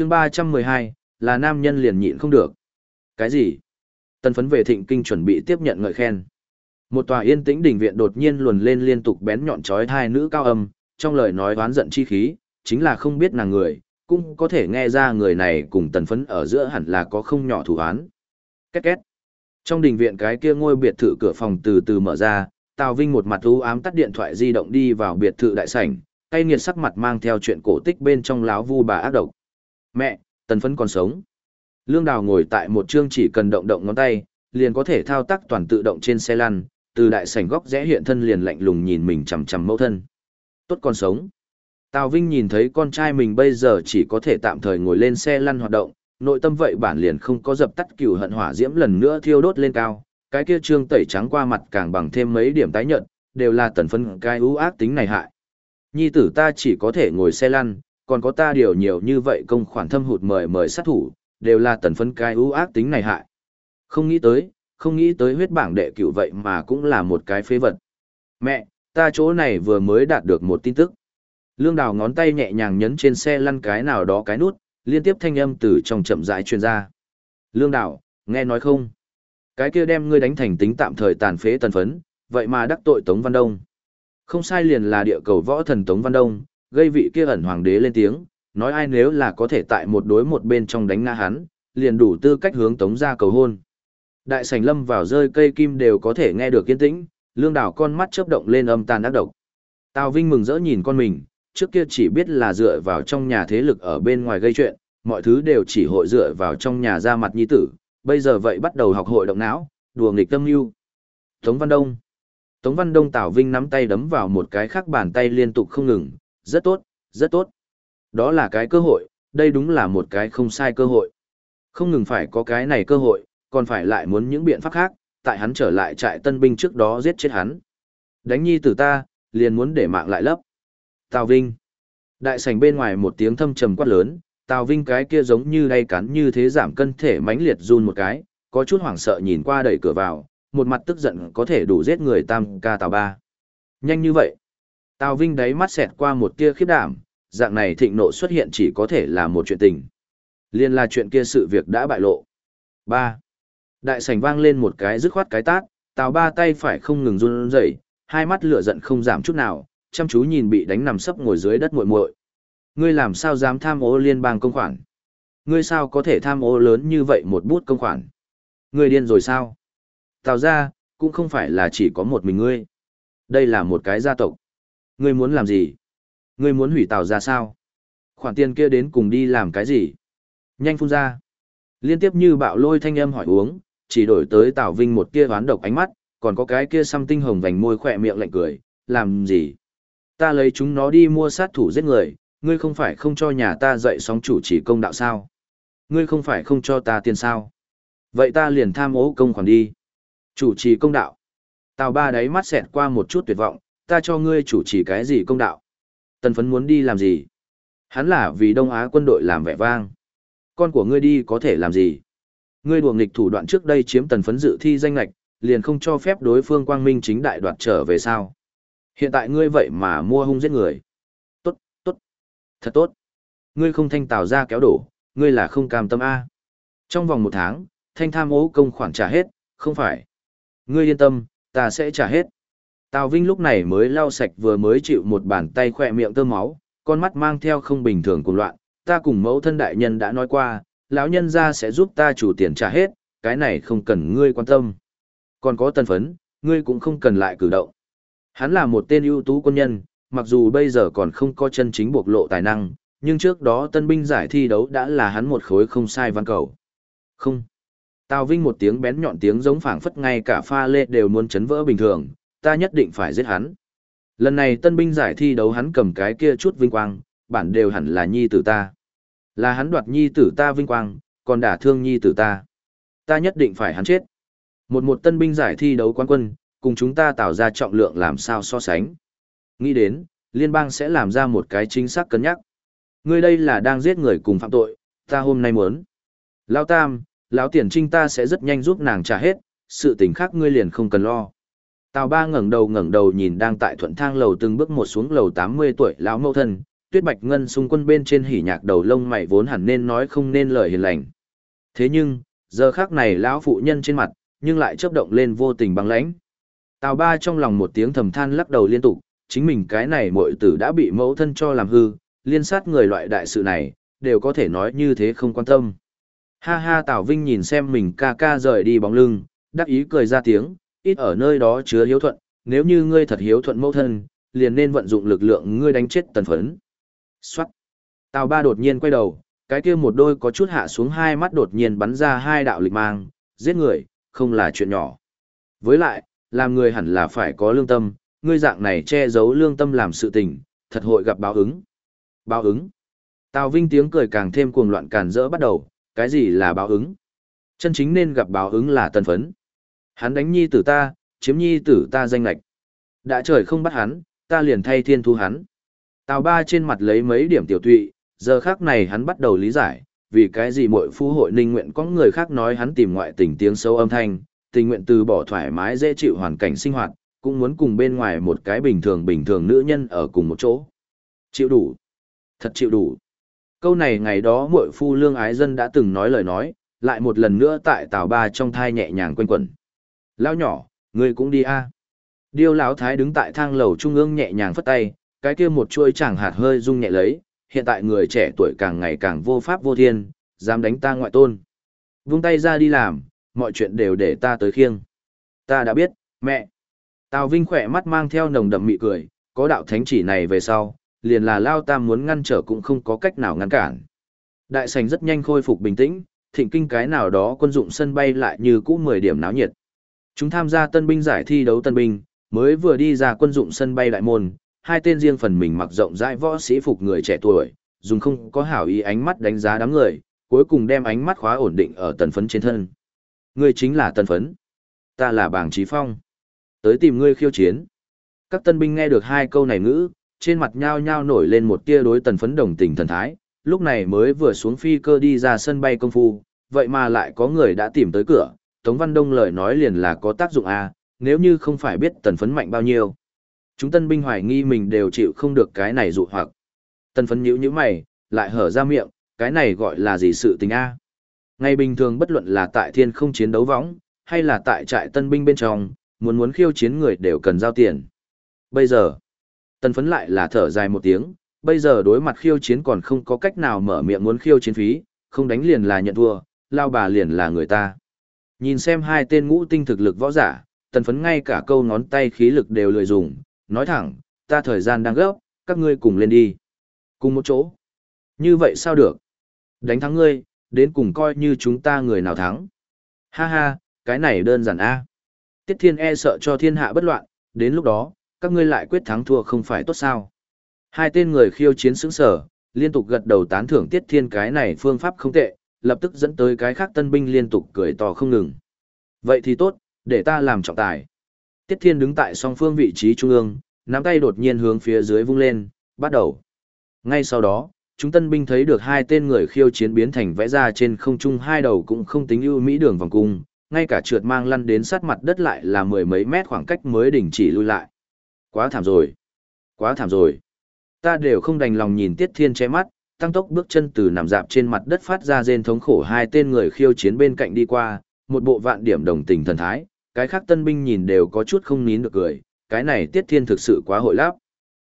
chương 312, là nam nhân liền nhịn không được. Cái gì? Tần phấn về thịnh kinh chuẩn bị tiếp nhận ngợi khen. Một tòa yên tĩnh đình viện đột nhiên luồn lên liên tục bén nhọn chói hai nữ cao âm, trong lời nói oán giận chi khí, chính là không biết nàng người, cũng có thể nghe ra người này cùng tần phấn ở giữa hẳn là có không nhỏ thủ án. Két két. Trong đình viện cái kia ngôi biệt thự cửa phòng từ từ mở ra, Tào Vinh một mặt u ám tắt điện thoại di động đi vào biệt thự đại sảnh, tay nghiệt sắc mặt mang theo chuyện cổ tích bên trong láo vu bà ác độc. Mẹ, tần phấn còn sống. Lương Đào ngồi tại một chương chỉ cần động động ngón tay, liền có thể thao tác toàn tự động trên xe lăn, từ đại sảnh góc rẽ hiện thân liền lạnh lùng nhìn mình chằm chằm mẫu thân. Tốt còn sống. Tào Vinh nhìn thấy con trai mình bây giờ chỉ có thể tạm thời ngồi lên xe lăn hoạt động, nội tâm vậy bản liền không có dập tắt cựu hận hỏa diễm lần nữa thiêu đốt lên cao, cái kia trương tẩy trắng qua mặt càng bằng thêm mấy điểm tái nhợt, đều là tần phấn cái ưu ác tính này hại. Nhi tử ta chỉ có thể ngồi xe lăn, còn có ta điều nhiều như vậy công khoản thâm hụt mời mời sát thủ, đều là tần phấn cái ưu ác tính này hại. Không nghĩ tới, không nghĩ tới huyết bảng đệ cửu vậy mà cũng là một cái phế vật. Mẹ, ta chỗ này vừa mới đạt được một tin tức. Lương Đào ngón tay nhẹ nhàng nhấn trên xe lăn cái nào đó cái nút, liên tiếp thanh âm từ trong chậm rãi truyền ra. Lương Đào, nghe nói không? Cái kia đem ngươi đánh thành tính tạm thời tàn phế tần phấn, vậy mà đắc tội Tống Văn Đông. Không sai liền là địa cầu võ thần Tống Văn Đông, gây vị kia ẩn hoàng đế lên tiếng, nói ai nếu là có thể tại một đối một bên trong đánh ngã hắn, liền đủ tư cách hướng Tống ra cầu hôn. Đại sảnh lâm vào rơi cây kim đều có thể nghe được kiên tĩnh, lương đảo con mắt chớp động lên âm tàn ác độc. Tào Vinh mừng rỡ nhìn con mình, trước kia chỉ biết là dựa vào trong nhà thế lực ở bên ngoài gây chuyện, mọi thứ đều chỉ hội dựa vào trong nhà ra mặt nhi tử, bây giờ vậy bắt đầu học hội động não, đùa nghịch tâm lưu. Tống Văn Đông Tống Văn Đông Tào Vinh nắm tay đấm vào một cái khác bàn tay liên tục không ngừng, rất tốt, rất tốt. Đó là cái cơ hội, đây đúng là một cái không sai cơ hội. Không ngừng phải có cái này cơ hội, còn phải lại muốn những biện pháp khác, tại hắn trở lại trại tân binh trước đó giết chết hắn. Đánh nhi tử ta, liền muốn để mạng lại lấp. Tào Vinh. Đại sảnh bên ngoài một tiếng thâm trầm quát lớn, Tào Vinh cái kia giống như đay cắn như thế giảm cân thể mãnh liệt run một cái, có chút hoảng sợ nhìn qua đẩy cửa vào, một mặt tức giận có thể đủ giết người tam ca Tào Ba. Nhanh như vậy. Tào Vinh đáy mắt xẹt qua một tia khiếp đảm, dạng này thịnh nộ xuất hiện chỉ có thể là một chuyện tình. Liên là chuyện kia sự việc đã bại lộ. 3. Đại sảnh vang lên một cái dứt khoát cái tát, Tào Ba tay phải không ngừng run rẩy, hai mắt lửa giận không giảm chút nào, chăm chú nhìn bị đánh nằm sấp ngồi dưới đất muội muội. Ngươi làm sao dám tham ô liên bang công khoản? Ngươi sao có thể tham ô lớn như vậy một bút công khoản? Ngươi điên rồi sao? Tào ra, cũng không phải là chỉ có một mình ngươi. Đây là một cái gia tộc. Ngươi muốn làm gì? Ngươi muốn hủy tàu ra sao? Khoản tiền kia đến cùng đi làm cái gì? Nhanh phun ra. Liên tiếp như bạo lôi thanh âm hỏi uống, chỉ đổi tới Tào Vinh một tia đoán độc ánh mắt, còn có cái kia xăm tinh hồng vành môi khỏe miệng lạnh cười, làm gì? Ta lấy chúng nó đi mua sát thủ giết người, ngươi không phải không cho nhà ta dạy sóng chủ chỉ công đạo sao? Ngươi không phải không cho ta tiền sao? Vậy ta liền tham ố công khoản đi. Chủ trì công đạo. Tào ba đáy mắt xẹt qua một chút tuyệt vọng, ta cho ngươi chủ trì cái gì công đạo? Tần phấn muốn đi làm gì? Hắn là vì Đông Á quân đội làm vẻ vang. Con của ngươi đi có thể làm gì? Ngươi đùa nghịch thủ đoạn trước đây chiếm tần phấn dự thi danh lạch, liền không cho phép đối phương quang minh chính đại đoạt trở về sao? Hiện tại ngươi vậy mà mua hung giết người. Tốt, tốt, thật tốt. Ngươi không thanh tào ra kéo đổ, ngươi là không cam tâm A. Trong vòng một tháng, thanh tham ố công khoản trả hết, không phải. Ngươi yên tâm, ta sẽ trả hết. Tào Vinh lúc này mới lau sạch vừa mới chịu một bàn tay khỏe miệng tơ máu, con mắt mang theo không bình thường cùng loạn. Ta cùng mẫu thân đại nhân đã nói qua, lão nhân ra sẽ giúp ta chủ tiền trả hết, cái này không cần ngươi quan tâm. Còn có tân phấn, ngươi cũng không cần lại cử động. Hắn là một tên ưu tú quân nhân, mặc dù bây giờ còn không có chân chính bộc lộ tài năng, nhưng trước đó tân binh giải thi đấu đã là hắn một khối không sai văn cầu. Không. Tào Vinh một tiếng bén nhọn tiếng giống phảng phất ngay cả pha lê đều muốn chấn vỡ bình thường, ta nhất định phải giết hắn. Lần này tân binh giải thi đấu hắn cầm cái kia chút vinh quang, bản đều hẳn là nhi tử ta. Là hắn đoạt nhi tử ta vinh quang, còn đả thương nhi tử ta. Ta nhất định phải hắn chết. Một một tân binh giải thi đấu quán quân, cùng chúng ta tạo ra trọng lượng làm sao so sánh. Nghĩ đến, liên bang sẽ làm ra một cái chính xác cân nhắc. Ngươi đây là đang giết người cùng phạm tội, ta hôm nay muốn. Lão Tam, lão tiền trinh ta sẽ rất nhanh giúp nàng trả hết, sự tình khác ngươi liền không cần lo. Tào ba ngẩng đầu ngẩng đầu nhìn đang tại thuận thang lầu từng bước một xuống lầu 80 tuổi lão mẫu thân, tuyết bạch ngân xung quân bên trên hỉ nhạc đầu lông mày vốn hẳn nên nói không nên lời hiền lành. Thế nhưng, giờ khác này lão phụ nhân trên mặt, nhưng lại chớp động lên vô tình băng lãnh. Tào ba trong lòng một tiếng thầm than lắc đầu liên tục, chính mình cái này muội tử đã bị mẫu thân cho làm hư, liên sát người loại đại sự này, đều có thể nói như thế không quan tâm. Ha ha Tào Vinh nhìn xem mình ca ca rời đi bóng lưng, đắc ý cười ra tiếng, ít ở nơi đó chứa hiếu thuận, nếu như ngươi thật hiếu thuận mẫu thân, liền nên vận dụng lực lượng ngươi đánh chết tần phấn. Xoát. Tào ba đột nhiên quay đầu, cái kia một đôi có chút hạ xuống hai mắt đột nhiên bắn ra hai đạo lịch mang, giết người, không là chuyện nhỏ. Với lại, làm người hẳn là phải có lương tâm, ngươi dạng này che giấu lương tâm làm sự tình, thật hội gặp báo ứng. Báo ứng. Tào Vinh tiếng cười càng thêm cuồng loạn càn rỡ bắt đầu, cái gì là báo ứng? Chân chính nên gặp báo ứng là tần phấn. Hắn đánh nhi tử ta, chiếm nhi tử ta danh lạch. Đã trời không bắt hắn, ta liền thay thiên thu hắn. Tào ba trên mặt lấy mấy điểm tiểu tụy, giờ khác này hắn bắt đầu lý giải, vì cái gì mội phu hội ninh nguyện có người khác nói hắn tìm ngoại tình tiếng sâu âm thanh, tình nguyện từ bỏ thoải mái dễ chịu hoàn cảnh sinh hoạt, cũng muốn cùng bên ngoài một cái bình thường bình thường nữ nhân ở cùng một chỗ. Chịu đủ. Thật chịu đủ. Câu này ngày đó muội phu lương ái dân đã từng nói lời nói, lại một lần nữa tại tào ba trong thai nhẹ nhàng quanh quẩn. Lão nhỏ, ngươi cũng đi a. Điêu lão thái đứng tại thang lầu trung ương nhẹ nhàng phất tay, cái kia một chuôi chẳng hạt hơi rung nhẹ lấy, hiện tại người trẻ tuổi càng ngày càng vô pháp vô thiên, dám đánh ta ngoại tôn. Vung tay ra đi làm, mọi chuyện đều để ta tới khiêng. Ta đã biết, mẹ. Tào Vinh khỏe mắt mang theo nồng đậm mị cười, có đạo thánh chỉ này về sau, liền là Lao Tam muốn ngăn trở cũng không có cách nào ngăn cản. Đại sảnh rất nhanh khôi phục bình tĩnh, thịnh kinh cái nào đó quân dụng sân bay lại như cũ 10 điểm náo nhiệt. Chúng tham gia tân binh giải thi đấu tân binh, mới vừa đi ra quân dụng sân bay đại môn, hai tên riêng phần mình mặc rộng rãi võ sĩ phục người trẻ tuổi, dùng không có hảo ý ánh mắt đánh giá đám người, cuối cùng đem ánh mắt khóa ổn định ở tần phấn trên thân. Ngươi chính là tần phấn. Ta là bảng trí phong. Tới tìm ngươi khiêu chiến. Các tân binh nghe được hai câu này ngữ, trên mặt nhao nhao nổi lên một tia đối tần phấn đồng tình thần thái, lúc này mới vừa xuống phi cơ đi ra sân bay công phu, vậy mà lại có người đã tìm tới cửa, Tống Văn Đông lời nói liền là có tác dụng à, nếu như không phải biết tần phấn mạnh bao nhiêu. Chúng tân binh hoài nghi mình đều chịu không được cái này dụ hoặc. Tần phấn nhíu như mày, lại hở ra miệng, cái này gọi là gì sự tình a Ngày bình thường bất luận là tại thiên không chiến đấu võng, hay là tại trại tân binh bên trong, muốn muốn khiêu chiến người đều cần giao tiền. Bây giờ, tần phấn lại là thở dài một tiếng, bây giờ đối mặt khiêu chiến còn không có cách nào mở miệng muốn khiêu chiến phí, không đánh liền là nhận thua, lao bà liền là người ta. Nhìn xem hai tên ngũ tinh thực lực võ giả, tần phấn ngay cả câu ngón tay khí lực đều lười dùng, nói thẳng, ta thời gian đang gấp, các ngươi cùng lên đi. Cùng một chỗ. Như vậy sao được? Đánh thắng ngươi, đến cùng coi như chúng ta người nào thắng. Ha ha, cái này đơn giản a. Tiết Thiên e sợ cho thiên hạ bất loạn, đến lúc đó, các ngươi lại quyết thắng thua không phải tốt sao. Hai tên người khiêu chiến sững sở, liên tục gật đầu tán thưởng Tiết Thiên cái này phương pháp không tệ, lập tức dẫn tới cái khác tân binh liên tục cười to không ngừng. Vậy thì tốt, để ta làm trọng tài. Tiết Thiên đứng tại song phương vị trí trung ương, nắm tay đột nhiên hướng phía dưới vung lên, bắt đầu. Ngay sau đó, chúng tân binh thấy được hai tên người khiêu chiến biến thành vẽ ra trên không trung hai đầu cũng không tính ưu mỹ đường vòng cung, ngay cả trượt mang lăn đến sát mặt đất lại là mười mấy mét khoảng cách mới đình chỉ lui lại. Quá thảm rồi. Quá thảm rồi. Ta đều không đành lòng nhìn Tiết Thiên che mắt, tăng tốc bước chân từ nằm dạp trên mặt đất phát ra rên thống khổ hai tên người khiêu chiến bên cạnh đi qua, một bộ vạn điểm đồng tình thần thái, cái khác tân binh nhìn đều có chút không nín được cười, cái này Tiết Thiên thực sự quá hội láp.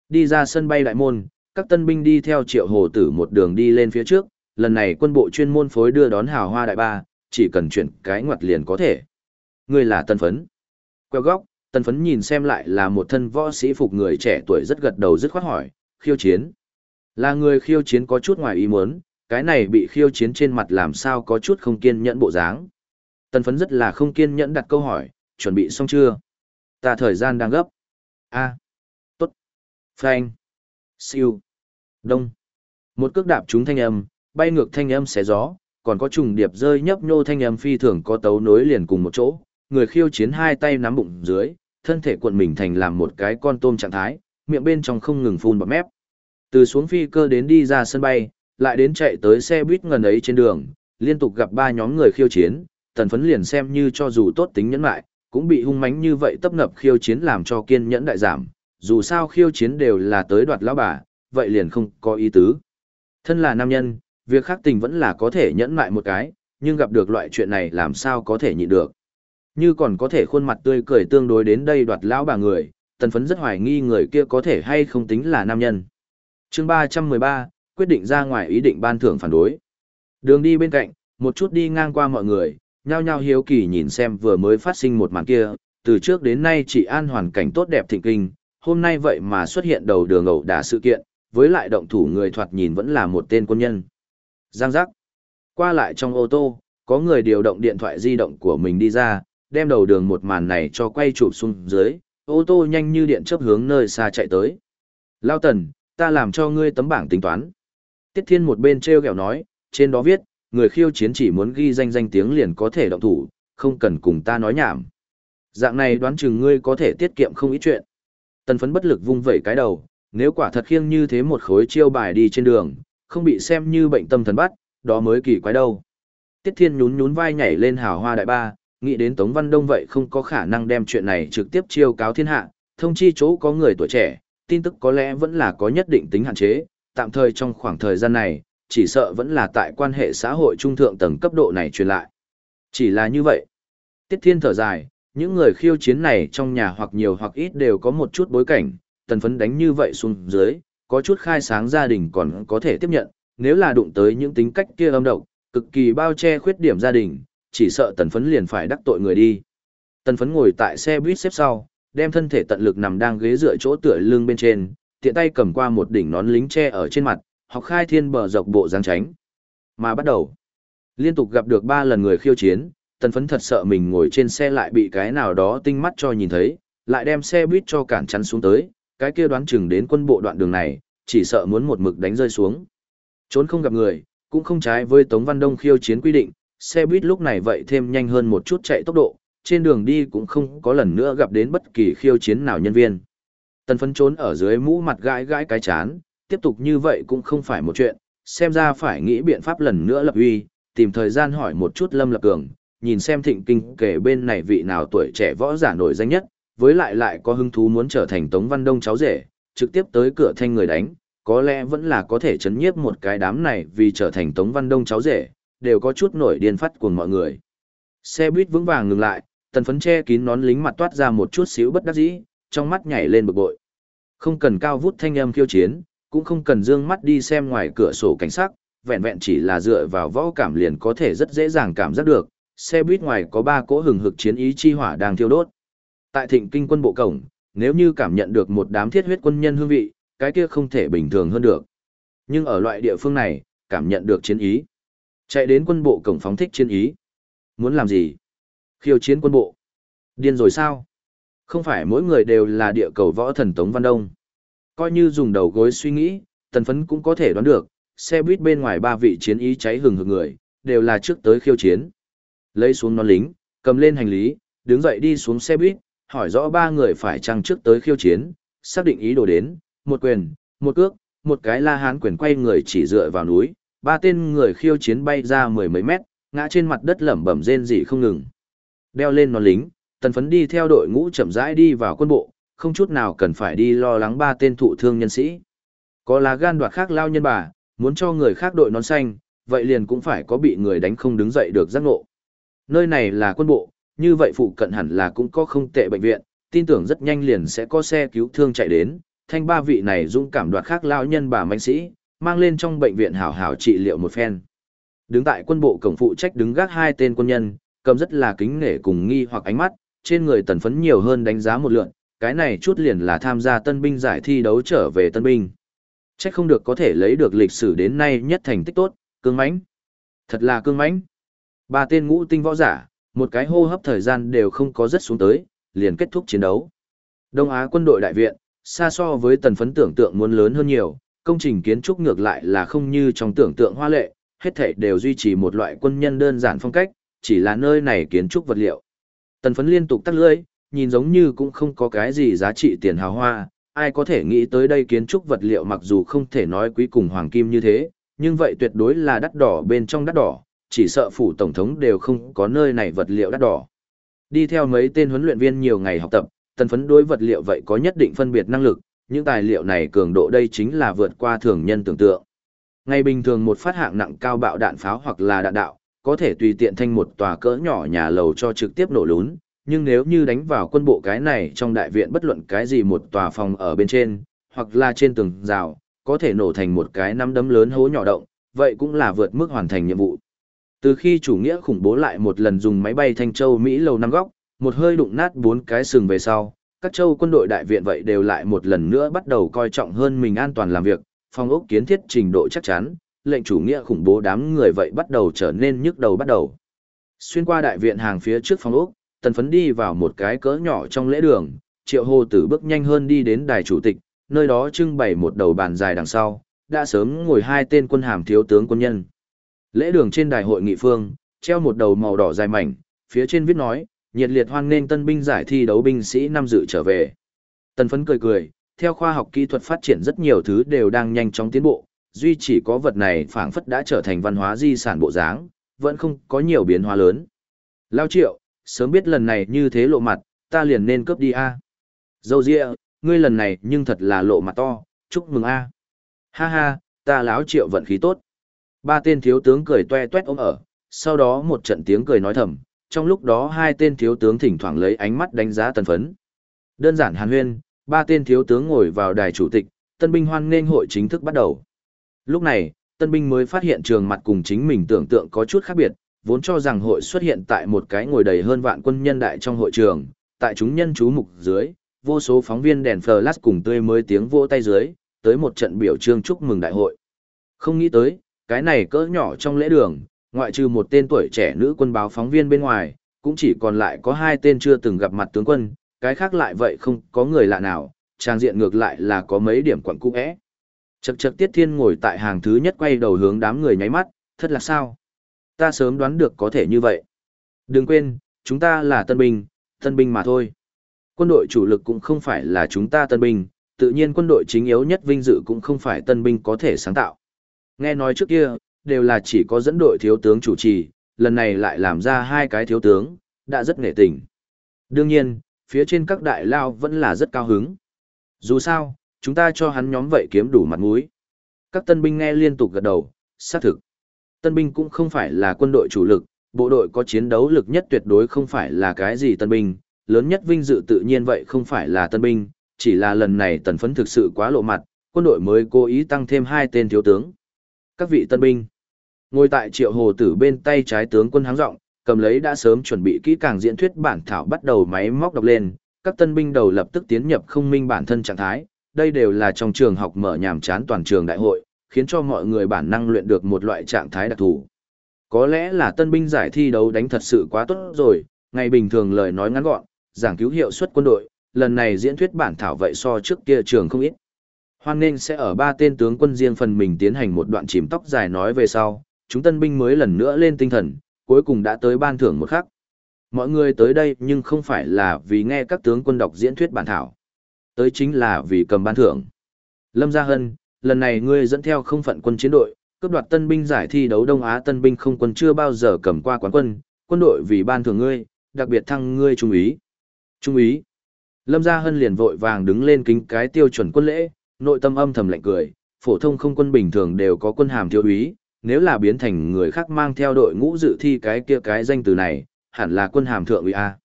Đi ra sân bay đại môn, các tân binh đi theo triệu hồ tử một đường đi lên phía trước, lần này quân bộ chuyên môn phối đưa đón hào hoa đại ba, chỉ cần chuyển cái ngoặt liền có thể. Người là tân phấn. Queo góc, tân phấn nhìn xem lại là một thân võ sĩ phục người trẻ tuổi rất gật đầu rất khoát hỏi, khiêu chiến. Là người khiêu chiến có chút ngoài ý muốn, cái này bị khiêu chiến trên mặt làm sao có chút không kiên nhẫn bộ dáng. Tần phấn rất là không kiên nhẫn đặt câu hỏi, chuẩn bị xong chưa? Ta thời gian đang gấp. a tốt. Phanh. Siêu. Đông. Một cước đạp trúng thanh âm, bay ngược thanh âm xé gió, còn có trùng điệp rơi nhấp nhô thanh âm phi thường có tấu nối liền cùng một chỗ. Người khiêu chiến hai tay nắm bụng dưới, thân thể cuộn mình thành làm một cái con tôm trạng thái, miệng bên trong không ngừng phun bọt mép. Từ xuống phi cơ đến đi ra sân bay, lại đến chạy tới xe buýt ngần ấy trên đường, liên tục gặp ba nhóm người khiêu chiến, tần phấn liền xem như cho dù tốt tính nhẫn lại, cũng bị hung mãnh như vậy tấp nập khiêu chiến làm cho kiên nhẫn đại giảm, dù sao khiêu chiến đều là tới đoạt lão bà, vậy liền không có ý tứ. Thân là nam nhân, việc khác tình vẫn là có thể nhẫn lại một cái, nhưng gặp được loại chuyện này làm sao có thể nhịn được. Như còn có thể khuôn mặt tươi cười tương đối đến đây đoạt lão bà người, tần phấn rất hoài nghi người kia có thể hay không tính là nam nhân chương 313, quyết định ra ngoài ý định ban thưởng phản đối. Đường đi bên cạnh, một chút đi ngang qua mọi người, nhao nhao hiếu kỳ nhìn xem vừa mới phát sinh một màn kia, từ trước đến nay chỉ an hoàn cảnh tốt đẹp thịnh kinh, hôm nay vậy mà xuất hiện đầu đường ẩu đả sự kiện, với lại động thủ người thoạt nhìn vẫn là một tên quân nhân. Giang giác. Qua lại trong ô tô, có người điều động điện thoại di động của mình đi ra, đem đầu đường một màn này cho quay chụp xuống dưới, ô tô nhanh như điện chớp hướng nơi xa chạy tới. Lao tần, ta làm cho ngươi tấm bảng tính toán. Tiết Thiên một bên treo gẹo nói, trên đó viết, người khiêu chiến chỉ muốn ghi danh danh tiếng liền có thể động thủ, không cần cùng ta nói nhảm. Dạng này đoán chừng ngươi có thể tiết kiệm không ít chuyện. Tần phấn bất lực vung vẩy cái đầu, nếu quả thật khiêng như thế một khối chiêu bài đi trên đường, không bị xem như bệnh tâm thần bắt, đó mới kỳ quái đâu. Tiết Thiên nhún nhún vai nhảy lên hào hoa đại ba, nghĩ đến Tống Văn Đông vậy không có khả năng đem chuyện này trực tiếp chiêu cáo thiên hạ, thông chi chỗ có người tuổi trẻ, tin tức có lẽ vẫn là có nhất định tính hạn chế, tạm thời trong khoảng thời gian này, chỉ sợ vẫn là tại quan hệ xã hội trung thượng tầng cấp độ này truyền lại. Chỉ là như vậy. Tiết Thiên thở dài, những người khiêu chiến này trong nhà hoặc nhiều hoặc ít đều có một chút bối cảnh, tần phấn đánh như vậy xuống dưới, có chút khai sáng gia đình còn có thể tiếp nhận, nếu là đụng tới những tính cách kia âm độc, cực kỳ bao che khuyết điểm gia đình, chỉ sợ tần phấn liền phải đắc tội người đi. Tần phấn ngồi tại xe buýt xếp sau, đem thân thể tận lực nằm đang ghế dựa chỗ tựa lưng bên trên, tiện tay cầm qua một đỉnh nón lính tre ở trên mặt, học khai thiên bờ dọc bộ giang tránh. Mà bắt đầu, liên tục gặp được ba lần người khiêu chiến, tần phấn thật sợ mình ngồi trên xe lại bị cái nào đó tinh mắt cho nhìn thấy, lại đem xe buýt cho cản chắn xuống tới, cái kia đoán chừng đến quân bộ đoạn đường này, chỉ sợ muốn một mực đánh rơi xuống. Trốn không gặp người, cũng không trái với Tống Văn Đông khiêu chiến quy định, xe buýt lúc này vậy thêm nhanh hơn một chút chạy tốc độ, trên đường đi cũng không có lần nữa gặp đến bất kỳ khiêu chiến nào nhân viên. Tần phấn trốn ở dưới mũ mặt gãi gãi cái chán, tiếp tục như vậy cũng không phải một chuyện, xem ra phải nghĩ biện pháp lần nữa lập uy, tìm thời gian hỏi một chút Lâm Lập Cường, nhìn xem thịnh kinh kể bên này vị nào tuổi trẻ võ giả nổi danh nhất, với lại lại có hứng thú muốn trở thành Tống Văn Đông cháu rể, trực tiếp tới cửa thanh người đánh, có lẽ vẫn là có thể chấn nhiếp một cái đám này vì trở thành Tống Văn Đông cháu rể, đều có chút nổi điên phát của mọi người. Xe buýt vững vàng ngừng lại, tần phấn che kín nón lính mặt toát ra một chút xíu bất đắc dĩ, trong mắt nhảy lên bực bội. Không cần cao vút thanh âm khiêu chiến, cũng không cần dương mắt đi xem ngoài cửa sổ cảnh sát, vẹn vẹn chỉ là dựa vào võ cảm liền có thể rất dễ dàng cảm giác được, xe buýt ngoài có ba cỗ hừng hực chiến ý chi hỏa đang thiêu đốt. Tại thịnh kinh quân bộ cổng, nếu như cảm nhận được một đám thiết huyết quân nhân hương vị, cái kia không thể bình thường hơn được. Nhưng ở loại địa phương này, cảm nhận được chiến ý. Chạy đến quân bộ cổng phóng thích chiến ý. Muốn làm gì? Khiêu chiến quân bộ. Điên rồi sao? Không phải mỗi người đều là địa cầu võ thần Tống Văn Đông. Coi như dùng đầu gối suy nghĩ, tần phấn cũng có thể đoán được, xe buýt bên ngoài ba vị chiến ý cháy hừng hực người, đều là trước tới khiêu chiến. Lấy xuống non lính, cầm lên hành lý, đứng dậy đi xuống xe buýt, hỏi rõ ba người phải chăng trước tới khiêu chiến, xác định ý đồ đến, một quyền, một cước, một cái la hán quyền quay người chỉ dựa vào núi, ba tên người khiêu chiến bay ra mười mấy mét, ngã trên mặt đất lẩm bẩm rên rỉ không ngừng. Đeo lên nón lính, tần phấn đi theo đội ngũ chậm rãi đi vào quân bộ, không chút nào cần phải đi lo lắng ba tên thụ thương nhân sĩ. Có lá gan đoạt khác lao nhân bà, muốn cho người khác đội nón xanh, vậy liền cũng phải có bị người đánh không đứng dậy được giác ngộ. Nơi này là quân bộ, như vậy phụ cận hẳn là cũng có không tệ bệnh viện, tin tưởng rất nhanh liền sẽ có xe cứu thương chạy đến, thanh ba vị này dũng cảm đoạt khác lao nhân bà manh sĩ, mang lên trong bệnh viện hảo hảo trị liệu một phen. Đứng tại quân bộ cổng phụ trách đứng gác hai tên quân nhân, cầm rất là kính nể cùng nghi hoặc ánh mắt, trên người tần phấn nhiều hơn đánh giá một lượn, cái này chút liền là tham gia tân binh giải thi đấu trở về tân binh. Chắc không được có thể lấy được lịch sử đến nay nhất thành tích tốt, cương mãnh. Thật là cương mãnh. Ba tên ngũ tinh võ giả, một cái hô hấp thời gian đều không có rất xuống tới, liền kết thúc chiến đấu. Đông Á quân đội đại viện, xa so với tần phấn tưởng tượng muốn lớn hơn nhiều, công trình kiến trúc ngược lại là không như trong tưởng tượng hoa lệ, hết thảy đều duy trì một loại quân nhân đơn giản phong cách, chỉ là nơi này kiến trúc vật liệu. Tần phấn liên tục tắt lưỡi, nhìn giống như cũng không có cái gì giá trị tiền hào hoa, ai có thể nghĩ tới đây kiến trúc vật liệu mặc dù không thể nói quý cùng hoàng kim như thế, nhưng vậy tuyệt đối là đắt đỏ bên trong đắt đỏ, chỉ sợ phủ tổng thống đều không có nơi này vật liệu đắt đỏ. Đi theo mấy tên huấn luyện viên nhiều ngày học tập, tần phấn đối vật liệu vậy có nhất định phân biệt năng lực, những tài liệu này cường độ đây chính là vượt qua thường nhân tưởng tượng. Ngày bình thường một phát hạng nặng cao bạo đạn pháo hoặc là đạn đạo, có thể tùy tiện thanh một tòa cỡ nhỏ nhà lầu cho trực tiếp nổ lún, nhưng nếu như đánh vào quân bộ cái này trong đại viện bất luận cái gì một tòa phòng ở bên trên, hoặc là trên tường rào, có thể nổ thành một cái nắm đấm lớn hố nhỏ động, vậy cũng là vượt mức hoàn thành nhiệm vụ. Từ khi chủ nghĩa khủng bố lại một lần dùng máy bay thanh châu Mỹ lầu năm góc, một hơi đụng nát bốn cái sừng về sau, các châu quân đội đại viện vậy đều lại một lần nữa bắt đầu coi trọng hơn mình an toàn làm việc, phòng ốc kiến thiết trình độ chắc chắn, lệnh chủ nghĩa khủng bố đám người vậy bắt đầu trở nên nhức đầu bắt đầu. Xuyên qua đại viện hàng phía trước phòng ốc, tần phấn đi vào một cái cỡ nhỏ trong lễ đường, triệu hồ tử bước nhanh hơn đi đến đài chủ tịch, nơi đó trưng bày một đầu bàn dài đằng sau, đã sớm ngồi hai tên quân hàm thiếu tướng quân nhân. Lễ đường trên đài hội nghị phương, treo một đầu màu đỏ dài mảnh, phía trên viết nói, nhiệt liệt hoan nghênh tân binh giải thi đấu binh sĩ năm dự trở về. Tần phấn cười cười, theo khoa học kỹ thuật phát triển rất nhiều thứ đều đang nhanh chóng tiến bộ, duy chỉ có vật này phảng phất đã trở thành văn hóa di sản bộ dáng, vẫn không có nhiều biến hóa lớn. Lao triệu, sớm biết lần này như thế lộ mặt, ta liền nên cướp đi a. Dâu dịa, ngươi lần này nhưng thật là lộ mặt to, chúc mừng a. Ha ha, ta láo triệu vận khí tốt. Ba tên thiếu tướng cười toe toét ôm ở, sau đó một trận tiếng cười nói thầm, trong lúc đó hai tên thiếu tướng thỉnh thoảng lấy ánh mắt đánh giá tần phấn. Đơn giản hàn huyên, ba tên thiếu tướng ngồi vào đài chủ tịch, tân binh hoan nghênh hội chính thức bắt đầu. Lúc này, tân binh mới phát hiện trường mặt cùng chính mình tưởng tượng có chút khác biệt, vốn cho rằng hội xuất hiện tại một cái ngồi đầy hơn vạn quân nhân đại trong hội trường, tại chúng nhân chú mục dưới, vô số phóng viên đèn flash cùng tươi mới tiếng vỗ tay dưới, tới một trận biểu trương chúc mừng đại hội. Không nghĩ tới, cái này cỡ nhỏ trong lễ đường, ngoại trừ một tên tuổi trẻ nữ quân báo phóng viên bên ngoài, cũng chỉ còn lại có hai tên chưa từng gặp mặt tướng quân, cái khác lại vậy không có người lạ nào, trang diện ngược lại là có mấy điểm quẩn cũ ẽ. Chậc chậc Tiết Thiên ngồi tại hàng thứ nhất quay đầu hướng đám người nháy mắt, thật là sao? Ta sớm đoán được có thể như vậy. Đừng quên, chúng ta là tân binh, tân binh mà thôi. Quân đội chủ lực cũng không phải là chúng ta tân binh, tự nhiên quân đội chính yếu nhất vinh dự cũng không phải tân binh có thể sáng tạo. Nghe nói trước kia, đều là chỉ có dẫn đội thiếu tướng chủ trì, lần này lại làm ra hai cái thiếu tướng, đã rất nghệ tình. Đương nhiên, phía trên các đại lao vẫn là rất cao hứng. Dù sao, chúng ta cho hắn nhóm vậy kiếm đủ mặt mũi. Các tân binh nghe liên tục gật đầu, xác thực. Tân binh cũng không phải là quân đội chủ lực, bộ đội có chiến đấu lực nhất tuyệt đối không phải là cái gì tân binh, lớn nhất vinh dự tự nhiên vậy không phải là tân binh, chỉ là lần này tần phấn thực sự quá lộ mặt, quân đội mới cố ý tăng thêm hai tên thiếu tướng. Các vị tân binh, ngồi tại triệu hồ tử bên tay trái tướng quân háng rộng, cầm lấy đã sớm chuẩn bị kỹ càng diễn thuyết bản thảo bắt đầu máy móc đọc lên, các tân binh đầu lập tức tiến nhập không minh bản thân trạng thái, đây đều là trong trường học mở nhàm chán toàn trường đại hội, khiến cho mọi người bản năng luyện được một loại trạng thái đặc thù. Có lẽ là tân binh giải thi đấu đánh thật sự quá tốt rồi, ngày bình thường lời nói ngắn gọn, giảng cứu hiệu suất quân đội, lần này diễn thuyết bản thảo vậy so trước kia trường không ít. Hoan nên sẽ ở ba tên tướng quân riêng phần mình tiến hành một đoạn chìm tóc dài nói về sau, chúng tân binh mới lần nữa lên tinh thần, cuối cùng đã tới ban thưởng một khắc. Mọi người tới đây nhưng không phải là vì nghe các tướng quân đọc diễn thuyết bản thảo. Tới chính là vì cầm ban thưởng. Lâm Gia Hân, lần này ngươi dẫn theo không phận quân chiến đội, cướp đoạt tân binh giải thi đấu Đông Á tân binh không quân chưa bao giờ cầm qua quán quân, quân đội vì ban thưởng ngươi, đặc biệt thăng ngươi trung úy. Trung úy. Lâm Gia Hân liền vội vàng đứng lên kính cái tiêu chuẩn quân lễ, nội tâm âm thầm lạnh cười, phổ thông không quân bình thường đều có quân hàm thiếu úy, nếu là biến thành người khác mang theo đội ngũ dự thi cái kia cái danh từ này, hẳn là quân hàm thượng úy a.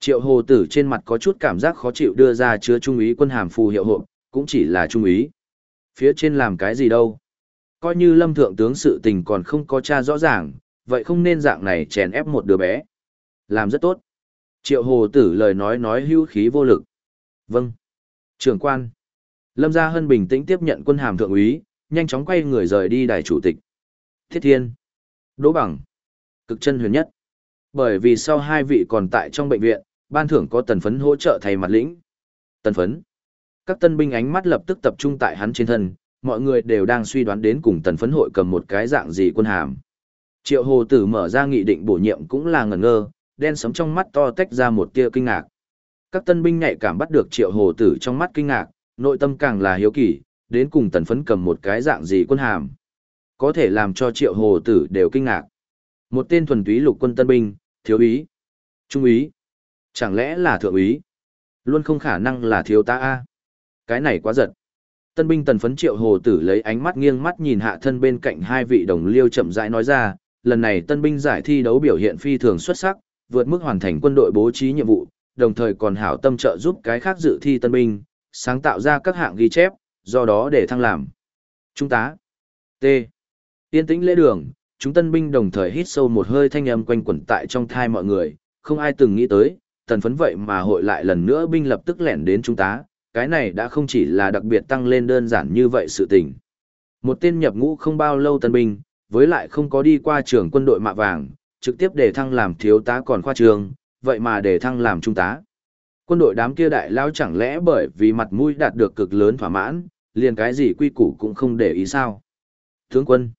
Triệu Hồ Tử trên mặt có chút cảm giác khó chịu đưa ra chứa trung úy quân hàm phù hiệu hộ, cũng chỉ là trung úy. Phía trên làm cái gì đâu? Coi như Lâm thượng tướng sự tình còn không có tra rõ ràng, vậy không nên dạng này chèn ép một đứa bé. Làm rất tốt. Triệu Hồ Tử lời nói nói hưu khí vô lực. Vâng. Trưởng quan. Lâm Gia Hân bình tĩnh tiếp nhận quân hàm thượng úy, nhanh chóng quay người rời đi đài chủ tịch. Thiết Thiên. Đỗ Bằng. Cực chân huyền nhất. Bởi vì sau hai vị còn tại trong bệnh viện, ban thưởng có tần phấn hỗ trợ thầy mặt lĩnh. Tần phấn. Các tân binh ánh mắt lập tức tập trung tại hắn trên thân, mọi người đều đang suy đoán đến cùng tần phấn hội cầm một cái dạng gì quân hàm. Triệu hồ tử mở ra nghị định bổ nhiệm cũng là ngẩn ngơ, đen sấm trong mắt to tách ra một tia kinh ngạc. Các tân binh nhạy cảm bắt được triệu hồ tử trong mắt kinh ngạc, nội tâm càng là hiếu kỳ, đến cùng tần phấn cầm một cái dạng gì quân hàm. Có thể làm cho triệu hồ tử đều kinh ngạc. Một tên thuần túy lục quân tân binh, thiếu úy, trung úy, chẳng lẽ là thượng úy? Luôn không khả năng là thiếu tá A. Cái này quá giật. Tân binh tần phấn triệu hồ tử lấy ánh mắt nghiêng mắt nhìn hạ thân bên cạnh hai vị đồng liêu chậm rãi nói ra, lần này tân binh giải thi đấu biểu hiện phi thường xuất sắc, vượt mức hoàn thành quân đội bố trí nhiệm vụ, đồng thời còn hảo tâm trợ giúp cái khác dự thi tân binh, sáng tạo ra các hạng ghi chép, do đó để thăng làm. Trung tá. T. Tiên tĩnh lễ đường, chúng tân binh đồng thời hít sâu một hơi thanh âm quanh quẩn tại trong thai mọi người, không ai từng nghĩ tới, tần phấn vậy mà hội lại lần nữa binh lập tức lẻn đến chúng ta, cái này đã không chỉ là đặc biệt tăng lên đơn giản như vậy sự tình. Một tên nhập ngũ không bao lâu tân binh, với lại không có đi qua trường quân đội mạ vàng, trực tiếp để thăng làm thiếu tá còn khoa trường, vậy mà để thăng làm trung tá. Quân đội đám kia đại lao chẳng lẽ bởi vì mặt mũi đạt được cực lớn thỏa mãn, liền cái gì quy củ cũng không để ý sao. Tướng quân,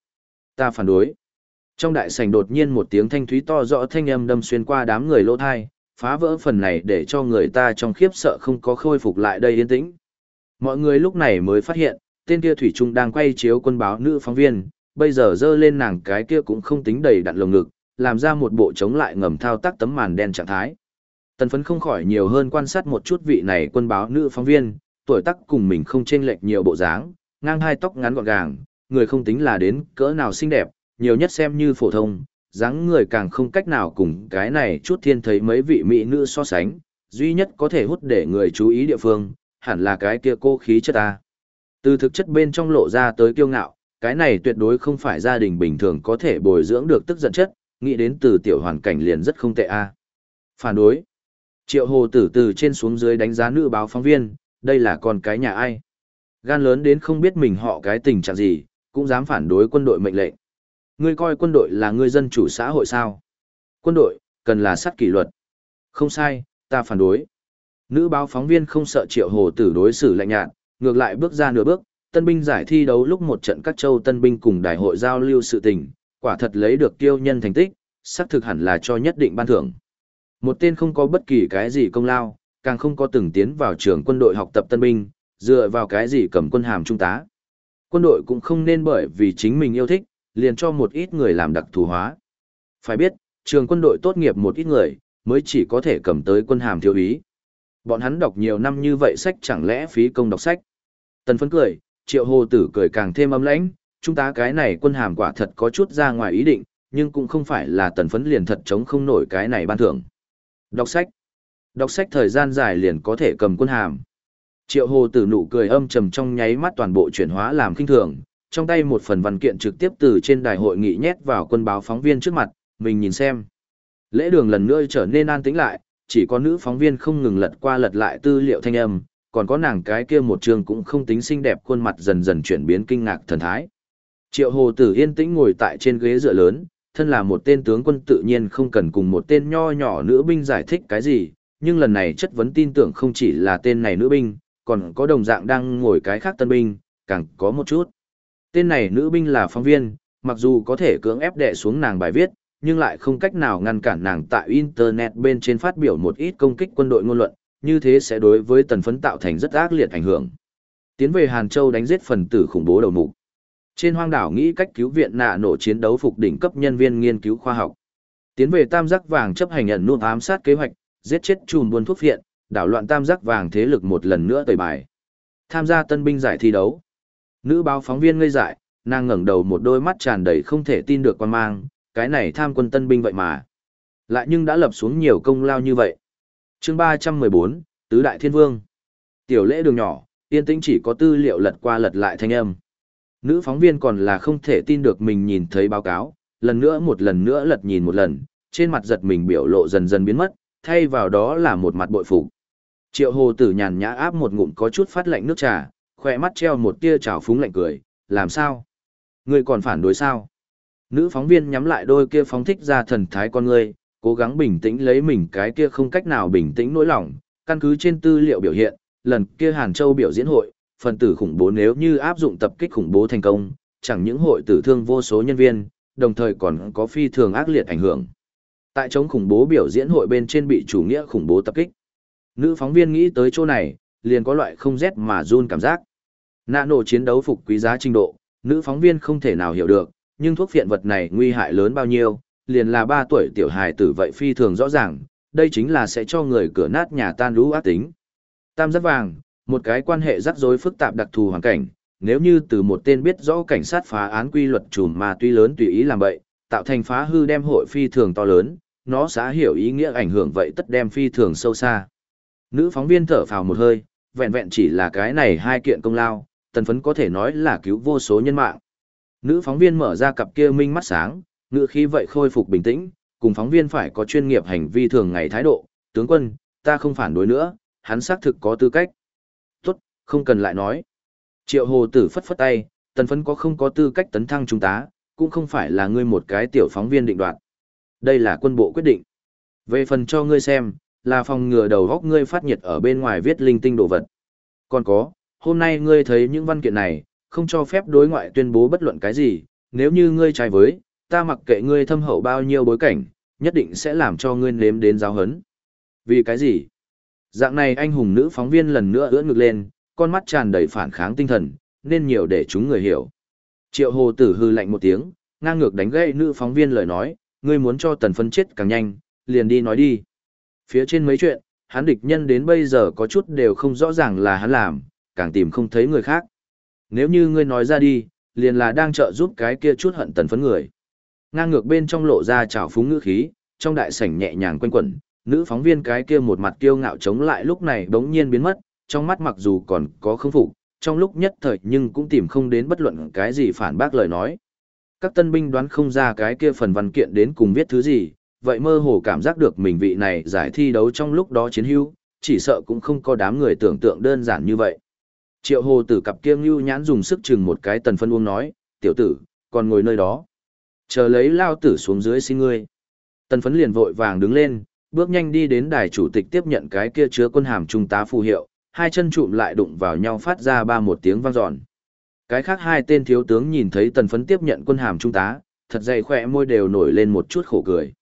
ta phản đối. Trong đại sảnh đột nhiên một tiếng thanh thúy to rõ thanh âm đâm xuyên qua đám người lỗ thai, phá vỡ phần này để cho người ta trong khiếp sợ không có khôi phục lại đây yên tĩnh. Mọi người lúc này mới phát hiện, tên kia Thủy Trung đang quay chiếu quân báo nữ phóng viên, bây giờ dơ lên nàng cái kia cũng không tính đầy đặn lồng ngực, làm ra một bộ chống lại ngầm thao tác tấm màn đen trạng thái. Tần phấn không khỏi nhiều hơn quan sát một chút vị này quân báo nữ phóng viên, tuổi tác cùng mình không chênh lệch nhiều bộ dáng, ngang hai tóc ngắn gọn gàng, người không tính là đến cỡ nào xinh đẹp, nhiều nhất xem như phổ thông, dáng người càng không cách nào cùng cái này chút thiên thấy mấy vị mỹ nữ so sánh, duy nhất có thể hút để người chú ý địa phương, hẳn là cái kia cô khí chất ta. Từ thực chất bên trong lộ ra tới kiêu ngạo, cái này tuyệt đối không phải gia đình bình thường có thể bồi dưỡng được tức giận chất, nghĩ đến từ tiểu hoàn cảnh liền rất không tệ a. Phản đối. Triệu hồ tử từ trên xuống dưới đánh giá nữ báo phóng viên, đây là con cái nhà ai. Gan lớn đến không biết mình họ cái tình trạng gì, cũng dám phản đối quân đội mệnh lệnh. Ngươi coi quân đội là ngươi dân chủ xã hội sao? Quân đội, cần là sát kỷ luật. Không sai, ta phản đối. Nữ báo phóng viên không sợ triệu hồ tử đối xử lạnh nhạt, ngược lại bước ra nửa bước, tân binh giải thi đấu lúc một trận các châu tân binh cùng đại hội giao lưu sự tình, quả thật lấy được tiêu nhân thành tích, xác thực hẳn là cho nhất định ban thưởng. Một tên không có bất kỳ cái gì công lao, càng không có từng tiến vào trường quân đội học tập tân binh, dựa vào cái gì cầm quân hàm trung tá. Quân đội cũng không nên bởi vì chính mình yêu thích, liền cho một ít người làm đặc thù hóa. Phải biết, trường quân đội tốt nghiệp một ít người, mới chỉ có thể cầm tới quân hàm thiếu ý. Bọn hắn đọc nhiều năm như vậy sách chẳng lẽ phí công đọc sách. Tần phấn cười, triệu hồ tử cười càng thêm âm lãnh, chúng ta cái này quân hàm quả thật có chút ra ngoài ý định, nhưng cũng không phải là tần phấn liền thật chống không nổi cái này ban thưởng. Đọc sách. Đọc sách thời gian dài liền có thể cầm quân hàm. Triệu hồ tử nụ cười âm trầm trong nháy mắt toàn bộ chuyển hóa làm kinh thường, trong tay một phần văn kiện trực tiếp từ trên đài hội nghị nhét vào quân báo phóng viên trước mặt, mình nhìn xem. Lễ đường lần nữa trở nên an tĩnh lại, chỉ có nữ phóng viên không ngừng lật qua lật lại tư liệu thanh âm, còn có nàng cái kia một trường cũng không tính xinh đẹp khuôn mặt dần dần chuyển biến kinh ngạc thần thái. Triệu hồ tử yên tĩnh ngồi tại trên ghế dựa lớn, thân là một tên tướng quân tự nhiên không cần cùng một tên nho nhỏ nữ binh giải thích cái gì, nhưng lần này chất vấn tin tưởng không chỉ là tên này nữ binh, còn có đồng dạng đang ngồi cái khác tân binh, càng có một chút. Tên này nữ binh là phóng viên, mặc dù có thể cưỡng ép đệ xuống nàng bài viết, nhưng lại không cách nào ngăn cản nàng tại Internet bên trên phát biểu một ít công kích quân đội ngôn luận, như thế sẽ đối với tần phấn tạo thành rất ác liệt ảnh hưởng. Tiến về Hàn Châu đánh giết phần tử khủng bố đầu mục. Trên hoang đảo nghĩ cách cứu viện nạ nổ chiến đấu phục đỉnh cấp nhân viên nghiên cứu khoa học. Tiến về tam giác vàng chấp hành nhận nút ám sát kế hoạch, giết chết chùm buôn thuốc viện, đảo loạn tam giác vàng thế lực một lần nữa tẩy bài. Tham gia tân binh giải thi đấu. Nữ báo phóng viên ngây dại, nàng ngẩng đầu một đôi mắt tràn đầy không thể tin được quan mang, cái này tham quân tân binh vậy mà. Lại nhưng đã lập xuống nhiều công lao như vậy. chương ba trăm mười bốn Tứ Đại Thiên Vương. Tiểu lễ đường nhỏ, yên tĩnh chỉ có tư liệu lật qua lật lại thanh âm. Nữ phóng viên còn là không thể tin được mình nhìn thấy báo cáo, lần nữa một lần nữa lật nhìn một lần, trên mặt giật mình biểu lộ dần dần biến mất, thay vào đó là một mặt bội phục. Triệu hồ tử nhàn nhã áp một ngụm có chút phát lạnh nước trà, khỏe mắt treo một tia trào phúng lạnh cười, làm sao? Ngươi còn phản đối sao? Nữ phóng viên nhắm lại đôi kia phóng thích ra thần thái con ngươi, cố gắng bình tĩnh lấy mình cái kia không cách nào bình tĩnh nỗi lòng, căn cứ trên tư liệu biểu hiện, lần kia Hàn Châu biểu diễn hội, phần tử khủng bố nếu như áp dụng tập kích khủng bố thành công, chẳng những hội tử thương vô số nhân viên, đồng thời còn có phi thường ác liệt ảnh hưởng. Tại chống khủng bố biểu diễn hội bên trên bị chủ nghĩa khủng bố tập kích. Nữ phóng viên nghĩ tới chỗ này, liền có loại không rét mà run cảm giác. Nạ nổ chiến đấu phục quý giá trình độ, nữ phóng viên không thể nào hiểu được, nhưng thuốc phiện vật này nguy hại lớn bao nhiêu, liền là 3 tuổi tiểu hài tử vậy phi thường rõ ràng, đây chính là sẽ cho người cửa nát nhà tan lũ ác tính. Tam giác vàng, Một cái quan hệ rắc rối phức tạp đặc thù hoàn cảnh, nếu như từ một tên biết rõ cảnh sát phá án quy luật trùm ma túy lớn tùy ý làm vậy, tạo thành phá hư đem hội phi thường to lớn, nó xã hiểu ý nghĩa ảnh hưởng vậy tất đem phi thường sâu xa. Nữ phóng viên thở phào một hơi, vẹn vẹn chỉ là cái này hai kiện công lao, tần phấn có thể nói là cứu vô số nhân mạng. Nữ phóng viên mở ra cặp kia minh mắt sáng, ngựa khí vậy khôi phục bình tĩnh, cùng phóng viên phải có chuyên nghiệp hành vi thường ngày thái độ, tướng quân, ta không phản đối nữa, hắn xác thực có tư cách. Tốt, không cần lại nói. Triệu hồ tử phất phất tay, tần phấn có không có tư cách tấn thăng trung tá, cũng không phải là ngươi một cái tiểu phóng viên định đoạt. Đây là quân bộ quyết định. Về phần cho ngươi xem, là phòng ngừa đầu góc ngươi phát nhiệt ở bên ngoài viết linh tinh đồ vật. Còn có, hôm nay ngươi thấy những văn kiện này, không cho phép đối ngoại tuyên bố bất luận cái gì, nếu như ngươi trái với, ta mặc kệ ngươi thâm hậu bao nhiêu bối cảnh, nhất định sẽ làm cho ngươi nếm đến giáo hấn. Vì cái gì? Dạng này anh hùng nữ phóng viên lần nữa ưỡn ngực lên, con mắt tràn đầy phản kháng tinh thần, nên nhiều để chúng người hiểu. Triệu hồ tử hư lạnh một tiếng, ngang ngược đánh gãy nữ phóng viên lời nói, ngươi muốn cho tần phân chết càng nhanh, liền đi nói đi. Phía trên mấy chuyện, hắn địch nhân đến bây giờ có chút đều không rõ ràng là hắn làm, càng tìm không thấy người khác. Nếu như ngươi nói ra đi, liền là đang trợ giúp cái kia chút hận tần phấn người. Ngang ngược bên trong lộ ra trào phúng ngữ khí, trong đại sảnh nhẹ nhàng quanh quẩn, nữ phóng viên cái kia một mặt kiêu ngạo chống lại lúc này đống nhiên biến mất, trong mắt mặc dù còn có khương phục, trong lúc nhất thời nhưng cũng tìm không đến bất luận cái gì phản bác lời nói. Các tân binh đoán không ra cái kia phần văn kiện đến cùng viết thứ gì, vậy mơ hồ cảm giác được mình vị này giải thi đấu trong lúc đó chiến hữu, chỉ sợ cũng không có đám người tưởng tượng đơn giản như vậy. Triệu hồ tử cặp kia ngưu nhãn dùng sức chừng một cái tần phân uống nói, tiểu tử, còn ngồi nơi đó. Chờ lấy lao tử xuống dưới xin ngươi. Tần phấn liền vội vàng đứng lên, bước nhanh đi đến đài chủ tịch tiếp nhận cái kia chứa quân hàm trung tá phù hiệu, hai chân trụm lại đụng vào nhau phát ra ba một tiếng vang dọn. Cái khác hai tên thiếu tướng nhìn thấy tần phấn tiếp nhận quân hàm trung tá, thật dày khỏe môi đều nổi lên một chút khổ cười.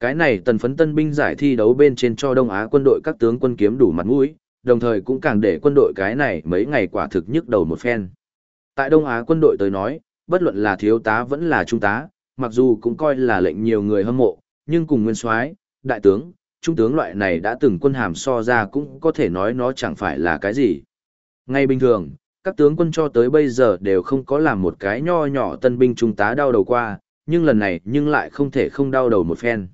Cái này tần phấn tân binh giải thi đấu bên trên cho Đông Á quân đội các tướng quân kiếm đủ mặt mũi, đồng thời cũng càng để quân đội cái này mấy ngày quả thực nhức đầu một phen. Tại Đông Á quân đội tới nói, bất luận là thiếu tá vẫn là trung tá, mặc dù cũng coi là lệnh nhiều người hâm mộ, nhưng cùng nguyên soái, đại tướng, trung tướng loại này đã từng quân hàm so ra cũng có thể nói nó chẳng phải là cái gì. Ngay bình thường, các tướng quân cho tới bây giờ đều không có làm một cái nho nhỏ tân binh trung tá đau đầu qua, nhưng lần này nhưng lại không thể không đau đầu một phen.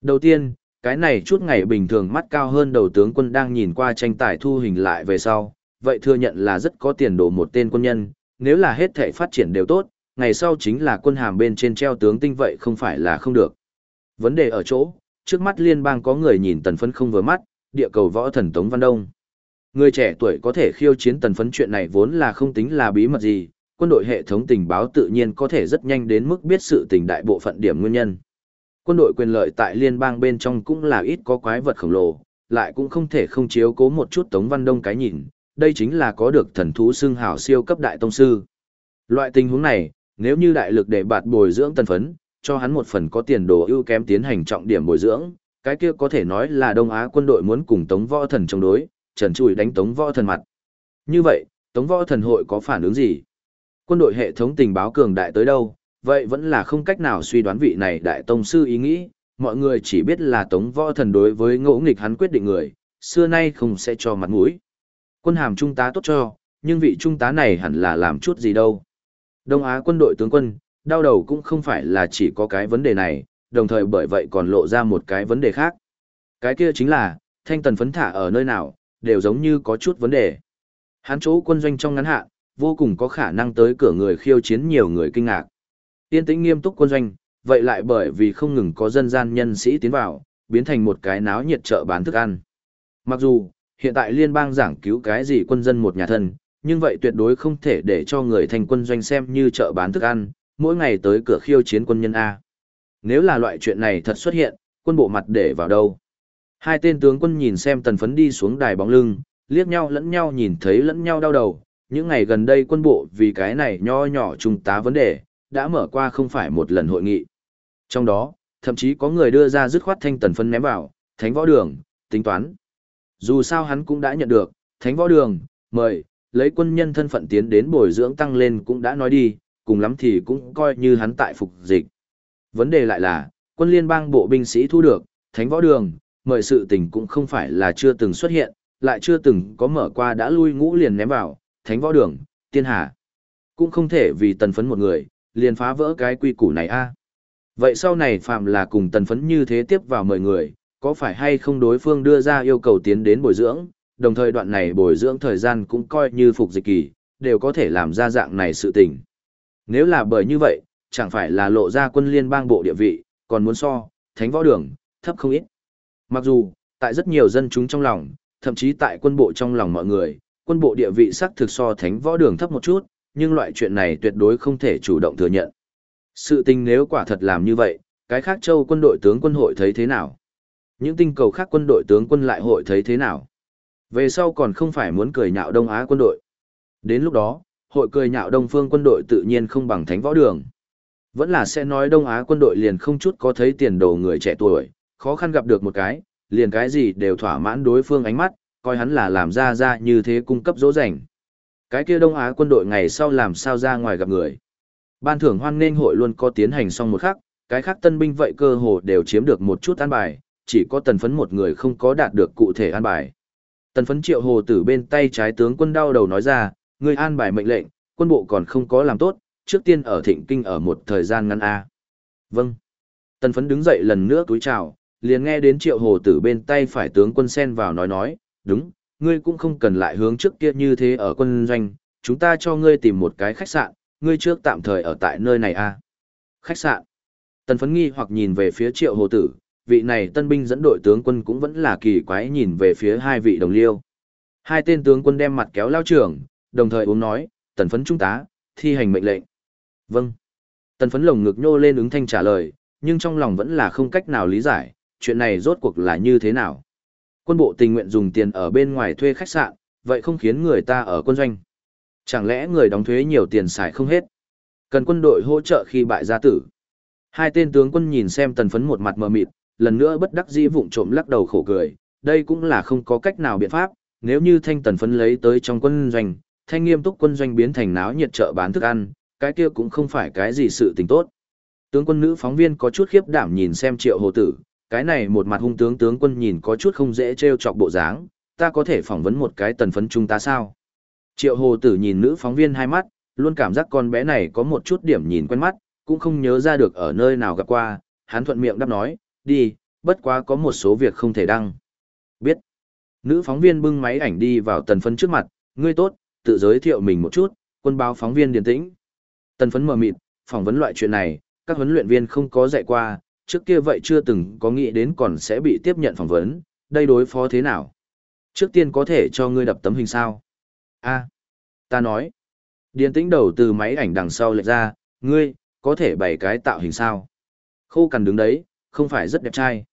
Đầu tiên, cái này chút ngày bình thường mắt cao hơn đầu tướng quân đang nhìn qua tranh tài thu hình lại về sau, vậy thừa nhận là rất có tiền đồ một tên quân nhân, nếu là hết thể phát triển đều tốt, ngày sau chính là quân hàm bên trên treo tướng tinh vậy không phải là không được. Vấn đề ở chỗ, trước mắt liên bang có người nhìn tần phấn không vừa mắt, địa cầu võ thần Tống Văn Đông. Người trẻ tuổi có thể khiêu chiến tần phấn chuyện này vốn là không tính là bí mật gì, quân đội hệ thống tình báo tự nhiên có thể rất nhanh đến mức biết sự tình đại bộ phận điểm nguyên nhân. Quân đội quyền lợi tại liên bang bên trong cũng là ít có quái vật khổng lồ, lại cũng không thể không chiếu cố một chút Tống Văn Đông cái nhìn, đây chính là có được thần thú xưng hào siêu cấp đại tông sư. Loại tình huống này, nếu như đại lực để bạt bồi dưỡng tân phấn, cho hắn một phần có tiền đồ ưu kém tiến hành trọng điểm bồi dưỡng, cái kia có thể nói là Đông Á quân đội muốn cùng Tống Võ Thần chống đối, trần trụi đánh Tống Võ Thần mặt. Như vậy, Tống Võ Thần hội có phản ứng gì? Quân đội hệ thống tình báo cường đại tới đâu, vậy vẫn là không cách nào suy đoán vị này đại tông sư ý nghĩ, mọi người chỉ biết là Tống Võ Thần đối với ngỗ nghịch hắn quyết định người, xưa nay không sẽ cho mặt mũi. Quân hàm trung tá tốt cho, nhưng vị trung tá này hẳn là làm chút gì đâu. Đông Á quân đội tướng quân, đau đầu cũng không phải là chỉ có cái vấn đề này, đồng thời bởi vậy còn lộ ra một cái vấn đề khác. Cái kia chính là, thanh tần phấn thả ở nơi nào, đều giống như có chút vấn đề. Hắn chỗ quân doanh trong ngắn hạn, vô cùng có khả năng tới cửa người khiêu chiến nhiều người kinh ngạc. Tiên tĩnh nghiêm túc quân doanh, vậy lại bởi vì không ngừng có dân gian nhân sĩ tiến vào, biến thành một cái náo nhiệt chợ bán thức ăn. Mặc dù, hiện tại liên bang giảng cứu cái gì quân dân một nhà thân, nhưng vậy tuyệt đối không thể để cho người thành quân doanh xem như chợ bán thức ăn, mỗi ngày tới cửa khiêu chiến quân nhân A. Nếu là loại chuyện này thật xuất hiện, quân bộ mặt để vào đâu? Hai tên tướng quân nhìn xem tần phấn đi xuống đài bóng lưng, liếc nhau lẫn nhau nhìn thấy lẫn nhau đau đầu. Những ngày gần đây quân bộ vì cái này nho nhỏ trung tá vấn đề, đã mở qua không phải một lần hội nghị. Trong đó, thậm chí có người đưa ra dứt khoát thanh tần phân ném vào, thánh võ đường, tính toán. Dù sao hắn cũng đã nhận được, thánh võ đường, mời, lấy quân nhân thân phận tiến đến bồi dưỡng tăng lên cũng đã nói đi, cùng lắm thì cũng coi như hắn tại phục dịch. Vấn đề lại là, quân liên bang bộ binh sĩ thu được, thánh võ đường, mời sự tình cũng không phải là chưa từng xuất hiện, lại chưa từng có mở qua đã lui ngũ liền ném vào, thánh võ đường, tiên hà. Cũng không thể vì tần phấn một người, liền phá vỡ cái quy củ này a Vậy sau này phạm là cùng tần phấn như thế tiếp vào mời người, có phải hay không đối phương đưa ra yêu cầu tiến đến bồi dưỡng, đồng thời đoạn này bồi dưỡng thời gian cũng coi như phục dịch kỳ, đều có thể làm ra dạng này sự tình. Nếu là bởi như vậy, chẳng phải là lộ ra quân liên bang bộ địa vị, còn muốn so, thánh võ đường, thấp không ít. Mặc dù, tại rất nhiều dân chúng trong lòng, thậm chí tại quân bộ trong lòng mọi người, quân bộ địa vị sắc thực so thánh võ đường thấp một chút, nhưng loại chuyện này tuyệt đối không thể chủ động thừa nhận. Sự tình nếu quả thật làm như vậy, cái khác châu quân đội tướng quân hội thấy thế nào? Những tinh cầu khác quân đội tướng quân lại hội thấy thế nào? Về sau còn không phải muốn cười nhạo Đông Á quân đội. Đến lúc đó, hội cười nhạo Đông Phương quân đội tự nhiên không bằng thánh võ đường. Vẫn là sẽ nói Đông Á quân đội liền không chút có thấy tiền đồ người trẻ tuổi, khó khăn gặp được một cái, liền cái gì đều thỏa mãn đối phương ánh mắt, coi hắn là làm ra ra như thế cung cấp dỗ dành. Cái kia Đông Á quân đội ngày sau làm sao ra ngoài gặp người. Ban thưởng hoan nghênh hội luôn có tiến hành xong một khắc, cái khác tân binh vậy cơ hồ đều chiếm được một chút an bài, chỉ có tần phấn một người không có đạt được cụ thể an bài. Tần phấn triệu hồ tử bên tay trái tướng quân đau đầu nói ra, người an bài mệnh lệnh, quân bộ còn không có làm tốt, trước tiên ở thịnh kinh ở một thời gian ngắn A. Vâng. Tần phấn đứng dậy lần nữa túi chào, liền nghe đến triệu hồ tử bên tay phải tướng quân sen vào nói nói, đúng, ngươi cũng không cần lại hướng trước kia như thế ở quân doanh, chúng ta cho ngươi tìm một cái khách sạn, ngươi trước tạm thời ở tại nơi này a. Khách sạn. Tần phấn nghi hoặc nhìn về phía triệu hồ tử, vị này tân binh dẫn đội tướng quân cũng vẫn là kỳ quái nhìn về phía hai vị đồng liêu. Hai tên tướng quân đem mặt kéo lao trưởng, đồng thời uống nói, tần phấn trung tá, thi hành mệnh lệnh. Vâng. Tần phấn lồng ngực nhô lên ứng thanh trả lời, nhưng trong lòng vẫn là không cách nào lý giải, chuyện này rốt cuộc là như thế nào. Quân bộ tình nguyện dùng tiền ở bên ngoài thuê khách sạn, vậy không khiến người ta ở quân doanh. Chẳng lẽ người đóng thuế nhiều tiền xài không hết? Cần quân đội hỗ trợ khi bại gia tử. Hai tên tướng quân nhìn xem tần phấn một mặt mờ mịt, lần nữa bất đắc dĩ vụng trộm lắc đầu khổ cười, đây cũng là không có cách nào biện pháp, nếu như thanh tần phấn lấy tới trong quân doanh, thanh nghiêm túc quân doanh biến thành náo nhiệt chợ bán thức ăn, cái kia cũng không phải cái gì sự tình tốt. Tướng quân nữ phóng viên có chút khiếp đảm nhìn xem triệu hồ tử, cái này một mặt hung tướng tướng quân nhìn có chút không dễ trêu chọc bộ dáng, ta có thể phỏng vấn một cái tần phấn chúng ta sao? Triệu hồ tử nhìn nữ phóng viên hai mắt, luôn cảm giác con bé này có một chút điểm nhìn quen mắt, cũng không nhớ ra được ở nơi nào gặp qua, hắn thuận miệng đáp nói, đi, bất quá có một số việc không thể đăng. Biết. Nữ phóng viên bưng máy ảnh đi vào tần phấn trước mặt, ngươi tốt, tự giới thiệu mình một chút, quân báo phóng viên điền tĩnh. Tần phấn mờ mịt, phỏng vấn loại chuyện này, các huấn luyện viên không có dạy qua, trước kia vậy chưa từng có nghĩ đến còn sẽ bị tiếp nhận phỏng vấn, đây đối phó thế nào? Trước tiên có thể cho ngươi đập tấm hình sao? a ta nói. Điền tĩnh đầu từ máy ảnh đằng sau lệch ra, ngươi, có thể bày cái tạo hình sao? Khô cằn đứng đấy, không phải rất đẹp trai.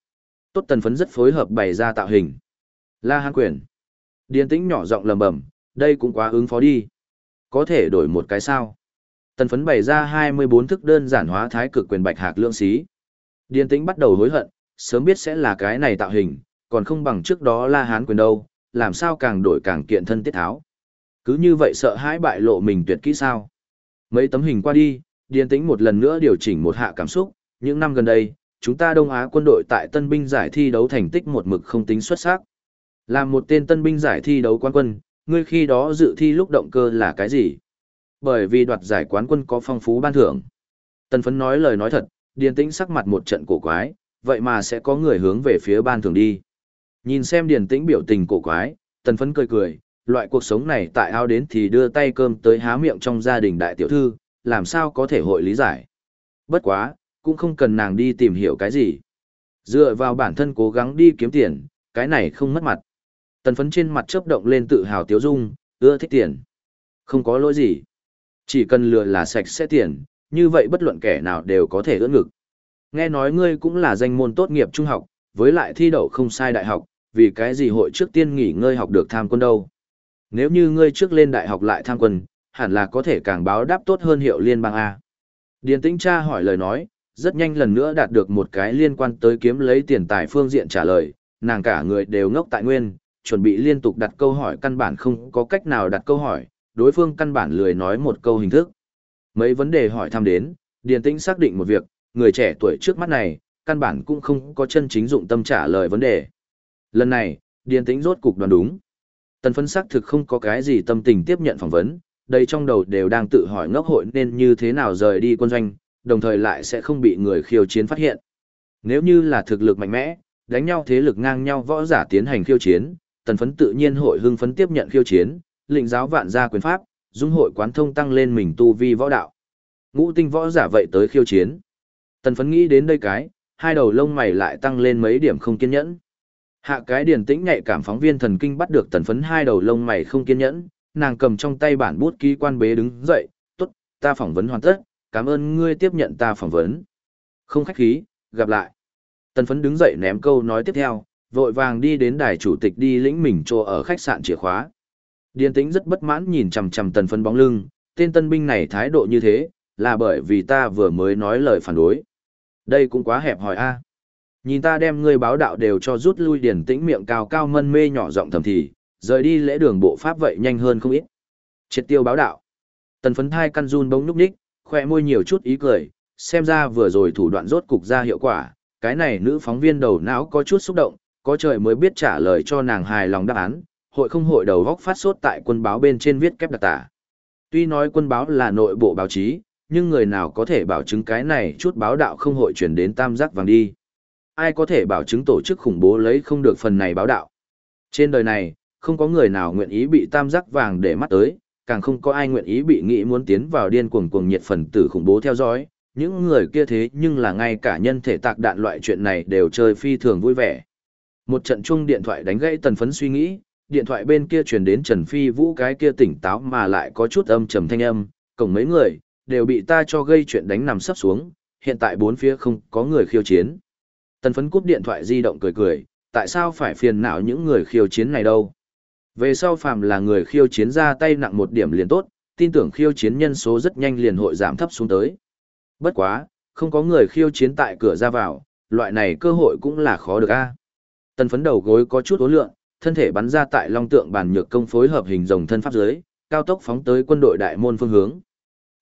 Tốt tần phấn rất phối hợp bày ra tạo hình. La Hán Quyền. Điền tĩnh nhỏ giọng lầm bẩm đây cũng quá ứng phó đi. Có thể đổi một cái sao? Tần phấn bày ra 24 thức đơn giản hóa thái cực quyền bạch hạc lượng xí. Điền tĩnh bắt đầu hối hận, sớm biết sẽ là cái này tạo hình, còn không bằng trước đó la hán quyền đâu, làm sao càng đổi càng kiện thân tiết tháo. Cứ như vậy sợ hãi bại lộ mình tuyệt kỹ sao. Mấy tấm hình qua đi, điền tĩnh một lần nữa điều chỉnh một hạ cảm xúc, những năm gần đây, chúng ta Đông Á quân đội tại tân binh giải thi đấu thành tích một mực không tính xuất sắc. Làm một tên tân binh giải thi đấu quán quân, ngươi khi đó dự thi lúc động cơ là cái gì? Bởi vì đoạt giải quán quân có phong phú ban thưởng. Tân phấn nói lời nói thật, Điền Tĩnh sắc mặt một trận cổ quái, vậy mà sẽ có người hướng về phía ban thường đi. Nhìn xem Điền Tĩnh biểu tình cổ quái, Tần Phấn cười cười, loại cuộc sống này tại ao đến thì đưa tay cơm tới há miệng trong gia đình đại tiểu thư, làm sao có thể hội lý giải. Bất quá, cũng không cần nàng đi tìm hiểu cái gì. Dựa vào bản thân cố gắng đi kiếm tiền, cái này không mất mặt. Tần Phấn trên mặt chớp động lên tự hào tiếu dung, ưa thích tiền. Không có lỗi gì. Chỉ cần lừa là sạch sẽ tiền, như vậy bất luận kẻ nào đều có thể ưỡn ngực. Nghe nói ngươi cũng là danh môn tốt nghiệp trung học, với lại thi đậu không sai đại học, vì cái gì hội trước tiên nghỉ ngơi học được tham quân đâu. Nếu như ngươi trước lên đại học lại tham quân, hẳn là có thể càng báo đáp tốt hơn hiệu liên bang A. Điền tĩnh cha hỏi lời nói, rất nhanh lần nữa đạt được một cái liên quan tới kiếm lấy tiền tài phương diện trả lời, nàng cả người đều ngốc tại nguyên, chuẩn bị liên tục đặt câu hỏi căn bản không có cách nào đặt câu hỏi, đối phương căn bản lười nói một câu hình thức. Mấy vấn đề hỏi thăm đến, Điền Tĩnh xác định một việc, người trẻ tuổi trước mắt này, căn bản cũng không có chân chính dụng tâm trả lời vấn đề. Lần này, Điền Tĩnh rốt cục đoán đúng. Tần phấn sắc thực không có cái gì tâm tình tiếp nhận phỏng vấn, đây trong đầu đều đang tự hỏi ngốc hội nên như thế nào rời đi quân doanh, đồng thời lại sẽ không bị người khiêu chiến phát hiện. Nếu như là thực lực mạnh mẽ, đánh nhau thế lực ngang nhau võ giả tiến hành khiêu chiến, tần phấn tự nhiên hội hưng phấn tiếp nhận khiêu chiến, lĩnh giáo vạn gia quyền pháp, dung hội quán thông tăng lên mình tu vi võ đạo. Ngũ tinh võ giả vậy tới khiêu chiến. Tần phấn nghĩ đến đây cái, hai đầu lông mày lại tăng lên mấy điểm không kiên nhẫn. Hạ cái điển tĩnh nhạy cảm phóng viên thần kinh bắt được tần phấn hai đầu lông mày không kiên nhẫn, nàng cầm trong tay bản bút ký quan bế đứng dậy, tốt, ta phỏng vấn hoàn tất, cảm ơn ngươi tiếp nhận ta phỏng vấn. Không khách khí, gặp lại. Tần phấn đứng dậy ném câu nói tiếp theo, vội vàng đi đến đài chủ tịch đi lĩnh mình trô ở khách sạn chìa khóa. Điền tĩnh rất bất mãn nhìn chằm chằm tần phấn bóng lưng, tên tân binh này thái độ như thế, là bởi vì ta vừa mới nói lời phản đối. Đây cũng quá hẹp hỏi a. Nhìn ta đem ngươi báo đạo đều cho rút lui điền tĩnh miệng cao cao mân mê nhỏ giọng thầm thì, rời đi lễ đường bộ pháp vậy nhanh hơn không ít. Triệt tiêu báo đạo. Tần phấn thai căn run bỗng núp ních, khoe môi nhiều chút ý cười, xem ra vừa rồi thủ đoạn rốt cục ra hiệu quả, cái này nữ phóng viên đầu não có chút xúc động, có trời mới biết trả lời cho nàng hài lòng đáp án, hội không hội đầu góc phát sốt tại quân báo bên trên viết kép đặc tả. Tuy nói quân báo là nội bộ báo chí, nhưng người nào có thể bảo chứng cái này chút báo đạo không hội chuyển đến tam giác vàng đi. Ai có thể bảo chứng tổ chức khủng bố lấy không được phần này báo đạo. Trên đời này, không có người nào nguyện ý bị tam giác vàng để mắt tới, càng không có ai nguyện ý bị nghĩ muốn tiến vào điên cuồng cuồng nhiệt phần tử khủng bố theo dõi. Những người kia thế nhưng là ngay cả nhân thể tạc đạn loại chuyện này đều chơi phi thường vui vẻ. Một trận chung điện thoại đánh gãy tần phấn suy nghĩ, điện thoại bên kia truyền đến Trần Phi Vũ cái kia tỉnh táo mà lại có chút âm trầm thanh âm, cổng mấy người, đều bị ta cho gây chuyện đánh nằm sắp xuống, hiện tại bốn phía không có người khiêu chiến. Tần phấn cúp điện thoại di động cười cười, tại sao phải phiền não những người khiêu chiến này đâu? Về sau phàm là người khiêu chiến ra tay nặng một điểm liền tốt, tin tưởng khiêu chiến nhân số rất nhanh liền hội giảm thấp xuống tới. Bất quá, không có người khiêu chiến tại cửa ra vào, loại này cơ hội cũng là khó được a. Tần phấn đầu gối có chút ố lượng, thân thể bắn ra tại long tượng bàn nhược công phối hợp hình rồng thân pháp dưới, cao tốc phóng tới quân đội đại môn phương hướng.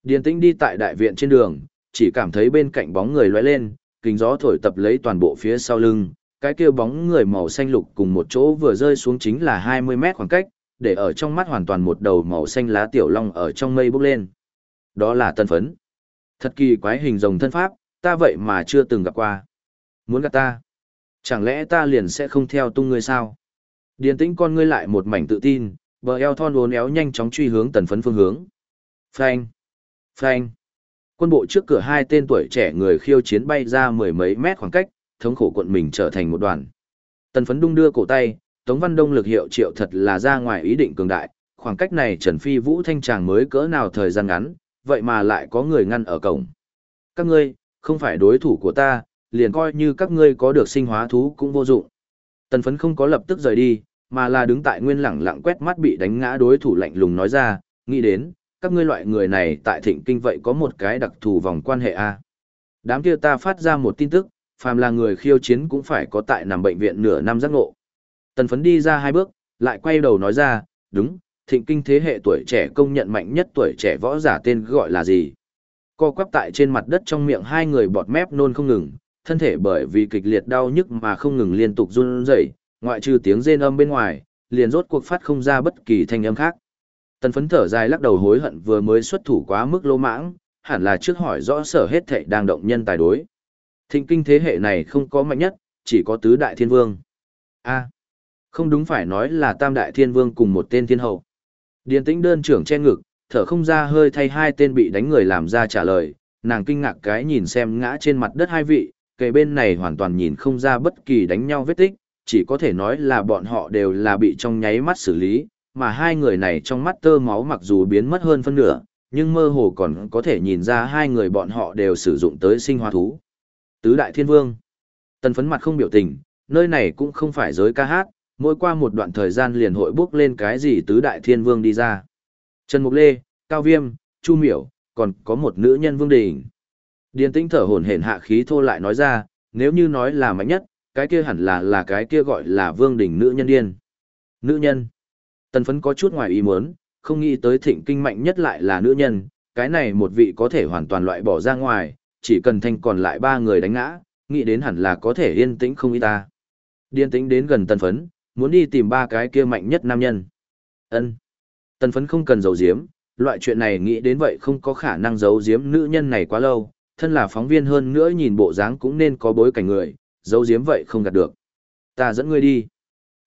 Điền tĩnh đi tại đại viện trên đường, chỉ cảm thấy bên cạnh bóng người lóe lên, kính gió thổi tập lấy toàn bộ phía sau lưng, cái kia bóng người màu xanh lục cùng một chỗ vừa rơi xuống chính là 20 mét khoảng cách, để ở trong mắt hoàn toàn một đầu màu xanh lá tiểu long ở trong mây bốc lên. Đó là tân phấn. Thật kỳ quái hình rồng thân pháp, ta vậy mà chưa từng gặp qua. Muốn gặp ta? Chẳng lẽ ta liền sẽ không theo tung ngươi sao? Điền tĩnh con ngươi lại một mảnh tự tin, bờ eo thon uốn éo nhanh chóng truy hướng tần phấn phương hướng. Phanh! Phanh! Quân bộ trước cửa hai tên tuổi trẻ người khiêu chiến bay ra mười mấy mét khoảng cách, thống khổ cuộn mình trở thành một đoàn. Tần phấn đung đưa cổ tay, Tống Văn Đông lực hiệu triệu thật là ra ngoài ý định cường đại, khoảng cách này Trần Phi Vũ thanh tràng mới cỡ nào thời gian ngắn, vậy mà lại có người ngăn ở cổng. Các ngươi, không phải đối thủ của ta, liền coi như các ngươi có được sinh hóa thú cũng vô dụng. Tần phấn không có lập tức rời đi, mà là đứng tại nguyên lẳng lặng quét mắt bị đánh ngã đối thủ lạnh lùng nói ra, nghĩ đến, các ngươi loại người này tại thịnh kinh vậy có một cái đặc thù vòng quan hệ A. Đám kia ta phát ra một tin tức, phàm là người khiêu chiến cũng phải có tại nằm bệnh viện nửa năm giác ngộ. Tần phấn đi ra hai bước, lại quay đầu nói ra, đúng, thịnh kinh thế hệ tuổi trẻ công nhận mạnh nhất tuổi trẻ võ giả tên gọi là gì. Co quắp tại trên mặt đất trong miệng hai người bọt mép nôn không ngừng, thân thể bởi vì kịch liệt đau nhức mà không ngừng liên tục run rẩy, ngoại trừ tiếng rên âm bên ngoài, liền rốt cuộc phát không ra bất kỳ thanh âm khác. Tần phấn thở dài lắc đầu hối hận vừa mới xuất thủ quá mức lô mãng, hẳn là trước hỏi rõ sở hết thệ đang động nhân tài đối. Thịnh kinh thế hệ này không có mạnh nhất, chỉ có tứ đại thiên vương. a không đúng phải nói là tam đại thiên vương cùng một tên thiên hậu. Điền tĩnh đơn trưởng che ngực, thở không ra hơi thay hai tên bị đánh người làm ra trả lời, nàng kinh ngạc cái nhìn xem ngã trên mặt đất hai vị, kề bên này hoàn toàn nhìn không ra bất kỳ đánh nhau vết tích, chỉ có thể nói là bọn họ đều là bị trong nháy mắt xử lý, mà hai người này trong mắt tơ máu mặc dù biến mất hơn phân nửa, nhưng mơ hồ còn có thể nhìn ra hai người bọn họ đều sử dụng tới sinh hoa thú. Tứ đại thiên vương. Tần phấn mặt không biểu tình, nơi này cũng không phải giới ca hát, mỗi qua một đoạn thời gian liền hội bước lên cái gì tứ đại thiên vương đi ra. Trần Mục Lê, Cao Viêm, Chu Miểu, còn có một nữ nhân vương đình. Điền tĩnh thở hổn hển hạ khí thô lại nói ra, nếu như nói là mạnh nhất, cái kia hẳn là là cái kia gọi là vương đỉnh nữ nhân điên. Nữ nhân. Tần phấn có chút ngoài ý muốn, không nghĩ tới thịnh kinh mạnh nhất lại là nữ nhân, cái này một vị có thể hoàn toàn loại bỏ ra ngoài, chỉ cần thanh còn lại ba người đánh ngã, nghĩ đến hẳn là có thể yên tĩnh không ý ta. Điên tĩnh đến gần tần phấn, muốn đi tìm ba cái kia mạnh nhất nam nhân. Ân. Tần phấn không cần giấu giếm, loại chuyện này nghĩ đến vậy không có khả năng giấu giếm nữ nhân này quá lâu, thân là phóng viên hơn nữa nhìn bộ dáng cũng nên có bối cảnh người, giấu giếm vậy không gạt được. Ta dẫn ngươi đi.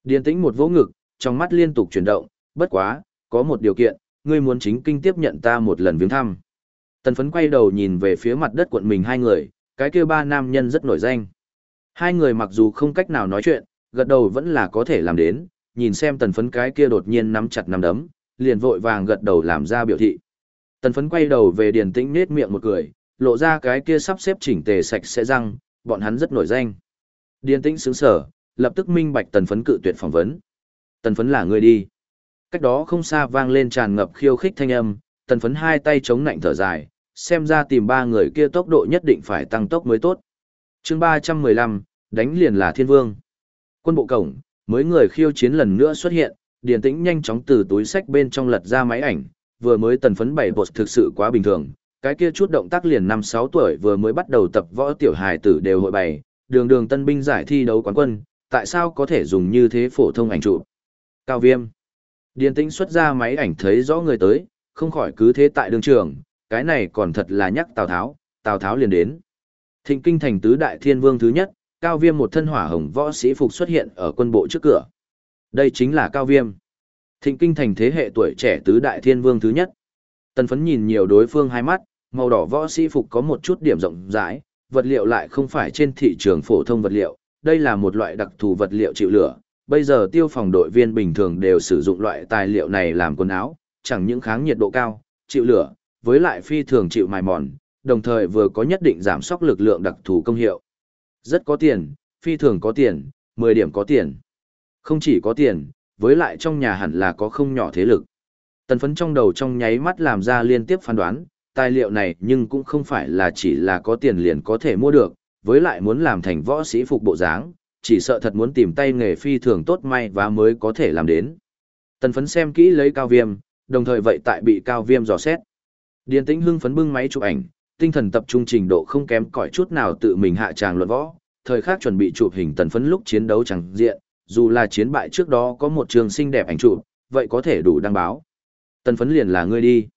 Điền tĩnh một vỗ ngực, trong mắt liên tục chuyển động, bất quá, có một điều kiện, ngươi muốn chính kinh tiếp nhận ta một lần viếng thăm. Tần phấn quay đầu nhìn về phía mặt đất quận mình hai người, cái kia ba nam nhân rất nổi danh. Hai người mặc dù không cách nào nói chuyện, gật đầu vẫn là có thể làm đến, nhìn xem tần phấn cái kia đột nhiên nắm chặt nắm đấm, liền vội vàng gật đầu làm ra biểu thị. Tần phấn quay đầu về điền tĩnh nết miệng một cười, lộ ra cái kia sắp xếp chỉnh tề sạch sẽ răng, bọn hắn rất nổi danh. Điền tĩnh sướng sở, lập tức minh bạch tần phấn cự tuyệt phỏng vấn. Tần phấn là người đi. Cách đó không xa vang lên tràn ngập khiêu khích thanh âm, tần phấn hai tay chống nạnh thở dài, xem ra tìm ba người kia tốc độ nhất định phải tăng tốc mới tốt. chương 315, đánh liền là thiên vương. Quân bộ cổng, mới người khiêu chiến lần nữa xuất hiện, điền tĩnh nhanh chóng từ túi sách bên trong lật ra máy ảnh, vừa mới tần phấn bảy bột thực sự quá bình thường, cái kia chút động tác liền năm sáu tuổi vừa mới bắt đầu tập võ tiểu hài tử đều hội bày, đường đường tân binh giải thi đấu quán quân, tại sao có thể dùng như thế phổ thông ảnh chụp? Cao Viêm. Điền Tĩnh xuất ra máy ảnh thấy rõ người tới, không khỏi cứ thế tại đường trường, cái này còn thật là nhắc Tào Tháo, Tào Tháo liền đến. Thịnh kinh thành tứ đại thiên vương thứ nhất, Cao Viêm một thân hỏa hồng võ sĩ phục xuất hiện ở quân bộ trước cửa. Đây chính là Cao Viêm. Thịnh kinh thành thế hệ tuổi trẻ tứ đại thiên vương thứ nhất. Tần phấn nhìn nhiều đối phương hai mắt, màu đỏ võ sĩ phục có một chút điểm rộng rãi, vật liệu lại không phải trên thị trường phổ thông vật liệu, đây là một loại đặc thù vật liệu chịu lửa. Bây giờ tiêu phòng đội viên bình thường đều sử dụng loại tài liệu này làm quần áo, chẳng những kháng nhiệt độ cao, chịu lửa, với lại phi thường chịu mài mòn, đồng thời vừa có nhất định giảm sóc lực lượng đặc thù công hiệu. Rất có tiền, phi thường có tiền, 10 điểm có tiền. Không chỉ có tiền, với lại trong nhà hẳn là có không nhỏ thế lực. Tần phấn trong đầu trong nháy mắt làm ra liên tiếp phán đoán, tài liệu này nhưng cũng không phải là chỉ là có tiền liền có thể mua được, với lại muốn làm thành võ sĩ phục bộ dáng, chỉ sợ thật muốn tìm tay nghề phi thường tốt may và mới có thể làm đến. Tần phấn xem kỹ lấy cao viêm, đồng thời vậy tại bị cao viêm dò xét. Điền tĩnh hưng phấn bưng máy chụp ảnh, tinh thần tập trung trình độ không kém cỏi chút nào tự mình hạ tràng luận võ, thời khắc chuẩn bị chụp hình tần phấn lúc chiến đấu chẳng diện, dù là chiến bại trước đó có một trường xinh đẹp ảnh chụp, vậy có thể đủ đăng báo. Tần phấn liền là ngươi đi.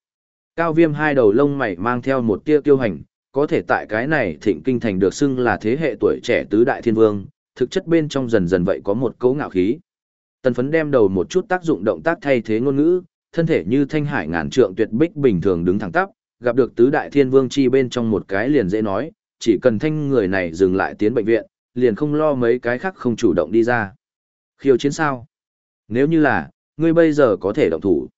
Cao viêm hai đầu lông mày mang theo một tia tiêu hành, có thể tại cái này thịnh kinh thành được xưng là thế hệ tuổi trẻ tứ đại thiên vương, thực chất bên trong dần dần vậy có một cấu ngạo khí. Tần phấn đem đầu một chút tác dụng động tác thay thế ngôn ngữ, thân thể như thanh hải ngàn trượng tuyệt bích bình thường đứng thẳng tắp, gặp được tứ đại thiên vương chi bên trong một cái liền dễ nói, chỉ cần thanh người này dừng lại tiến bệnh viện, liền không lo mấy cái khác không chủ động đi ra. Khiêu chiến sao? Nếu như là, ngươi bây giờ có thể động thủ.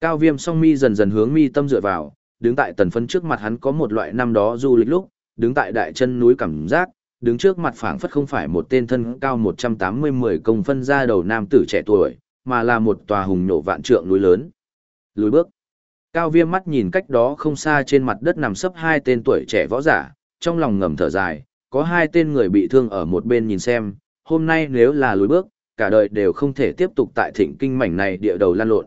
Cao viêm song mi dần dần hướng mi tâm dựa vào, đứng tại tần phấn trước mặt hắn có một loại năm đó du lịch lúc, đứng tại đại chân núi cảm giác, đứng trước mặt phảng phất không phải một tên thân cao 180-10 công phân ra đầu nam tử trẻ tuổi, mà là một tòa hùng nhổ vạn trượng núi lớn. Lùi bước. Cao viêm mắt nhìn cách đó không xa trên mặt đất nằm sấp hai tên tuổi trẻ võ giả, trong lòng ngầm thở dài, có hai tên người bị thương ở một bên nhìn xem, hôm nay nếu là lùi bước, cả đời đều không thể tiếp tục tại thịnh kinh mảnh này địa đầu lan lộn.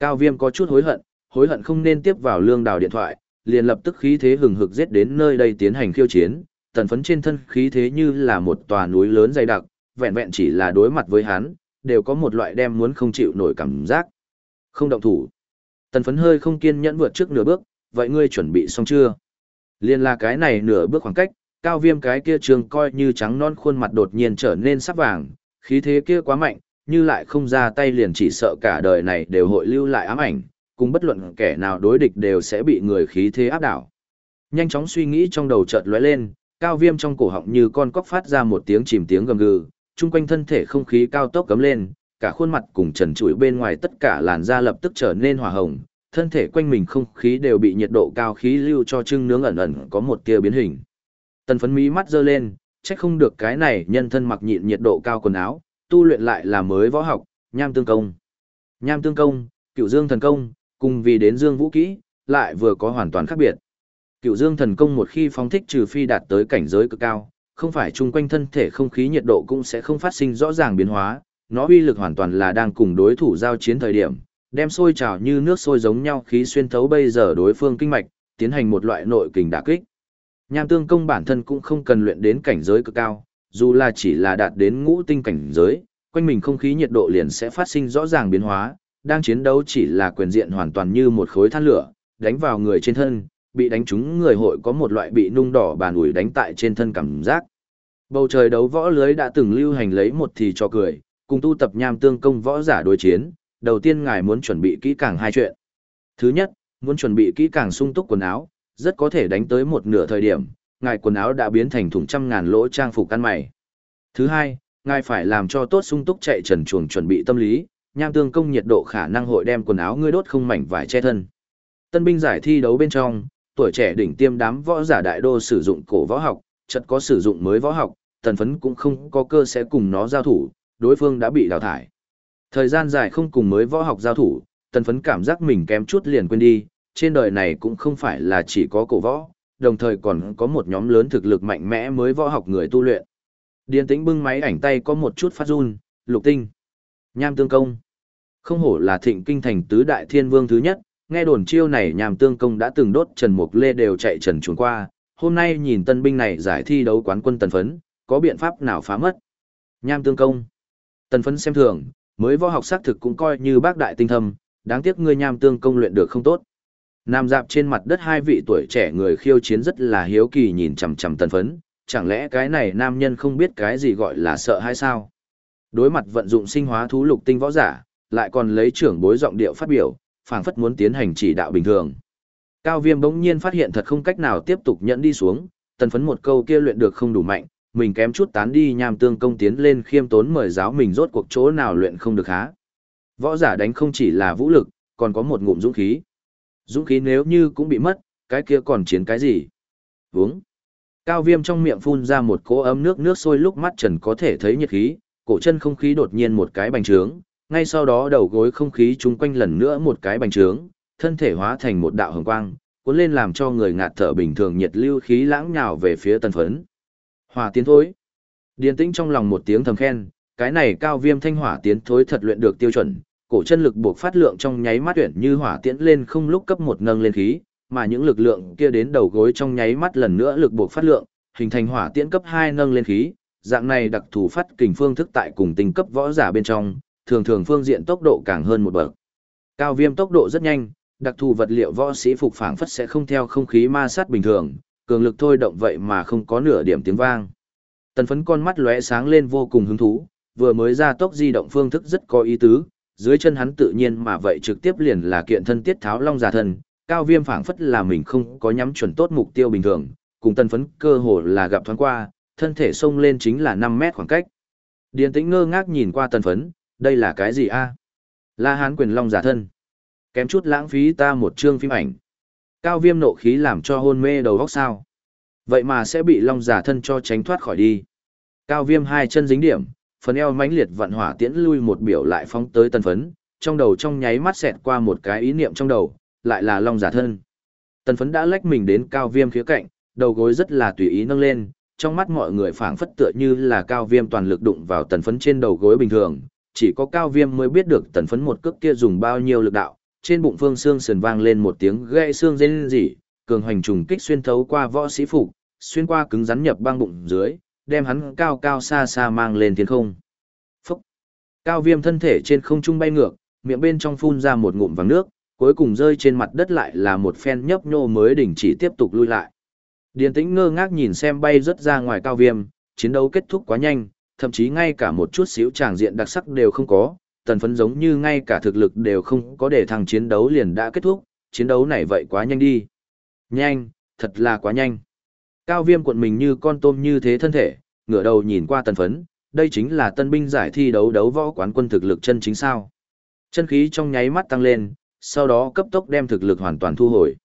Cao viêm có chút hối hận, hối hận không nên tiếp vào lương đào điện thoại, liền lập tức khí thế hừng hực giết đến nơi đây tiến hành khiêu chiến, tần phấn trên thân khí thế như là một tòa núi lớn dày đặc, vẹn vẹn chỉ là đối mặt với hắn, đều có một loại đem muốn không chịu nổi cảm giác. Không động thủ. Tần phấn hơi không kiên nhẫn vượt trước nửa bước, vậy ngươi chuẩn bị xong chưa? Liên là cái này nửa bước khoảng cách, cao viêm cái kia trường coi như trắng non khuôn mặt đột nhiên trở nên sắc vàng, khí thế kia quá mạnh, như lại không ra tay liền chỉ sợ cả đời này đều hội lưu lại ám ảnh, cùng bất luận kẻ nào đối địch đều sẽ bị người khí thế áp đảo. Nhanh chóng suy nghĩ trong đầu chợt lóe lên, cao viêm trong cổ họng như con cóc phát ra một tiếng chìm tiếng gầm gừ, chung quanh thân thể không khí cao tốc cấm lên, cả khuôn mặt cùng trần trụi bên ngoài tất cả làn da lập tức trở nên hỏa hồng, thân thể quanh mình không khí đều bị nhiệt độ cao khí lưu cho trưng nướng ẩn ẩn có một tia biến hình. Tần phấn mí mắt dơ lên, chắc không được cái này nhân thân mặc nhịn nhiệt độ cao quần áo, tu luyện lại là mới võ học, nham tương công. Nham tương công, cựu dương thần công, cùng vì đến dương vũ kỹ, lại vừa có hoàn toàn khác biệt. Cựu dương thần công một khi phóng thích trừ phi đạt tới cảnh giới cực cao, không phải chung quanh thân thể không khí nhiệt độ cũng sẽ không phát sinh rõ ràng biến hóa, nó uy lực hoàn toàn là đang cùng đối thủ giao chiến thời điểm, đem sôi trào như nước sôi giống nhau khí xuyên thấu bây giờ đối phương kinh mạch, tiến hành một loại nội kình đả kích. Nham tương công bản thân cũng không cần luyện đến cảnh giới cực cao, dù là chỉ là đạt đến ngũ tinh cảnh giới, quanh mình không khí nhiệt độ liền sẽ phát sinh rõ ràng biến hóa, đang chiến đấu chỉ là quyền diện hoàn toàn như một khối than lửa, đánh vào người trên thân, bị đánh trúng người hội có một loại bị nung đỏ bàn ủi đánh tại trên thân cảm giác. Bầu trời đấu võ lưới đã từng lưu hành lấy một thì cho cười, cùng tu tập nham tương công võ giả đối chiến, đầu tiên ngài muốn chuẩn bị kỹ càng hai chuyện. Thứ nhất, muốn chuẩn bị kỹ càng sung túc quần áo, rất có thể đánh tới một nửa thời điểm, ngài quần áo đã biến thành thùng trăm ngàn lỗ trang phục ăn mày. Thứ hai, ngài phải làm cho tốt sung túc chạy trần chuồng chuẩn bị tâm lý, nham tương công nhiệt độ khả năng hội đem quần áo ngươi đốt không mảnh vải che thân. Tân binh giải thi đấu bên trong, tuổi trẻ đỉnh tiêm đám võ giả đại đô sử dụng cổ võ học, chật có sử dụng mới võ học, tần phấn cũng không có cơ sẽ cùng nó giao thủ, đối phương đã bị đào thải. Thời gian dài không cùng mới võ học giao thủ, tần phấn cảm giác mình kém chút liền quên đi, trên đời này cũng không phải là chỉ có cổ võ, đồng thời còn có một nhóm lớn thực lực mạnh mẽ mới võ học người tu luyện. Điền tĩnh bưng máy ảnh tay có một chút phát run, lục tinh. Nham tương công. Không hổ là thịnh kinh thành tứ đại thiên vương thứ nhất, nghe đồn chiêu này Nham tương công đã từng đốt Trần Mục Lê đều chạy trần chuồn qua, hôm nay nhìn tân binh này giải thi đấu quán quân tần phấn, có biện pháp nào phá mất. Nham tương công. Tần phấn xem thường, mới võ học xác thực cũng coi như bác đại tinh thâm, đáng tiếc ngươi nham tương công luyện được không tốt. Nam dạp trên mặt đất hai vị tuổi trẻ người khiêu chiến rất là hiếu kỳ nhìn chằm chằm tần phấn, chẳng lẽ cái này nam nhân không biết cái gì gọi là sợ hay sao? Đối mặt vận dụng sinh hóa thú lục tinh võ giả, lại còn lấy trưởng bối giọng điệu phát biểu, phảng phất muốn tiến hành chỉ đạo bình thường. Cao Viêm bỗng nhiên phát hiện thật không cách nào tiếp tục nhẫn đi xuống, tần phấn một câu kia luyện được không đủ mạnh, mình kém chút tán đi nham tương công tiến lên khiêm tốn mời giáo mình rốt cuộc chỗ nào luyện không được há. Võ giả đánh không chỉ là vũ lực, còn có một ngụm dũng khí. Dũng khí nếu như cũng bị mất, cái kia còn chiến cái gì? Uống. Cao viêm trong miệng phun ra một cỗ ấm nước nước sôi lúc mắt trần có thể thấy nhiệt khí, cổ chân không khí đột nhiên một cái bành trướng, ngay sau đó đầu gối không khí chung quanh lần nữa một cái bành trướng, thân thể hóa thành một đạo hồng quang, cuốn lên làm cho người ngạt thở bình thường nhiệt lưu khí lãng nhào về phía tần phấn. Hỏa tiến thối. Điền tĩnh trong lòng một tiếng thầm khen, cái này cao viêm thanh hỏa tiến thối thật luyện được tiêu chuẩn, cổ chân lực buộc phát lượng trong nháy mắt tuyển như hỏa tiễn lên không lúc cấp một nâng lên khí, mà những lực lượng kia đến đầu gối trong nháy mắt lần nữa lực buộc phát lượng, hình thành hỏa tiễn cấp hai nâng lên khí, dạng này đặc thù phát kình phương thức tại cùng tinh cấp võ giả bên trong, thường thường phương diện tốc độ càng hơn một bậc. Cao viêm tốc độ rất nhanh, đặc thù vật liệu võ sĩ phục phảng phất sẽ không theo không khí ma sát bình thường, cường lực thôi động vậy mà không có nửa điểm tiếng vang. Tần phấn con mắt lóe sáng lên vô cùng hứng thú, vừa mới ra tốc di động phương thức rất có ý tứ, dưới chân hắn tự nhiên mà vậy trực tiếp liền là kiện thân tiết tháo long giả thân, cao viêm phảng phất là mình không có nhắm chuẩn tốt mục tiêu bình thường, cùng tân phấn cơ hồ là gặp thoáng qua, thân thể xông lên chính là 5 mét khoảng cách. Điền tĩnh ngơ ngác nhìn qua tân phấn, đây là cái gì a? La hán quyền long giả thân. Kém chút lãng phí ta một chương phim ảnh. Cao viêm nộ khí làm cho hôn mê đầu góc sao. Vậy mà sẽ bị long giả thân cho tránh thoát khỏi đi. Cao viêm hai chân dính điểm, phần eo mãnh liệt vận hỏa tiễn lui một biểu lại phóng tới tần phấn, trong đầu trong nháy mắt xẹt qua một cái ý niệm trong đầu, lại là long giả thân. Tần phấn đã lách mình đến cao viêm khía cạnh, đầu gối rất là tùy ý nâng lên, trong mắt mọi người phảng phất tựa như là cao viêm toàn lực đụng vào tần phấn trên đầu gối bình thường, chỉ có cao viêm mới biết được tần phấn một cước kia dùng bao nhiêu lực đạo, trên bụng phương xương sườn vang lên một tiếng gãy xương rên rỉ, cường hoành trùng kích xuyên thấu qua võ sĩ phục, xuyên qua cứng rắn nhập băng bụng dưới, đem hắn cao cao xa xa mang lên thiên không. Phúc! Cao viêm thân thể trên không trung bay ngược, miệng bên trong phun ra một ngụm vàng nước, cuối cùng rơi trên mặt đất lại là một phen nhấp nhô mới đỉnh chỉ tiếp tục lui lại. Điền tĩnh ngơ ngác nhìn xem bay rất ra ngoài cao viêm, chiến đấu kết thúc quá nhanh, thậm chí ngay cả một chút xíu tràng diện đặc sắc đều không có, tần phấn giống như ngay cả thực lực đều không có để thằng chiến đấu liền đã kết thúc, chiến đấu này vậy quá nhanh đi. Nhanh, thật là quá nhanh. Cao viêm cuộn mình như con tôm như thế thân thể, ngửa đầu nhìn qua tần phấn, đây chính là tân binh giải thi đấu đấu võ quán quân thực lực chân chính sao. Chân khí trong nháy mắt tăng lên, sau đó cấp tốc đem thực lực hoàn toàn thu hồi.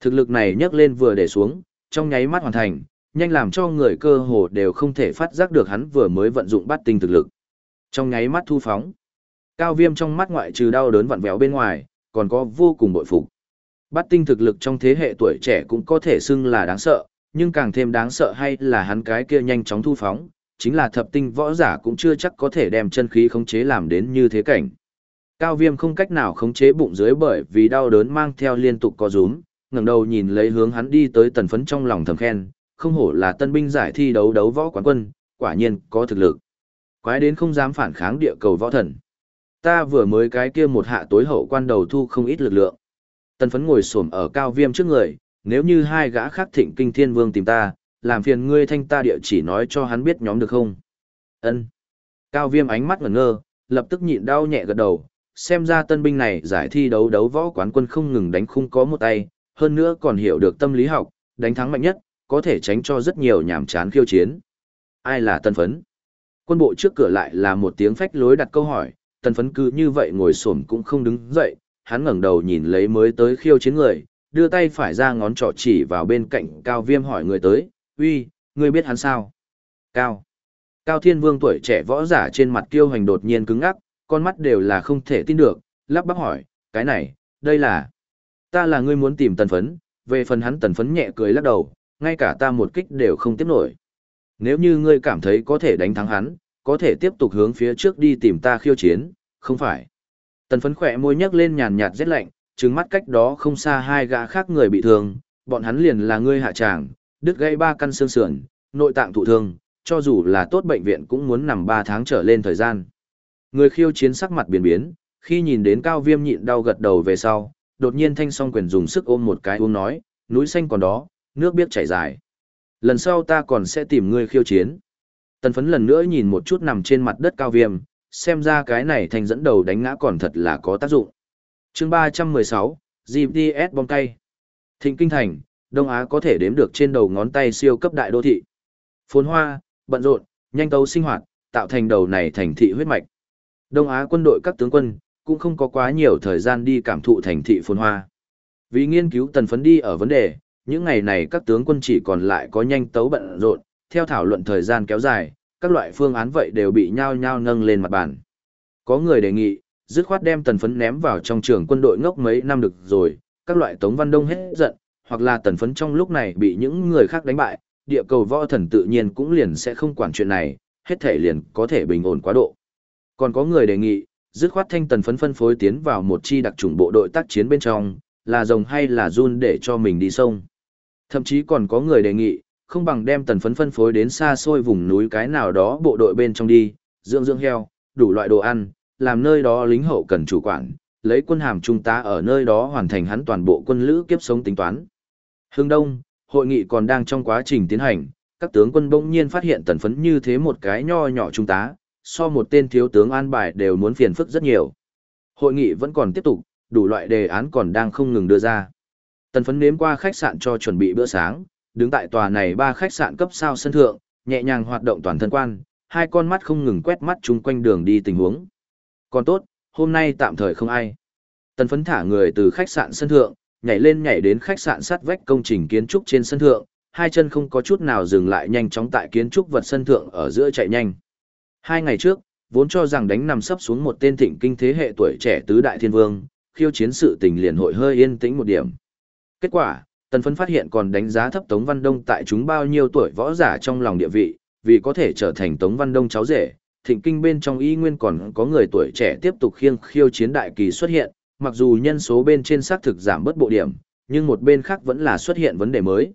Thực lực này nhấc lên vừa để xuống, trong nháy mắt hoàn thành, nhanh làm cho người cơ hồ đều không thể phát giác được hắn vừa mới vận dụng bắt tinh thực lực. Trong nháy mắt thu phóng, cao viêm trong mắt ngoại trừ đau đớn vặn vẹo bên ngoài, còn có vô cùng bội phục. Bắt tinh thực lực trong thế hệ tuổi trẻ cũng có thể xưng là đáng sợ, nhưng càng thêm đáng sợ hay là hắn cái kia nhanh chóng thu phóng, chính là thập tinh võ giả cũng chưa chắc có thể đem chân khí khống chế làm đến như thế cảnh. Cao viêm không cách nào khống chế bụng dưới bởi vì đau đớn mang theo liên tục co rúm, ngẩng đầu nhìn lấy hướng hắn đi tới tần phấn trong lòng thầm khen, không hổ là tân binh giải thi đấu đấu võ quán quân, quả nhiên có thực lực. Quái đến không dám phản kháng địa cầu võ thần. Ta vừa mới cái kia một hạ tối hậu quan đầu thu không ít lực lượng. Tần phấn ngồi xổm ở cao viêm trước người, nếu như hai gã khác thịnh kinh thiên vương tìm ta, làm phiền ngươi thanh ta địa chỉ nói cho hắn biết nhóm được không? ân Cao viêm ánh mắt ngẩn ngơ, lập tức nhịn đau nhẹ gật đầu, xem ra tân binh này giải thi đấu đấu võ quán quân không ngừng đánh khung có một tay, hơn nữa còn hiểu được tâm lý học, đánh thắng mạnh nhất, có thể tránh cho rất nhiều nhảm chán khiêu chiến. Ai là tân phấn? Quân bộ trước cửa lại là một tiếng phách lối đặt câu hỏi, tân phấn cứ như vậy ngồi xổm cũng không đứng dậy, hắn ngẩng đầu nhìn lấy mới tới khiêu chiến người, đưa tay phải ra ngón trỏ chỉ vào bên cạnh Cao Viêm hỏi người tới, uy, ngươi biết hắn sao? Cao. Cao Thiên Vương tuổi trẻ võ giả trên mặt kiêu hành đột nhiên cứng ngắc, con mắt đều là không thể tin được, lắp bắp hỏi, cái này, đây là... Ta là ngươi muốn tìm tần phấn, về phần hắn tần phấn nhẹ cười lắc đầu, ngay cả ta một kích đều không tiếp nổi. Nếu như ngươi cảm thấy có thể đánh thắng hắn, có thể tiếp tục hướng phía trước đi tìm ta khiêu chiến, không phải. Tần phấn khỏe môi nhấc lên nhàn nhạt rét lạnh, trừng mắt cách đó không xa hai gã khác người bị thương, bọn hắn liền là ngươi hạ tràng, đứt gãy ba căn xương sườn, nội tạng thụ thương, cho dù là tốt bệnh viện cũng muốn nằm ba tháng trở lên thời gian. Người khiêu chiến sắc mặt biến biến, khi nhìn đến cao viêm nhịn đau gật đầu về sau, đột nhiên thanh song quyền dùng sức ôm một cái uống nói, núi xanh còn đó, nước biết chảy dài. Lần sau ta còn sẽ tìm ngươi khiêu chiến. Tần phấn lần nữa nhìn một chút nằm trên mặt đất cao viêm, xem ra cái này thành dẫn đầu đánh ngã còn thật là có tác dụng chương 316, GPS bom tay. Thịnh Kinh Thành, Đông Á có thể đếm được trên đầu ngón tay siêu cấp đại đô thị. Phồn hoa, bận rộn, nhanh tấu sinh hoạt, tạo thành đầu này thành thị huyết mạch. Đông Á quân đội các tướng quân, cũng không có quá nhiều thời gian đi cảm thụ thành thị phồn hoa. Vì nghiên cứu tần phấn đi ở vấn đề, những ngày này các tướng quân chỉ còn lại có nhanh tấu bận rộn, theo thảo luận thời gian kéo dài, các loại phương án vậy đều bị nhao nhao nâng lên mặt bàn. Có người đề nghị, dứt khoát đem tần phấn ném vào trong trường quân đội ngốc mấy năm được rồi, các loại Tống Văn Đông hết giận, hoặc là tần phấn trong lúc này bị những người khác đánh bại, địa cầu võ thần tự nhiên cũng liền sẽ không quản chuyện này, hết thể liền có thể bình ổn quá độ. Còn có người đề nghị, dứt khoát thanh tần phấn phân phối tiến vào một chi đặc chủng bộ đội tác chiến bên trong, là rồng hay là run để cho mình đi sông. Thậm chí còn có người đề nghị, không bằng đem tần phấn phân phối đến xa xôi vùng núi cái nào đó bộ đội bên trong đi, dưỡng dưỡng heo, đủ loại đồ ăn, làm nơi đó lính hậu cần chủ quản, lấy quân hàm trung tá ở nơi đó hoàn thành hắn toàn bộ quân lữ kiếp sống tính toán. Hương Đông, hội nghị còn đang trong quá trình tiến hành, các tướng quân bỗng nhiên phát hiện tần phấn như thế một cái nho nhỏ trung tá, so một tên thiếu tướng an bài đều muốn phiền phức rất nhiều. Hội nghị vẫn còn tiếp tục, đủ loại đề án còn đang không ngừng đưa ra. Tần phấn nếm qua khách sạn cho chuẩn bị bữa sáng, đứng tại tòa này ba khách sạn cấp sao sân thượng, nhẹ nhàng hoạt động toàn thân quan, hai con mắt không ngừng quét mắt chung quanh đường đi tình huống. Còn tốt, hôm nay tạm thời không ai. Tần phấn thả người từ khách sạn sân thượng, nhảy lên nhảy đến khách sạn sắt vách công trình kiến trúc trên sân thượng, hai chân không có chút nào dừng lại nhanh chóng tại kiến trúc vật sân thượng ở giữa chạy nhanh. Hai ngày trước, vốn cho rằng đánh nằm sấp xuống một tên thịnh kinh thế hệ tuổi trẻ tứ đại thiên vương, khiêu chiến sự tình liền hội hơi yên tĩnh một điểm. Kết quả, tần phấn phát hiện còn đánh giá thấp Tống Văn Đông tại chúng bao nhiêu tuổi võ giả trong lòng địa vị, vì có thể trở thành Tống Văn Đông cháu rể. Thịnh kinh bên trong y nguyên còn có người tuổi trẻ tiếp tục khiêng khiêu chiến đại kỳ xuất hiện, mặc dù nhân số bên trên xác thực giảm bớt bộ điểm, nhưng một bên khác vẫn là xuất hiện vấn đề mới.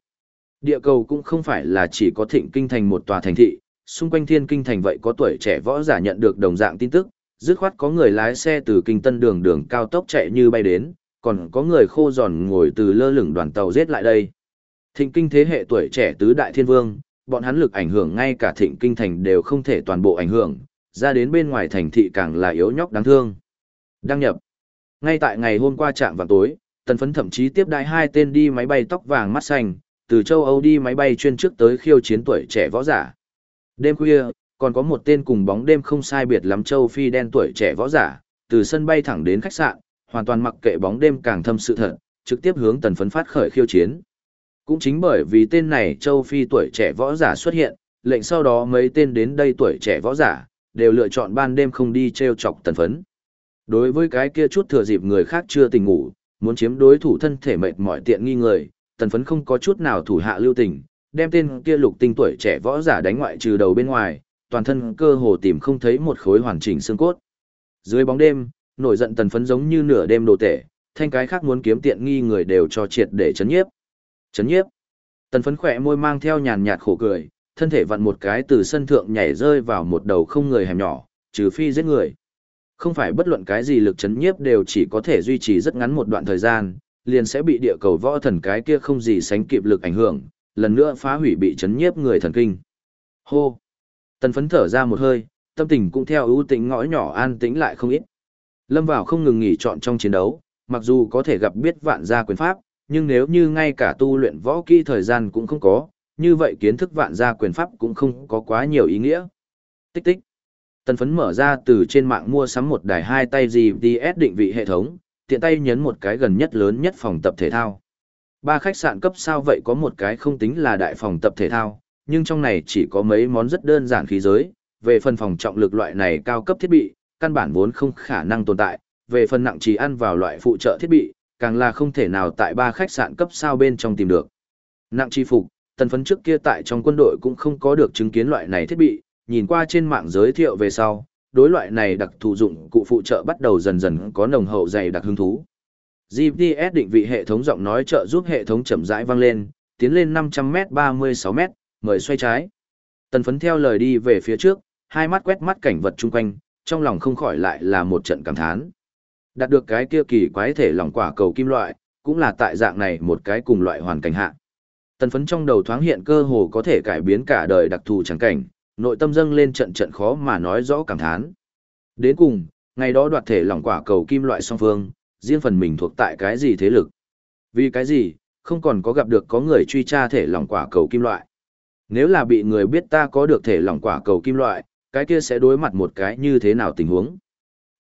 Địa cầu cũng không phải là chỉ có thịnh kinh thành một tòa thành thị, xung quanh thiên kinh thành vậy có tuổi trẻ võ giả nhận được đồng dạng tin tức, dứt khoát có người lái xe từ kinh tân đường đường cao tốc chạy như bay đến, còn có người khô giòn ngồi từ lơ lửng đoàn tàu giết lại đây. Thịnh kinh thế hệ tuổi trẻ tứ đại thiên vương, bọn hắn lực ảnh hưởng ngay cả thịnh kinh thành đều không thể toàn bộ ảnh hưởng, ra đến bên ngoài thành thị càng là yếu nhóc đáng thương. Đăng nhập. Ngay tại ngày hôm qua trạng vào tối, tần phấn thậm chí tiếp đại hai tên đi máy bay tóc vàng mắt xanh, từ châu Âu đi máy bay chuyên trước tới khiêu chiến tuổi trẻ võ giả. Đêm khuya, còn có một tên cùng bóng đêm không sai biệt lắm châu Phi đen tuổi trẻ võ giả, từ sân bay thẳng đến khách sạn, hoàn toàn mặc kệ bóng đêm càng thâm sự thật, trực tiếp hướng tần phấn phát khởi khiêu chiến. Cũng chính bởi vì tên này châu Phi tuổi trẻ võ giả xuất hiện, lệnh sau đó mấy tên đến đây tuổi trẻ võ giả, đều lựa chọn ban đêm không đi treo chọc tần phấn. Đối với cái kia chút thừa dịp người khác chưa tỉnh ngủ, muốn chiếm đối thủ thân thể mệt mỏi tiện nghi người, tần phấn không có chút nào thủ hạ lưu tình, đem tên kia lục tinh tuổi trẻ võ giả đánh ngoại trừ đầu bên ngoài, toàn thân cơ hồ tìm không thấy một khối hoàn chỉnh xương cốt. Dưới bóng đêm, nổi giận tần phấn giống như nửa đêm đồ tể, thanh cái khác muốn kiếm tiện nghi người đều cho triệt để chấn nhiếp. Chấn nhiếp. Tần phấn khỏe môi mang theo nhàn nhạt khổ cười, thân thể vặn một cái từ sân thượng nhảy rơi vào một đầu không người hẻm nhỏ, trừ phi giết người. Không phải bất luận cái gì lực chấn nhiếp đều chỉ có thể duy trì rất ngắn một đoạn thời gian, liền sẽ bị địa cầu võ thần cái kia không gì sánh kịp lực ảnh hưởng, lần nữa phá hủy bị chấn nhiếp người thần kinh. Hô! Tần phấn thở ra một hơi, tâm tình cũng theo ưu tĩnh ngõ nhỏ an tĩnh lại không ít. Lâm vào không ngừng nghỉ chọn trong chiến đấu, mặc dù có thể gặp biết vạn gia quyền pháp, nhưng nếu như ngay cả tu luyện võ kỹ thời gian cũng không có, như vậy kiến thức vạn gia quyền pháp cũng không có quá nhiều ý nghĩa. Tích tích. Tần phấn mở ra từ trên mạng mua sắm một đài hai tay GPS định vị hệ thống, tiện tay nhấn một cái gần nhất lớn nhất phòng tập thể thao. Ba khách sạn cấp sao vậy có một cái không tính là đại phòng tập thể thao, nhưng trong này chỉ có mấy món rất đơn giản khí giới, về phần phòng trọng lực loại này cao cấp thiết bị, căn bản vốn không khả năng tồn tại, về phần nặng chỉ ăn vào loại phụ trợ thiết bị, càng là không thể nào tại ba khách sạn cấp sao bên trong tìm được. Nặng chi phục, tần phấn trước kia tại trong quân đội cũng không có được chứng kiến loại này thiết bị, nhìn qua trên mạng giới thiệu về sau, đối loại này đặc thù dụng cụ phụ trợ bắt đầu dần dần có nồng hậu dày đặc hứng thú. GPS định vị hệ thống giọng nói trợ giúp hệ thống chậm rãi vang lên, tiến lên 500m 36m, mời xoay trái. Tần phấn theo lời đi về phía trước, hai mắt quét mắt cảnh vật chung quanh, trong lòng không khỏi lại là một trận cảm thán. Đạt được cái kia kỳ quái thể lòng quả cầu kim loại, cũng là tại dạng này một cái cùng loại hoàn cảnh hạ. Tần phấn trong đầu thoáng hiện cơ hồ có thể cải biến cả đời đặc thù chẳng cảnh, nội tâm dâng lên trận trận khó mà nói rõ cảm thán. Đến cùng, ngày đó đoạt thể lòng quả cầu kim loại song phương, riêng phần mình thuộc tại cái gì thế lực. Vì cái gì, không còn có gặp được có người truy tra thể lòng quả cầu kim loại. Nếu là bị người biết ta có được thể lòng quả cầu kim loại, cái kia sẽ đối mặt một cái như thế nào tình huống.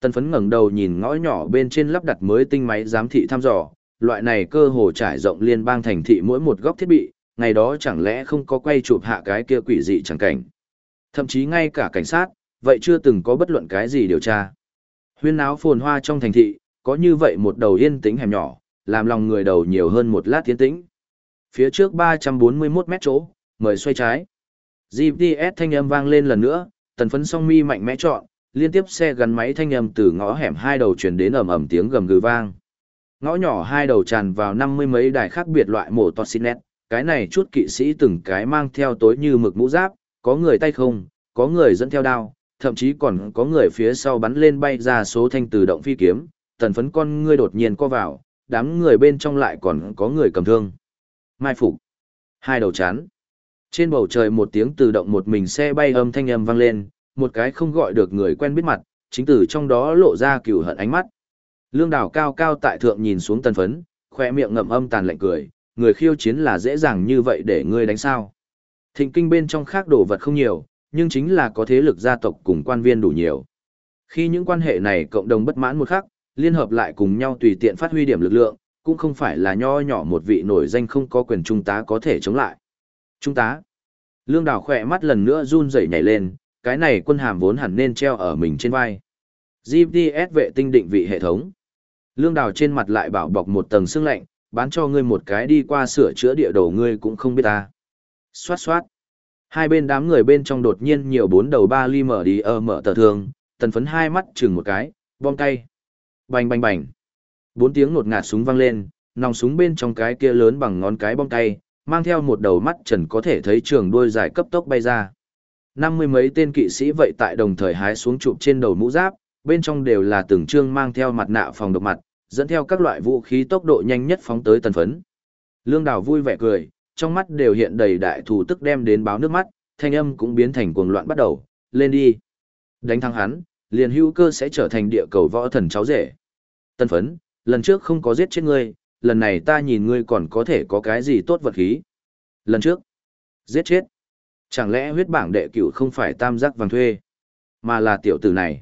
Tần phấn ngẩng đầu nhìn ngõ nhỏ bên trên lắp đặt mới tinh máy giám thị thăm dò, loại này cơ hồ trải rộng liên bang thành thị mỗi một góc thiết bị, ngày đó chẳng lẽ không có quay chụp hạ cái kia quỷ dị chẳng cảnh. Thậm chí ngay cả cảnh sát, vậy chưa từng có bất luận cái gì điều tra. Huyên áo phồn hoa trong thành thị, có như vậy một đầu yên tĩnh hẻm nhỏ, làm lòng người đầu nhiều hơn một lát tiến tĩnh. Phía trước 341 mét chỗ, mời xoay trái. GPS thanh âm vang lên lần nữa, tần phấn song mi mạnh mẽ chọn, liên tiếp xe gắn máy thanh âm từ ngõ hẻm hai đầu truyền đến ầm ầm tiếng gầm gừ vang. Ngõ nhỏ hai đầu tràn vào năm mươi mấy đài khác biệt loại mổ toxinet, cái này chút kỵ sĩ từng cái mang theo tối như mực mũ giáp, có người tay không, có người dẫn theo đao, thậm chí còn có người phía sau bắn lên bay ra số thanh tự động phi kiếm, tần phấn con ngươi đột nhiên co vào, đám người bên trong lại còn có người cầm thương. Mai phục. Hai đầu chán. Trên bầu trời một tiếng tự động một mình xe bay âm thanh âm vang lên, một cái không gọi được người quen biết mặt, chính từ trong đó lộ ra cừu hận ánh mắt. Lương Đào cao cao tại thượng nhìn xuống tần phấn, khoe miệng ngậm âm tàn lạnh cười, người khiêu chiến là dễ dàng như vậy để ngươi đánh sao. Thịnh kinh bên trong khác đồ vật không nhiều, nhưng chính là có thế lực gia tộc cùng quan viên đủ nhiều. Khi những quan hệ này cộng đồng bất mãn một khắc, liên hợp lại cùng nhau tùy tiện phát huy điểm lực lượng, cũng không phải là nho nhỏ một vị nổi danh không có quyền trung tá có thể chống lại. Trung tá. Lương đào khỏe mắt lần nữa run rẩy nhảy lên, cái này quân hàm vốn hẳn nên treo ở mình trên vai. GPS vệ tinh định vị hệ thống. Lương đào trên mặt lại bảo bọc một tầng xương lạnh, bán cho ngươi một cái đi qua sửa chữa địa đồ ngươi cũng không biết ta. Xoát xoát. Hai bên đám người bên trong đột nhiên nhiều bốn đầu ba ly mở đi ở mở tờ thường, tần phấn hai mắt chừng một cái, bom tay. Bành bành bành. Bốn tiếng nột ngạt súng vang lên, nòng súng bên trong cái kia lớn bằng ngón cái bom tay, mang theo một đầu mắt trần có thể thấy trường đuôi dài cấp tốc bay ra. Năm mươi mấy tên kỵ sĩ vậy tại đồng thời hái xuống chụp trên đầu mũ giáp, bên trong đều là từng trương mang theo mặt nạ phòng độc mặt, dẫn theo các loại vũ khí tốc độ nhanh nhất phóng tới tần phấn. Lương Đào vui vẻ cười, trong mắt đều hiện đầy đại thủ tức đem đến báo nước mắt, thanh âm cũng biến thành cuồng loạn bắt đầu, lên đi. Đánh thắng hắn, liền hữu cơ sẽ trở thành địa cầu võ thần cháu rể. Tân phấn, lần trước không có giết chết ngươi, lần này ta nhìn ngươi còn có thể có cái gì tốt vật khí. Lần trước, giết chết. Chẳng lẽ huyết bảng đệ cửu không phải tam giác vàng thuê, mà là tiểu tử này.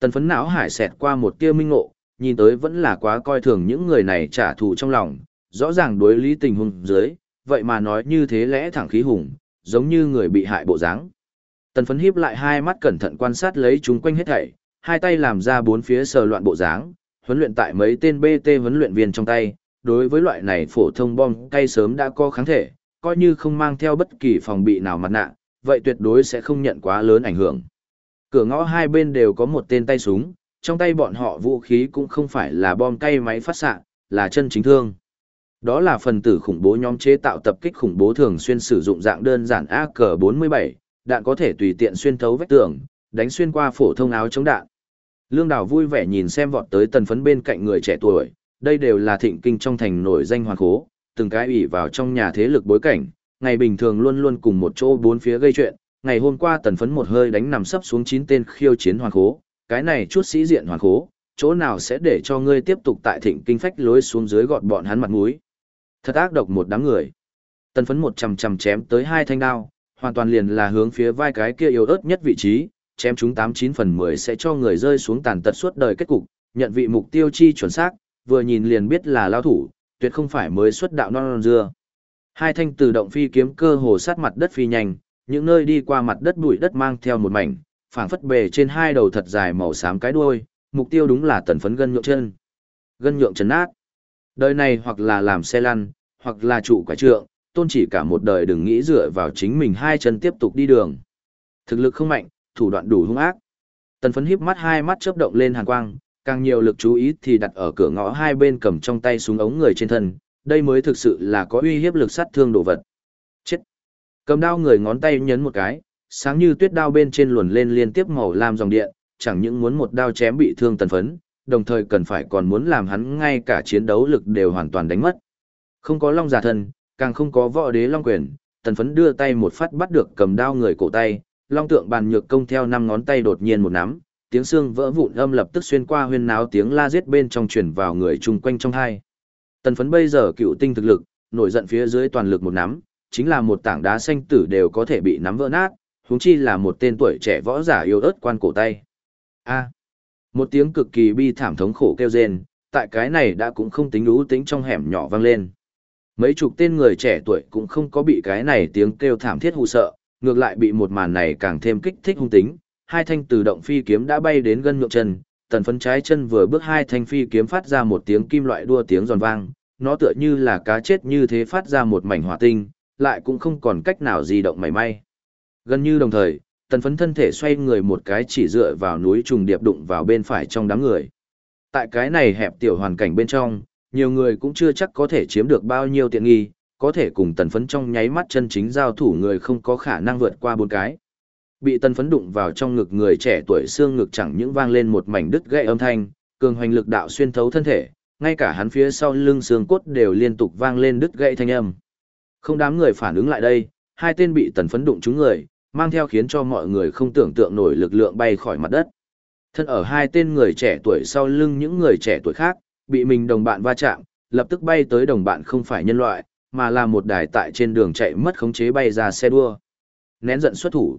Tần phấn não hải xẹt qua một tia minh ngộ, nhìn tới vẫn là quá coi thường những người này trả thù trong lòng, rõ ràng đối lý tình huống dưới, vậy mà nói như thế lẽ thẳng khí hùng, giống như người bị hại bộ dáng. Tần phấn híp lại hai mắt cẩn thận quan sát lấy chúng quanh hết thảy, hai tay làm ra bốn phía sờ loạn bộ dáng, huấn luyện tại mấy tên BT huấn luyện viên trong tay, đối với loại này phổ thông bom cay sớm đã có kháng thể, coi như không mang theo bất kỳ phòng bị nào mặt nạ, vậy tuyệt đối sẽ không nhận quá lớn ảnh hưởng. Cửa ngõ hai bên đều có một tên tay súng, trong tay bọn họ vũ khí cũng không phải là bom cay máy phát xạ, là chân chính thương. Đó là phần tử khủng bố nhóm chế tạo tập kích khủng bố thường xuyên sử dụng dạng đơn giản AK-47, đạn có thể tùy tiện xuyên thấu vách tường, đánh xuyên qua phổ thông áo chống đạn. Lương Đào vui vẻ nhìn xem vọt tới tần phấn bên cạnh người trẻ tuổi, đây đều là thịnh kinh trong thành nổi danh hoàn khố, từng cái ủy vào trong nhà thế lực bối cảnh, ngày bình thường luôn luôn cùng một chỗ bốn phía gây chuyện, ngày hôm qua tần phấn một hơi đánh nằm sấp xuống chín tên khiêu chiến hoàn khố, cái này chút sĩ diện hoàn khố, chỗ nào sẽ để cho ngươi tiếp tục tại thịnh kinh phách lối xuống dưới gọt bọn hắn mặt mũi. Thật ác độc một đám người. Tần phấn một chầm chầm chém tới hai thanh đao, hoàn toàn liền là hướng phía vai cái kia yếu ớt nhất vị trí, chém chúng 89 phần 10 sẽ cho người rơi xuống tàn tật suốt đời kết cục, nhận vị mục tiêu chi chuẩn xác, vừa nhìn liền biết là lao thủ, tuyệt không phải mới xuất đạo non, non dưa. Hai thanh tự động phi kiếm cơ hồ sát mặt đất phi nhanh, những nơi đi qua mặt đất bụi đất mang theo một mảnh, phảng phất bề trên hai đầu thật dài màu xám cái đuôi, mục tiêu đúng là tần phấn gân nhượng chân. Gân nhượng chân nát. Đời này hoặc là làm xe lăn, hoặc là trụ quả trượng, tôn chỉ cả một đời đừng nghĩ dựa vào chính mình hai chân tiếp tục đi đường. Thực lực không mạnh, thủ đoạn đủ hung ác. Tần phấn híp mắt hai mắt chớp động lên hàn quang, càng nhiều lực chú ý thì đặt ở cửa ngõ hai bên cầm trong tay súng ống người trên thân, đây mới thực sự là có uy hiếp lực sát thương đồ vật. Chết! Cầm đao người ngón tay nhấn một cái, sáng như tuyết đao bên trên luồn lên liên tiếp màu lam dòng điện, chẳng những muốn một đao chém bị thương tần phấn, đồng thời cần phải còn muốn làm hắn ngay cả chiến đấu lực đều hoàn toàn đánh mất. Không có long giả thân, càng không có võ đế long quyền, tần phấn đưa tay một phát bắt được cầm đao người cổ tay, long tượng bàn nhược công theo năm ngón tay đột nhiên một nắm, tiếng xương vỡ vụn âm lập tức xuyên qua huyên náo tiếng la giết bên trong truyền vào người chung quanh trong hai. Tần phấn bây giờ cựu tinh thực lực, nổi giận phía dưới toàn lực một nắm, chính là một tảng đá xanh tử đều có thể bị nắm vỡ nát, huống chi là một tên tuổi trẻ võ giả yêu ớt quan cổ tay. A. À. một tiếng cực kỳ bi thảm thống khổ kêu rên, tại cái này đã cũng không tính lũ tính trong hẻm nhỏ vang lên. Mấy chục tên người trẻ tuổi cũng không có bị cái này tiếng kêu thảm thiết hù sợ, ngược lại bị một màn này càng thêm kích thích hung tính, hai thanh từ động phi kiếm đã bay đến gần nhượng chân, tần phấn trái chân vừa bước hai thanh phi kiếm phát ra một tiếng kim loại đua tiếng giòn vang, nó tựa như là cá chết như thế phát ra một mảnh hỏa tinh, lại cũng không còn cách nào di động mảy may. Gần như đồng thời, tần phấn thân thể xoay người một cái chỉ dựa vào núi trùng điệp đụng vào bên phải trong đám người. Tại cái này hẹp tiểu hoàn cảnh bên trong, nhiều người cũng chưa chắc có thể chiếm được bao nhiêu tiện nghi, có thể cùng tần phấn trong nháy mắt chân chính giao thủ người không có khả năng vượt qua bốn cái. Bị tần phấn đụng vào trong ngực người trẻ tuổi xương ngực chẳng những vang lên một mảnh đứt gãy âm thanh, cường hoành lực đạo xuyên thấu thân thể, ngay cả hắn phía sau lưng xương cốt đều liên tục vang lên đứt gãy thanh âm. Không đám người phản ứng lại đây, hai tên bị tần phấn đụng trúng người, mang theo khiến cho mọi người không tưởng tượng nổi lực lượng bay khỏi mặt đất. Thân ở hai tên người trẻ tuổi sau lưng những người trẻ tuổi khác, bị mình đồng bạn va chạm, lập tức bay tới đồng bạn không phải nhân loại, mà là một đài tại trên đường chạy mất khống chế bay ra xe đua. Nén giận xuất thủ.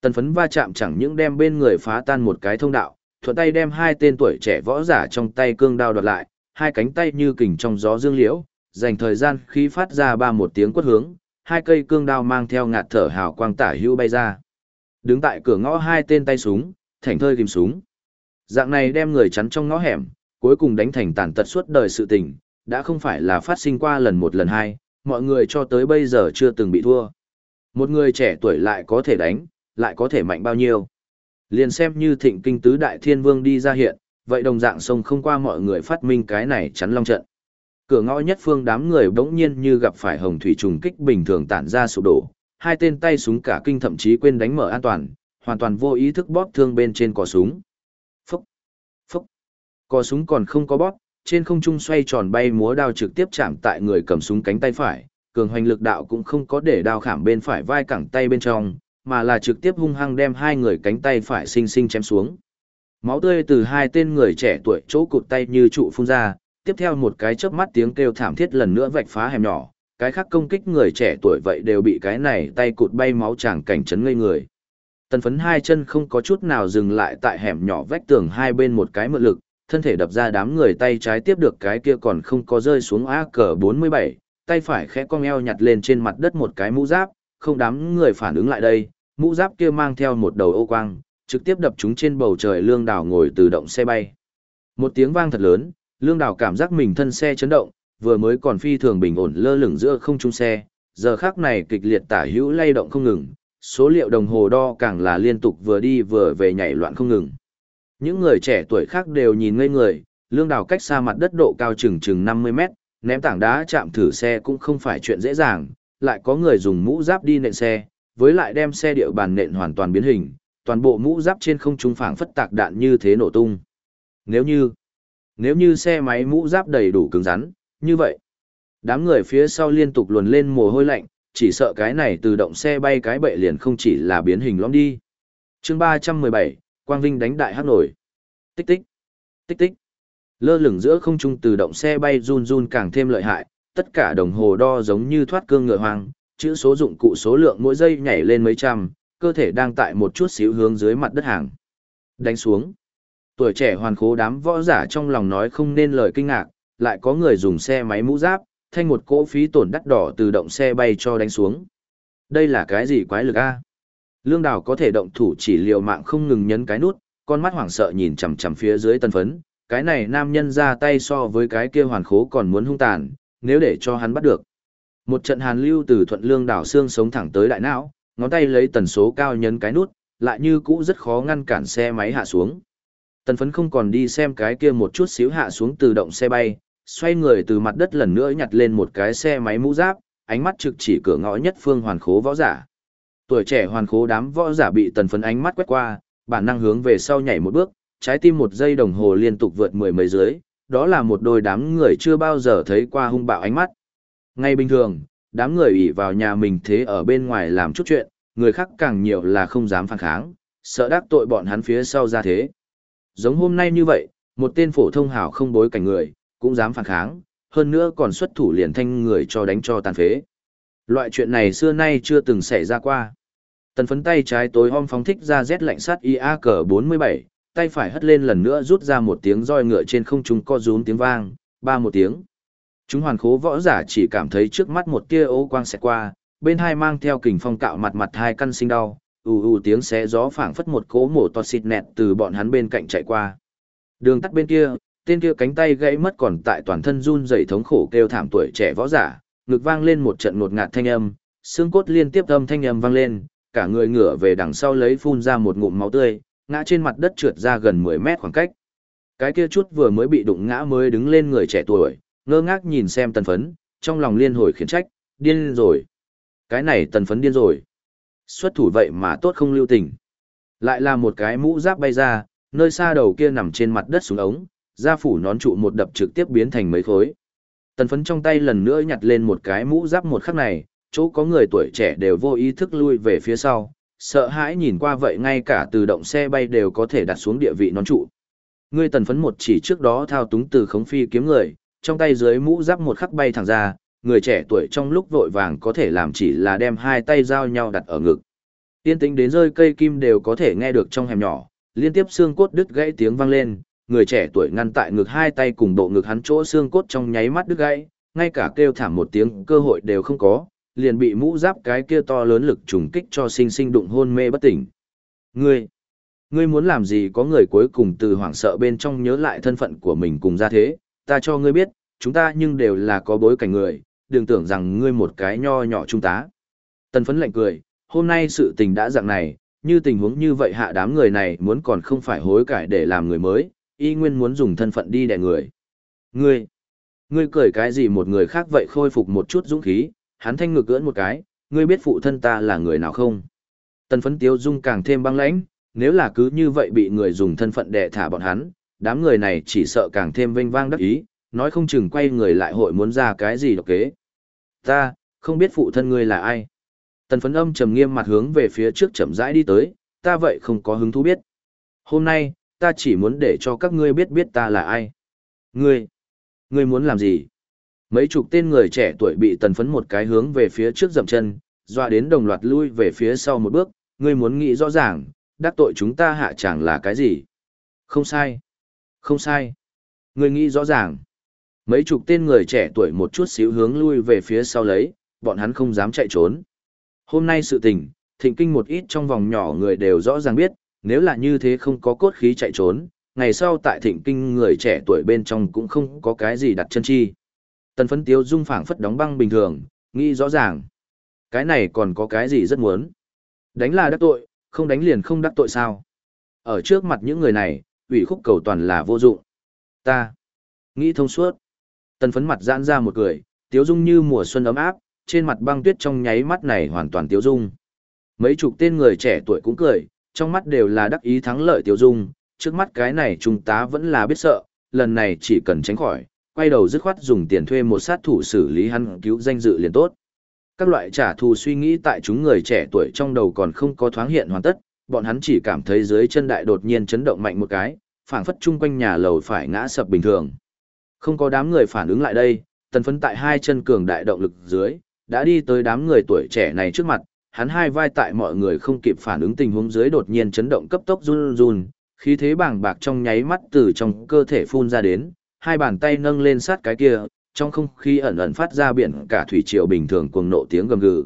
Tần phấn va chạm chẳng những đem bên người phá tan một cái thông đạo, thuận tay đem hai tên tuổi trẻ võ giả trong tay cương đao đoạt lại, hai cánh tay như kình trong gió dương liễu, dành thời gian khi phát ra ba một tiếng quất hướng, hai cây cương đao mang theo ngạt thở hào quang tả hữu bay ra. Đứng tại cửa ngõ hai tên tay súng, thành thơi kìm súng. Dạng này đem người chắn trong ngõ hẻm, cuối cùng đánh thành tàn tật suốt đời sự tình, đã không phải là phát sinh qua lần một lần hai, mọi người cho tới bây giờ chưa từng bị thua. Một người trẻ tuổi lại có thể đánh, lại có thể mạnh bao nhiêu. Liền xem như thịnh kinh tứ đại thiên vương đi ra hiện, vậy đồng dạng sông không qua mọi người phát minh cái này chắn long trận. Cửa ngõ nhất phương đám người bỗng nhiên như gặp phải hồng thủy trùng kích bình thường tản ra sụp đổ, hai tên tay súng cả kinh thậm chí quên đánh mở an toàn, hoàn toàn vô ý thức bóp thương bên trên cò súng. Phúc! Phúc! Cò súng còn không có bóp, trên không trung xoay tròn bay múa đao trực tiếp chạm tại người cầm súng cánh tay phải, cường hoành lực đạo cũng không có để đao khảm bên phải vai cẳng tay bên trong, mà là trực tiếp hung hăng đem hai người cánh tay phải xinh xinh chém xuống. Máu tươi từ hai tên người trẻ tuổi chỗ cụt tay như trụ phun ra, tiếp theo một cái chớp mắt tiếng kêu thảm thiết lần nữa vạch phá hẻm nhỏ, cái khác công kích người trẻ tuổi vậy đều bị cái này tay cụt bay máu chàng cảnh chấn ngây người. Tần phấn hai chân không có chút nào dừng lại tại hẻm nhỏ vách tường hai bên một cái mượn lực, thân thể đập ra đám người tay trái tiếp được cái kia còn không có rơi xuống A cờ 47, tay phải khẽ cong eo nhặt lên trên mặt đất một cái mũ giáp, không đám người phản ứng lại đây, mũ giáp kia mang theo một đầu ô quang, trực tiếp đập chúng trên bầu trời lương đảo ngồi từ động xe bay. Một tiếng vang thật lớn, lương đảo cảm giác mình thân xe chấn động, vừa mới còn phi thường bình ổn lơ lửng giữa không trung xe, giờ khác này kịch liệt tả hữu lay động không ngừng, số liệu đồng hồ đo càng là liên tục vừa đi vừa về nhảy loạn không ngừng. Những người trẻ tuổi khác đều nhìn ngây người, lương đảo cách xa mặt đất độ cao chừng chừng 50 mét, ném tảng đá chạm thử xe cũng không phải chuyện dễ dàng, lại có người dùng mũ giáp đi nện xe, với lại đem xe điệu bàn nện hoàn toàn biến hình, toàn bộ mũ giáp trên không trung phảng phất tạc đạn như thế nổ tung. Nếu như, nếu như xe máy mũ giáp đầy đủ cứng rắn, như vậy, đám người phía sau liên tục luồn lên mồ hôi lạnh, chỉ sợ cái này từ động xe bay cái bệ liền không chỉ là biến hình lõm đi. chương 317, Quang Vinh đánh đại hát nổi. Tích tích, tích tích. Lơ lửng giữa không trung từ động xe bay run run càng thêm lợi hại, tất cả đồng hồ đo giống như thoát cương ngựa hoang, chữ số dụng cụ số lượng mỗi giây nhảy lên mấy trăm, cơ thể đang tại một chút xíu hướng dưới mặt đất hàng. Đánh xuống. Tuổi trẻ hoàn khố đám võ giả trong lòng nói không nên lời kinh ngạc, lại có người dùng xe máy mũ giáp, thanh một cỗ phí tổn đắt đỏ từ động xe bay cho đánh xuống. Đây là cái gì quái lực a? Lương Đào có thể động thủ chỉ liều mạng không ngừng nhấn cái nút, con mắt hoảng sợ nhìn chằm chằm phía dưới tân phấn, cái này nam nhân ra tay so với cái kia hoàn khố còn muốn hung tàn, nếu để cho hắn bắt được. Một trận hàn lưu từ thuận lương đảo xương sống thẳng tới đại não, ngón tay lấy tần số cao nhấn cái nút, lại như cũ rất khó ngăn cản xe máy hạ xuống. Tần phấn không còn đi xem cái kia một chút xíu hạ xuống từ động xe bay, xoay người từ mặt đất lần nữa nhặt lên một cái xe máy mũ giáp, ánh mắt trực chỉ cửa ngõ nhất phương hoàn khố võ giả. Tuổi trẻ hoàn khố đám võ giả bị tần phấn ánh mắt quét qua, bản năng hướng về sau nhảy một bước, trái tim một giây đồng hồ liên tục vượt mười mấy dưới, đó là một đôi đám người chưa bao giờ thấy qua hung bạo ánh mắt. Ngay bình thường, đám người ỉ vào nhà mình thế ở bên ngoài làm chút chuyện, người khác càng nhiều là không dám phản kháng, sợ đắc tội bọn hắn phía sau ra thế. Giống hôm nay như vậy, một tên phổ thông hảo không bối cảnh người, cũng dám phản kháng, hơn nữa còn xuất thủ liền thanh người cho đánh cho tàn phế. Loại chuyện này xưa nay chưa từng xảy ra qua. Tần phấn tay trái tối om phóng thích ra rét lạnh sát IA cờ 47, tay phải hất lên lần nữa rút ra một tiếng roi ngựa trên không trung co rúm tiếng vang, ba một tiếng. Chúng hoàn khố võ giả chỉ cảm thấy trước mắt một tia ố quang xẹt qua, bên hai mang theo kình phong cạo mặt mặt hai căn sinh đau, ù ù tiếng xé gió phảng phất một cỗ mổ to xịt nẹt từ bọn hắn bên cạnh chạy qua. Đường tắt bên kia, tên kia cánh tay gãy mất còn tại toàn thân run rẩy thống khổ kêu thảm tuổi trẻ võ giả, ngực vang lên một trận ngột ngạt thanh âm, xương cốt liên tiếp âm thanh âm vang lên, cả người ngửa về đằng sau lấy phun ra một ngụm máu tươi, ngã trên mặt đất trượt ra gần 10 mét khoảng cách. Cái kia chút vừa mới bị đụng ngã mới đứng lên người trẻ tuổi, ngơ ngác nhìn xem tần phấn, trong lòng liên hồi khiển trách, điên rồi. Cái này tần phấn điên rồi. Xuất thủ vậy mà tốt không lưu tình. Lại là một cái mũ giáp bay ra, nơi xa đầu kia nằm trên mặt đất xuống ống, da phủ nón trụ một đập trực tiếp biến thành mấy khối. Tần phấn trong tay lần nữa nhặt lên một cái mũ giáp một khắc này, chỗ có người tuổi trẻ đều vô ý thức lui về phía sau, sợ hãi nhìn qua vậy ngay cả từ động xe bay đều có thể đặt xuống địa vị nón trụ. Ngươi tần phấn một chỉ trước đó thao túng từ khống phi kiếm người, trong tay dưới mũ giáp một khắc bay thẳng ra, người trẻ tuổi trong lúc vội vàng có thể làm chỉ là đem hai tay giao nhau đặt ở ngực. Tiên tính đến rơi cây kim đều có thể nghe được trong hẻm nhỏ, liên tiếp xương cốt đứt gãy tiếng vang lên, người trẻ tuổi ngăn tại ngực hai tay cùng bộ ngực hắn chỗ xương cốt trong nháy mắt đứt gãy, ngay cả kêu thảm một tiếng cơ hội đều không có, liền bị mũ giáp cái kia to lớn lực trùng kích cho sinh sinh đụng hôn mê bất tỉnh. Ngươi, ngươi muốn làm gì có người cuối cùng từ hoảng sợ bên trong nhớ lại thân phận của mình cùng ra thế, ta cho ngươi biết, chúng ta nhưng đều là có bối cảnh người, đừng tưởng rằng ngươi một cái nho nhỏ trung tá. Tần phấn lạnh cười, hôm nay sự tình đã dạng này, như tình huống như vậy hạ đám người này muốn còn không phải hối cải để làm người mới, y nguyên muốn dùng thân phận đi đẻ người. Ngươi, ngươi cười cái gì một người khác vậy khôi phục một chút dũng khí, hắn thanh ngực ưỡn một cái, ngươi biết phụ thân ta là người nào không? Tần phấn tiếu dung càng thêm băng lãnh, nếu là cứ như vậy bị người dùng thân phận đẻ thả bọn hắn, đám người này chỉ sợ càng thêm vinh vang đắc ý, nói không chừng quay người lại hội muốn ra cái gì độc kế. Ta, không biết phụ thân ngươi là ai. Tần phấn âm trầm nghiêm mặt hướng về phía trước chậm rãi đi tới, ta vậy không có hứng thú biết. Hôm nay, ta chỉ muốn để cho các ngươi biết biết ta là ai. Ngươi, ngươi muốn làm gì? Mấy chục tên người trẻ tuổi bị tần phấn một cái hướng về phía trước dậm chân, dọa đến đồng loạt lui về phía sau một bước, ngươi muốn nghĩ rõ ràng, đắc tội chúng ta hạ chẳng là cái gì? Không sai. Không sai. người nghĩ rõ ràng. Mấy chục tên người trẻ tuổi một chút xíu hướng lui về phía sau lấy, bọn hắn không dám chạy trốn. Hôm nay sự tình, thịnh kinh một ít trong vòng nhỏ người đều rõ ràng biết, nếu là như thế không có cốt khí chạy trốn, ngày sau tại thịnh kinh người trẻ tuổi bên trong cũng không có cái gì đặt chân chi. Tần phấn tiếu dung phảng phất đóng băng bình thường, nghĩ rõ ràng. Cái này còn có cái gì rất muốn. Đánh là đắc tội, không đánh liền không đắc tội sao. Ở trước mặt những người này, ủy khúc cầu toàn là vô dụng. Ta, nghĩ thông suốt. Tần phấn mặt giãn ra một cười, tiếu dung như mùa xuân ấm áp, trên mặt băng tuyết trong nháy mắt này hoàn toàn tiếu dung. Mấy chục tên người trẻ tuổi cũng cười, Trong mắt đều là đắc ý thắng lợi tiếu dung, trước mắt cái này trung tá vẫn là biết sợ, lần này chỉ cần tránh khỏi, quay đầu dứt khoát dùng tiền thuê một sát thủ xử lý hắn cứu danh dự liền tốt. Các loại trả thù suy nghĩ tại chúng người trẻ tuổi trong đầu còn không có thoáng hiện hoàn tất, bọn hắn chỉ cảm thấy dưới chân đại đột nhiên chấn động mạnh một cái, phảng phất chung quanh nhà lầu phải ngã sập bình thường. Không có đám người phản ứng lại đây, tần phấn tại hai chân cường đại động lực dưới, đã đi tới đám người tuổi trẻ này trước mặt, hắn hai vai tại mọi người không kịp phản ứng tình huống dưới đột nhiên chấn động cấp tốc run run, khí thế bàng bạc trong nháy mắt từ trong cơ thể phun ra đến, hai bàn tay nâng lên sát cái kia, trong không khí ẩn ẩn phát ra biển cả thủy triều bình thường cuồng nộ tiếng gầm gừ.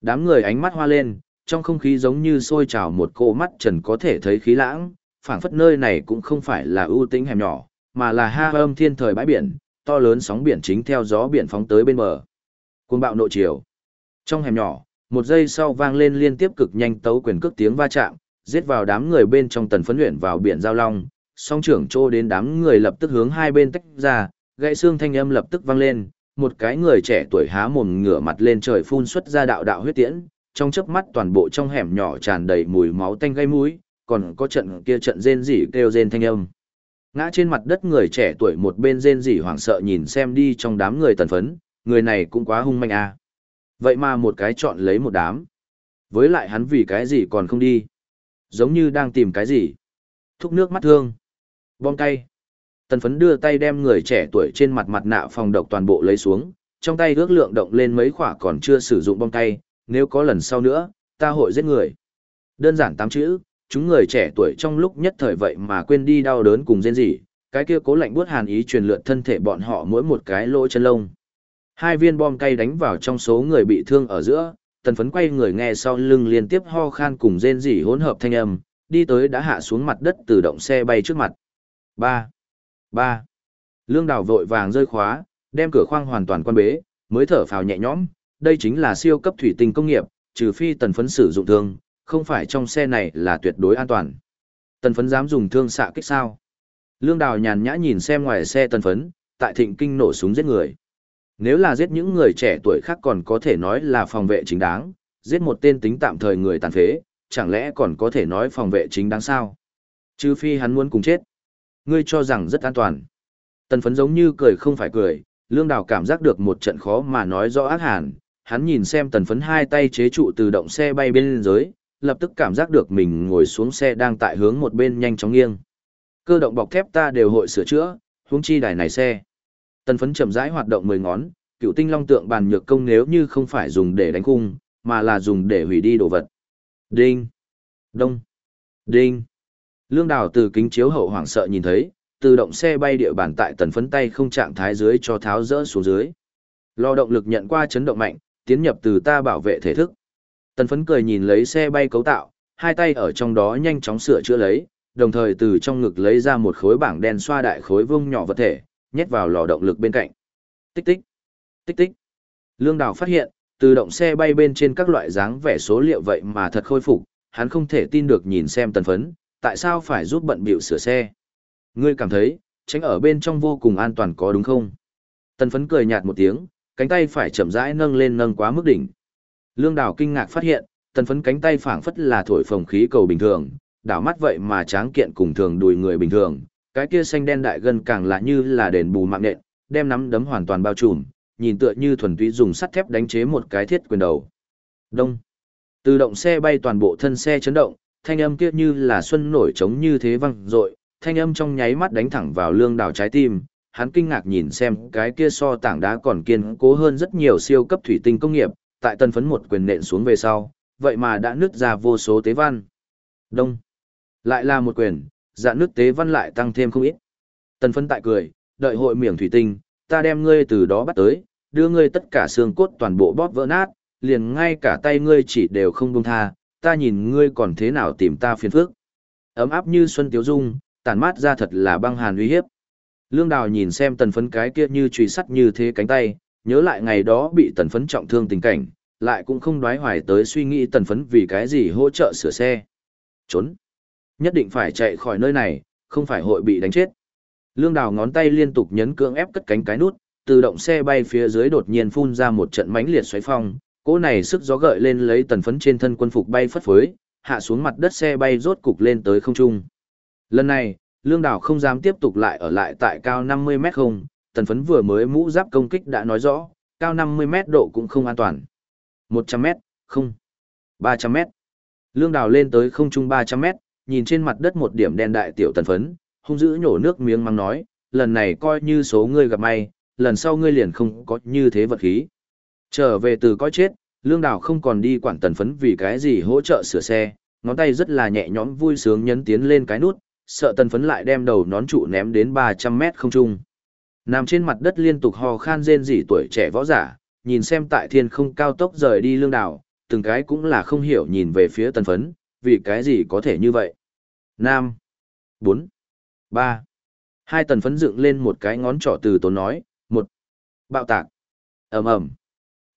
Đám người ánh mắt hoa lên, trong không khí giống như sôi trào một cô mắt trần có thể thấy khí lãng, phảng phất nơi này cũng không phải là ưu tĩnh hẻm nhỏ, mà là ha âm thiên thời bãi biển, to lớn sóng biển chính theo gió biển phóng tới bên bờ. Cuồng bạo nội chiều. Trong hẻm nhỏ, một giây sau vang lên liên tiếp cực nhanh tấu quyền cước tiếng va chạm, giết vào đám người bên trong tần phấn luyện vào biển giao long, song trưởng trô đến đám người lập tức hướng hai bên tách ra, gãy xương thanh âm lập tức vang lên, một cái người trẻ tuổi há mồm ngửa mặt lên trời phun xuất ra đạo đạo huyết tiễn, trong chớp mắt toàn bộ trong hẻm nhỏ tràn đầy mùi máu tanh gây mũi, còn có trận kia trận rên rỉ kêu rên thanh âm. Ngã trên mặt đất người trẻ tuổi một bên rên rỉ hoảng sợ nhìn xem đi trong đám người tần phấn, người này cũng quá hung manh à. Vậy mà một cái chọn lấy một đám. Với lại hắn vì cái gì còn không đi. Giống như đang tìm cái gì. Thúc nước mắt thương. Bom cay. Tần phấn đưa tay đem người trẻ tuổi trên mặt mặt nạ phòng độc toàn bộ lấy xuống, trong tay ước lượng động lên mấy khỏa còn chưa sử dụng bom cay, nếu có lần sau nữa, ta hội giết người. Đơn giản tám chữ, chúng người trẻ tuổi trong lúc nhất thời vậy mà quên đi đau đớn cùng rên rỉ, cái kia cố lạnh buốt hàn ý truyền lượn thân thể bọn họ mỗi một cái lỗ chân lông. Hai viên bom cay đánh vào trong số người bị thương ở giữa, tần phấn quay người nghe sau lưng liên tiếp ho khan cùng rên rỉ hỗn hợp thanh âm, đi tới đã hạ xuống mặt đất từ động xe bay trước mặt. 3. 3. Lương đào vội vàng rơi khóa, đem cửa khoang hoàn toàn quan bế, mới thở phào nhẹ nhõm, đây chính là siêu cấp thủy tinh công nghiệp, trừ phi tần phấn sử dụng thương, không phải trong xe này là tuyệt đối an toàn. Tần phấn dám dùng thương xạ kích sao? Lương đào nhàn nhã nhìn xem ngoài xe tần phấn, tại thịnh kinh nổ súng giết người. Nếu là giết những người trẻ tuổi khác còn có thể nói là phòng vệ chính đáng, giết một tên tính tạm thời người tàn phế, chẳng lẽ còn có thể nói phòng vệ chính đáng sao? Trừ phi hắn muốn cùng chết. Ngươi cho rằng rất an toàn. Tần phấn giống như cười không phải cười, lương đào cảm giác được một trận khó mà nói rõ ác hàn. Hắn nhìn xem tần phấn hai tay chế trụ từ động xe bay bên dưới, lập tức cảm giác được mình ngồi xuống xe đang tại hướng một bên nhanh chóng nghiêng. Cơ động bọc thép ta đều hội sửa chữa, huống chi đài này xe. Tần phấn chậm rãi hoạt động mười ngón, cựu tinh long tượng bàn nhược công nếu như không phải dùng để đánh cung, mà là dùng để hủy đi đồ vật. Đinh! Đông! Đinh! Lương đào từ kính chiếu hậu hoảng sợ nhìn thấy, tự động xe bay địa bàn tại tần phấn tay không trạng thái dưới cho tháo rỡ xuống dưới. Lo động lực nhận qua chấn động mạnh, tiến nhập từ ta bảo vệ thể thức. Tần phấn cười nhìn lấy xe bay cấu tạo, hai tay ở trong đó nhanh chóng sửa chữa lấy, đồng thời từ trong ngực lấy ra một khối bảng đen xoa đại khối vuông nhỏ vật thể, nhét vào lò động lực bên cạnh. Tích tích, tích tích. Lương Đào phát hiện, từ động xe bay bên trên các loại dáng vẻ số liệu vậy mà thật khôi phục, hắn không thể tin được nhìn xem tần phấn, tại sao phải giúp bận biểu sửa xe. Ngươi cảm thấy, tránh ở bên trong vô cùng an toàn có đúng không? Tần phấn cười nhạt một tiếng, cánh tay phải chậm rãi nâng lên nâng quá mức đỉnh. Lương Đào kinh ngạc phát hiện, tần phấn cánh tay phảng phất là thổi phồng khí cầu bình thường, đảo mắt vậy mà tráng kiện cùng thường đùi người bình thường, cái kia xanh đen đại gần càng lạ như là đền bù mạng nện, đem nắm đấm hoàn toàn bao trùm, nhìn tựa như thuần túy dùng sắt thép đánh chế một cái thiết quyền đầu. Đông. Tự động xe bay toàn bộ thân xe chấn động, thanh âm kia như là xuân nổi trống như thế vang dội, thanh âm trong nháy mắt đánh thẳng vào lương đào trái tim. Hắn kinh ngạc nhìn xem cái kia so tảng đá còn kiên cố hơn rất nhiều siêu cấp thủy tinh công nghiệp, tại tân phấn một quyền nện xuống về sau, vậy mà đã nứt ra vô số tế văn. Đông. Lại là một quyền, dạ nước tế văn lại tăng thêm không ít. tân phấn tại cười, đợi hội miệng thủy tinh, ta đem ngươi từ đó bắt tới, đưa ngươi tất cả xương cốt toàn bộ bóp vỡ nát, liền ngay cả tay ngươi chỉ đều không buông tha, ta nhìn ngươi còn thế nào tìm ta phiền phức. Ấm áp như xuân tiếu dung, tàn mát ra thật là băng hàn uy hiếp. Lương Đào nhìn xem tần phấn cái kia như trùy sắt như thế cánh tay, nhớ lại ngày đó bị tần phấn trọng thương tình cảnh, lại cũng không đoái hoài tới suy nghĩ tần phấn vì cái gì hỗ trợ sửa xe. Trốn. Nhất định phải chạy khỏi nơi này, không phải hội bị đánh chết. Lương Đào ngón tay liên tục nhấn cưỡng ép cất cánh cái nút, tự động xe bay phía dưới đột nhiên phun ra một trận mãnh liệt xoáy phong, cỗ này sức gió gợi lên lấy tần phấn trên thân quân phục bay phất phới, hạ xuống mặt đất xe bay rốt cục lên tới không trung. Lần này, Lương Đảo không dám tiếp tục lại ở lại tại cao 50 mét không, tần phấn vừa mới mũ giáp công kích đã nói rõ, cao 50 mét độ cũng không an toàn. 100 mét, không. 300 mét. Lương Đảo lên tới không trung 300 mét, nhìn trên mặt đất một điểm đen đại tiểu tần phấn, hung dữ nhổ nước miếng mắng nói, lần này coi như số ngươi gặp may, lần sau ngươi liền không có như thế vật khí. Trở về từ coi chết, Lương Đảo không còn đi quản tần phấn vì cái gì hỗ trợ sửa xe, ngón tay rất là nhẹ nhõm vui sướng nhấn tiến lên cái nút, sợ tần phấn lại đem đầu nón trụ ném đến 300 mét không trung. Nằm trên mặt đất liên tục hò khan rên rỉ tuổi trẻ võ giả, nhìn xem tại thiên không cao tốc rời đi lương đảo, từng cái cũng là không hiểu nhìn về phía tần phấn, vì cái gì có thể như vậy. Nam, 4, 3, hai tần phấn dựng lên một cái ngón trỏ từ tốn nói, một, bạo tạc, ầm ầm.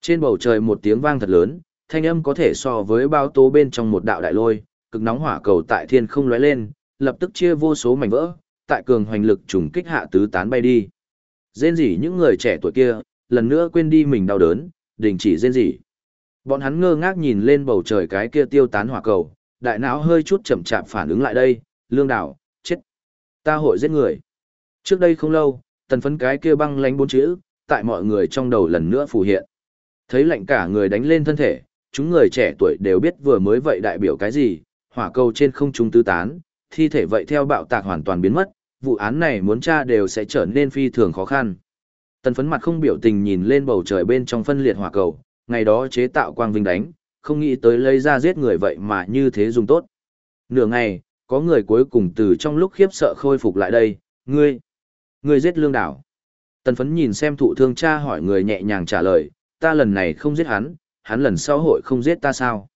Trên bầu trời một tiếng vang thật lớn, thanh âm có thể so với bao tố bên trong một đạo đại lôi, cực nóng hỏa cầu tại thiên không lóe lên, lập tức chia vô số mảnh vỡ, tại cường hoành lực trùng kích hạ tứ tán bay đi. Rên rỉ những người trẻ tuổi kia, lần nữa quên đi mình đau đớn, đình chỉ rên rỉ. Bọn hắn ngơ ngác nhìn lên bầu trời cái kia tiêu tán hỏa cầu, đại não hơi chút chậm chạp phản ứng lại đây, lương đảo, chết. Ta hội giết người. Trước đây không lâu, tần phấn cái kia băng lánh bốn chữ, tại mọi người trong đầu lần nữa phù hiện. Thấy lạnh cả người đánh lên thân thể, chúng người trẻ tuổi đều biết vừa mới vậy đại biểu cái gì, hỏa cầu trên không trung tứ tán, thi thể vậy theo bạo tạc hoàn toàn biến mất, vụ án này muốn tra đều sẽ trở nên phi thường khó khăn. Tần phấn mặt không biểu tình nhìn lên bầu trời bên trong phân liệt hỏa cầu, ngày đó chế tạo quang vinh đánh, không nghĩ tới lấy ra giết người vậy mà như thế dùng tốt. Nửa ngày, có người cuối cùng từ trong lúc khiếp sợ khôi phục lại đây, ngươi, ngươi giết lương đảo. Tần phấn nhìn xem thụ thương cha hỏi người nhẹ nhàng trả lời, ta lần này không giết hắn, hắn lần sau hội không giết ta sao.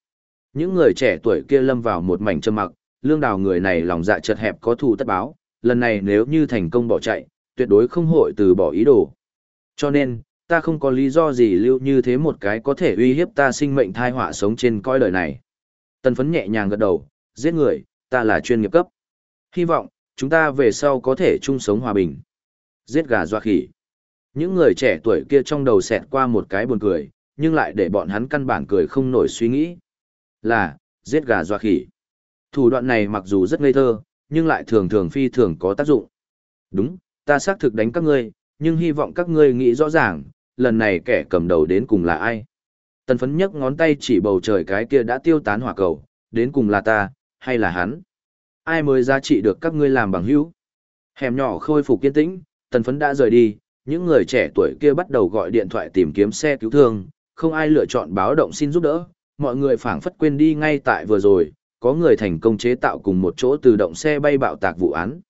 Những người trẻ tuổi kia lâm vào một mảnh trầm mặc, lương đào người này lòng dạ chật hẹp có thù tất báo, lần này nếu như thành công bỏ chạy, tuyệt đối không hội từ bỏ ý đồ. Cho nên, ta không có lý do gì lưu như thế một cái có thể uy hiếp ta sinh mệnh thai họa sống trên coi đời này. Tần phấn nhẹ nhàng gật đầu, giết người, ta là chuyên nghiệp cấp. Hy vọng, chúng ta về sau có thể chung sống hòa bình. Giết gà doa khỉ. Những người trẻ tuổi kia trong đầu xẹt qua một cái buồn cười, nhưng lại để bọn hắn căn bản cười không nổi suy nghĩ. Là, giết gà doa khỉ. Thủ đoạn này mặc dù rất ngây thơ, nhưng lại thường thường phi thường có tác dụng. Đúng, ta xác thực đánh các ngươi, nhưng hy vọng các ngươi nghĩ rõ ràng, lần này kẻ cầm đầu đến cùng là ai. Tần phấn nhấc ngón tay chỉ bầu trời cái kia đã tiêu tán hỏa cầu, đến cùng là ta, hay là hắn? Ai mới giá trị được các ngươi làm bằng hữu? Hẻm nhỏ khôi phục kiên tĩnh, tần phấn đã rời đi, những người trẻ tuổi kia bắt đầu gọi điện thoại tìm kiếm xe cứu thương, không ai lựa chọn báo động xin giúp đỡ, mọi người phảng phất quên đi ngay tại vừa rồi, có người thành công chế tạo cùng một chỗ từ động xe bay bạo tạc vụ án.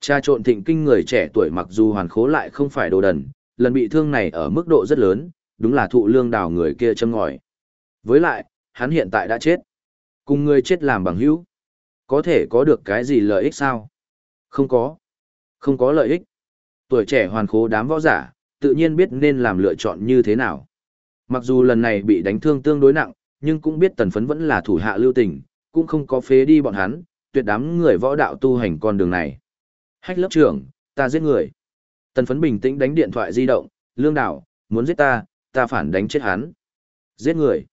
Cha trộn thịnh kinh người trẻ tuổi mặc dù hoàn khố lại không phải đồ đần, lần bị thương này ở mức độ rất lớn, đúng là thụ lương đào người kia châm ngòi. Với lại, hắn hiện tại đã chết. Cùng người chết làm bằng hữu. Có thể có được cái gì lợi ích sao? Không có. Không có lợi ích. Tuổi trẻ hoàn khố đám võ giả, tự nhiên biết nên làm lựa chọn như thế nào. Mặc dù lần này bị đánh thương tương đối nặng, nhưng cũng biết tần phấn vẫn là thủ hạ lưu tình, cũng không có phế đi bọn hắn, tuyệt đám người võ đạo tu hành con đường này. Hách lớp trưởng, ta giết người. Tần phấn bình tĩnh đánh điện thoại di động, lương đảo, muốn giết ta, ta phản đánh chết hắn. Giết người.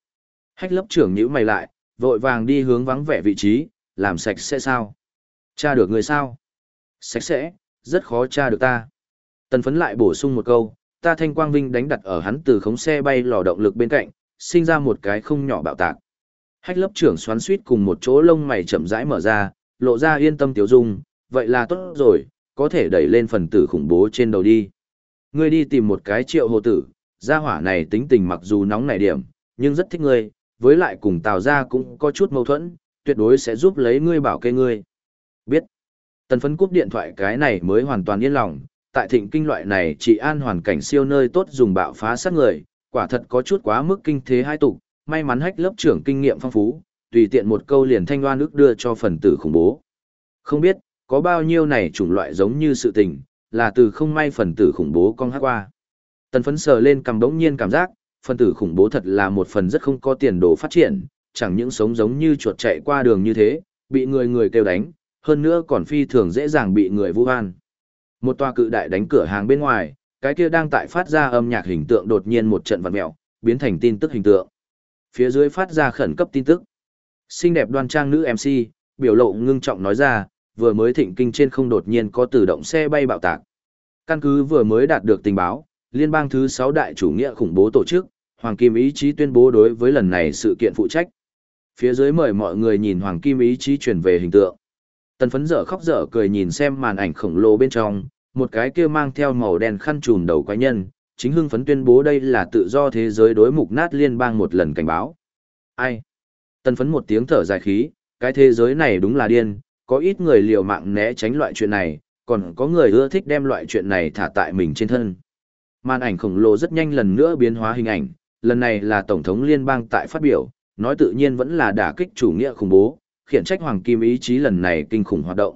Hách lớp trưởng nhíu mày lại, vội vàng đi hướng vắng vẻ vị trí, làm sạch sẽ sao? Cha được người sao? Sạch sẽ, rất khó tra được ta. Tần phấn lại bổ sung một câu, ta thanh quang vinh đánh đặt ở hắn từ khống xe bay lò động lực bên cạnh, sinh ra một cái không nhỏ bạo tạc. Hách lớp trưởng xoắn suýt cùng một chỗ lông mày chậm rãi mở ra, lộ ra yên tâm tiểu dung, vậy là tốt rồi, có thể đẩy lên phần tử khủng bố trên đầu đi. Ngươi đi tìm một cái triệu hồ tử, gia hỏa này tính tình mặc dù nóng nảy điểm, nhưng rất thích ngươi, với lại cùng tào gia cũng có chút mâu thuẫn, tuyệt đối sẽ giúp lấy ngươi bảo kê ngươi. Biết. Tần phấn cúp điện thoại cái này mới hoàn toàn yên lòng, tại thịnh kinh loại này chỉ an hoàn cảnh siêu nơi tốt dùng bạo phá sát người, quả thật có chút quá mức kinh thế hai tục, may mắn hách lớp trưởng kinh nghiệm phong phú, tùy tiện một câu liền thanh loan ức đưa cho phần tử khủng bố. Không biết, có bao nhiêu này chủng loại giống như sự tình, là từ không may phần tử khủng bố con hát qua. Tần phấn sờ lên cầm đống nhiên cảm giác, phần tử khủng bố thật là một phần rất không có tiền đồ phát triển, chẳng những sống giống như chuột chạy qua đường như thế, bị người người kêu đánh, hơn nữa còn phi thường dễ dàng bị người vu oan. Một tòa cự đại đánh cửa hàng bên ngoài, cái kia đang tại phát ra âm nhạc hình tượng đột nhiên một trận vặn mèo, biến thành tin tức hình tượng phía dưới phát ra khẩn cấp tin tức. Xinh đẹp đoan trang nữ MC, biểu lộ ngưng trọng nói ra, vừa mới thịnh kinh trên không đột nhiên có tự động xe bay bạo tạc. Căn cứ vừa mới đạt được tình báo, liên bang thứ 6 đại chủ nghĩa khủng bố tổ chức, Hoàng Kim Ý chí tuyên bố đối với lần này sự kiện phụ trách. Phía dưới mời mọi người nhìn Hoàng Kim Ý chí truyền về hình tượng. Tần phấn dở khóc dở cười nhìn xem màn ảnh khổng lồ bên trong, một cái kia mang theo màu đen khăn trùm đầu quái nhân, chính hưng phấn tuyên bố đây là tự do thế giới đối mục nát liên bang một lần cảnh báo. Ai? Tần phấn một tiếng thở dài khí, cái thế giới này đúng là điên, có ít người liều mạng né tránh loại chuyện này, còn có người ưa thích đem loại chuyện này thả tại mình trên thân. Màn ảnh khổng lồ rất nhanh lần nữa biến hóa hình ảnh, lần này là Tổng thống Liên bang tại phát biểu, nói tự nhiên vẫn là đả kích chủ nghĩa khủng bố, khiển trách Hoàng Kim ý chí lần này kinh khủng hoạt động.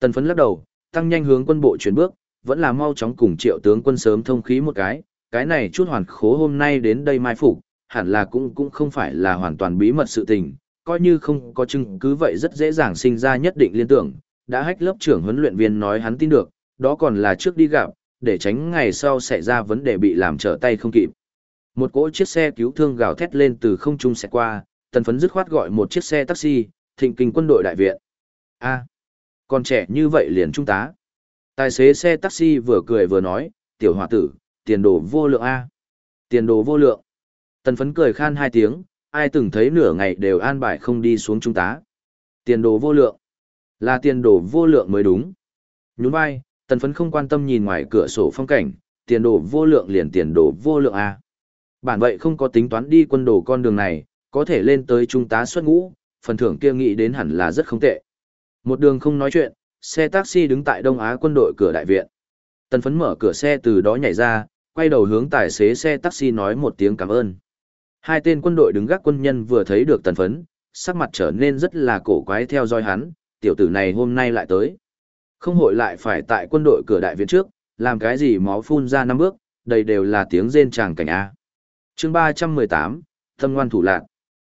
Tần phấn lắc đầu, tăng nhanh hướng quân bộ chuyển bước, vẫn là mau chóng cùng triệu tướng quân sớm thông khí một cái, cái này chút hoàn khố hôm nay đến đây mai phục, hẳn là cũng cũng không phải là hoàn toàn bí mật sự tình, coi như không có chứng cứ vậy rất dễ dàng sinh ra nhất định liên tưởng, đã hách lớp trưởng huấn luyện viên nói hắn tin được, đó còn là trước đi gặp, để tránh ngày sau xảy ra vấn đề bị làm trở tay không kịp. Một cỗ chiếc xe cứu thương gào thét lên từ không trung sẽ qua, tần phấn dứt khoát gọi một chiếc xe taxi, thịnh kinh quân đội đại viện. a còn trẻ như vậy liền trung tá. Tài xế xe taxi vừa cười vừa nói, tiểu hòa tử, tiền đồ vô lượng A. Tiền đồ vô lượng. Tần phấn cười khan hai tiếng, ai từng thấy nửa ngày đều an bài không đi xuống trung tá. Tiền đồ vô lượng. Là tiền đồ vô lượng mới đúng. Nhún vai, tần phấn không quan tâm nhìn ngoài cửa sổ phong cảnh, tiền đồ vô lượng liền tiền đồ vô lượng A. Bản vậy không có tính toán đi quân đồ con đường này, có thể lên tới trung tá xuất ngũ, phần thưởng kia nghĩ đến hẳn là rất không tệ. Một đường không nói chuyện, xe taxi đứng tại Đông Á quân đội cửa đại viện. Tần phấn mở cửa xe từ đó nhảy ra, quay đầu hướng tài xế xe taxi nói một tiếng cảm ơn. Hai tên quân đội đứng gác quân nhân vừa thấy được tần phấn, sắc mặt trở nên rất là cổ quái theo dõi hắn, tiểu tử này hôm nay lại tới. Không hội lại phải tại quân đội cửa đại viện trước, làm cái gì máu phun ra năm bước, đây đều là tiếng rên tràng cảnh A. chương 318, Thâm ngoan thủ lạc.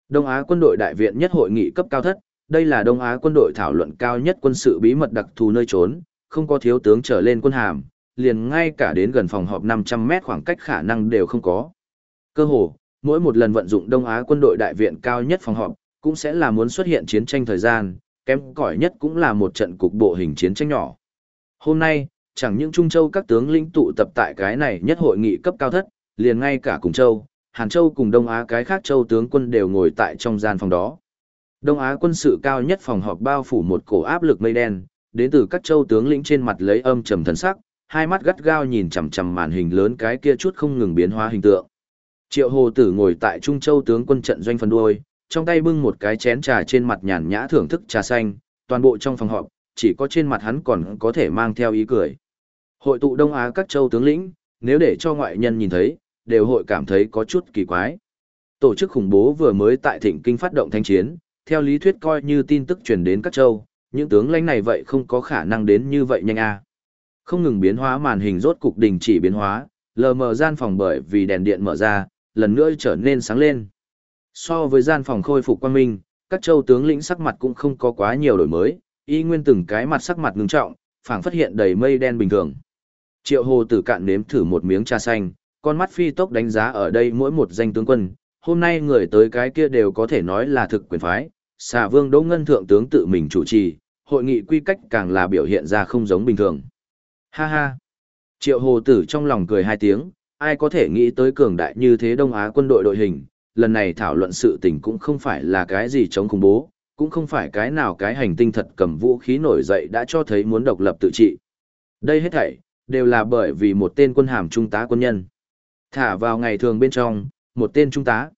Đông Á quân đội đại viện nhất hội nghị cấp cao thất, đây là Đông Á quân đội thảo luận cao nhất quân sự bí mật đặc thù nơi trốn, không có thiếu tướng trở lên quân hàm, liền ngay cả đến gần phòng họp 500 mét khoảng cách khả năng đều không có. Cơ hồ, mỗi một lần vận dụng Đông Á quân đội đại viện cao nhất phòng họp, cũng sẽ là muốn xuất hiện chiến tranh thời gian, kém cỏi nhất cũng là một trận cục bộ hình chiến tranh nhỏ. Hôm nay, chẳng những Trung Châu các tướng lĩnh tụ tập tại cái này nhất hội nghị cấp cao thất, liền ngay cả cùng Châu, Hàn Châu cùng Đông Á cái khác Châu tướng quân đều ngồi tại trong gian phòng đó. Đông Á quân sự cao nhất phòng họp bao phủ một cổ áp lực mây đen, đến từ các châu tướng lĩnh trên mặt lấy âm trầm thần sắc, hai mắt gắt gao nhìn chằm chằm màn hình lớn cái kia chút không ngừng biến hóa hình tượng. Triệu Hồ Tử ngồi tại Trung Châu tướng quân trận doanh phần đuôi, trong tay bưng một cái chén trà trên mặt nhàn nhã thưởng thức trà xanh, toàn bộ trong phòng họp, chỉ có trên mặt hắn còn có thể mang theo ý cười. Hội tụ Đông Á các châu tướng lĩnh, nếu để cho ngoại nhân nhìn thấy, đều hội cảm thấy có chút kỳ quái. Tổ chức khủng bố vừa mới tại Thịnh Kinh phát động thanh chiến, theo lý thuyết coi như tin tức truyền đến các châu, những tướng lãnh này vậy không có khả năng đến như vậy nhanh a. Không ngừng biến hóa màn hình rốt cục đình chỉ biến hóa, lờ mờ gian phòng bởi vì đèn điện mở ra, lần nữa trở nên sáng lên. So với gian phòng khôi phục quang minh, các châu tướng lĩnh sắc mặt cũng không có quá nhiều đổi mới, y nguyên từng cái mặt sắc mặt ngưng trọng, phảng phát hiện đầy mây đen bình thường. Triệu Hồ Tử cạn nếm thử một miếng trà xanh, con mắt phi tốc đánh giá ở đây mỗi một danh tướng quân, hôm nay người tới cái kia đều có thể nói là thực quyền phái, xà vương Đỗ Ngân Thượng tướng tự mình chủ trì, hội nghị quy cách càng là biểu hiện ra không giống bình thường. Ha ha! Triệu hồ tử trong lòng cười hai tiếng, ai có thể nghĩ tới cường đại như thế Đông Á quân đội đội hình, lần này thảo luận sự tình cũng không phải là cái gì chống khủng bố, cũng không phải cái nào cái hành tinh thật cầm vũ khí nổi dậy đã cho thấy muốn độc lập tự trị. Đây hết thảy, đều là bởi vì một tên quân hàm trung tá quân nhân. Thả vào ngày thường bên trong, một tên trung tá.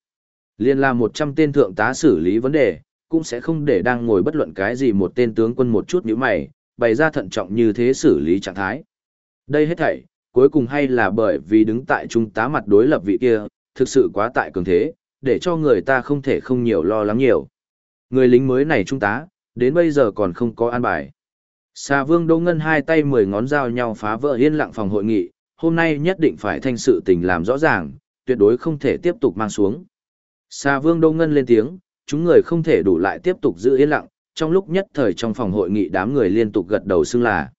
Liên là 100 tên thượng tá xử lý vấn đề, cũng sẽ không để đang ngồi bất luận cái gì một tên tướng quân một chút nhíu mày, bày ra thận trọng như thế xử lý trạng thái. Đây hết thảy, cuối cùng hay là bởi vì đứng tại trung tá mặt đối lập vị kia, thực sự quá tại cường thế, để cho người ta không thể không nhiều lo lắng nhiều. Người lính mới này trung tá, đến bây giờ còn không có an bài. Xà vương Đỗ Ngân hai tay mười ngón dao nhau phá vỡ yên lặng phòng hội nghị, hôm nay nhất định phải thanh sự tình làm rõ ràng, tuyệt đối không thể tiếp tục mang xuống. Xà vương Đô Ngân lên tiếng, chúng người không thể đủ lại tiếp tục giữ yên lặng, trong lúc nhất thời trong phòng hội nghị đám người liên tục gật đầu xưng là.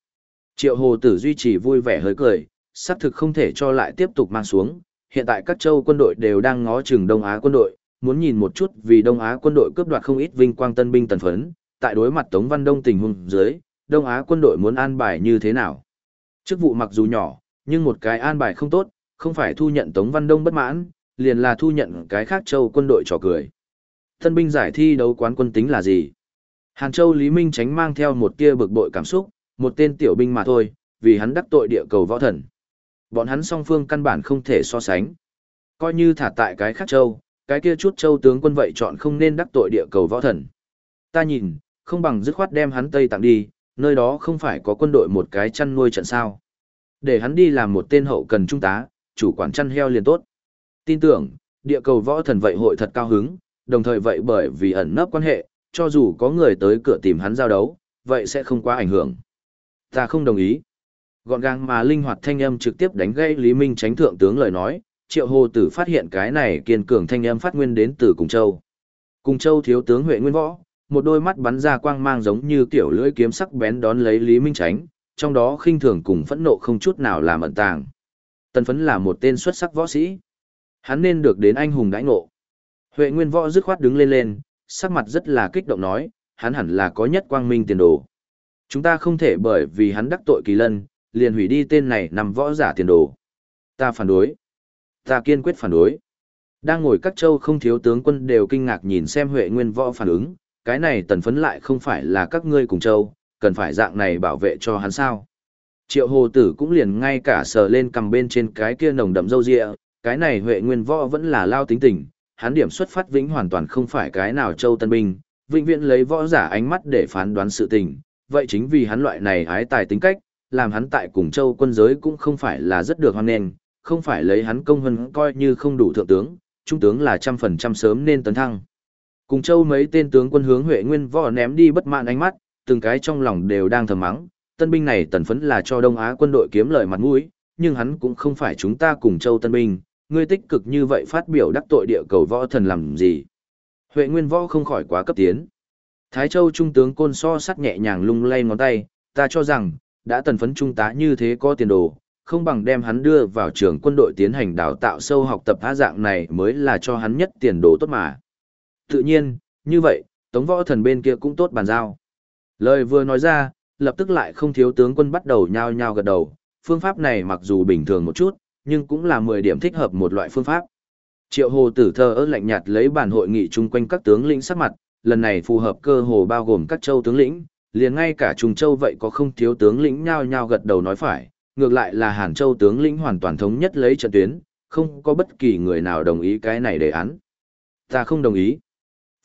Triệu hồ tử duy trì vui vẻ hơi cười, xác thực không thể cho lại tiếp tục mang xuống, hiện tại các châu quân đội đều đang ngó chừng Đông Á quân đội, muốn nhìn một chút vì Đông Á quân đội cướp đoạt không ít vinh quang tân binh tần phấn, tại đối mặt Tống Văn Đông tình huống dưới, Đông Á quân đội muốn an bài như thế nào. Chức vụ mặc dù nhỏ, nhưng một cái an bài không tốt, không phải thu nhận Tống Văn Đông bất mãn, liền là thu nhận cái khác châu quân đội trò cười. Thân binh giải thi đấu quán quân tính là gì? Hàn Châu Lý Minh tránh mang theo một tia bực bội cảm xúc, một tên tiểu binh mà thôi, vì hắn đắc tội địa cầu võ thần. Bọn hắn song phương căn bản không thể so sánh. Coi như thả tại cái khác châu, cái kia chút châu tướng quân vậy chọn không nên đắc tội địa cầu võ thần. Ta nhìn, không bằng dứt khoát đem hắn Tây tặng đi, nơi đó không phải có quân đội một cái chăn nuôi trận sao. Để hắn đi làm một tên hậu cần trung tá, chủ quản chăn heo liền tốt. Tin tưởng, địa cầu võ thần vậy hội thật cao hứng, đồng thời vậy bởi vì ẩn nấp quan hệ, cho dù có người tới cửa tìm hắn giao đấu, vậy sẽ không quá ảnh hưởng. Ta không đồng ý. Gọn gàng mà linh hoạt thanh âm trực tiếp đánh gây Lý Minh tránh thượng tướng lời nói, triệu hồ tử phát hiện cái này kiên cường thanh âm phát nguyên đến từ Cùng Châu. Cùng Châu thiếu tướng Huệ Nguyên Võ, một đôi mắt bắn ra quang mang giống như kiểu lưỡi kiếm sắc bén đón lấy Lý Minh tránh, trong đó khinh thường cùng phẫn nộ không chút nào làm ẩn tàng. Tần phấn là một tên xuất sắc võ sĩ. Hắn nên được đến anh hùng đãi ngộ. Huệ Nguyên Võ dứt khoát đứng lên lên, sắc mặt rất là kích động nói, hắn hẳn là có nhất quang minh tiền đồ. Chúng ta không thể bởi vì hắn đắc tội kỳ lân, liền hủy đi tên này nằm võ giả tiền đồ. Ta phản đối. Ta kiên quyết phản đối. Đang ngồi các châu không thiếu tướng quân đều kinh ngạc nhìn xem Huệ Nguyên Võ phản ứng, cái này tần phấn lại không phải là các ngươi cùng châu, cần phải dạng này bảo vệ cho hắn sao. Triệu hồ tử cũng liền ngay cả sờ lên cầm bên trên cái kia nồng đậm râu rịa, cái này Huệ Nguyên Võ vẫn là lao tính tình, hắn điểm xuất phát vĩnh hoàn toàn không phải cái nào châu tân binh, vĩnh viễn lấy võ giả ánh mắt để phán đoán sự tình, vậy chính vì hắn loại này hái tài tính cách, làm hắn tại cùng châu quân giới cũng không phải là rất được hoan nghênh, không phải lấy hắn công hân coi như không đủ thượng tướng, trung tướng là trăm phần trăm sớm nên tấn thăng. Cùng châu mấy tên tướng quân hướng Huệ Nguyên võ ném đi bất mãn ánh mắt, từng cái trong lòng đều đang thầm mắng, tân binh này tần phấn là cho Đông Á quân đội kiếm lợi mặt mũi, nhưng hắn cũng không phải chúng ta cùng châu tân binh, ngươi tích cực như vậy phát biểu đắc tội địa cầu võ thần làm gì. Huệ Nguyên võ không khỏi quá cấp tiến. Thái Châu Trung tướng Côn so sắt nhẹ nhàng lung lay ngón tay, ta cho rằng, đã tần phấn trung tá như thế có tiền đồ, không bằng đem hắn đưa vào trường quân đội tiến hành đào tạo sâu học tập há dạng này mới là cho hắn nhất tiền đồ tốt mà. Tự nhiên, như vậy, tống võ thần bên kia cũng tốt bàn giao. Lời vừa nói ra, lập tức lại không thiếu tướng quân bắt đầu nhao nhao gật đầu, phương pháp này mặc dù bình thường một chút, nhưng cũng là 10 điểm thích hợp một loại phương pháp. Triệu hồ tử thơ ớt lạnh nhạt lấy bản hội nghị chung quanh các tướng lĩnh sắc mặt, lần này phù hợp cơ hồ bao gồm các châu tướng lĩnh, liền ngay cả Trung Châu vậy có không thiếu tướng lĩnh nhao nhao gật đầu nói phải, ngược lại là Hàn Châu tướng lĩnh hoàn toàn thống nhất lấy trận tuyến, không có bất kỳ người nào đồng ý cái này đề án. Ta không đồng ý.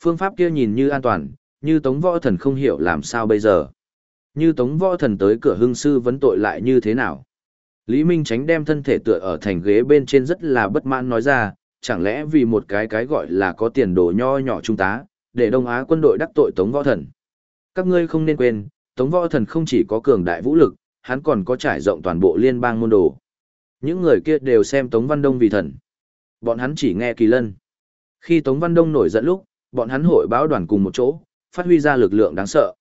Phương pháp kia nhìn như an toàn, như Tống Võ Thần không hiểu làm sao bây giờ. Như Tống Võ Thần tới cửa hưng sư vấn tội lại như thế nào. Lý Minh tránh đem thân thể tựa ở thành ghế bên trên rất là bất mãn nói ra, chẳng lẽ vì một cái cái gọi là có tiền đồ nho nhỏ trung tá, để Đông Á quân đội đắc tội Tống Võ Thần. Các ngươi không nên quên, Tống Võ Thần không chỉ có cường đại vũ lực, hắn còn có trải rộng toàn bộ liên bang môn đồ. Những người kia đều xem Tống Văn Đông vì thần. Bọn hắn chỉ nghe kỳ lân. Khi Tống Văn Đông nổi giận lúc, bọn hắn hội báo đoàn cùng một chỗ, phát huy ra lực lượng đáng sợ.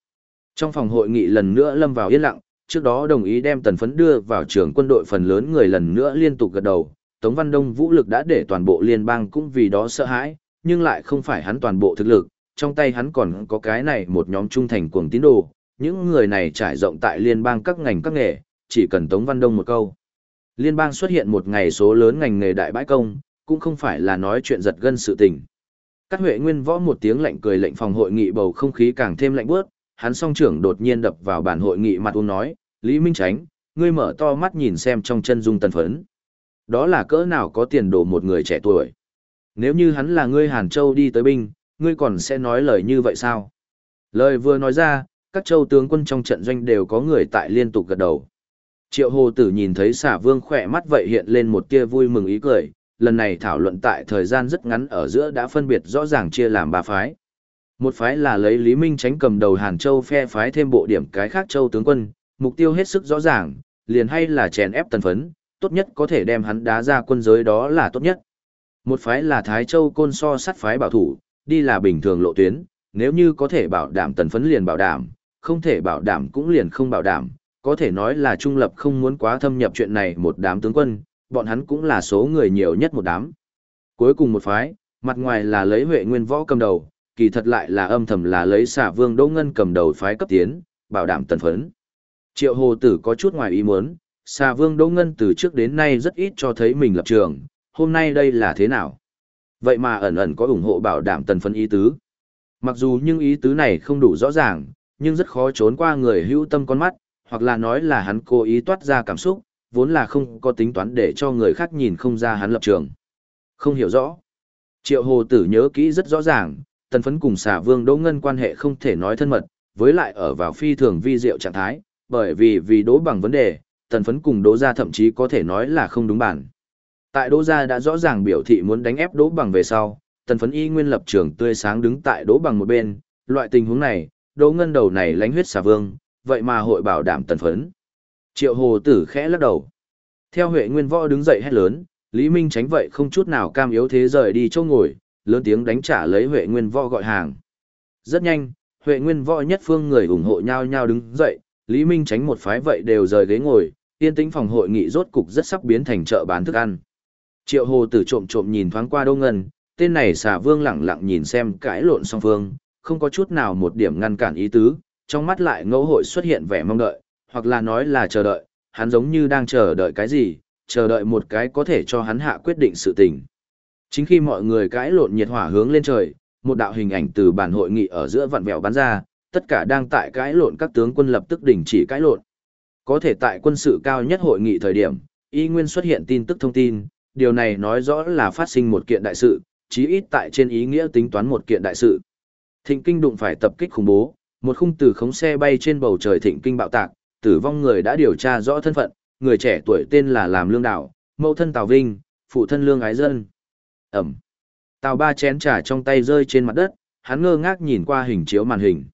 Trong phòng hội nghị lần nữa lâm vào yên lặng, trước đó đồng ý đem tần phấn đưa vào trường quân đội phần lớn người lần nữa liên tục gật đầu. Tống Văn Đông vũ lực đã để toàn bộ liên bang cũng vì đó sợ hãi, nhưng lại không phải hắn toàn bộ thực lực, trong tay hắn còn có cái này một nhóm trung thành cuồng tín đồ, những người này trải rộng tại liên bang các ngành các nghề, chỉ cần Tống Văn Đông một câu. Liên bang xuất hiện một ngày số lớn ngành nghề đại bãi công, cũng không phải là nói chuyện giật gân sự tình. Các Huệ Nguyên võ một tiếng lạnh cười lệnh phòng hội nghị bầu không khí càng thêm lạnh bước, hắn song trưởng đột nhiên đập vào bản hội nghị mặt uống nói, Lý Minh Tránh, ngươi mở to mắt nhìn xem trong chân dung tần phấn. Đó là cỡ nào có tiền đồ một người trẻ tuổi. Nếu như hắn là ngươi Hàn Châu đi tới binh, ngươi còn sẽ nói lời như vậy sao? Lời vừa nói ra, các châu tướng quân trong trận doanh đều có người tại liên tục gật đầu. Triệu hồ tử nhìn thấy xả vương khỏe mắt vậy hiện lên một tia vui mừng ý cười, lần này thảo luận tại thời gian rất ngắn ở giữa đã phân biệt rõ ràng chia làm ba phái. Một phái là lấy Lý Minh tránh cầm đầu Hàn Châu phe phái thêm bộ điểm cái khác châu tướng quân, mục tiêu hết sức rõ ràng, liền hay là chèn ép tần phấn, tốt nhất có thể đem hắn đá ra quân giới đó là tốt nhất. Một phái là Thái Châu côn so sát phái bảo thủ, đi là bình thường lộ tuyến, nếu như có thể bảo đảm tần phấn liền bảo đảm, không thể bảo đảm cũng liền không bảo đảm, có thể nói là trung lập không muốn quá thâm nhập chuyện này một đám tướng quân, bọn hắn cũng là số người nhiều nhất một đám. Cuối cùng một phái, Mặt ngoài là lấy Huệ Nguyên Võ cầm đầu, kỳ thật lại là âm thầm là lấy xả vương Đỗ Ngân cầm đầu phái cấp tiến, bảo đảm tần phấn. Triệu hồ tử có chút ngoài ý muốn, xà vương Đỗ Ngân từ trước đến nay rất ít cho thấy mình lập trường, hôm nay đây là thế nào? Vậy mà ẩn ẩn có ủng hộ bảo đảm tần phấn ý tứ. Mặc dù nhưng ý tứ này không đủ rõ ràng, nhưng rất khó trốn qua người hữu tâm con mắt, hoặc là nói là hắn cố ý toát ra cảm xúc, vốn là không có tính toán để cho người khác nhìn không ra hắn lập trường. Không hiểu rõ. Triệu hồ tử nhớ kỹ rất rõ ràng, tần phấn cùng xà vương Đỗ Ngân quan hệ không thể nói thân mật, với lại ở vào phi thường vi diệu trạng thái, bởi vì vì đỗ bằng vấn đề, tần phấn cùng đỗ gia thậm chí có thể nói là không đúng bản. Tại đỗ gia đã rõ ràng biểu thị muốn đánh ép đỗ bằng về sau, tần phấn y nguyên lập trường tươi sáng đứng tại đỗ bằng một bên, loại tình huống này, đỗ ngân đầu này lánh huyết xà vương, vậy mà hội bảo đảm tần phấn. Triệu hồ tử khẽ lắc đầu. Theo Huệ Nguyên Võ đứng dậy hét lớn, Lý Minh tránh vậy không chút nào cam yếu thế rời đi chỗ ngồi, lớn tiếng đánh trả lấy Huệ Nguyên Võ gọi hàng. Rất nhanh, Huệ Nguyên Võ nhất phương người ủng hộ nhau nhau đứng dậy, Lý Minh tránh một phái vậy đều rời ghế ngồi, yên tĩnh phòng hội nghị rốt cục rất sắp biến thành chợ bán thức ăn. Triệu Hồ Tử trộm trộm nhìn thoáng qua Đỗ Ngân, tên này xà vương lẳng lặng nhìn xem cãi lộn song phương, không có chút nào một điểm ngăn cản ý tứ, trong mắt lại ngẫu hội xuất hiện vẻ mong đợi, hoặc là nói là chờ đợi, hắn giống như đang chờ đợi cái gì, chờ đợi một cái có thể cho hắn hạ quyết định sự tình. Chính khi mọi người cãi lộn nhiệt hỏa hướng lên trời, một đạo hình ảnh từ bản hội nghị ở giữa vặn vẹo bắn ra, tất cả đang tại cãi lộn các tướng quân lập tức đình chỉ cãi lộn. Có thể tại quân sự cao nhất hội nghị thời điểm, y nguyên xuất hiện tin tức thông tin, điều này nói rõ là phát sinh một kiện đại sự, chí ít tại trên ý nghĩa tính toán một kiện đại sự. Thịnh kinh đụng phải tập kích khủng bố, một khung từ khống xe bay trên bầu trời thịnh kinh bạo tạc, tử vong người đã điều tra rõ thân phận, người trẻ tuổi tên là Làm Lương Đảo, mẫu thân Tào Vinh, phụ thân Lương Ái Dân. Ẩm. Tào ba chén trà trong tay rơi trên mặt đất, hắn ngơ ngác nhìn qua hình chiếu màn hình.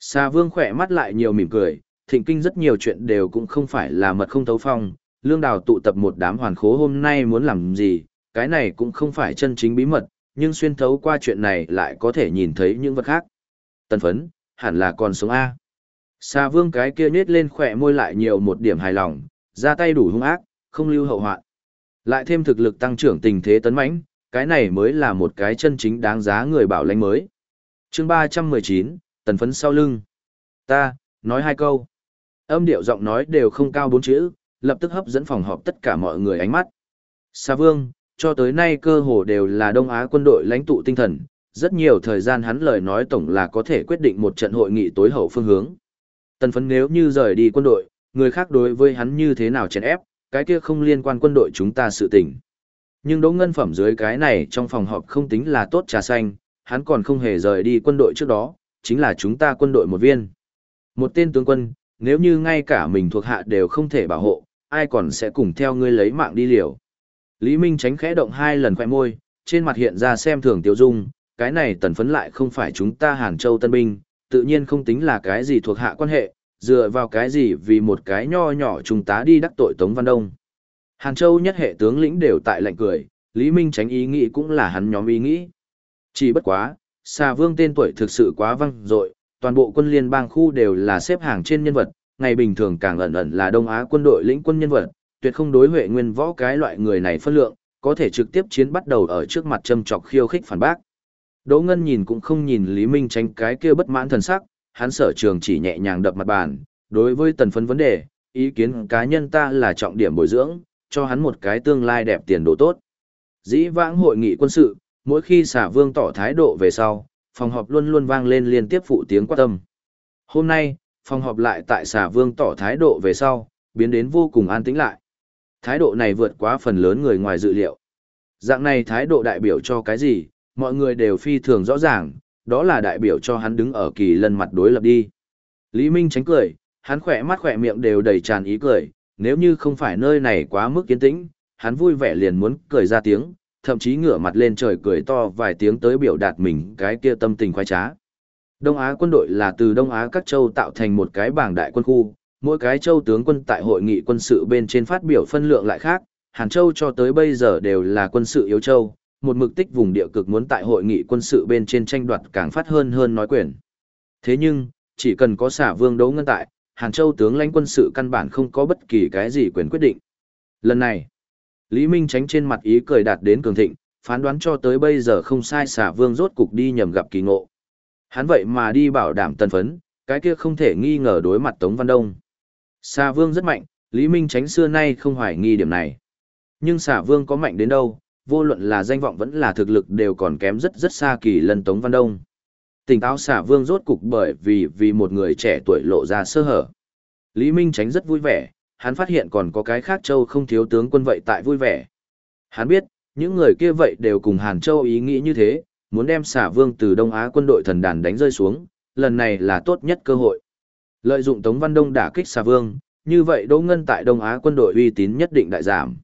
Sa Vương khỏe mắt lại nhiều mỉm cười, thịnh kinh rất nhiều chuyện đều cũng không phải là mật không thấu phong, lương đào tụ tập một đám hoàn khố hôm nay muốn làm gì, cái này cũng không phải chân chính bí mật, nhưng xuyên thấu qua chuyện này lại có thể nhìn thấy những vật khác. Tần phấn, hẳn là còn sống A. Sa Vương cái kia nhếch lên khỏe môi lại nhiều một điểm hài lòng, ra tay đủ hung ác, không lưu hậu hoạn. Lại thêm thực lực tăng trưởng tình thế tấn mãnh, cái này mới là một cái chân chính đáng giá người bảo lãnh mới. Chương 319, tần phấn sau lưng. Ta, nói hai câu. Âm điệu giọng nói đều không cao bốn chữ, lập tức hấp dẫn phòng họp tất cả mọi người ánh mắt. Sa Vương, cho tới nay cơ hồ đều là Đông Á quân đội lãnh tụ tinh thần, rất nhiều thời gian hắn lời nói tổng là có thể quyết định một trận hội nghị tối hậu phương hướng. Tần phấn nếu như rời đi quân đội, người khác đối với hắn như thế nào chèn ép, cái kia không liên quan quân đội chúng ta sự tình. Nhưng đỗ ngân phẩm dưới cái này trong phòng họp không tính là tốt trà xanh, hắn còn không hề rời đi quân đội trước đó, chính là chúng ta quân đội một viên. Một tên tướng quân, nếu như ngay cả mình thuộc hạ đều không thể bảo hộ, ai còn sẽ cùng theo ngươi lấy mạng đi liều. Lý Minh tránh khẽ động hai lần khoẻ môi, trên mặt hiện ra xem thường tiêu dung, cái này tần phấn lại không phải chúng ta Hàn Châu Tân Binh, tự nhiên không tính là cái gì thuộc hạ quan hệ, dựa vào cái gì vì một cái nho nhỏ chúng tá đi đắc tội Tống Văn Đông. Hàn Châu nhất hệ tướng lĩnh đều tại lạnh cười, Lý Minh tránh ý nghĩ cũng là hắn nhóm ý nghĩ. Chỉ bất quá, xà vương tên tuổi thực sự quá văng dội toàn bộ quân liên bang khu đều là xếp hàng trên nhân vật, ngày bình thường càng ẩn ẩn là Đông Á quân đội lĩnh quân nhân vật, tuyệt không đối huệ nguyên võ cái loại người này phân lượng, có thể trực tiếp chiến bắt đầu ở trước mặt châm chọc khiêu khích phản bác. Đỗ Ngân nhìn cũng không nhìn Lý Minh tránh cái kia bất mãn thần sắc, hắn sở trường chỉ nhẹ nhàng đập mặt bàn, đối với tần phấn vấn đề, ý kiến cá nhân ta là trọng điểm bồi dưỡng, cho hắn một cái tương lai đẹp tiền đồ tốt. Dĩ vãng hội nghị quân sự, mỗi khi xả vương tỏ thái độ về sau, phòng họp luôn luôn vang lên liên tiếp phụ tiếng quát tâm. Hôm nay, phòng họp lại tại xả vương tỏ thái độ về sau, biến đến vô cùng an tĩnh lại. Thái độ này vượt quá phần lớn người ngoài dự liệu. Dạng này thái độ đại biểu cho cái gì, mọi người đều phi thường rõ ràng, đó là đại biểu cho hắn đứng ở kỳ lân mặt đối lập đi. Lý Minh tránh cười, hắn khỏe mắt khỏe miệng đều đầy tràn ý cười, nếu như không phải nơi này quá mức kiến tĩnh, hắn vui vẻ liền muốn cười ra tiếng, thậm chí ngửa mặt lên trời cười to vài tiếng tới biểu đạt mình cái kia tâm tình khoái trá. Đông Á quân đội là từ Đông Á các châu tạo thành một cái bảng đại quân khu, mỗi cái châu tướng quân tại hội nghị quân sự bên trên phát biểu phân lượng lại khác, Hàn Châu cho tới bây giờ đều là quân sự yếu châu, một mực tích vùng địa cực muốn tại hội nghị quân sự bên trên tranh đoạt càng phát hơn hơn nói quyền. Thế nhưng, chỉ cần có xả vương đấu ngân tại, Hàn Châu tướng lãnh quân sự căn bản không có bất kỳ cái gì quyền quyết định. Lần này, Lý Minh tránh trên mặt ý cười đạt đến cường thịnh, phán đoán cho tới bây giờ không sai xả vương rốt cục đi nhầm gặp kỳ ngộ. Hắn vậy mà đi bảo đảm tân phấn, cái kia không thể nghi ngờ đối mặt Tống Văn Đông. Xà vương rất mạnh, Lý Minh tránh xưa nay không hoài nghi điểm này. Nhưng xà vương có mạnh đến đâu, vô luận là danh vọng vẫn là thực lực đều còn kém rất rất xa kỳ lần Tống Văn Đông. Tỉnh táo xả vương rốt cục bởi vì vì một người trẻ tuổi lộ ra sơ hở. Lý Minh tránh rất vui vẻ, hắn phát hiện còn có cái khác châu không thiếu tướng quân vậy tại vui vẻ. Hắn biết, những người kia vậy đều cùng Hàn Châu ý nghĩ như thế, muốn đem xả vương từ Đông Á quân đội thần đàn đánh rơi xuống, lần này là tốt nhất cơ hội. Lợi dụng Tống Văn Đông đả kích xả vương, như vậy Đỗ Ngân tại Đông Á quân đội uy tín nhất định đại giảm.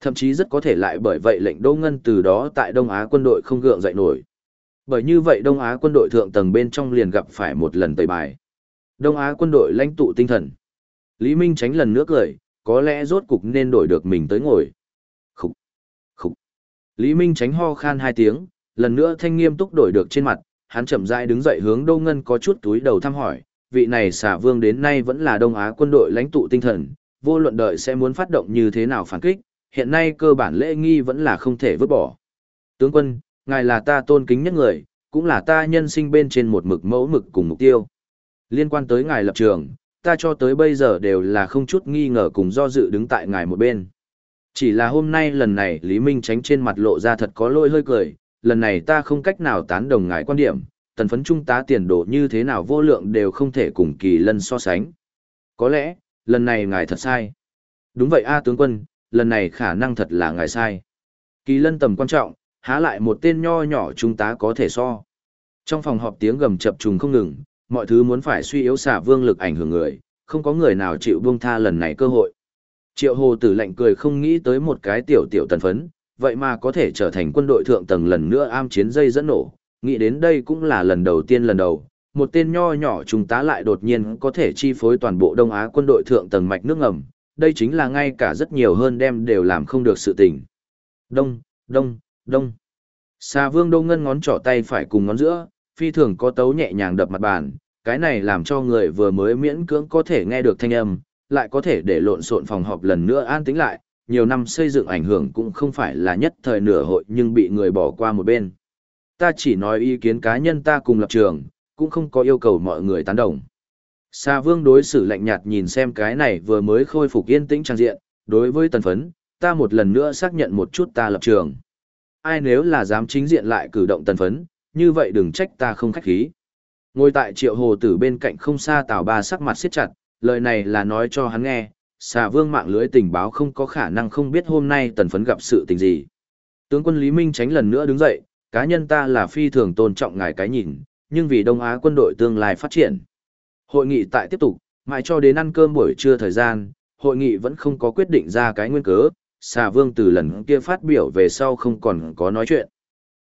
Thậm chí rất có thể lại bởi vậy lệnh Đỗ Ngân từ đó tại Đông Á quân đội không gượng dậy nổi. Bởi như vậy Đông Á quân đội thượng tầng bên trong liền gặp phải một lần tẩy bài. Đông Á quân đội lãnh tụ tinh thần. Lý Minh tránh lần nữa cười, có lẽ rốt cục nên đổi được mình tới ngồi. Khục, khục. Lý Minh tránh ho khan hai tiếng, lần nữa thanh nghiêm túc đổi được trên mặt, hắn chậm rãi đứng dậy hướng Đô Ngân có chút túi đầu thăm hỏi, vị này xả vương đến nay vẫn là Đông Á quân đội lãnh tụ tinh thần, vô luận đợi sẽ muốn phát động như thế nào phản kích, hiện nay cơ bản lễ nghi vẫn là không thể vứt bỏ. Tướng quân, ngài là ta tôn kính nhất người, cũng là ta nhân sinh bên trên một mực mẫu mực cùng mục tiêu. Liên quan tới ngài lập trường, ta cho tới bây giờ đều là không chút nghi ngờ cùng do dự đứng tại ngài một bên. Chỉ là hôm nay lần này Lý Minh tránh trên mặt lộ ra thật có lỗi hơi cười, lần này ta không cách nào tán đồng ngài quan điểm, tần phấn trung tá tiền đồ như thế nào vô lượng đều không thể cùng kỳ lân so sánh. Có lẽ, lần này ngài thật sai. Đúng vậy a tướng quân, lần này khả năng thật là ngài sai. Kỳ lân tầm quan trọng, há lại một tên nho nhỏ chúng ta có thể so. Trong phòng họp tiếng gầm chập trùng không ngừng, mọi thứ muốn phải suy yếu xả vương lực ảnh hưởng người, không có người nào chịu buông tha lần này cơ hội. Triệu hồ tử lạnh cười không nghĩ tới một cái tiểu tiểu tần phấn, vậy mà có thể trở thành quân đội thượng tầng lần nữa am chiến dây dẫn nổ, nghĩ đến đây cũng là lần đầu tiên lần đầu, một tên nho nhỏ chúng ta lại đột nhiên có thể chi phối toàn bộ Đông Á quân đội thượng tầng mạch nước ngầm, đây chính là ngay cả rất nhiều hơn đem đều làm không được sự tình. Đông, đông, đông. Xà vương đông ngân ngón trỏ tay phải cùng ngón giữa, phi thường có tấu nhẹ nhàng đập mặt bàn, cái này làm cho người vừa mới miễn cưỡng có thể nghe được thanh âm, lại có thể để lộn xộn phòng họp lần nữa an tĩnh lại, nhiều năm xây dựng ảnh hưởng cũng không phải là nhất thời nửa hội nhưng bị người bỏ qua một bên. Ta chỉ nói ý kiến cá nhân ta cùng lập trường, cũng không có yêu cầu mọi người tán đồng. Sa vương đối xử lạnh nhạt nhìn xem cái này vừa mới khôi phục yên tĩnh trang diện, đối với tần phấn, ta một lần nữa xác nhận một chút ta lập trường. Ai nếu là dám chính diện lại cử động tần phấn, như vậy đừng trách ta không khách khí. Ngồi tại triệu hồ tử bên cạnh không xa tào ba sắc mặt siết chặt, lời này là nói cho hắn nghe, xà vương mạng lưới tình báo không có khả năng không biết hôm nay tần phấn gặp sự tình gì. Tướng quân Lý Minh tránh lần nữa đứng dậy, cá nhân ta là phi thường tôn trọng ngài cái nhìn, nhưng vì Đông Á quân đội tương lai phát triển. Hội nghị tại tiếp tục, mãi cho đến ăn cơm buổi trưa thời gian, hội nghị vẫn không có quyết định ra cái nguyên cớ, xà vương từ lần kia phát biểu về sau không còn có nói chuyện.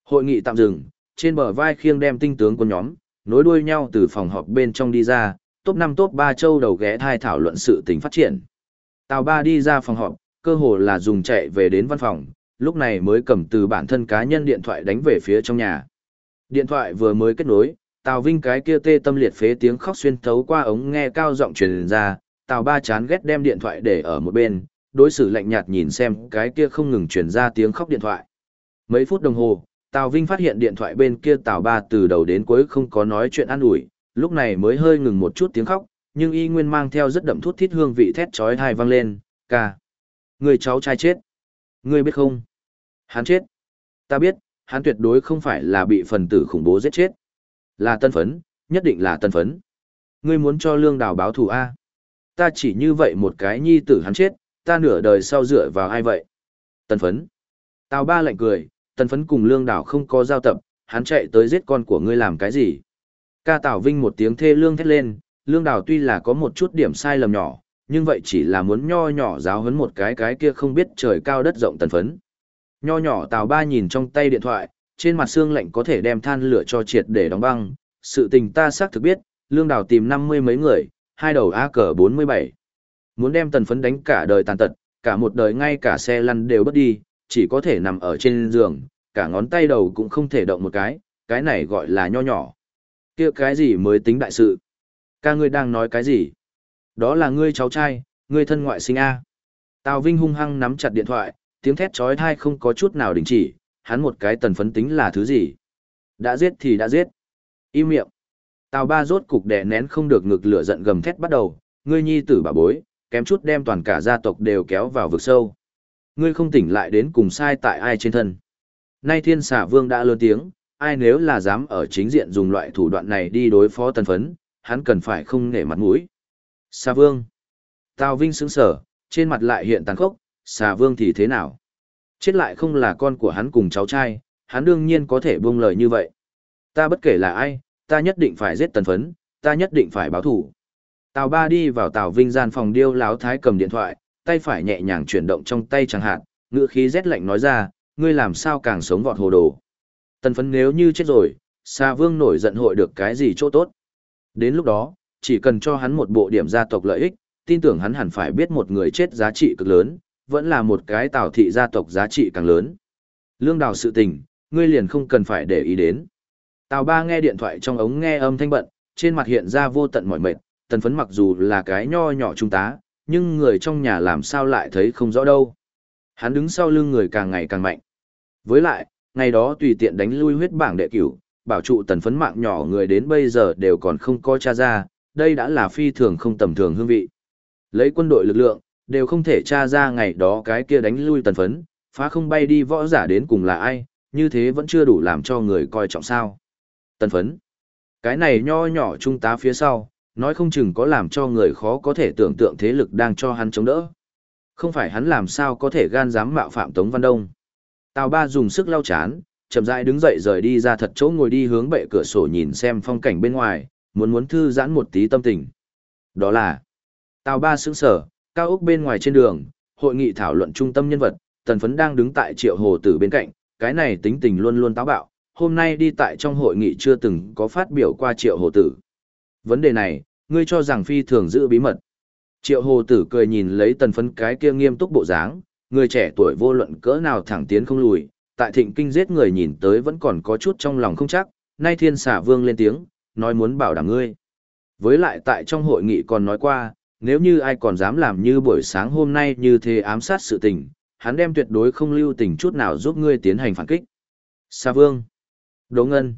Hội nghị tạm dừng, trên bờ vai khiêng đem tinh tướng quân nhóm, nối đuôi nhau từ phòng họp bên trong đi ra, top 5 top 3 châu đầu ghé thai thảo luận sự tình phát triển. Tào ba đi ra phòng họp, cơ hồ là dùng chạy về đến văn phòng, lúc này mới cầm từ bản thân cá nhân điện thoại đánh về phía trong nhà. Điện thoại vừa mới kết nối, Tào Vinh cái kia tê tâm liệt phế tiếng khóc xuyên thấu qua ống nghe cao giọng truyền ra, Tào ba chán ghét đem điện thoại để ở một bên, đối xử lạnh nhạt nhìn xem cái kia không ngừng truyền ra tiếng khóc điện thoại. Mấy phút đồng hồ, Tào Vinh phát hiện điện thoại bên kia Tào ba từ đầu đến cuối không có nói chuyện an ủi, lúc này mới hơi ngừng một chút tiếng khóc, nhưng y nguyên mang theo rất đậm thuốc thít hương vị thét chói tai vang lên, ca. Người cháu trai chết. Ngươi biết không? Hắn chết. Ta biết, hắn tuyệt đối không phải là bị phần tử khủng bố giết chết. Là tân phấn, nhất định là tân phấn. Ngươi muốn cho lương đào báo thù A. Ta chỉ như vậy một cái nhi tử hắn chết, ta nửa đời sau dựa vào ai vậy? Tần phấn. Tào ba lạnh cười, Tần phấn cùng lương Đảo không có giao tập, hắn chạy tới giết con của ngươi làm cái gì? Ca Tào Vinh một tiếng thê lương thét lên, lương Đảo tuy là có một chút điểm sai lầm nhỏ, nhưng vậy chỉ là muốn nho nhỏ giáo huấn một cái cái kia không biết trời cao đất rộng tần phấn. Nho nhỏ Tào Ba nhìn trong tay điện thoại, trên mặt xương lạnh có thể đem than lửa cho triệt để đóng băng, sự tình ta xác thực biết, lương Đảo tìm năm mươi mấy người, hai đầu A cờ bốn mươi bảy Muốn đem tần phấn đánh cả đời tàn tật, cả một đời ngay cả xe lăn đều bất đi, chỉ có thể nằm ở trên giường, cả ngón tay đầu cũng không thể động một cái, cái này gọi là nho nhỏ. kia cái gì mới tính đại sự? Ca ngươi đang nói cái gì? Đó là ngươi cháu trai, ngươi thân ngoại sinh A. Tào Vinh hung hăng nắm chặt điện thoại, tiếng thét chói tai không có chút nào đình chỉ, hắn một cái tần phấn tính là thứ gì? Đã giết thì đã giết. Im miệng. Tào ba rốt cục đè nén không được ngực lửa giận gầm thét bắt đầu, ngươi nhi tử bà bối, kém chút đem toàn cả gia tộc đều kéo vào vực sâu. Ngươi không tỉnh lại đến cùng sai tại ai trên thân. Nay thiên xà vương đã lớn tiếng, ai nếu là dám ở chính diện dùng loại thủ đoạn này đi đối phó tần phấn, hắn cần phải không nể mặt mũi. Xà vương. Tào Vinh sững sở, trên mặt lại hiện tàn khốc, xà vương thì thế nào? Chết lại không là con của hắn cùng cháu trai, hắn đương nhiên có thể buông lời như vậy. Ta bất kể là ai, ta nhất định phải giết tần phấn, ta nhất định phải báo thủ. Tào ba đi vào Tào Vinh gian phòng điêu láo thái cầm điện thoại, tay phải nhẹ nhàng chuyển động trong tay chẳng hạn, ngựa khí rét lạnh nói ra, ngươi làm sao càng sống vọt hồ đồ. Tần phấn nếu như chết rồi, xa vương nổi giận hội được cái gì chỗ tốt. Đến lúc đó, chỉ cần cho hắn một bộ điểm gia tộc lợi ích, tin tưởng hắn hẳn phải biết một người chết giá trị cực lớn, vẫn là một cái tào thị gia tộc giá trị càng lớn. Lương đào sự tình, ngươi liền không cần phải để ý đến. Tào ba nghe điện thoại trong ống nghe âm thanh bận, trên mặt hiện ra vô tận mỏi mệt, tần phấn mặc dù là cái nho nhỏ trung tá, nhưng người trong nhà làm sao lại thấy không rõ đâu. Hắn đứng sau lưng người càng ngày càng mạnh. Với lại, ngày đó tùy tiện đánh lui huyết bảng đệ cửu, bảo trụ tần phấn mạng nhỏ người đến bây giờ đều còn không coi tra ra, đây đã là phi thường không tầm thường hương vị. Lấy quân đội lực lượng, đều không thể tra ra ngày đó cái kia đánh lui tần phấn, phá không bay đi võ giả đến cùng là ai, như thế vẫn chưa đủ làm cho người coi trọng sao. Tần phấn. Cái này nho nhỏ trung tá phía sau, nói không chừng có làm cho người khó có thể tưởng tượng thế lực đang cho hắn chống đỡ. Không phải hắn làm sao có thể gan dám mạo phạm Tống Văn Đông. Tào ba dùng sức lau chán, chậm rãi đứng dậy rời đi ra thật chỗ ngồi đi hướng bệ cửa sổ nhìn xem phong cảnh bên ngoài, muốn muốn thư giãn một tí tâm tình. Đó là Tào ba sững sở, cao ốc bên ngoài trên đường, hội nghị thảo luận trung tâm nhân vật, tần phấn đang đứng tại triệu hồ tử bên cạnh, cái này tính tình luôn luôn táo bạo, hôm nay đi tại trong hội nghị chưa từng có phát biểu qua triệu hồ tử. Vấn đề này, ngươi cho rằng phi thường giữ bí mật. Triệu hồ tử cười nhìn lấy tần phấn cái kia nghiêm túc bộ dáng, người trẻ tuổi vô luận cỡ nào thẳng tiến không lùi, tại thịnh kinh giết người nhìn tới vẫn còn có chút trong lòng không chắc, nay thiên xả vương lên tiếng, nói muốn bảo đảm ngươi. Với lại tại trong hội nghị còn nói qua, nếu như ai còn dám làm như buổi sáng hôm nay như thế ám sát sự tình, hắn đem tuyệt đối không lưu tình chút nào giúp ngươi tiến hành phản kích. Sa vương. Đỗ ngân.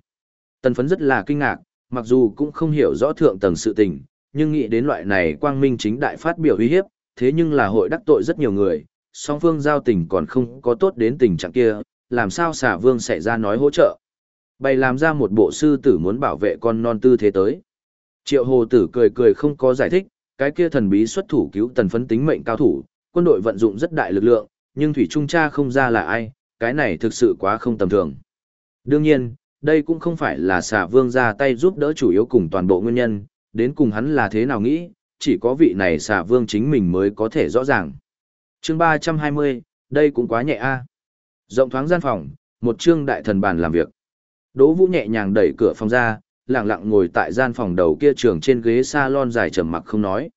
Tần phấn rất là kinh ngạc, mặc dù cũng không hiểu rõ thượng tầng sự tình, nhưng nghĩ đến loại này quang minh chính đại phát biểu uy hiếp, thế nhưng là hội đắc tội rất nhiều người, song phương giao tình còn không có tốt đến tình trạng kia, làm sao xả vương sẽ ra nói hỗ trợ. Bày làm ra một bộ sư tử muốn bảo vệ con non tư thế tới. Triệu hồ tử cười cười không có giải thích, cái kia thần bí xuất thủ cứu tần phấn tính mệnh cao thủ, quân đội vận dụng rất đại lực lượng, nhưng thủy trung cha không ra là ai, cái này thực sự quá không tầm thường. Đương nhiên, đây cũng không phải là xà vương ra tay giúp đỡ chủ yếu cùng toàn bộ nguyên nhân, đến cùng hắn là thế nào nghĩ, chỉ có vị này xà vương chính mình mới có thể rõ ràng. chương 320, đây cũng quá nhẹ a à. Rộng thoáng gian phòng, một trương đại thần bàn làm việc. Đỗ Vũ nhẹ nhàng đẩy cửa phòng ra, lặng lặng ngồi tại gian phòng đầu kia trường trên ghế salon dài trầm mặc không nói.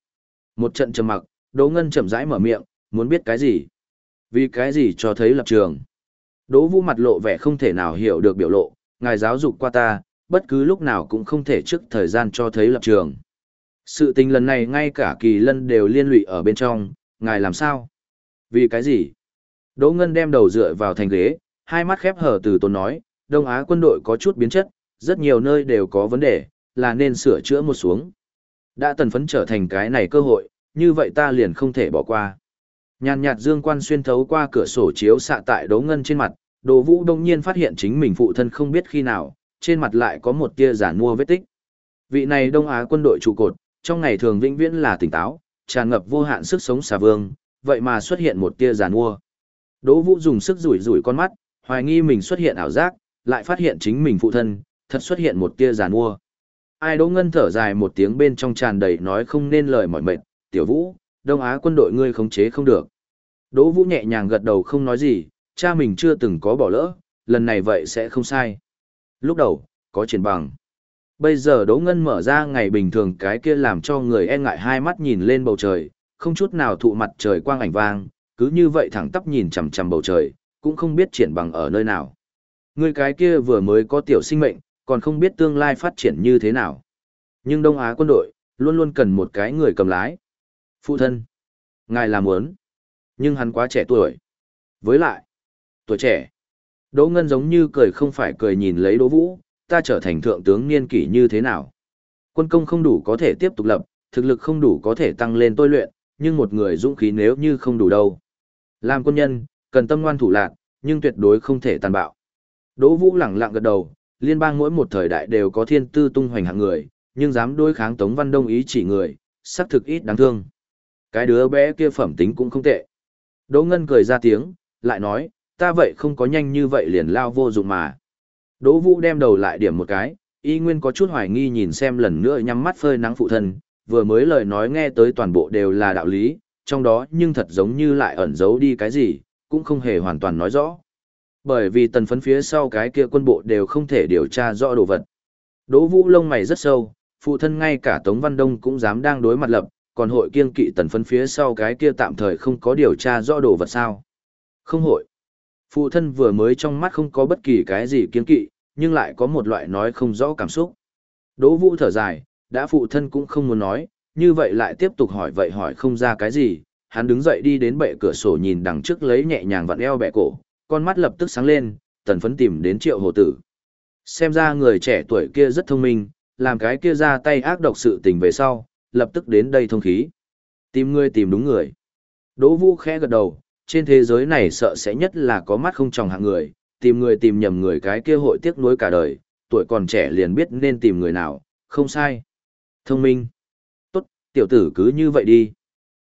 Một trận trầm mặc, Đỗ Ngân chậm rãi mở miệng, muốn biết cái gì? Vì cái gì cho thấy lập trường? Đỗ Vũ mặt lộ vẻ không thể nào hiểu được biểu lộ, ngài giáo dục qua ta, bất cứ lúc nào cũng không thể trước thời gian cho thấy lập trường. Sự tình lần này ngay cả kỳ lân đều liên lụy ở bên trong, ngài làm sao? Vì cái gì? Đỗ Ngân đem đầu dựa vào thành ghế, hai mắt khép hở từ tốn nói, Đông Á quân đội có chút biến chất, rất nhiều nơi đều có vấn đề, là nên sửa chữa một xuống. Đã tần phấn trở thành cái này cơ hội, như vậy ta liền không thể bỏ qua. Nhàn nhạt dương quan xuyên thấu qua cửa sổ chiếu xạ tại Đỗ Ngân trên mặt, Đồ Vũ đông nhiên phát hiện chính mình phụ thân không biết khi nào, trên mặt lại có một tia giả mua vết tích. Vị này Đông Á quân đội trụ cột, trong ngày thường vĩnh viễn là tỉnh táo, tràn ngập vô hạn sức sống xà vương, vậy mà xuất hiện một tia giả mua. Đỗ Vũ dùng sức rủi rủi con mắt, hoài nghi mình xuất hiện ảo giác, lại phát hiện chính mình phụ thân, thật xuất hiện một tia giả mua. Ai Đỗ Ngân thở dài một tiếng bên trong tràn đầy nói không nên lời mỏi mệt, "Tiểu Vũ, Đông Á quân đội ngươi khống chế không được." Đỗ Vũ nhẹ nhàng gật đầu không nói gì, cha mình chưa từng có bỏ lỡ, lần này vậy sẽ không sai. Lúc đầu, có triển bằng. Bây giờ Đỗ Ngân mở ra ngày bình thường cái kia làm cho người e ngại hai mắt nhìn lên bầu trời, không chút nào thụ mặt trời quang ảnh vang, cứ như vậy thẳng tắp nhìn chằm chằm bầu trời, cũng không biết triển bằng ở nơi nào. Người cái kia vừa mới có tiểu sinh mệnh, còn không biết tương lai phát triển như thế nào. Nhưng Đông Á quân đội, luôn luôn cần một cái người cầm lái. Phụ thân. Ngài làm muốn. Nhưng hắn quá trẻ tuổi. Với lại, tuổi trẻ. Đỗ Ngân giống như cười không phải cười nhìn lấy Đỗ Vũ, ta trở thành thượng tướng niên kỷ như thế nào. Quân công không đủ có thể tiếp tục lập, thực lực không đủ có thể tăng lên tôi luyện, nhưng một người dũng khí nếu như không đủ đâu. Làm quân nhân, cần tâm ngoan thủ lạc, nhưng tuyệt đối không thể tàn bạo. Đỗ Vũ lẳng lặng gật đầu, liên bang mỗi một thời đại đều có thiên tư tung hoành hạng người, nhưng dám đối kháng Tống Văn Đông ý chỉ người, xác thực ít đáng thương. Cái đứa bé kia phẩm tính cũng không tệ. Đỗ Ngân cười ra tiếng, lại nói, ta vậy không có nhanh như vậy liền lao vô dụng mà. Đỗ Vũ đem đầu lại điểm một cái, y nguyên có chút hoài nghi nhìn xem lần nữa nhắm mắt phơi nắng phụ thân, vừa mới lời nói nghe tới toàn bộ đều là đạo lý, trong đó nhưng thật giống như lại ẩn giấu đi cái gì, cũng không hề hoàn toàn nói rõ. Bởi vì tần phấn phía sau cái kia quân bộ đều không thể điều tra rõ đồ vật. Đỗ Vũ lông mày rất sâu, phụ thân ngay cả Tống Văn Đông cũng dám đang đối mặt lập, còn hội kiên kỵ tần phấn phía sau cái kia tạm thời không có điều tra rõ đồ vật sao. Không hội. Phụ thân vừa mới trong mắt không có bất kỳ cái gì kiên kỵ, nhưng lại có một loại nói không rõ cảm xúc. Đỗ Vũ thở dài, đã phụ thân cũng không muốn nói, như vậy lại tiếp tục hỏi vậy hỏi không ra cái gì, hắn đứng dậy đi đến bệ cửa sổ nhìn đằng trước lấy nhẹ nhàng vặn eo bẹ cổ, con mắt lập tức sáng lên, tần phấn tìm đến triệu hồ tử. Xem ra người trẻ tuổi kia rất thông minh, làm cái kia ra tay ác độc sự tình về sau, lập tức đến đây thông khí. Tìm người tìm đúng người. Đỗ Vũ khẽ gật đầu, trên thế giới này sợ sẽ nhất là có mắt không tròng hạng người, tìm người tìm nhầm người cái kia hội tiếc nuối cả đời, tuổi còn trẻ liền biết nên tìm người nào, không sai. Thông minh. Tốt, tiểu tử cứ như vậy đi.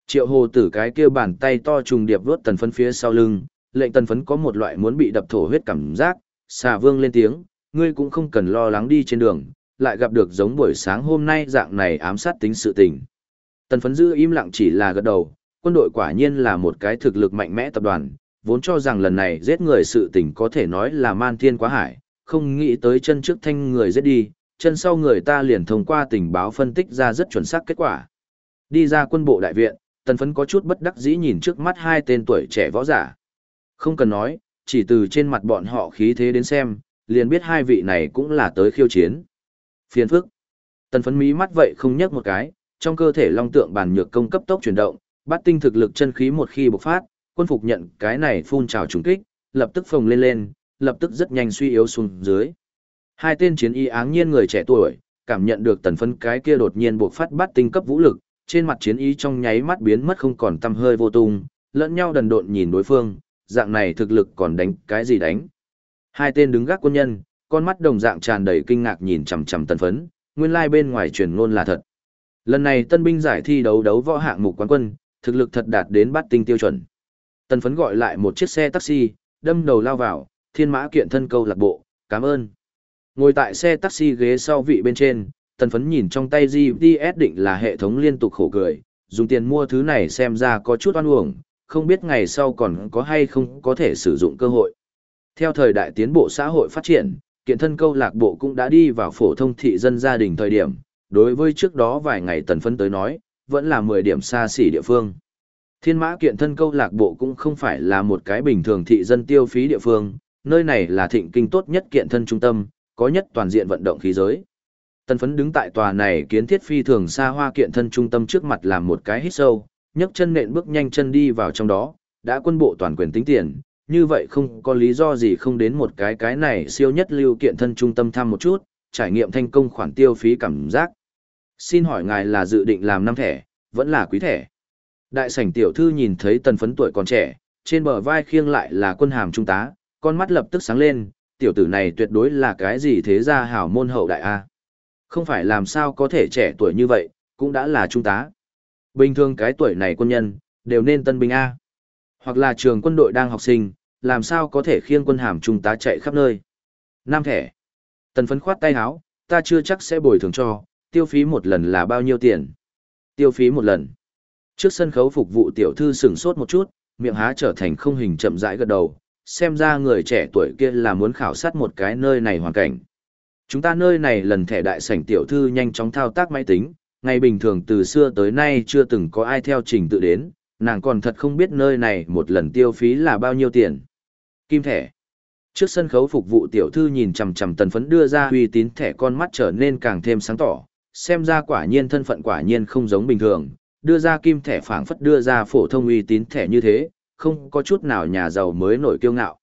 Triệu hồ tử cái kia bàn tay to trùng điệp vuốt tần phấn phía sau lưng, lệnh tần phấn có một loại muốn bị đập thổ huyết cảm giác, xà vương lên tiếng, ngươi cũng không cần lo lắng đi trên đường, lại gặp được giống buổi sáng hôm nay dạng này ám sát tính sự tình. Tần phấn giữ im lặng chỉ là gật đầu, quân đội quả nhiên là một cái thực lực mạnh mẽ tập đoàn, vốn cho rằng lần này giết người sự tình có thể nói là man thiên quá hải, không nghĩ tới chân trước thanh người giết đi, chân sau người ta liền thông qua tình báo phân tích ra rất chuẩn xác kết quả. Đi ra quân bộ đại viện, tần phấn có chút bất đắc dĩ nhìn trước mắt hai tên tuổi trẻ võ giả. Không cần nói, chỉ từ trên mặt bọn họ khí thế đến xem, liền biết hai vị này cũng là tới khiêu chiến. Phiền phức. Tần phấn mí mắt vậy không nhấc một cái, trong cơ thể long tượng bàn nhược công cấp tốc chuyển động, Bát tinh thực lực chân khí một khi bộc phát, quân phục nhận cái này phun trào trùng kích, lập tức phồng lên lên, lập tức rất nhanh suy yếu xuống dưới. Hai tên chiến y áng nhiên người trẻ tuổi, cảm nhận được tần phấn cái kia đột nhiên bộc phát bát tinh cấp vũ lực, trên mặt chiến y trong nháy mắt biến mất không còn tăm hơi vô tung, lẫn nhau đần độn nhìn đối phương, dạng này thực lực còn đánh cái gì đánh. Hai tên đứng gác quân nhân, con mắt đồng dạng tràn đầy kinh ngạc nhìn chằm chằm tần phấn, nguyên lai like bên ngoài truyền ngôn là thật. Lần này tân binh giải thi đấu đấu võ hạng mục quán quân, thực lực thật đạt đến bát tinh tiêu chuẩn. Tần phấn gọi lại một chiếc xe taxi, đâm đầu lao vào, thiên mã kiện thân câu lạc bộ, cảm ơn. Ngồi tại xe taxi ghế sau vị bên trên, tần phấn nhìn trong tay GPS định là hệ thống liên tục khổ cười, dùng tiền mua thứ này xem ra có chút oan uổng, không biết ngày sau còn có hay không có thể sử dụng cơ hội. Theo thời đại tiến bộ xã hội phát triển, kiện thân câu lạc bộ cũng đã đi vào phổ thông thị dân gia đình thời điểm, đối với trước đó vài ngày tần phấn tới nói, vẫn là 10 điểm xa xỉ địa phương. Thiên mã kiện thân câu lạc bộ cũng không phải là một cái bình thường thị dân tiêu phí địa phương, nơi này là thịnh kinh tốt nhất kiện thân trung tâm, có nhất toàn diện vận động khí giới. Tân phấn đứng tại tòa này kiến thiết phi thường xa hoa kiện thân trung tâm trước mặt làm một cái hít sâu, nhấc chân nện bước nhanh chân đi vào trong đó, đã quân bộ toàn quyền tính tiền, như vậy không có lý do gì không đến một cái cái này siêu nhất lưu kiện thân trung tâm thăm một chút, trải nghiệm thành công khoản tiêu phí cảm giác. Xin hỏi ngài là dự định làm năm thẻ, vẫn là quý thẻ. Đại sảnh tiểu thư nhìn thấy tần phấn tuổi còn trẻ, trên bờ vai khiêng lại là quân hàm trung tá, con mắt lập tức sáng lên, tiểu tử này tuyệt đối là cái gì thế gia hảo môn hậu đại A. Không phải làm sao có thể trẻ tuổi như vậy, cũng đã là trung tá. Bình thường cái tuổi này quân nhân, đều nên tân binh A. Hoặc là trường quân đội đang học sinh, làm sao có thể khiêng quân hàm trung tá chạy khắp nơi. Nam thẻ. Tần phấn khoát tay áo, ta chưa chắc sẽ bồi thường cho, tiêu phí một lần là bao nhiêu tiền. Tiêu phí một lần. Trước sân khấu phục vụ tiểu thư sửng sốt một chút, miệng há trở thành không hình chậm rãi gật đầu, xem ra người trẻ tuổi kia là muốn khảo sát một cái nơi này hoàn cảnh. Chúng ta nơi này lần thẻ đại sảnh tiểu thư nhanh chóng thao tác máy tính, ngày bình thường từ xưa tới nay chưa từng có ai theo trình tự đến, nàng còn thật không biết nơi này một lần tiêu phí là bao nhiêu tiền. Kim thẻ. Trước sân khấu phục vụ tiểu thư nhìn chằm chằm tần phấn đưa ra uy tín thẻ con mắt trở nên càng thêm sáng tỏ, xem ra quả nhiên thân phận quả nhiên không giống bình thường, đưa ra kim thẻ phảng phất đưa ra phổ thông uy tín thẻ như thế, không có chút nào nhà giàu mới nổi kiêu ngạo.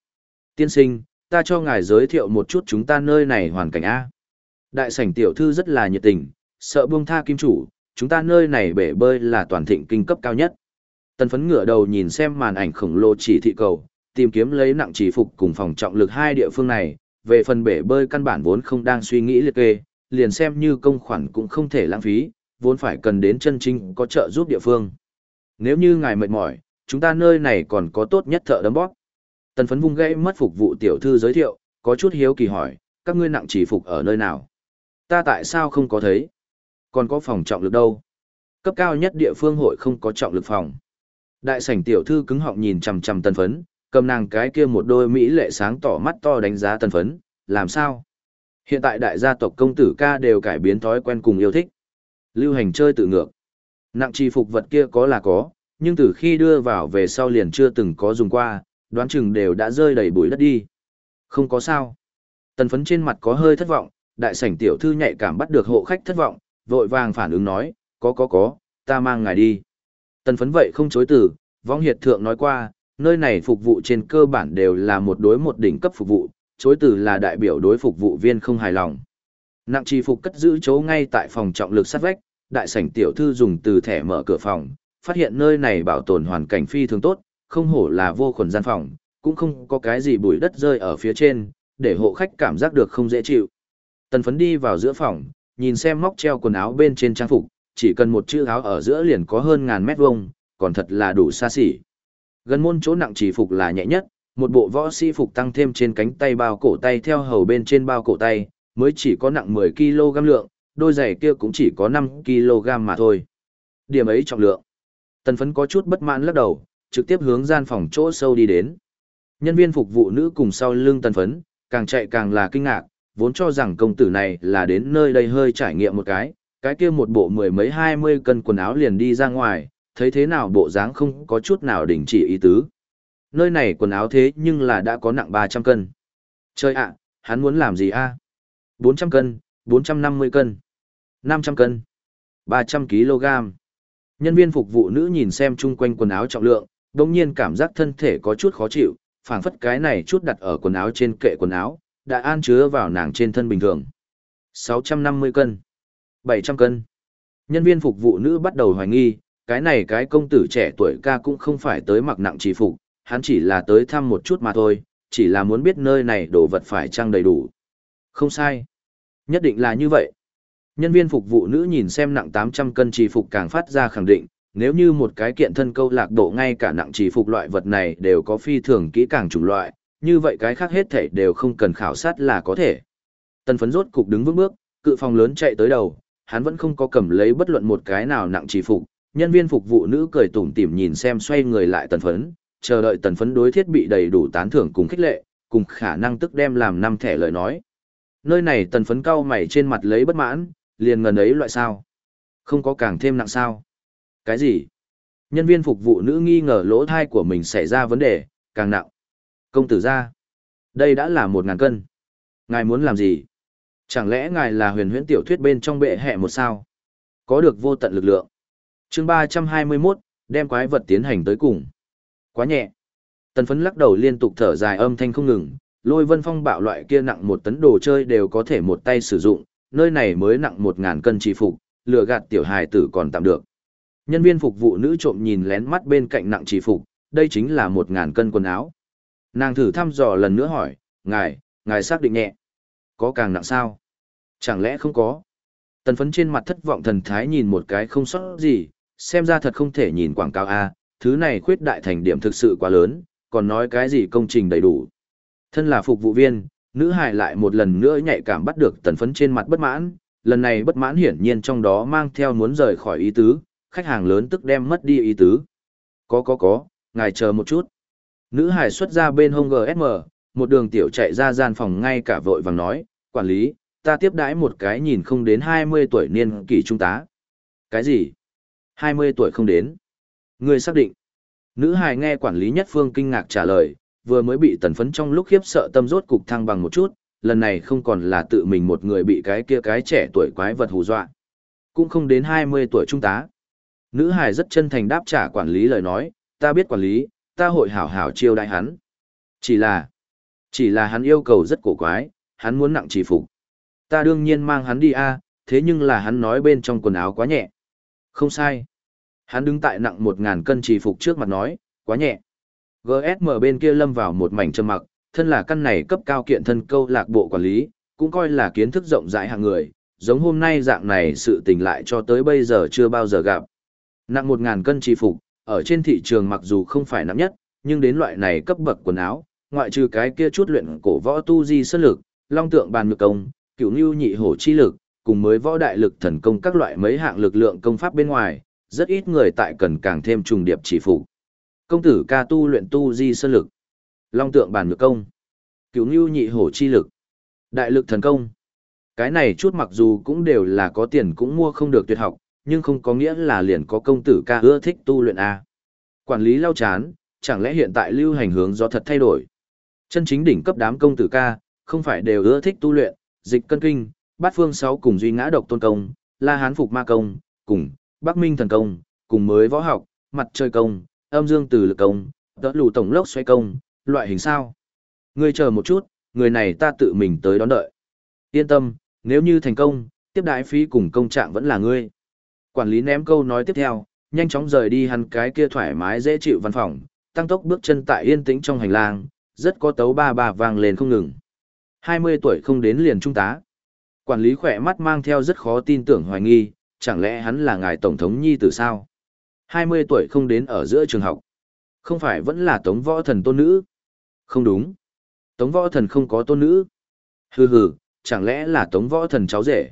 Tiên sinh, ta cho ngài giới thiệu một chút chúng ta nơi này hoàn cảnh A. Đại sảnh tiểu thư rất là nhiệt tình, sợ buông tha kim chủ, chúng ta nơi này bể bơi là toàn thịnh kinh cấp cao nhất. Tần phấn ngửa đầu nhìn xem màn ảnh khổng lồ chỉ thị cầu, tìm kiếm lấy nặng chỉ phục cùng phòng trọng lực hai địa phương này, về phần bể bơi căn bản vốn không đang suy nghĩ liệt kê, liền xem như công khoản cũng không thể lãng phí, vốn phải cần đến chân chính có trợ giúp địa phương. Nếu như ngài mệt mỏi, chúng ta nơi này còn có tốt nhất thợ đấm bóp. Tần phấn vung gãy mất phục vụ tiểu thư giới thiệu, có chút hiếu kỳ hỏi, các ngươi nặng chỉ phục ở nơi nào? Ta tại sao không có thấy? Còn có phòng trọng lực đâu? Cấp cao nhất địa phương hội không có trọng lực phòng. Đại sảnh tiểu thư cứng họng nhìn chằm chằm tần phấn, cầm nàng cái kia một đôi mỹ lệ sáng tỏ mắt to đánh giá tần phấn, làm sao? Hiện tại đại gia tộc công tử ca đều cải biến thói quen cùng yêu thích. Lưu hành chơi tự ngược. Nặng chi phục vật kia có là có, nhưng từ khi đưa vào về sau liền chưa từng có dùng qua, đoán chừng đều đã rơi đầy bụi đất đi. Không có sao. Tần phấn trên mặt có hơi thất vọng, đại sảnh tiểu thư nhạy cảm bắt được hộ khách thất vọng, vội vàng phản ứng nói, có có có, ta mang ngài đi. Tần phấn vậy không chối từ, vong hiệt thượng nói qua, nơi này phục vụ trên cơ bản đều là một đối một đỉnh cấp phục vụ, chối từ là đại biểu đối phục vụ viên không hài lòng. Nặng trì phục cất giữ chỗ ngay tại phòng trọng lực sát vách, đại sảnh tiểu thư dùng từ thẻ mở cửa phòng, phát hiện nơi này bảo tồn hoàn cảnh phi thường tốt, không hổ là vô khuẩn gian phòng, cũng không có cái gì bụi đất rơi ở phía trên, để hộ khách cảm giác được không dễ chịu. Tần phấn đi vào giữa phòng, nhìn xem móc treo quần áo bên trên trang phục, chỉ cần một chữ áo ở giữa liền có hơn ngàn mét vuông, còn thật là đủ xa xỉ. Gần môn chỗ nặng chỉ phục là nhẹ nhất, một bộ võ sĩ phục tăng thêm trên cánh tay bao cổ tay theo hầu bên trên bao cổ tay, mới chỉ có nặng 10 kg lượng, đôi giày kia cũng chỉ có 5 kg mà thôi. Điểm ấy trọng lượng. Tần phấn có chút bất mãn lắc đầu, trực tiếp hướng gian phòng chỗ sâu đi đến. Nhân viên phục vụ nữ cùng sau lưng tần phấn, càng chạy càng là kinh ngạc, vốn cho rằng công tử này là đến nơi đây hơi trải nghiệm một cái, cái kia một bộ mười mấy hai mươi cân quần áo liền đi ra ngoài, thấy thế nào bộ dáng không có chút nào đình chỉ ý tứ. Nơi này quần áo thế nhưng là đã có nặng 300 cân. Chơi ạ, hắn muốn làm gì a? À? 400 cân, 450 cân, 500 cân, 300 kg. Nhân viên phục vụ nữ nhìn xem chung quanh quần áo trọng lượng, đồng nhiên cảm giác thân thể có chút khó chịu, phảng phất cái này chút đặt ở quần áo trên kệ quần áo, đã an chứa vào nàng trên thân bình thường. 650 cân, 700 cân. Nhân viên phục vụ nữ bắt đầu hoài nghi, cái này cái công tử trẻ tuổi ca cũng không phải tới mặc nặng chỉ phục, hắn chỉ là tới thăm một chút mà thôi, chỉ là muốn biết nơi này đồ vật phải trang đầy đủ. Không sai. Nhất định là như vậy. Nhân viên phục vụ nữ nhìn xem nặng 800 cân chỉ phục càng phát ra khẳng định, nếu như một cái kiện thân câu lạc độ ngay cả nặng chỉ phục loại vật này đều có phi thường kỹ càng chủng loại, như vậy cái khác hết thể đều không cần khảo sát là có thể. Tần phấn rốt cục đứng vững bước, cự phòng lớn chạy tới đầu, hắn vẫn không có cầm lấy bất luận một cái nào nặng chỉ phục, nhân viên phục vụ nữ cười tủm tỉm nhìn xem xoay người lại tần phấn, chờ đợi tần phấn đối thiết bị đầy đủ tán thưởng cùng khích lệ, cùng khả năng tức đem làm năm thẻ lời nói. Nơi này tần phấn cao mày trên mặt lấy bất mãn, liền ngần ấy loại sao. Không có càng thêm nặng sao. Cái gì? Nhân viên phục vụ nữ nghi ngờ lỗ thai của mình xảy ra vấn đề, càng nặng. Công tử ra. Đây đã là một ngàn cân. Ngài muốn làm gì? Chẳng lẽ ngài là huyền huyễn tiểu thuyết bên trong bệ hẹ một sao? Có được vô tận lực lượng. chương ba trăm hai mươi 321, đem quái vật tiến hành tới cùng. Quá nhẹ. Tần phấn lắc đầu liên tục thở dài âm thanh không ngừng, lôi vân phong bạo loại kia nặng một tấn đồ chơi đều có thể một tay sử dụng, nơi này mới nặng một ngàn cân chỉ phục, lừa gạt tiểu hài tử còn tạm được. Nhân viên phục vụ nữ trộm nhìn lén mắt bên cạnh nặng chỉ phục, đây chính là một ngàn cân quần áo. Nàng thử thăm dò lần nữa hỏi, ngài, ngài xác định nhẹ. Có càng nặng sao? Chẳng lẽ không có? Tần phấn trên mặt thất vọng thần thái nhìn một cái không sót gì, xem ra thật không thể nhìn quảng cáo A, thứ này khuyết đại thành điểm thực sự quá lớn, còn nói cái gì công trình đầy đủ. Thân là phục vụ viên, nữ hài lại một lần nữa nhạy cảm bắt được tần phấn trên mặt bất mãn, lần này bất mãn hiển nhiên trong đó mang theo muốn rời khỏi ý tứ, khách hàng lớn tức đem mất đi ý tứ. Có có có, ngài chờ một chút. Nữ hài xuất ra bên hông GSM, một đường tiểu chạy ra gian phòng ngay cả vội vàng nói, quản lý, ta tiếp đãi một cái nhìn không đến 20 tuổi niên kỷ trung tá. Cái gì? 20 tuổi không đến. Ngươi xác định. Nữ hài nghe quản lý nhất phương kinh ngạc trả lời, vừa mới bị tần phấn trong lúc khiếp sợ tâm rốt cục thăng bằng một chút, lần này không còn là tự mình một người bị cái kia cái trẻ tuổi quái vật hù dọa. Cũng không đến 20 tuổi trung tá. Nữ hài rất chân thành đáp trả quản lý lời nói, ta biết quản lý, ta hội hảo hảo chiêu đại hắn. Chỉ là, Chỉ là hắn yêu cầu rất cổ quái, hắn muốn nặng chỉ phục. Ta đương nhiên mang hắn đi a, thế nhưng là hắn nói bên trong quần áo quá nhẹ. Không sai. Hắn đứng tại nặng một ngàn cân trì phục trước mặt nói, quá nhẹ. GSM bên kia lâm vào một mảnh trầm mặc, thân là căn này cấp cao kiện thân câu lạc bộ quản lý, cũng coi là kiến thức rộng rãi hạng người, giống hôm nay dạng này sự tình lại cho tới bây giờ chưa bao giờ gặp. Nặng một ngàn cân trì phục, ở trên thị trường mặc dù không phải nặng nhất, nhưng đến loại này cấp bậc quần áo, ngoại trừ cái kia chút luyện cổ võ tu di sức lực, long tượng bàn nhược công, cửu nưu nhị hổ chi lực, cùng mới võ đại lực thần công các loại mấy hạng lực lượng công pháp bên ngoài, rất ít người tại cần càng thêm trùng điệp chỉ phục. Công tử ca tu luyện tu di sơn lực, long tượng bàn nhược công, cửu nưu nhị hổ chi lực, đại lực thần công. Cái này chút mặc dù cũng đều là có tiền cũng mua không được tuyệt học, nhưng không có nghĩa là liền có công tử ca ưa thích tu luyện A. Quản lý lau chán, chẳng lẽ hiện tại lưu hành hướng do thật thay đổi. Chân chính đỉnh cấp đám công tử ca, không phải đều ưa thích tu luyện, dịch cân kinh, bát phương sáu cùng duy ngã độc tôn công, la hán phục ma công, cùng, bắc minh thần công, cùng mới võ học, mặt trời công, âm dương từ lực công, đỡ lù tổng lốc xoay công, loại hình sao. Ngươi chờ một chút, người này ta tự mình tới đón đợi. Yên tâm, nếu như thành công, tiếp đại phí cùng công trạng vẫn là ngươi. Quản lý ném câu nói tiếp theo, nhanh chóng rời đi hắn cái kia thoải mái dễ chịu văn phòng, tăng tốc bước chân tại yên tĩnh trong hành lang, rất có tấu ba ba vang lên không ngừng. 20 tuổi không đến liền trung tá. Quản lý khỏe mắt mang theo rất khó tin tưởng hoài nghi, chẳng lẽ hắn là ngài tổng thống nhi từ sao? 20 tuổi không đến ở giữa trường học. Không phải vẫn là tống võ thần tôn nữ? Không đúng. Tống võ thần không có tôn nữ. Hừ hừ, chẳng lẽ là tống võ thần cháu rể?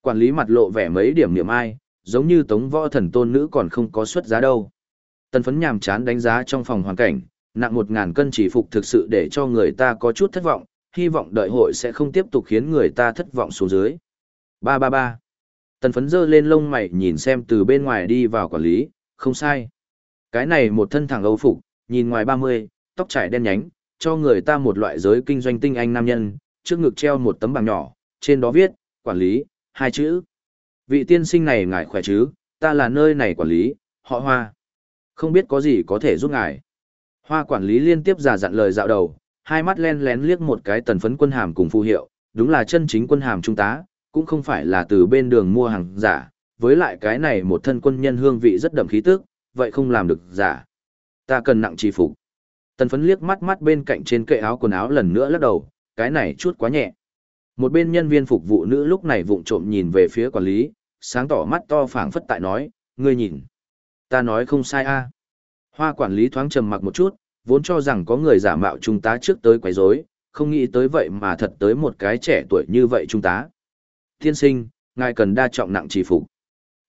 Quản lý mặt lộ vẻ mấy điểm niệm ai, giống như tống võ thần tôn nữ còn không có xuất giá đâu. Tần phấn nhàm chán đánh giá trong phòng hoàn cảnh, nặng một ngàn cân chỉ phục thực sự để cho người ta có chút thất vọng, hy vọng đợi hội sẽ không tiếp tục khiến người ta thất vọng xuống dưới. Ba ba ba. Tần phấn dơ lên lông mày nhìn xem từ bên ngoài đi vào quản lý, không sai. Cái này một thân thẳng âu phục, nhìn ngoài 30, tóc trải đen nhánh, cho người ta một loại giới kinh doanh tinh anh nam nhân, trước ngực treo một tấm bảng nhỏ, trên đó viết, quản lý, hai chữ. Vị tiên sinh này ngài khỏe chứ, ta là nơi này quản lý, họ hoa. Không biết có gì có thể giúp ngài. Hoa quản lý liên tiếp giả dặn lời dạo đầu, hai mắt len lén liếc một cái tần phấn quân hàm cùng phù hiệu, đúng là chân chính quân hàm trung tá, cũng không phải là từ bên đường mua hàng giả, với lại cái này một thân quân nhân hương vị rất đậm khí tức, vậy không làm được giả. Ta cần nặng chỉ phục. Tần phấn liếc mắt mắt bên cạnh trên kệ áo quần áo lần nữa lắc đầu, cái này chút quá nhẹ. Một bên nhân viên phục vụ nữ lúc này vụng trộm nhìn về phía quản lý, sáng tỏ mắt to phảng phất tại nói, ngươi nhìn. Ta nói không sai a. Hoa quản lý thoáng trầm mặc một chút, vốn cho rằng có người giả mạo trung tá trước tới quấy rối, không nghĩ tới vậy mà thật tới một cái trẻ tuổi như vậy trung tá. Thiên sinh, ngài cần đa trọng nặng chỉ phục.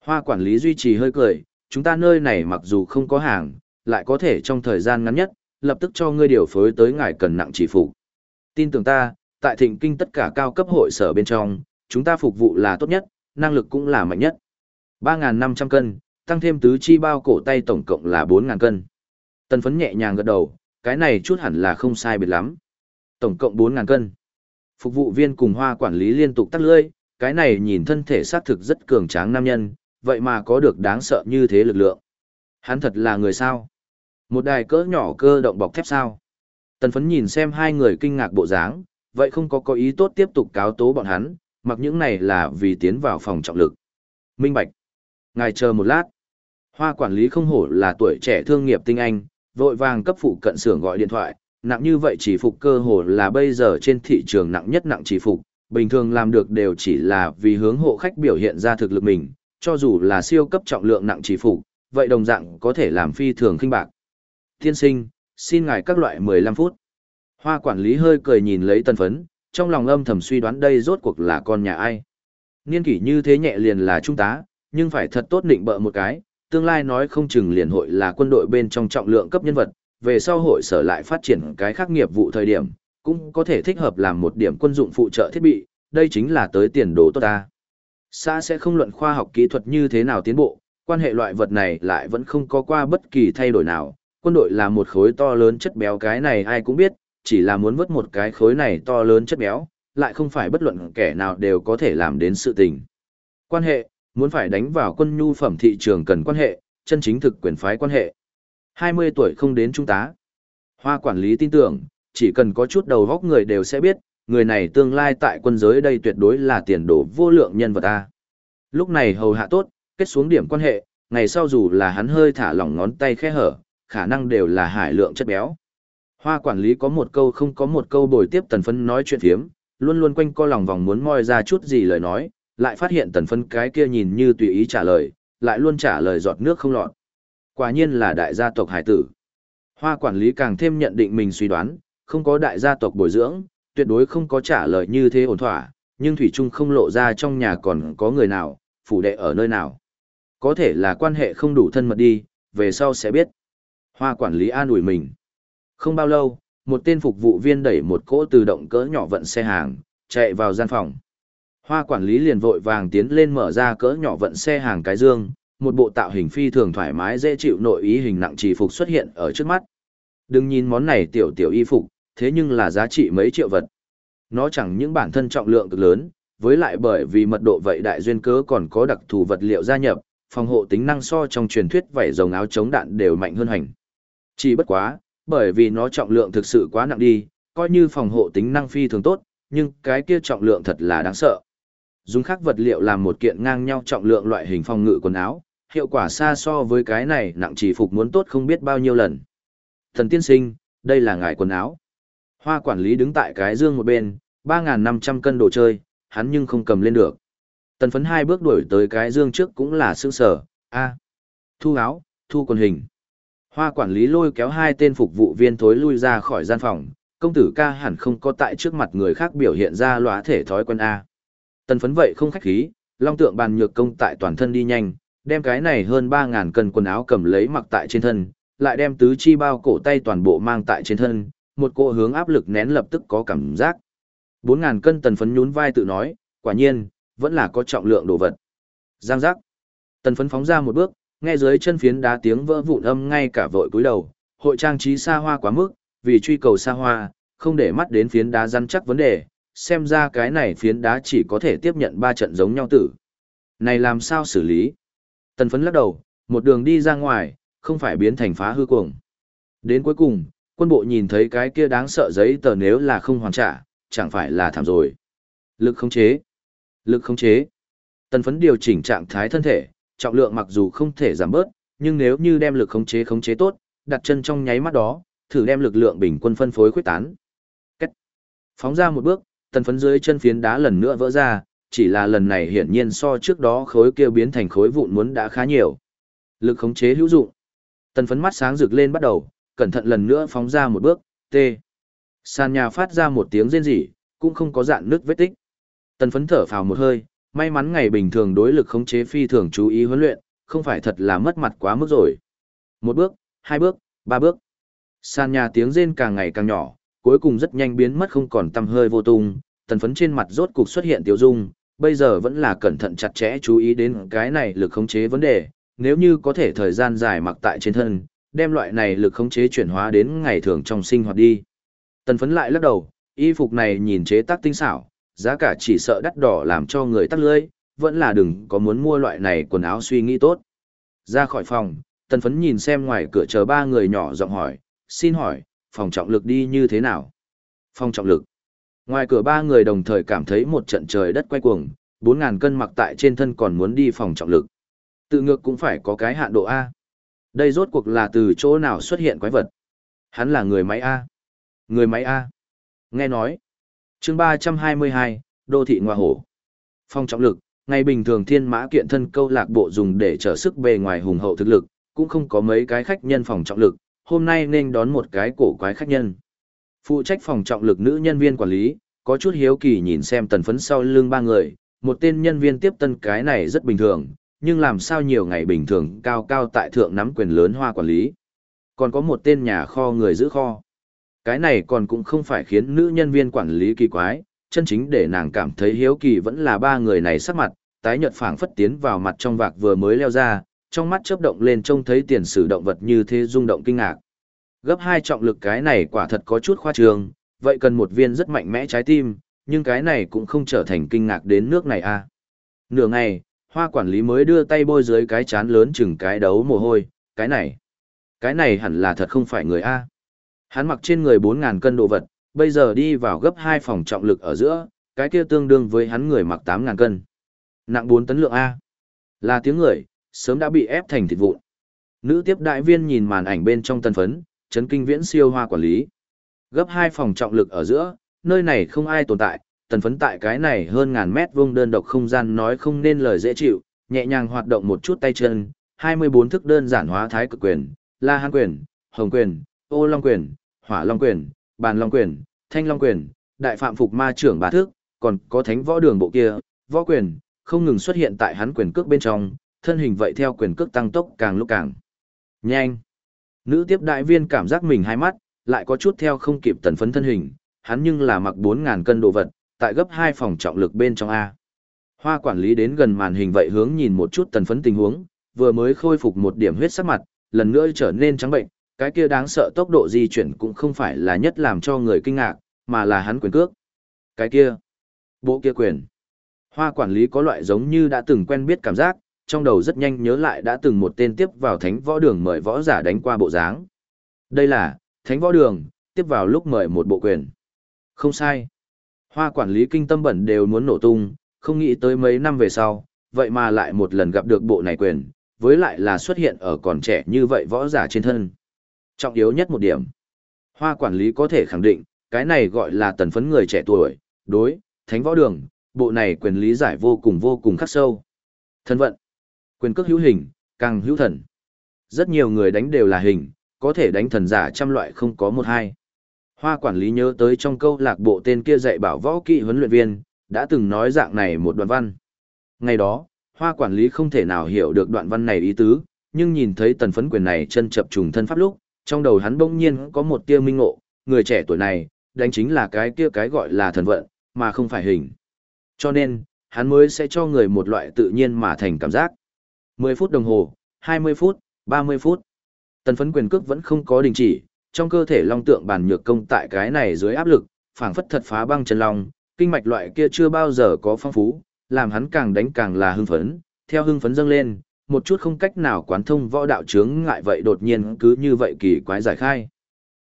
Hoa quản lý duy trì hơi cười, chúng ta nơi này mặc dù không có hàng, lại có thể trong thời gian ngắn nhất, lập tức cho ngươi điều phối tới ngài cần nặng chỉ phục. Tin tưởng ta, tại thịnh kinh tất cả cao cấp hội sở bên trong, chúng ta phục vụ là tốt nhất, năng lực cũng là mạnh nhất. 3.500 cân, tăng thêm tứ chi bao cổ tay tổng cộng là 4.000 cân. Tần phấn nhẹ nhàng gật đầu, cái này chút hẳn là không sai biệt lắm. Tổng cộng 4.000 cân. Phục vụ viên cùng hoa quản lý liên tục tắt lưỡi, cái này nhìn thân thể xác thực rất cường tráng nam nhân, vậy mà có được đáng sợ như thế lực lượng. Hắn thật là người sao? Một đài cỡ nhỏ cơ động bọc thép sao? Tần phấn nhìn xem hai người kinh ngạc bộ dáng, vậy không có có ý tốt tiếp tục cáo tố bọn hắn, mặc những này là vì tiến vào phòng trọng lực. Minh Bạch. Ngài chờ một lát. Hoa quản lý không hổ là tuổi trẻ thương nghiệp tinh anh, vội vàng cấp phụ cận xưởng gọi điện thoại, nặng như vậy chỉ phục cơ hồ là bây giờ trên thị trường nặng nhất nặng chỉ phục, bình thường làm được đều chỉ là vì hướng hộ khách biểu hiện ra thực lực mình, cho dù là siêu cấp trọng lượng nặng chỉ phục, vậy đồng dạng có thể làm phi thường khinh bạc. Thiên sinh, xin ngài các loại 15 phút. Hoa quản lý hơi cười nhìn lấy tân phấn, trong lòng âm thầm suy đoán đây rốt cuộc là con nhà ai. Niên kỷ như thế nhẹ liền là trung tá, nhưng phải thật tốt định bợ một cái, tương lai nói không chừng liền hội là quân đội bên trong trọng lượng cấp nhân vật, về sau hội sở lại phát triển cái khác nghiệp vụ thời điểm, cũng có thể thích hợp làm một điểm quân dụng phụ trợ thiết bị, đây chính là tới tiền đồ tốt ta. Xã sẽ không luận khoa học kỹ thuật như thế nào tiến bộ, quan hệ loại vật này lại vẫn không có qua bất kỳ thay đổi nào, quân đội là một khối to lớn chất béo cái này ai cũng biết, chỉ là muốn vớt một cái khối này to lớn chất béo, lại không phải bất luận kẻ nào đều có thể làm đến sự tình. Quan hệ, muốn phải đánh vào quân nhu phẩm thị trường cần quan hệ, chân chính thực quyền phái quan hệ. 20 tuổi không đến trung tá. Hoa quản lý tin tưởng, chỉ cần có chút đầu góc người đều sẽ biết, người này tương lai tại quân giới đây tuyệt đối là tiền đồ vô lượng nhân vật ta. Lúc này hầu hạ tốt, kết xuống điểm quan hệ, ngày sau dù là hắn hơi thả lỏng ngón tay khẽ hở, khả năng đều là hải lượng chất béo. Hoa quản lý có một câu không có một câu bồi tiếp tần phấn nói chuyện phiếm, luôn luôn quanh co lòng vòng muốn moi ra chút gì lời nói, lại phát hiện tần phấn cái kia nhìn như tùy ý trả lời, lại luôn trả lời giọt nước không lọt. Quả nhiên là đại gia tộc hải tử. Hoa quản lý càng thêm nhận định mình suy đoán, không có đại gia tộc bồi dưỡng, tuyệt đối không có trả lời như thế ổn thỏa, nhưng Thủy Trung không lộ ra trong nhà còn có người nào, phủ đệ ở nơi nào. Có thể là quan hệ không đủ thân mật đi, về sau sẽ biết. Hoa quản lý an ủi mình. Không bao lâu, một tên phục vụ viên đẩy một cỗ tự động cỡ nhỏ vận xe hàng, chạy vào gian phòng. Hoa quản lý liền vội vàng tiến lên mở ra cỡ nhỏ vận xe hàng cái dương, một bộ tạo hình phi thường thoải mái dễ chịu nội ý hình nặng trì phục xuất hiện ở trước mắt. Đừng nhìn món này tiểu tiểu y phục, thế nhưng là giá trị mấy triệu vật. Nó chẳng những bản thân trọng lượng cực lớn, với lại bởi vì mật độ vậy đại duyên cớ còn có đặc thù vật liệu gia nhập, phòng hộ tính năng so trong truyền thuyết vảy rồng áo chống đạn đều mạnh hơn hành. Chỉ bất quá, bởi vì nó trọng lượng thực sự quá nặng đi, coi như phòng hộ tính năng phi thường tốt, nhưng cái kia trọng lượng thật là đáng sợ. Dùng khác vật liệu làm một kiện ngang nhau trọng lượng loại hình phòng ngự quần áo, hiệu quả xa so với cái này nặng chỉ phục muốn tốt không biết bao nhiêu lần. Thần tiên sinh, đây là ngài quần áo. Hoa quản lý đứng tại cái dương một bên, 3.500 cân đồ chơi, hắn nhưng không cầm lên được. Tần phấn hai bước đuổi tới cái dương trước cũng là sương sở, a thu áo, thu quần hình. Hoa quản lý lôi kéo hai tên phục vụ viên thối lui ra khỏi gian phòng, công tử ca hẳn không có tại trước mặt người khác biểu hiện ra lóa thể thói quen A. Tần phấn vậy không khách khí, long tượng bàn nhược công tại toàn thân đi nhanh, đem cái này hơn 3.000 cân quần áo cầm lấy mặc tại trên thân, lại đem tứ chi bao cổ tay toàn bộ mang tại trên thân, một cỗ hướng áp lực nén lập tức có cảm giác. 4.000 cân tần phấn nhún vai tự nói, quả nhiên, vẫn là có trọng lượng đồ vật. Giang giác. Tần phấn phóng ra một bước, nghe dưới chân phiến đá tiếng vỡ vụn âm ngay cả vội cúi đầu, hội trang trí xa hoa quá mức, vì truy cầu xa hoa, không để mắt đến phiến đá rắn chắc vấn đề, xem ra cái này phiến đá chỉ có thể tiếp nhận ba trận giống nhau tử. Này làm sao xử lý? Tần phấn lắc đầu, một đường đi ra ngoài, không phải biến thành phá hư cuồng. Đến cuối cùng, quân bộ nhìn thấy cái kia đáng sợ giấy tờ nếu là không hoàn trả, chẳng phải là thảm rồi. Lực khống chế. Lực khống chế. Tần phấn điều chỉnh trạng thái thân thể, trọng lượng mặc dù không thể giảm bớt, nhưng nếu như đem lực khống chế khống chế tốt, đặt chân trong nháy mắt đó, thử đem lực lượng bình quân phân phối khuyết tán. Cách. Phóng ra một bước, tần phấn dưới chân phiến đá lần nữa vỡ ra, chỉ là lần này hiển nhiên so trước đó khối kia biến thành khối vụn muốn đã khá nhiều. Lực khống chế hữu dụng. Tần phấn mắt sáng rực lên bắt đầu, cẩn thận lần nữa phóng ra một bước, t Sàn nhà phát ra một tiếng rên rỉ, cũng không có dạn nước vết tích. Tần phấn thở phào một hơi, may mắn ngày bình thường đối lực khống chế phi thường chú ý huấn luyện, không phải thật là mất mặt quá mức rồi. Một bước, hai bước, ba bước. Sàn nhà tiếng rên càng ngày càng nhỏ, cuối cùng rất nhanh biến mất không còn tăm hơi vô tung, tần phấn trên mặt rốt cục xuất hiện tiêu dung, bây giờ vẫn là cẩn thận chặt chẽ chú ý đến cái này lực khống chế vấn đề, nếu như có thể thời gian dài mặc tại trên thân, đem loại này lực khống chế chuyển hóa đến ngày thường trong sinh hoạt đi. Tần phấn lại lắc đầu, y phục này nhìn chế tác tinh xảo, giá cả chỉ sợ đắt đỏ làm cho người tắt lưỡi, vẫn là đừng có muốn mua loại này quần áo suy nghĩ tốt. Ra khỏi phòng, tần phấn nhìn xem ngoài cửa chờ ba người nhỏ giọng hỏi, xin hỏi, phòng trọng lực đi như thế nào? Phòng trọng lực. Ngoài cửa ba người đồng thời cảm thấy một trận trời đất quay cuồng, 4.000 cân mặc tại trên thân còn muốn đi phòng trọng lực. Tự ngược cũng phải có cái hạn độ A. Đây rốt cuộc là từ chỗ nào xuất hiện quái vật? Hắn là người máy A. Người máy A. Nghe nói. chương 322, Đô thị Ngoa Hổ. Phong trọng lực, ngày bình thường thiên mã kiện thân câu lạc bộ dùng để trở sức bề ngoài hùng hậu thực lực, cũng không có mấy cái khách nhân phòng trọng lực, hôm nay nên đón một cái cổ quái khách nhân. Phụ trách phòng trọng lực nữ nhân viên quản lý, có chút hiếu kỳ nhìn xem tần phấn sau lưng ba người, một tên nhân viên tiếp tân cái này rất bình thường, nhưng làm sao nhiều ngày bình thường cao cao tại thượng nắm quyền lớn hoa quản lý. Còn có một tên nhà kho người giữ kho. Cái này còn cũng không phải khiến nữ nhân viên quản lý kỳ quái, chân chính để nàng cảm thấy hiếu kỳ vẫn là ba người này sắc mặt, tái nhợt phảng phất tiến vào mặt trong vạc vừa mới leo ra, trong mắt chớp động lên trông thấy tiền sử động vật như thế rung động kinh ngạc. Gấp hai trọng lực cái này quả thật có chút khoa trương, vậy cần một viên rất mạnh mẽ trái tim, nhưng cái này cũng không trở thành kinh ngạc đến nước này a. À. Nửa ngày, hoa quản lý mới đưa tay bôi dưới cái chán lớn chừng cái đấu mồ hôi, cái này, cái này hẳn là thật không phải người a. Hắn mặc trên người 4.000 cân đồ vật, bây giờ đi vào gấp hai phòng trọng lực ở giữa, cái kia tương đương với hắn người mặc 8.000 cân. Nặng 4 tấn lượng A. Là tiếng người, sớm đã bị ép thành thịt vụn. Nữ tiếp đại viên nhìn màn ảnh bên trong tân phấn, chấn kinh viễn siêu hoa quản lý. Gấp hai phòng trọng lực ở giữa, nơi này không ai tồn tại, tần phấn tại cái này hơn ngàn mét vuông đơn độc không gian nói không nên lời dễ chịu, nhẹ nhàng hoạt động một chút tay chân, 24 thức đơn giản hóa thái cực quyền, la hán quyền, hồng quyền, ô long quyền, hỏa long quyền, bàn long quyền, thanh long quyền, đại phạm phục ma trưởng bá thức, còn có thánh võ đường bộ kia, võ quyền, không ngừng xuất hiện tại hắn quyền cước bên trong, thân hình vậy theo quyền cước tăng tốc càng lúc càng nhanh. Nữ tiếp đại viên cảm giác mình hai mắt, lại có chút theo không kịp tần phấn thân hình, hắn nhưng là mặc 4.000 cân đồ vật, tại gấp 2 phòng trọng lực bên trong A. Hoa quản lý đến gần màn hình vậy hướng nhìn một chút tần phấn tình huống, vừa mới khôi phục một điểm huyết sắc mặt, lần nữa trở nên trắng bệnh, cái kia đáng sợ tốc độ di chuyển cũng không phải là nhất làm cho người kinh ngạc, mà là hắn quyền cước. Cái kia, bộ kia quyền. Hoa quản lý có loại giống như đã từng quen biết cảm giác, trong đầu rất nhanh nhớ lại đã từng một tên tiếp vào thánh võ đường mời võ giả đánh qua bộ dáng. Đây là, thánh võ đường, tiếp vào lúc mời một bộ quyền. Không sai. Hoa quản lý kinh tâm bẩn đều muốn nổ tung, không nghĩ tới mấy năm về sau, vậy mà lại một lần gặp được bộ này quyền, với lại là xuất hiện ở còn trẻ như vậy võ giả trên thân. Trọng yếu nhất một điểm. Hoa quản lý có thể khẳng định, cái này gọi là tần phấn người trẻ tuổi, đối, thánh võ đường, bộ này quyền lý giải vô cùng vô cùng khắc sâu. Thân vận, quyền cước hữu hình, càng hữu thần. Rất nhiều người đánh đều là hình, có thể đánh thần giả trăm loại không có một hai. Hoa quản lý nhớ tới trong câu lạc bộ tên kia dạy bảo võ kỹ huấn luyện viên, đã từng nói dạng này một đoạn văn. Ngày đó, hoa quản lý không thể nào hiểu được đoạn văn này ý tứ, nhưng nhìn thấy tần phấn quyền này chân chập trùng thân pháp lúc, trong đầu hắn bỗng nhiên có một tia minh ngộ, người trẻ tuổi này, đánh chính là cái kia cái gọi là thần vận, mà không phải hình. Cho nên, hắn mới sẽ cho người một loại tự nhiên mà thành cảm giác. 10 phút đồng hồ, 20 phút, 30 phút. Tần phấn quyền cước vẫn không có đình chỉ, trong cơ thể long tượng bản nhược công tại cái này dưới áp lực, phảng phất thật phá băng chân long, kinh mạch loại kia chưa bao giờ có phong phú, làm hắn càng đánh càng là hưng phấn, theo hưng phấn dâng lên, một chút không cách nào quán thông võ đạo chướng ngại vậy đột nhiên cứ như vậy kỳ quái giải khai.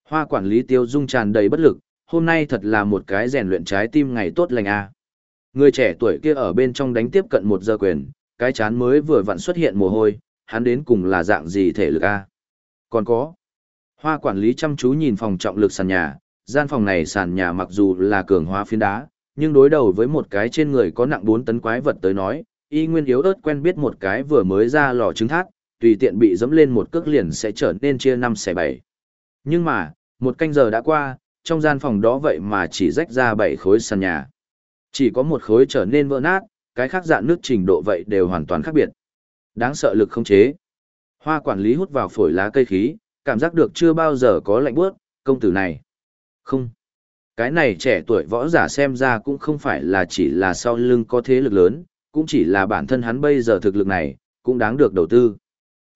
Hoa quản lý tiêu dung tràn đầy bất lực, hôm nay thật là một cái rèn luyện trái tim ngày tốt lành a. Người trẻ tuổi kia ở bên trong đánh tiếp cận một giờ quyền, cái chán mới vừa vặn xuất hiện mồ hôi, hắn đến cùng là dạng gì thể lực a? Còn có, Hoa quản lý chăm chú nhìn phòng trọng lực sàn nhà, gian phòng này sàn nhà mặc dù là cường hóa phiến đá, nhưng đối đầu với một cái trên người có nặng 4 tấn quái vật tới nói, y nguyên yếu ớt quen biết một cái vừa mới ra lò trứng thác, tùy tiện bị dẫm lên một cước liền sẽ trở nên chia 5 xẻ 7. Nhưng mà, một canh giờ đã qua, trong gian phòng đó vậy mà chỉ rách ra 7 khối sàn nhà. Chỉ có một khối trở nên vỡ nát, cái khác dạng nước trình độ vậy đều hoàn toàn khác biệt. Đáng sợ lực không chế. Hoa quản lý hút vào phổi lá cây khí, cảm giác được chưa bao giờ có lạnh bước, công tử này. Không. Cái này trẻ tuổi võ giả xem ra cũng không phải là chỉ là sau lưng có thế lực lớn, cũng chỉ là bản thân hắn bây giờ thực lực này, cũng đáng được đầu tư.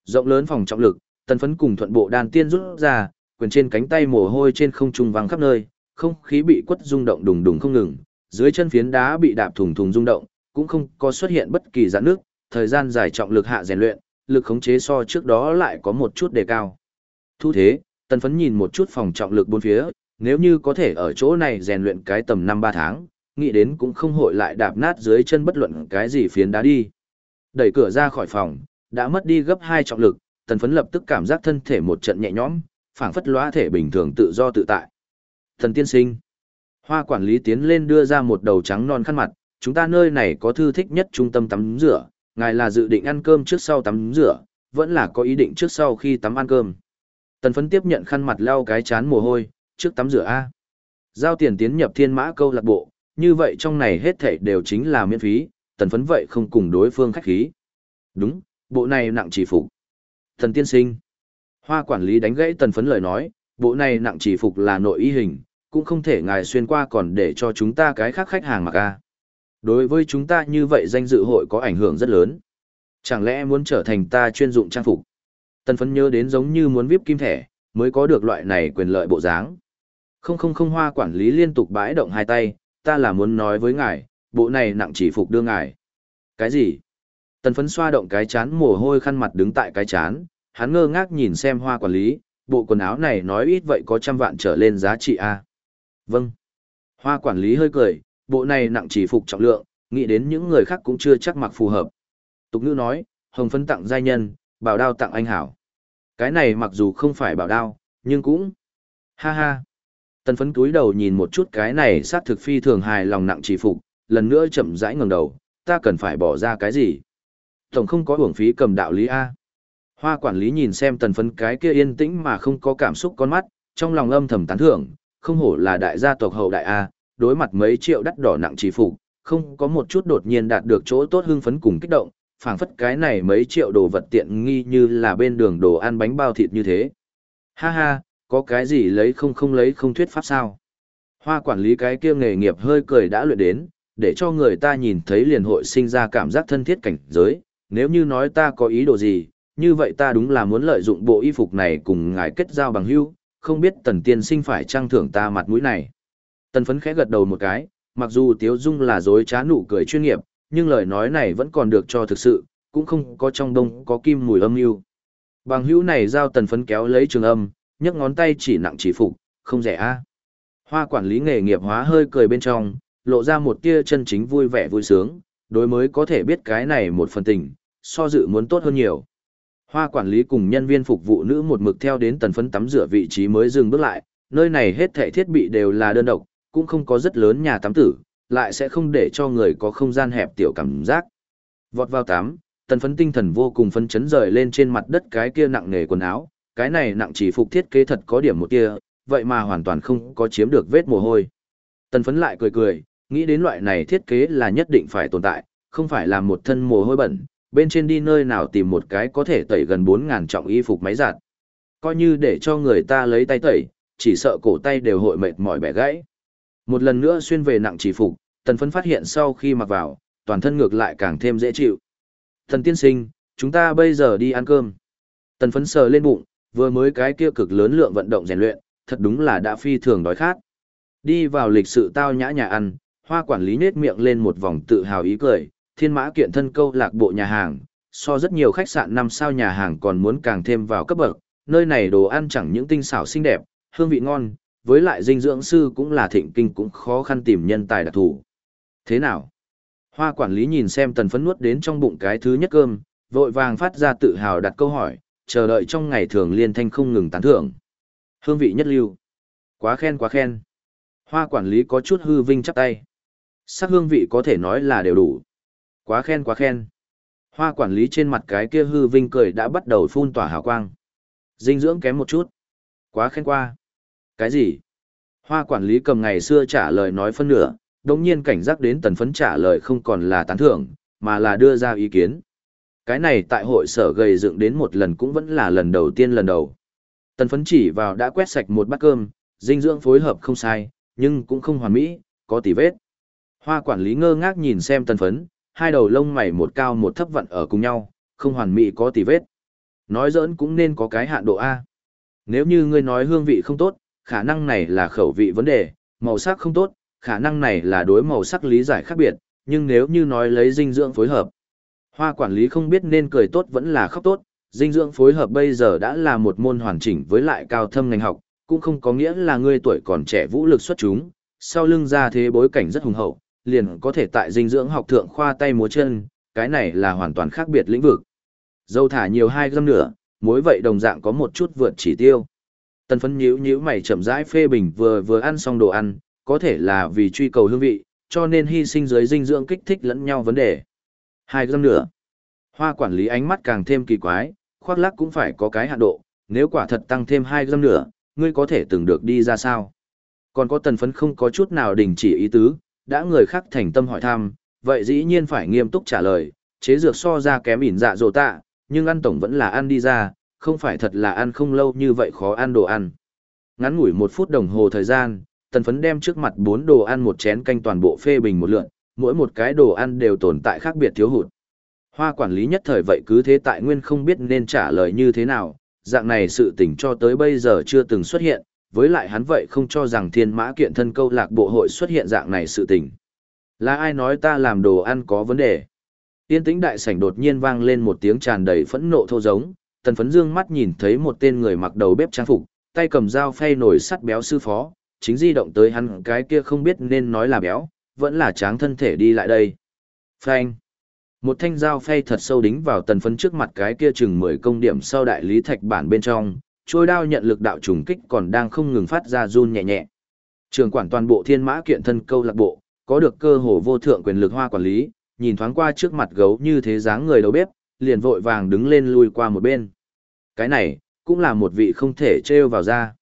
Rộng lớn phòng trọng lực, tần phấn cùng thuận bộ đàn tiên rút ra, quyền trên cánh tay mồ hôi trên không trung vắng khắp nơi, không khí bị quất rung động đùng đùng không ngừng, dưới chân phiến đá bị đạp thùng thùng rung động, cũng không có xuất hiện bất kỳ giãn nước, thời gian dài trọng lực hạ rèn luyện, lực khống chế so trước đó lại có một chút đề cao. Thu thế, tần phấn nhìn một chút phòng trọng lực bốn phía, nếu như có thể ở chỗ này rèn luyện cái tầm 5-3 tháng, nghĩ đến cũng không hội lại đạp nát dưới chân bất luận cái gì phiến đá đi. Đẩy cửa ra khỏi phòng, đã mất đi gấp 2 trọng lực, tần phấn lập tức cảm giác thân thể một trận nhẹ nhõm, phảng phất lóa thể bình thường tự do tự tại. Thần tiên sinh. Hoa quản lý tiến lên đưa ra một đầu trắng non khăn mặt, chúng ta nơi này có thư thích nhất trung tâm tắm rửa, ngài là dự định ăn cơm trước sau tắm rửa, vẫn là có ý định trước sau khi tắm ăn cơm. Tần phấn tiếp nhận khăn mặt lau cái chán mồ hôi, trước tắm rửa A. Giao tiền tiến nhập thiên mã câu lạc bộ, như vậy trong này hết thảy đều chính là miễn phí, tần phấn vậy không cùng đối phương khách khí. Đúng, bộ này nặng chỉ phục. Thần tiên sinh. Hoa quản lý đánh gãy tần phấn lời nói, bộ này nặng chỉ phục là nội y hình, cũng không thể ngài xuyên qua còn để cho chúng ta cái khác khách hàng mặc A. Đối với chúng ta như vậy danh dự hội có ảnh hưởng rất lớn. Chẳng lẽ muốn trở thành ta chuyên dụng trang phục? Tần phấn nhớ đến giống như muốn vip kim thẻ, mới có được loại này quyền lợi bộ dáng. Không không không hoa quản lý liên tục bãi động hai tay, ta là muốn nói với ngài, bộ này nặng chỉ phục đưa ngài. Cái gì? Tần phấn xoa động cái chán mồ hôi khăn mặt đứng tại cái chán, hắn ngơ ngác nhìn xem hoa quản lý, bộ quần áo này nói ít vậy có trăm vạn trở lên giá trị a. Vâng. Hoa quản lý hơi cười, bộ này nặng chỉ phục trọng lượng, nghĩ đến những người khác cũng chưa chắc mặc phù hợp. Tục ngữ nói, hồng phấn tặng giai nhân, bảo đao tặng anh hảo. Cái này mặc dù không phải bảo đao, nhưng cũng... Ha ha. Tần phấn túi đầu nhìn một chút cái này sát thực phi thường hài lòng nặng chỉ phục, lần nữa chậm rãi ngẩng đầu, ta cần phải bỏ ra cái gì? Tổng không có hưởng phí cầm đạo lý A. Hoa quản lý nhìn xem tần phấn cái kia yên tĩnh mà không có cảm xúc con mắt, trong lòng âm thầm tán thưởng, không hổ là đại gia tộc hậu đại A, đối mặt mấy triệu đắt đỏ nặng chỉ phục, không có một chút đột nhiên đạt được chỗ tốt hưng phấn cùng kích động, phảng phất cái này mấy triệu đồ vật tiện nghi như là bên đường đồ ăn bánh bao thịt như thế. Ha ha, có cái gì lấy không không lấy không thuyết pháp sao? Hoa quản lý cái kia nghề nghiệp hơi cười đã luyện đến, để cho người ta nhìn thấy liền hội sinh ra cảm giác thân thiết cảnh giới, nếu như nói ta có ý đồ gì, như vậy ta đúng là muốn lợi dụng bộ y phục này cùng ngài kết giao bằng hữu, không biết tần tiên sinh phải trang thưởng ta mặt mũi này. Tần phấn khẽ gật đầu một cái, mặc dù Tiếu Dung là dối trá nụ cười chuyên nghiệp, nhưng lời nói này vẫn còn được cho thực sự, cũng không có trong đông có kim mùi âm mưu. Bằng hữu này giao tần phấn kéo lấy trường âm, nhấc ngón tay chỉ nặng chỉ phục, không rẻ a. Hoa quản lý nghề nghiệp hóa hơi cười bên trong, lộ ra một tia chân chính vui vẻ vui sướng, đối mới có thể biết cái này một phần tình, so dự muốn tốt hơn nhiều. Hoa quản lý cùng nhân viên phục vụ nữ một mực theo đến tần phấn tắm rửa vị trí mới dừng bước lại, nơi này hết thảy thiết bị đều là đơn độc, cũng không có rất lớn nhà tắm tử, lại sẽ không để cho người có không gian hẹp tiểu cảm giác. Vọt vào tắm, tần phấn tinh thần vô cùng phấn chấn rời lên trên mặt đất cái kia nặng nề quần áo, cái này nặng chỉ phục thiết kế thật có điểm một kia, vậy mà hoàn toàn không có chiếm được vết mồ hôi. Tần phấn lại cười cười, nghĩ đến loại này thiết kế là nhất định phải tồn tại, không phải là một thân mồ hôi bẩn, bên trên đi nơi nào tìm một cái có thể tẩy gần 4.000 trọng y phục máy giặt. Coi như để cho người ta lấy tay tẩy, chỉ sợ cổ tay đều hội mệt mỏi bẻ gãy. Một lần nữa xuyên về nặng chỉ phục, tần phấn phát hiện sau khi mặc vào, toàn thân ngược lại càng thêm dễ chịu. Thần tiên sinh, chúng ta bây giờ đi ăn cơm. Tần phấn sờ lên bụng, vừa mới cái kia cực lớn lượng vận động rèn luyện, thật đúng là đã phi thường đói khát. Đi vào lịch sự tao nhã nhà ăn, hoa quản lý nết miệng lên một vòng tự hào ý cười, thiên mã kiện thân câu lạc bộ nhà hàng, so rất nhiều khách sạn năm sao nhà hàng còn muốn càng thêm vào cấp bậc, nơi này đồ ăn chẳng những tinh xảo xinh đẹp, hương vị ngon, với lại dinh dưỡng sư cũng là thịnh kinh cũng khó khăn tìm nhân tài đặc thù. Thế nào? Hoa quản lý nhìn xem tần phấn nuốt đến trong bụng cái thứ nhất cơm, vội vàng phát ra tự hào đặt câu hỏi, chờ đợi trong ngày thường liên thanh không ngừng tán thưởng. Hương vị nhất lưu. Quá khen quá khen. Hoa quản lý có chút hư vinh chắp tay. Sắc hương vị có thể nói là đều đủ. Quá khen quá khen. Hoa quản lý trên mặt cái kia hư vinh cười đã bắt đầu phun tỏa hào quang. Dinh dưỡng kém một chút. Quá khen qua. Cái gì? Hoa quản lý cầm ngày xưa trả lời nói phân nửa, đồng nhiên cảnh giác đến tần phấn trả lời không còn là tán thưởng, mà là đưa ra ý kiến. Cái này tại hội sở gầy dựng đến một lần cũng vẫn là lần đầu tiên lần đầu. Tần phấn chỉ vào đã quét sạch một bát cơm, dinh dưỡng phối hợp không sai, nhưng cũng không hoàn mỹ, có tỉ vết. Hoa quản lý ngơ ngác nhìn xem tần phấn, hai đầu lông mày một cao một thấp vặn ở cùng nhau, không hoàn mỹ có tỉ vết. Nói giỡn cũng nên có cái hạn độ A. Nếu như ngươi nói hương vị không tốt, khả năng này là khẩu vị vấn đề, màu sắc không tốt, khả năng này là đối màu sắc lý giải khác biệt, nhưng nếu như nói lấy dinh dưỡng phối hợp, hoa quản lý không biết nên cười tốt vẫn là khóc tốt, dinh dưỡng phối hợp bây giờ đã là một môn hoàn chỉnh với lại cao thâm ngành học, cũng không có nghĩa là ngươi tuổi còn trẻ vũ lực xuất chúng, sau lưng ra thế bối cảnh rất hùng hậu, liền có thể tại dinh dưỡng học thượng khoa tay múa chân, cái này là hoàn toàn khác biệt lĩnh vực. Dâu thả nhiều hai găm nữa, mối vậy đồng dạng có một chút vượt chỉ tiêu. Tần phấn nhíu nhíu mày chậm rãi phê bình vừa vừa ăn xong đồ ăn, có thể là vì truy cầu hương vị, cho nên hy sinh dưới dinh dưỡng kích thích lẫn nhau vấn đề. Hai gram nữa. Hoa quản lý ánh mắt càng thêm kỳ quái, khoác lắc cũng phải có cái hạn độ, nếu quả thật tăng thêm hai gram nữa, ngươi có thể từng được đi ra sao. Còn có tần phấn không có chút nào đình chỉ ý tứ, đã người khác thành tâm hỏi thăm, vậy dĩ nhiên phải nghiêm túc trả lời, chế dược so ra kém ỉn dạ dồ tạ, nhưng ăn tổng vẫn là ăn đi ra, không phải thật là ăn không lâu như vậy khó ăn đồ ăn. Ngắn ngủi một phút đồng hồ thời gian, tần phấn đem trước mặt bốn đồ ăn một chén canh toàn bộ phê bình một lượn, mỗi một cái đồ ăn đều tồn tại khác biệt thiếu hụt. Hoa quản lý nhất thời vậy cứ thế tại nguyên không biết nên trả lời như thế nào, dạng này sự tình cho tới bây giờ chưa từng xuất hiện, với lại hắn vậy không cho rằng thiên mã kiện thân câu lạc bộ hội xuất hiện dạng này sự tình. Là ai nói ta làm đồ ăn có vấn đề? Tiên tĩnh đại sảnh đột nhiên vang lên một tiếng tràn đầy phẫn nộ thô giống, tần phấn dương mắt nhìn thấy một tên người mặc đầu bếp trang phục, tay cầm dao phay nổi sắt béo sư phó, chính di động tới hắn cái kia không biết nên nói là béo, vẫn là tráng thân thể đi lại đây. Phanh. Một thanh dao phay thật sâu đính vào tần phấn trước mặt cái kia chừng 10 công điểm sau đại lý thạch bản bên trong, trôi đao nhận lực đạo trùng kích còn đang không ngừng phát ra run nhẹ nhẹ. Trường quản toàn bộ thiên mã kiện thân câu lạc bộ, có được cơ hồ vô thượng quyền lực hoa quản lý, nhìn thoáng qua trước mặt gấu như thế dáng người đầu bếp, liền vội vàng đứng lên lui qua một bên. Cái này, cũng là một vị không thể trêu vào ra.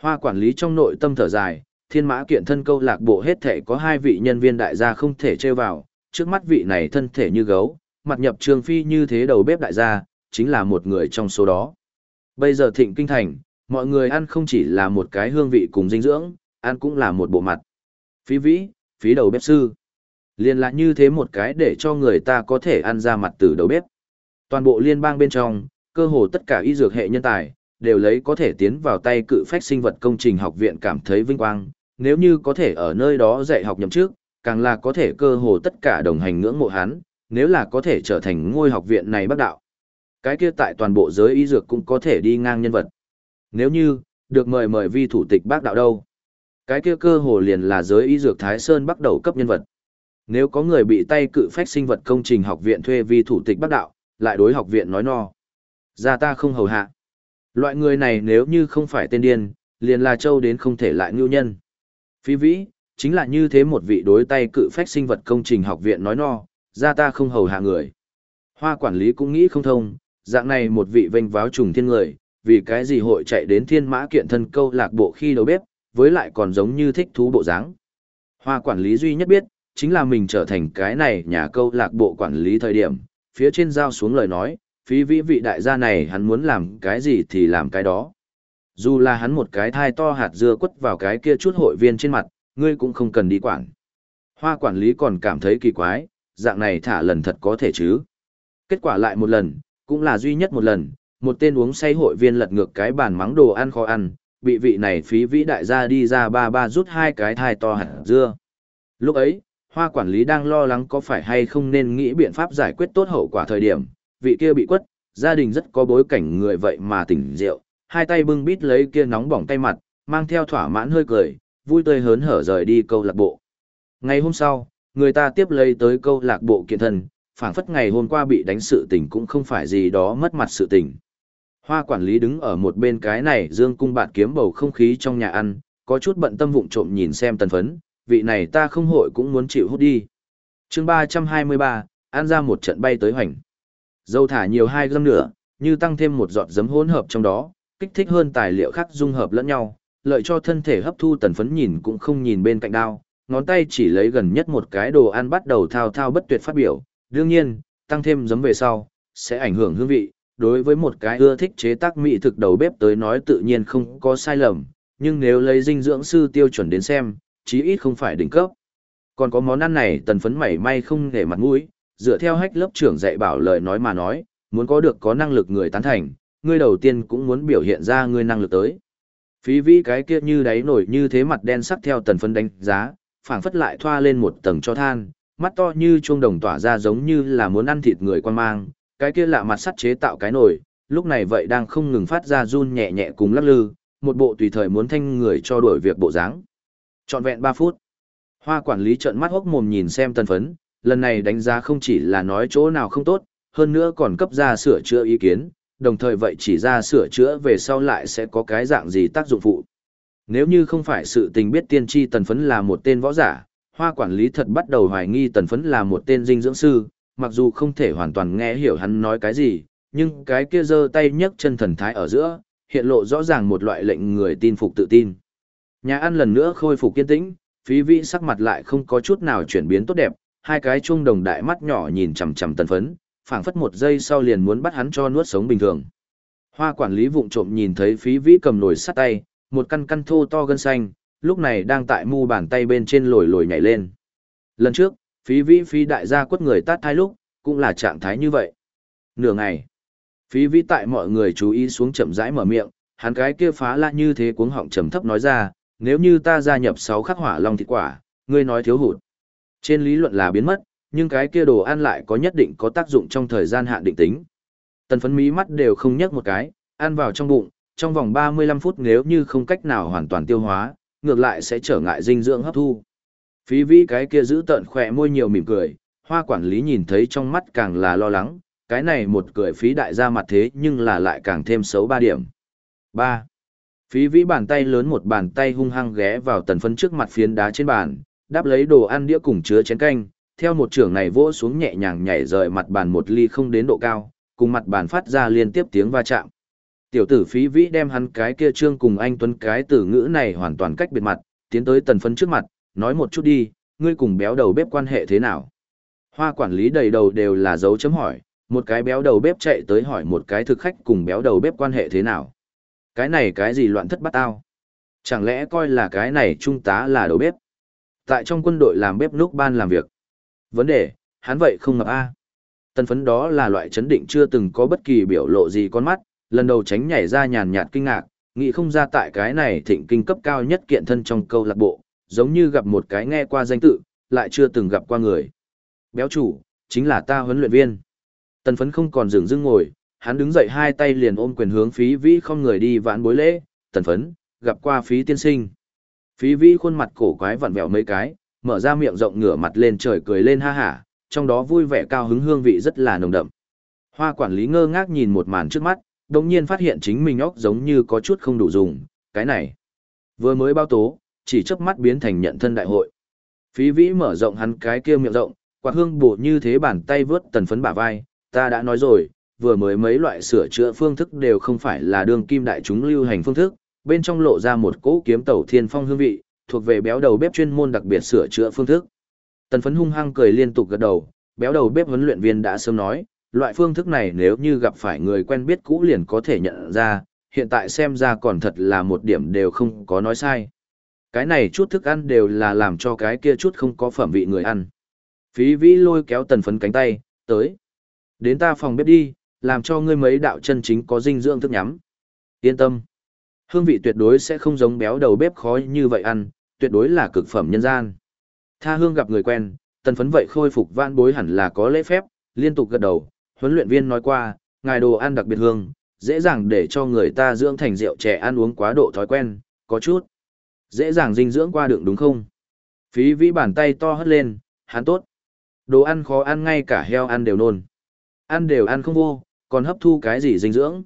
Hoa quản lý trong nội tâm thở dài, thiên mã kiện thân câu lạc bộ hết thể có hai vị nhân viên đại gia không thể trêu vào, trước mắt vị này thân thể như gấu, mặt nhập trường phi như thế đầu bếp đại gia, chính là một người trong số đó. Bây giờ thịnh kinh thành, mọi người ăn không chỉ là một cái hương vị cùng dinh dưỡng, ăn cũng là một bộ mặt. Phí vĩ, phí đầu bếp sư. Liên lại như thế một cái để cho người ta có thể ăn ra mặt từ đầu bếp. Toàn bộ liên bang bên trong, cơ hồ tất cả y dược hệ nhân tài, đều lấy có thể tiến vào tay cự phách sinh vật công trình học viện cảm thấy vinh quang, nếu như có thể ở nơi đó dạy học nhậm trước, càng là có thể cơ hồ tất cả đồng hành ngưỡng mộ hắn, nếu là có thể trở thành ngôi học viện này bác đạo. Cái kia tại toàn bộ giới y dược cũng có thể đi ngang nhân vật. Nếu như, được mời mời vi thủ tịch bác đạo đâu. Cái kia cơ hồ liền là giới y dược Thái Sơn bắt đầu cấp nhân vật. Nếu có người bị tay cự phách sinh vật công trình học viện thuê vi thủ tịch bác đạo, lại đối học viện nói no. Ra ta không hầu hạ. Loại người này nếu như không phải tên điên, liền là châu đến không thể lại ngưu nhân. phi vĩ, chính là như thế một vị đối tay cự phách sinh vật công trình học viện nói no, ra ta không hầu hạ người. Hoa quản lý cũng nghĩ không thông, dạng này một vị vênh váo trùng thiên người, vì cái gì hội chạy đến thiên mã kiện thân câu lạc bộ khi đầu bếp, với lại còn giống như thích thú bộ dáng. Hoa quản lý duy nhất biết, chính là mình trở thành cái này nhà câu lạc bộ quản lý thời điểm, phía trên giao xuống lời nói, phí vĩ vị đại gia này hắn muốn làm cái gì thì làm cái đó. Dù là hắn một cái thai to hạt dưa quất vào cái kia chút hội viên trên mặt, ngươi cũng không cần đi quản. Hoa quản lý còn cảm thấy kỳ quái, dạng này thả lần thật có thể chứ. Kết quả lại một lần, cũng là duy nhất một lần, một tên uống say hội viên lật ngược cái bàn mắng đồ ăn khó ăn, bị vị này phí vĩ đại gia đi ra ba ba rút hai cái thai to hạt dưa. Lúc ấy, hoa quản lý đang lo lắng có phải hay không nên nghĩ biện pháp giải quyết tốt hậu quả thời điểm, vị kia bị quất, gia đình rất có bối cảnh người vậy mà tỉnh rượu, hai tay bưng bít lấy kia nóng bỏng tay mặt, mang theo thỏa mãn hơi cười, vui tươi hớn hở rời đi câu lạc bộ. Ngày hôm sau, người ta tiếp lấy tới câu lạc bộ kiện thân, phảng phất ngày hôm qua bị đánh sự tình cũng không phải gì đó mất mặt sự tình. Hoa quản lý đứng ở một bên cái này dương cung bạn kiếm bầu không khí trong nhà ăn, có chút bận tâm vụng trộm nhìn xem tần phấn, vị này ta không hội cũng muốn chịu hút đi. chương 323, ăn ra một trận bay tới hoành. Dâu thả nhiều hai găm nữa, như tăng thêm một giọt giấm hỗn hợp trong đó, kích thích hơn tài liệu khác dung hợp lẫn nhau, lợi cho thân thể hấp thu tần phấn nhìn cũng không nhìn bên cạnh đao, ngón tay chỉ lấy gần nhất một cái đồ ăn bắt đầu thao thao bất tuyệt phát biểu. Đương nhiên, tăng thêm giấm về sau, sẽ ảnh hưởng hương vị. Đối với một cái ưa thích chế tác mỹ thực đầu bếp tới nói tự nhiên không có sai lầm, nhưng nếu lấy dinh dưỡng sư tiêu chuẩn đến xem, chí ít không phải đỉnh cấp. Còn có món ăn này tần phấn mảy may không để mặt mũi, dựa theo hách lớp trưởng dạy bảo lời nói mà nói, muốn có được có năng lực người tán thành, ngươi đầu tiên cũng muốn biểu hiện ra ngươi năng lực tới. Phí vĩ cái kia như đáy nổi như thế mặt đen sắc theo tần phân đánh giá, phảng phất lại thoa lên một tầng cho than, mắt to như chuông đồng tỏa ra giống như là muốn ăn thịt người quan mang, cái kia lạ mặt sắt chế tạo cái nổi, lúc này vậy đang không ngừng phát ra run nhẹ nhẹ cùng lắc lư, một bộ tùy thời muốn thanh người cho đuổi việc bộ dáng. Trọn vẹn 3 phút. Hoa quản lý trợn mắt hốc mồm nhìn xem tần phấn, lần này đánh giá không chỉ là nói chỗ nào không tốt, hơn nữa còn cấp ra sửa chữa ý kiến, đồng thời vậy chỉ ra sửa chữa về sau lại sẽ có cái dạng gì tác dụng phụ. Nếu như không phải sự tình biết tiên tri tần phấn là một tên võ giả, hoa quản lý thật bắt đầu hoài nghi tần phấn là một tên dinh dưỡng sư, mặc dù không thể hoàn toàn nghe hiểu hắn nói cái gì, nhưng cái kia giơ tay nhấc chân thần thái ở giữa, hiện lộ rõ ràng một loại lệnh người tin phục tự tin. Nhà ăn lần nữa khôi phục kiên tĩnh, phí vị sắc mặt lại không có chút nào chuyển biến tốt đẹp, hai cái chuông đồng đại mắt nhỏ nhìn chằm chằm tần phấn, phảng phất một giây sau liền muốn bắt hắn cho nuốt sống bình thường. Hoa quản lý vụng trộm nhìn thấy phí vĩ cầm nồi sắt tay, một căn căn thô to gân xanh, lúc này đang tại mu bàn tay bên trên lồi lồi nhảy lên. Lần trước, phí vĩ phí đại gia quất người tát thai lúc, cũng là trạng thái như vậy. Nửa ngày, phí vĩ tại mọi người chú ý xuống chậm rãi mở miệng, hắn cái kia phá lạ như thế cuống họng trầm thấp nói ra, nếu như ta gia nhập 6 khắc hỏa long thịt quả, ngươi nói thiếu hụt. Trên lý luận là biến mất, nhưng cái kia đồ ăn lại có nhất định có tác dụng trong thời gian hạn định tính. Tần phấn mí mắt đều không nhấc một cái, ăn vào trong bụng, trong vòng 35 phút nếu như không cách nào hoàn toàn tiêu hóa, ngược lại sẽ trở ngại dinh dưỡng hấp thu. Phí vĩ cái kia giữ tận khỏe môi nhiều mỉm cười, hoa quản lý nhìn thấy trong mắt càng là lo lắng, cái này một cười phí đại ra mặt thế nhưng là lại càng thêm xấu ba điểm. 3. Phí vĩ bàn tay lớn một bàn tay hung hăng ghé vào tần phấn trước mặt phiến đá trên bàn, đáp lấy đồ ăn đĩa cùng chứa chén canh, theo một trưởng này vỗ xuống nhẹ nhàng nhảy rời mặt bàn một ly không đến độ cao, cùng mặt bàn phát ra liên tiếp tiếng va chạm. Tiểu tử phí vĩ đem hắn cái kia trương cùng anh Tuấn cái từ ngữ này hoàn toàn cách biệt mặt, tiến tới tần phấn trước mặt, nói một chút đi, ngươi cùng béo đầu bếp quan hệ thế nào? Hoa quản lý đầy đầu đều là dấu chấm hỏi, một cái béo đầu bếp chạy tới hỏi một cái thực khách cùng béo đầu bếp quan hệ thế nào? Cái này cái gì loạn thất bắt tao? Chẳng lẽ coi là cái này trung tá là đầu bếp? Tại trong quân đội làm bếp núc ban làm việc. Vấn đề, hắn vậy không ngập A. Tần phấn đó là loại chấn định chưa từng có bất kỳ biểu lộ gì con mắt, lần đầu tránh nhảy ra nhàn nhạt kinh ngạc, nghĩ không ra tại cái này thịnh kinh cấp cao nhất kiện thân trong câu lạc bộ, giống như gặp một cái nghe qua danh tự, lại chưa từng gặp qua người. Béo chủ, chính là ta huấn luyện viên. Tần phấn không còn dừng dưng ngồi, hắn đứng dậy hai tay liền ôm quyền hướng phí vĩ không người đi vãn bối lễ, tần phấn, gặp qua phí tiên sinh. Phí vĩ khuôn mặt cổ quái vặn vẹo mấy cái, mở ra miệng rộng ngửa mặt lên trời cười lên ha hả, trong đó vui vẻ cao hứng hương vị rất là nồng đậm. Hoa quản lý ngơ ngác nhìn một màn trước mắt, đồng nhiên phát hiện chính mình óc giống như có chút không đủ dùng, cái này. Vừa mới bao tố, chỉ chớp mắt biến thành nhận thân đại hội. Phí vĩ mở rộng hắn cái kia miệng rộng, quạt hương bổ như thế bàn tay vướt tần phấn bả vai, ta đã nói rồi, vừa mới mấy loại sửa chữa phương thức đều không phải là đường kim đại chúng lưu hành phương thức, bên trong lộ ra một cỗ kiếm tẩu thiên phong hương vị, thuộc về béo đầu bếp chuyên môn đặc biệt sửa chữa phương thức. Tần phấn hung hăng cười liên tục gật đầu, béo đầu bếp huấn luyện viên đã sớm nói, loại phương thức này nếu như gặp phải người quen biết cũ liền có thể nhận ra, hiện tại xem ra còn thật là một điểm đều không có nói sai. Cái này chút thức ăn đều là làm cho cái kia chút không có phẩm vị người ăn. Phí vĩ lôi kéo tần phấn cánh tay, tới. Đến ta phòng bếp đi, làm cho ngươi mấy đạo chân chính có dinh dưỡng thức nhắm. Yên tâm. Hương vị tuyệt đối sẽ không giống béo đầu bếp khó như vậy ăn, tuyệt đối là cực phẩm nhân gian. Tha hương gặp người quen, tần phấn vậy khôi phục vãn bối hẳn là có lễ phép, liên tục gật đầu, huấn luyện viên nói qua, ngài đồ ăn đặc biệt hương, dễ dàng để cho người ta dưỡng thành rượu trẻ ăn uống quá độ thói quen, có chút. Dễ dàng dinh dưỡng qua đường đúng không? Phí vĩ bàn tay to hất lên, hắn tốt. Đồ ăn khó ăn ngay cả heo ăn đều nôn. Ăn đều ăn không vô, còn hấp thu cái gì dinh dưỡng.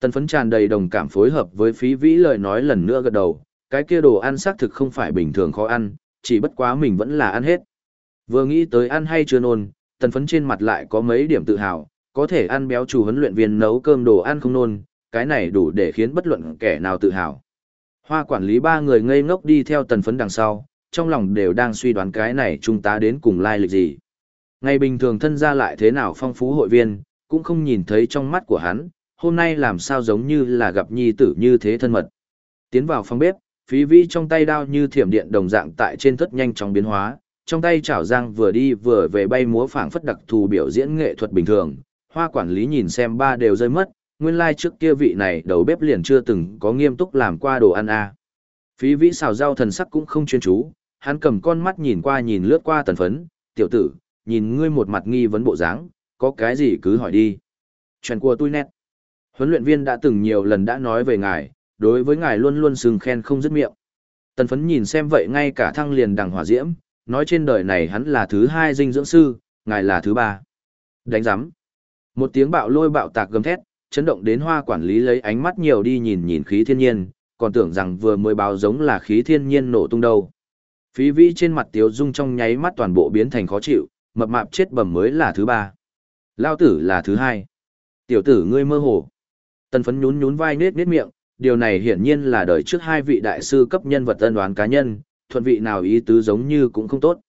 Tần phấn tràn đầy đồng cảm phối hợp với phí vĩ lời nói lần nữa gật đầu, cái kia đồ ăn xác thực không phải bình thường khó ăn, chỉ bất quá mình vẫn là ăn hết. Vừa nghĩ tới ăn hay chưa nôn, tần phấn trên mặt lại có mấy điểm tự hào, có thể ăn béo chủ huấn luyện viên nấu cơm đồ ăn không nôn, cái này đủ để khiến bất luận kẻ nào tự hào. Hoa quản lý ba người ngây ngốc đi theo tần phấn đằng sau, trong lòng đều đang suy đoán cái này chúng ta đến cùng lai lịch gì. Ngày bình thường thân ra lại thế nào phong phú hội viên, cũng không nhìn thấy trong mắt của hắn, hôm nay làm sao giống như là gặp nhi tử như thế thân mật. Tiến vào phòng bếp, phí vĩ trong tay đao như thiểm điện đồng dạng tại trên thất nhanh chóng biến hóa, trong tay chảo giang vừa đi vừa về bay múa phảng phất đặc thù biểu diễn nghệ thuật bình thường. Hoa quản lý nhìn xem ba đều rơi mất, nguyên lai like trước kia vị này đầu bếp liền chưa từng có nghiêm túc làm qua đồ ăn a. À. Phí vĩ xào rau thần sắc cũng không chuyên chú, hắn cầm con mắt nhìn qua nhìn lướt qua tần phấn, tiểu tử, nhìn ngươi một mặt nghi vấn bộ dáng, có cái gì cứ hỏi đi. Chuyện của tôi nét. Huấn luyện viên đã từng nhiều lần đã nói về ngài, đối với ngài luôn luôn sừng khen không dứt miệng. Tần phấn nhìn xem vậy ngay cả thăng liền đằng hỏa diễm, nói trên đời này hắn là thứ hai dinh dưỡng sư, ngài là thứ ba. Đánh giám. Một tiếng bạo lôi bạo tạc gầm thét, chấn động đến hoa quản lý lấy ánh mắt nhiều đi nhìn nhìn khí thiên nhiên, còn tưởng rằng vừa mới báo giống là khí thiên nhiên nổ tung đâu. Phí vĩ trên mặt tiếu dung trong nháy mắt toàn bộ biến thành khó chịu, mập mạp chết bầm mới là thứ ba. Lao tử là thứ hai. Tiểu tử ngươi mơ hồ. Tần phấn nhún nhún vai nết nết miệng, điều này hiển nhiên là đời trước hai vị đại sư cấp nhân vật tân đoán cá nhân, thuận vị nào ý tứ giống như cũng không tốt.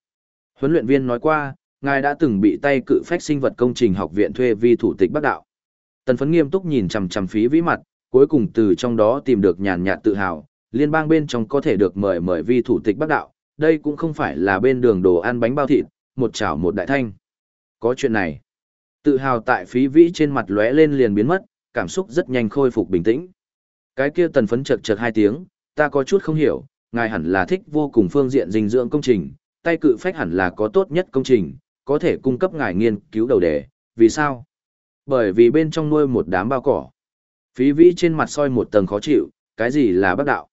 Huấn luyện viên nói qua, ngài đã từng bị tay cự phách sinh vật công trình học viện thuê vi thủ tịch Bắc Đạo. Tần phấn nghiêm túc nhìn chằm chằm phí vĩ mặt, cuối cùng từ trong đó tìm được nhàn nhạt tự hào, liên bang bên trong có thể được mời mời vi thủ tịch Bắc Đạo, đây cũng không phải là bên đường đồ ăn bánh bao thịt, một chảo một đại thanh. Có chuyện này. Tự hào tại phí vĩ trên mặt lóe lên liền biến mất, cảm xúc rất nhanh khôi phục bình tĩnh. Cái kia tần phấn chật chật hai tiếng, ta có chút không hiểu, ngài hẳn là thích vô cùng phương diện dinh dưỡng công trình, tay cự phách hẳn là có tốt nhất công trình, có thể cung cấp ngài nghiên cứu đầu đề, vì sao? Bởi vì bên trong nuôi một đám bao cỏ. Phí vĩ trên mặt soi một tầng khó chịu, cái gì là bác đạo?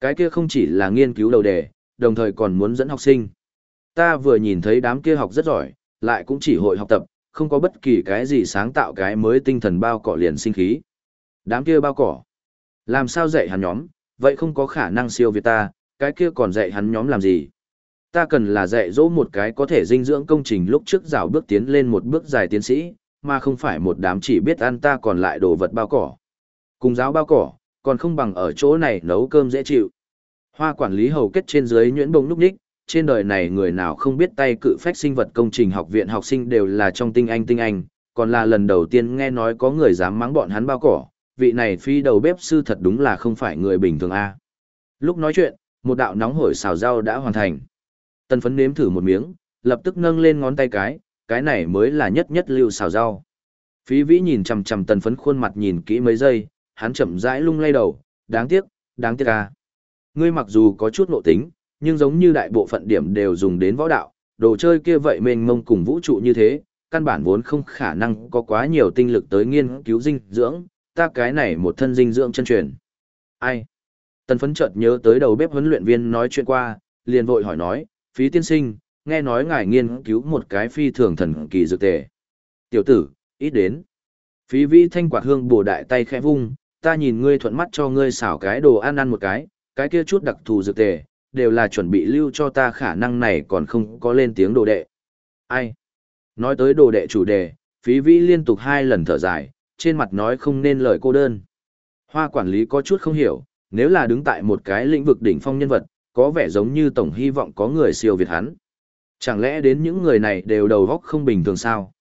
Cái kia không chỉ là nghiên cứu đầu đề, đồng thời còn muốn dẫn học sinh. Ta vừa nhìn thấy đám kia học rất giỏi, lại cũng chỉ hội học tập, không có bất kỳ cái gì sáng tạo cái mới tinh thần bao cỏ liền sinh khí. Đám kia bao cỏ. Làm sao dạy hắn nhóm, vậy không có khả năng siêu việt ta, cái kia còn dạy hắn nhóm làm gì? Ta cần là dạy dỗ một cái có thể dinh dưỡng công trình lúc trước rào bước tiến lên một bước dài tiến sĩ, mà không phải một đám chỉ biết ăn ta còn lại đồ vật bao cỏ. Cùng giáo bao cỏ, còn không bằng ở chỗ này nấu cơm dễ chịu. Hoa quản lý hầu kết trên dưới nhuyễn bông núp ních, trên đời này người nào không biết tay cự phách sinh vật công trình học viện học sinh đều là trong tinh anh tinh anh, còn là lần đầu tiên nghe nói có người dám mắng bọn hắn bao cỏ, vị này phi đầu bếp sư thật đúng là không phải người bình thường a. Lúc nói chuyện, một đạo nóng hổi xào rau đã hoàn thành. Tần phấn nếm thử một miếng, lập tức nâng lên ngón tay cái, cái này mới là nhất nhất lưu xào rau. Phí vĩ nhìn chằm chằm tần phấn khuôn mặt nhìn kỹ mấy giây, hắn chậm rãi lung lay đầu, đáng tiếc, đáng tiếc à. Ngươi mặc dù có chút nộ tính, nhưng giống như đại bộ phận điểm đều dùng đến võ đạo, đồ chơi kia vậy mênh mông cùng vũ trụ như thế, căn bản vốn không khả năng có quá nhiều tinh lực tới nghiên cứu dinh dưỡng, ta cái này một thân dinh dưỡng chân truyền. Ai? Tần phấn chợt nhớ tới đầu bếp huấn luyện viên nói chuyện qua, liền vội hỏi nói, phí tiên sinh, nghe nói ngài nghiên cứu một cái phi thường thần kỳ dược tề. Tiểu tử, ít đến. Phí vĩ thanh quạt hương bổ đại tay khẽ vung, ta nhìn ngươi thuận mắt cho ngươi xảo cái đồ ăn ăn một cái, cái kia chút đặc thù dược tề, đều là chuẩn bị lưu cho ta khả năng này còn không có lên tiếng đồ đệ. Ai? Nói tới đồ đệ chủ đề, phí vĩ liên tục hai lần thở dài, trên mặt nói không nên lời cô đơn. Hoa quản lý có chút không hiểu, nếu là đứng tại một cái lĩnh vực đỉnh phong nhân vật, có vẻ giống như tổng hy vọng có người siêu việt hắn. Chẳng lẽ đến những người này đều đầu góc không bình thường sao?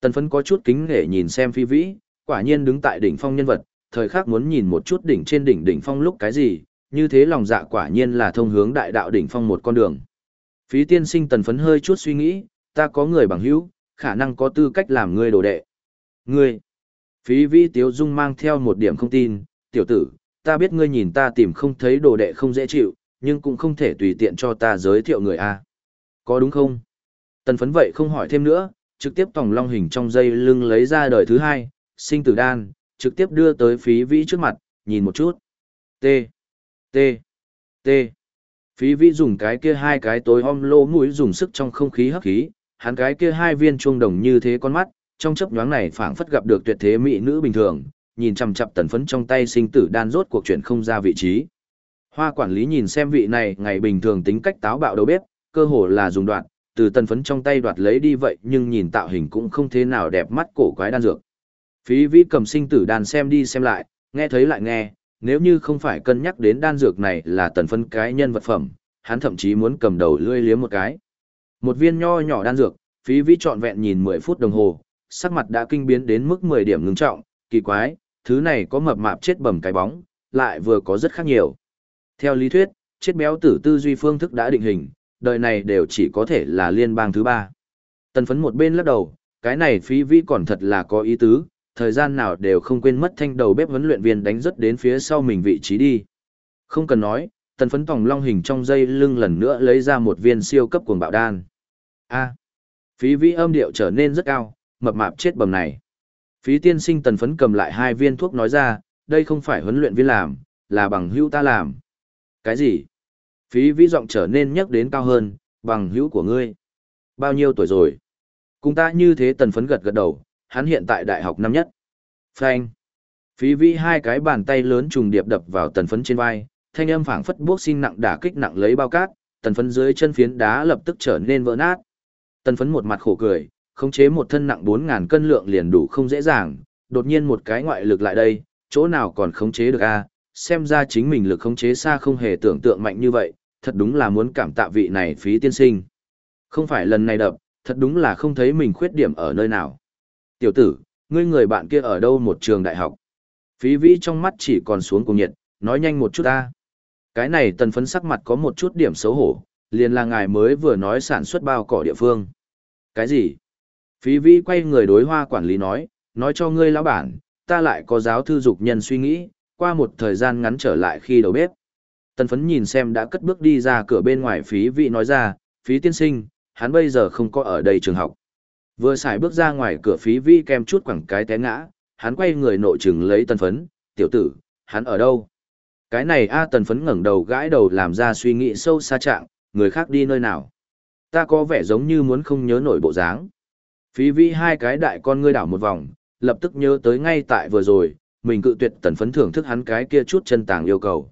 Tần phấn có chút kính nghệ nhìn xem phi vĩ, quả nhiên đứng tại đỉnh phong nhân vật, thời khắc muốn nhìn một chút đỉnh trên đỉnh đỉnh phong lúc cái gì, như thế lòng dạ quả nhiên là thông hướng đại đạo đỉnh phong một con đường. Phí tiên sinh tần phấn hơi chút suy nghĩ, ta có người bằng hữu, khả năng có tư cách làm ngươi đồ đệ. Ngươi, phí vi tiếu dung mang theo một điểm không tin, tiểu tử, ta biết ngươi nhìn ta tìm không thấy đồ đệ không dễ chịu, nhưng cũng không thể tùy tiện cho ta giới thiệu người A. Có đúng không? Tần phấn vậy không hỏi thêm nữa, trực tiếp tòng long hình trong dây lưng lấy ra đời thứ hai, sinh tử đan, trực tiếp đưa tới phí vĩ trước mặt, nhìn một chút. T. T. T. Phí vĩ dùng cái kia hai cái tối om lô mũi dùng sức trong không khí hấp khí, hắn cái kia hai viên chuông đồng như thế con mắt, trong chấp nhoáng này phảng phất gặp được tuyệt thế mỹ nữ bình thường, nhìn chằm chằm tần phấn trong tay sinh tử đan rốt cuộc chuyển không ra vị trí. Hoa quản lý nhìn xem vị này ngày bình thường tính cách táo bạo đầu bếp, cơ hồ là dùng đoạn, từ tần phấn trong tay đoạt lấy đi vậy nhưng nhìn tạo hình cũng không thế nào đẹp mắt cổ quái đan dược. Phí vĩ cầm sinh tử đan xem đi xem lại, nghe thấy lại nghe, nếu như không phải cân nhắc đến đan dược này là tần phân cái nhân vật phẩm, hắn thậm chí muốn cầm đầu lươi liếm một cái. Một viên nho nhỏ đan dược, phí vĩ trọn vẹn nhìn 10 phút đồng hồ, sắc mặt đã kinh biến đến mức 10 điểm ngưng trọng, kỳ quái, thứ này có mập mạp chết bầm cái bóng, lại vừa có rất khác nhiều. Theo lý thuyết, chết béo tử tư duy phương thức đã định hình, đời này đều chỉ có thể là liên bang thứ ba. Tần phấn một bên lắc đầu, cái này phí vĩ còn thật là có ý tứ, thời gian nào đều không quên mất thanh đầu bếp huấn luyện viên đánh rất đến phía sau mình vị trí đi. Không cần nói, tần phấn tòng long hình trong dây lưng lần nữa lấy ra một viên siêu cấp cuồng bạo đan. A. phí vĩ âm điệu trở nên rất cao, mập mạp chết bầm này. Phí tiên sinh tần phấn cầm lại hai viên thuốc nói ra, đây không phải huấn luyện viên làm, là bằng hữu ta làm. Cái gì? Phí vĩ giọng trở nên nhắc đến cao hơn, bằng hữu của ngươi. Bao nhiêu tuổi rồi? Cùng ta như thế tần phấn gật gật đầu, hắn hiện tại đại học năm nhất. Phanh. Phí vĩ hai cái bàn tay lớn trùng điệp đập vào tần phấn trên vai, thanh âm phảng phất bước xin nặng đả kích nặng lấy bao cát, tần phấn dưới chân phiến đá lập tức trở nên vỡ nát. Tần phấn một mặt khổ cười, khống chế một thân nặng 4.000 cân lượng liền đủ không dễ dàng, đột nhiên một cái ngoại lực lại đây, chỗ nào còn khống chế được a xem ra chính mình lực khống chế xa không hề tưởng tượng mạnh như vậy, thật đúng là muốn cảm tạ vị này phí tiên sinh. Không phải lần này đập, thật đúng là không thấy mình khuyết điểm ở nơi nào. Tiểu tử, ngươi người bạn kia ở đâu một trường đại học? Phí vĩ trong mắt chỉ còn xuống cùng nhiệt, nói nhanh một chút ta. Cái này tần phấn sắc mặt có một chút điểm xấu hổ, liền là ngài mới vừa nói sản xuất bao cỏ địa phương. Cái gì? Phí vĩ quay người đối hoa quản lý nói, nói cho ngươi lão bản, ta lại có giáo thư dục nhân suy nghĩ, qua một thời gian ngắn trở lại khi đầu bếp. Tần phấn nhìn xem đã cất bước đi ra cửa bên ngoài phí vị nói ra, phí tiên sinh, hắn bây giờ không có ở đây trường học. Vừa xài bước ra ngoài cửa phí vi kem chút quẳng cái té ngã, hắn quay người nội trừng lấy tần phấn, tiểu tử, hắn ở đâu? Cái này A tần phấn ngẩng đầu gãi đầu làm ra suy nghĩ sâu xa trạng, người khác đi nơi nào? Ta có vẻ giống như muốn không nhớ nổi bộ dáng. Phí vi hai cái đại con ngươi đảo một vòng, lập tức nhớ tới ngay tại vừa rồi, mình cự tuyệt tần phấn thưởng thức hắn cái kia chút chân tàng yêu cầu.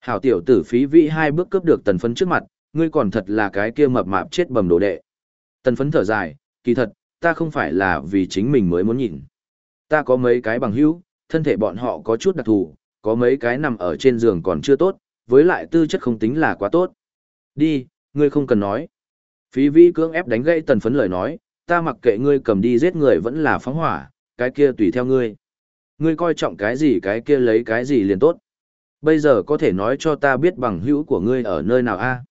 Hảo tiểu tử phí vi hai bước cướp được tần phấn trước mặt, ngươi còn thật là cái kia mập mạp chết bầm đồ đệ. Tần phấn thở dài, kỳ thật, ta không phải là vì chính mình mới muốn nhìn. Ta có mấy cái bằng hữu, thân thể bọn họ có chút đặc thù, có mấy cái nằm ở trên giường còn chưa tốt, với lại tư chất không tính là quá tốt. Đi, ngươi không cần nói. Phí vĩ cưỡng ép đánh gãy tần phấn lời nói, ta mặc kệ ngươi cầm đi giết người vẫn là phóng hỏa, cái kia tùy theo ngươi. Ngươi coi trọng cái gì cái kia lấy cái gì liền tốt. Bây giờ có thể nói cho ta biết bằng hữu của ngươi ở nơi nào a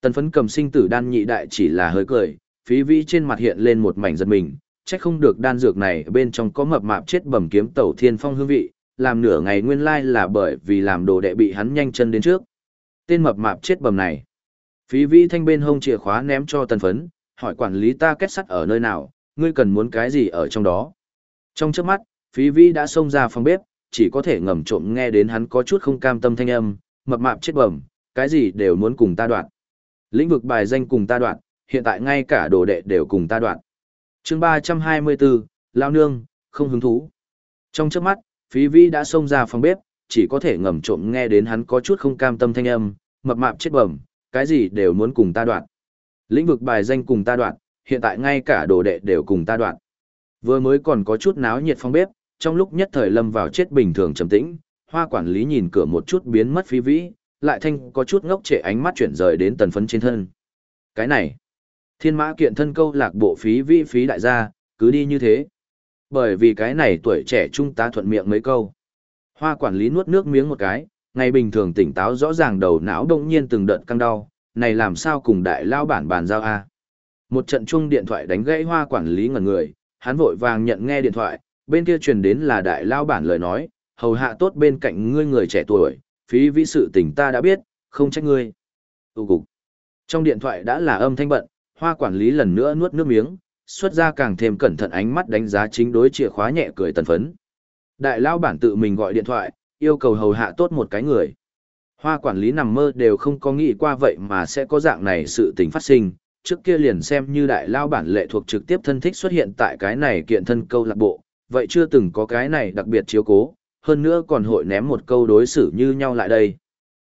Tần phấn cầm sinh tử đan nhị đại chỉ là hơi cười, phí vĩ trên mặt hiện lên một mảnh giật mình, chắc không được đan dược này bên trong có mập mạp chết bầm kiếm tẩu thiên phong hương vị, làm nửa ngày nguyên lai là bởi vì làm đồ đệ bị hắn nhanh chân đến trước. Tên mập mạp chết bầm này. Phí vĩ thanh bên hông chìa khóa ném cho tần phấn, hỏi quản lý ta kết sắt ở nơi nào, ngươi cần muốn cái gì ở trong đó. Trong trước mắt, phí vĩ đã xông ra phòng bếp, chỉ có thể ngầm trộm nghe đến hắn có chút không cam tâm thanh âm, mập mạp chết bầm, cái gì đều muốn cùng ta đoạn. Lĩnh vực bài danh cùng ta đoạn, hiện tại ngay cả đồ đệ đều cùng ta đoạn. chương 324, Lao Nương, không hứng thú. Trong trước mắt, phí vĩ đã xông ra phòng bếp, chỉ có thể ngầm trộm nghe đến hắn có chút không cam tâm thanh âm, mập mạp chết bẩm, cái gì đều muốn cùng ta đoạn. Lĩnh vực bài danh cùng ta đoạn, hiện tại ngay cả đồ đệ đều cùng ta đoạn. Vừa mới còn có chút náo nhiệt phòng bếp, trong lúc nhất thời lâm vào chết bình thường trầm tĩnh, hoa quản lý nhìn cửa một chút biến mất phí vĩ, lại thanh có chút ngốc trệ ánh mắt chuyển rời đến tần phấn trên thân. Cái này, thiên mã kiện thân câu lạc bộ phí vi phí đại gia, cứ đi như thế. Bởi vì cái này tuổi trẻ trung ta thuận miệng mấy câu. Hoa quản lý nuốt nước miếng một cái, ngày bình thường tỉnh táo rõ ràng đầu não đông nhiên từng đợt căng đau, này làm sao cùng đại lao bản bàn giao a Một trận chung điện thoại đánh gãy hoa quản lý ngẩn người, hắn vội vàng nhận nghe điện thoại, bên kia truyền đến là đại lao bản lời nói, hầu hạ tốt bên cạnh ngươi người trẻ tuổi, phí vĩ sự tình ta đã biết, không trách ngươi. Tụ cục. Trong điện thoại đã là âm thanh bận, hoa quản lý lần nữa nuốt nước miếng, xuất ra càng thêm cẩn thận ánh mắt đánh giá chính đối chìa khóa nhẹ cười tần phấn. Đại lao bản tự mình gọi điện thoại, yêu cầu hầu hạ tốt một cái người. Hoa quản lý nằm mơ đều không có nghĩ qua vậy mà sẽ có dạng này sự tình phát sinh, trước kia liền xem như đại lao bản lệ thuộc trực tiếp thân thích xuất hiện tại cái này kiện thân câu lạc bộ, vậy chưa từng có cái này đặc biệt chiếu cố, hơn nữa còn hội ném một câu đối xử như nhau lại đây.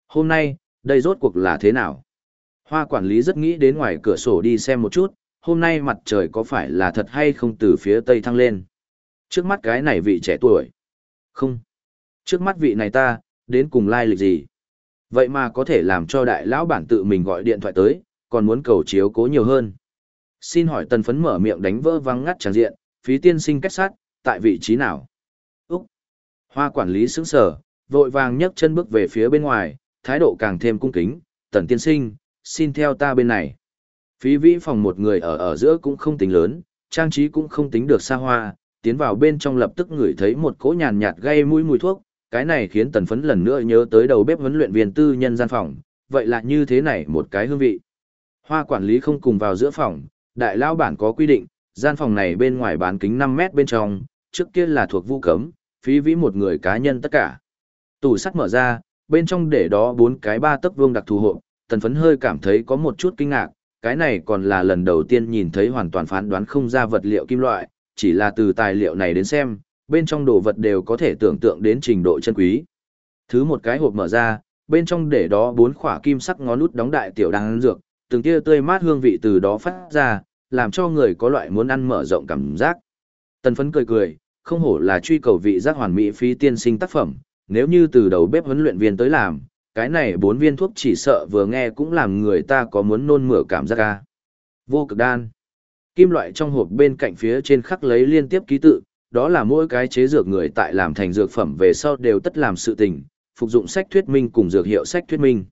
Hôm nay, đây rốt cuộc là thế nào? Hoa quản lý rất nghĩ đến ngoài cửa sổ đi xem một chút, hôm nay mặt trời có phải là thật hay không từ phía tây thăng lên. Trước mắt cái này vị trẻ tuổi. Không. Trước mắt vị này ta, đến cùng lai lịch gì? Vậy mà có thể làm cho đại lão bản tự mình gọi điện thoại tới, còn muốn cầu chiếu cố nhiều hơn. Xin hỏi tần phấn mở miệng đánh vỡ văng ngắt tràng diện, phí tiên sinh kết sát, tại vị trí nào? Úc! Hoa quản lý sững sở, vội vàng nhấc chân bước về phía bên ngoài, thái độ càng thêm cung kính, tần tiên sinh, xin theo ta bên này. Phí vĩ phòng một người ở ở giữa cũng không tính lớn, trang trí cũng không tính được xa hoa, tiến vào bên trong lập tức ngửi thấy một cỗ nhàn nhạt gây mũi mùi thuốc, cái này khiến tần phấn lần nữa nhớ tới đầu bếp huấn luyện viên tư nhân gian phòng, vậy là như thế này một cái hương vị. Hoa quản lý không cùng vào giữa phòng, đại lao bản có quy định, gian phòng này bên ngoài bán kính 5 mét bên trong, trước kia là thuộc vu cấm, phí vĩ một người cá nhân tất cả. Tủ sắt mở ra, bên trong để đó bốn cái ba tấc vuông đặc thù hộ, tần phấn hơi cảm thấy có một chút kinh ngạc, cái này còn là lần đầu tiên nhìn thấy hoàn toàn phán đoán không ra vật liệu kim loại, chỉ là từ tài liệu này đến xem, bên trong đồ vật đều có thể tưởng tượng đến trình độ chân quý. Thứ một cái hộp mở ra, bên trong để đó bốn khỏa kim sắc ngón nút đóng đại tiểu đan dược, từng tia tươi mát hương vị từ đó phát ra, làm cho người có loại muốn ăn mở rộng cảm giác. Tần phấn cười cười, không hổ là truy cầu vị giác hoàn mỹ phí tiên sinh tác phẩm, nếu như từ đầu bếp huấn luyện viên tới làm, cái này bốn viên thuốc chỉ sợ vừa nghe cũng làm người ta có muốn nôn mửa cảm giác ca. Vô cực đan. Kim loại trong hộp bên cạnh phía trên khắc lấy liên tiếp ký tự, đó là mỗi cái chế dược người tại làm thành dược phẩm về sau đều tất làm sự tình, phục dụng sách thuyết minh cùng dược hiệu sách thuyết minh.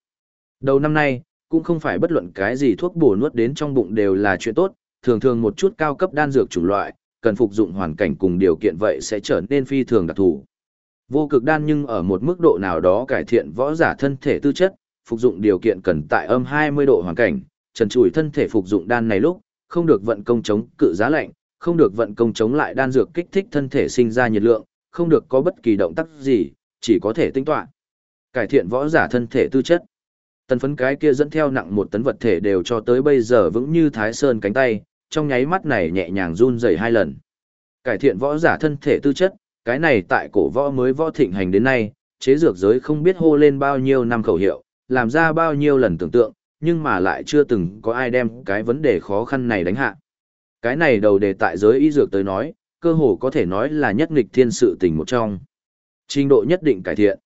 Đầu năm nay, cũng không phải bất luận cái gì thuốc bổ nuốt đến trong bụng đều là chuyện tốt, thường thường một chút cao cấp đan dược chủng loại, cần phục dụng hoàn cảnh cùng điều kiện vậy sẽ trở nên phi thường đặc thù. Vô cực đan nhưng ở một mức độ nào đó cải thiện võ giả thân thể tư chất, phục dụng điều kiện cần tại âm 20 độ hoàn cảnh, trần trụi thân thể phục dụng đan này lúc, không được vận công chống cự giá lạnh, không được vận công chống lại đan dược kích thích thân thể sinh ra nhiệt lượng, không được có bất kỳ động tác gì, chỉ có thể tinh toán. Cải thiện võ giả thân thể tư chất. Tần phấn cái kia dẫn theo nặng một tấn vật thể đều cho tới bây giờ vững như thái sơn cánh tay, trong nháy mắt này nhẹ nhàng run rẩy hai lần. Cải thiện võ giả thân thể tư chất, cái này tại cổ võ mới võ thịnh hành đến nay, chế dược giới không biết hô lên bao nhiêu năm khẩu hiệu, làm ra bao nhiêu lần tưởng tượng, nhưng mà lại chưa từng có ai đem cái vấn đề khó khăn này đánh hạ. Cái này đầu đề tại giới y dược tới nói, cơ hồ có thể nói là nhất nghịch thiên sự tình một trong. Trình độ nhất định cải thiện.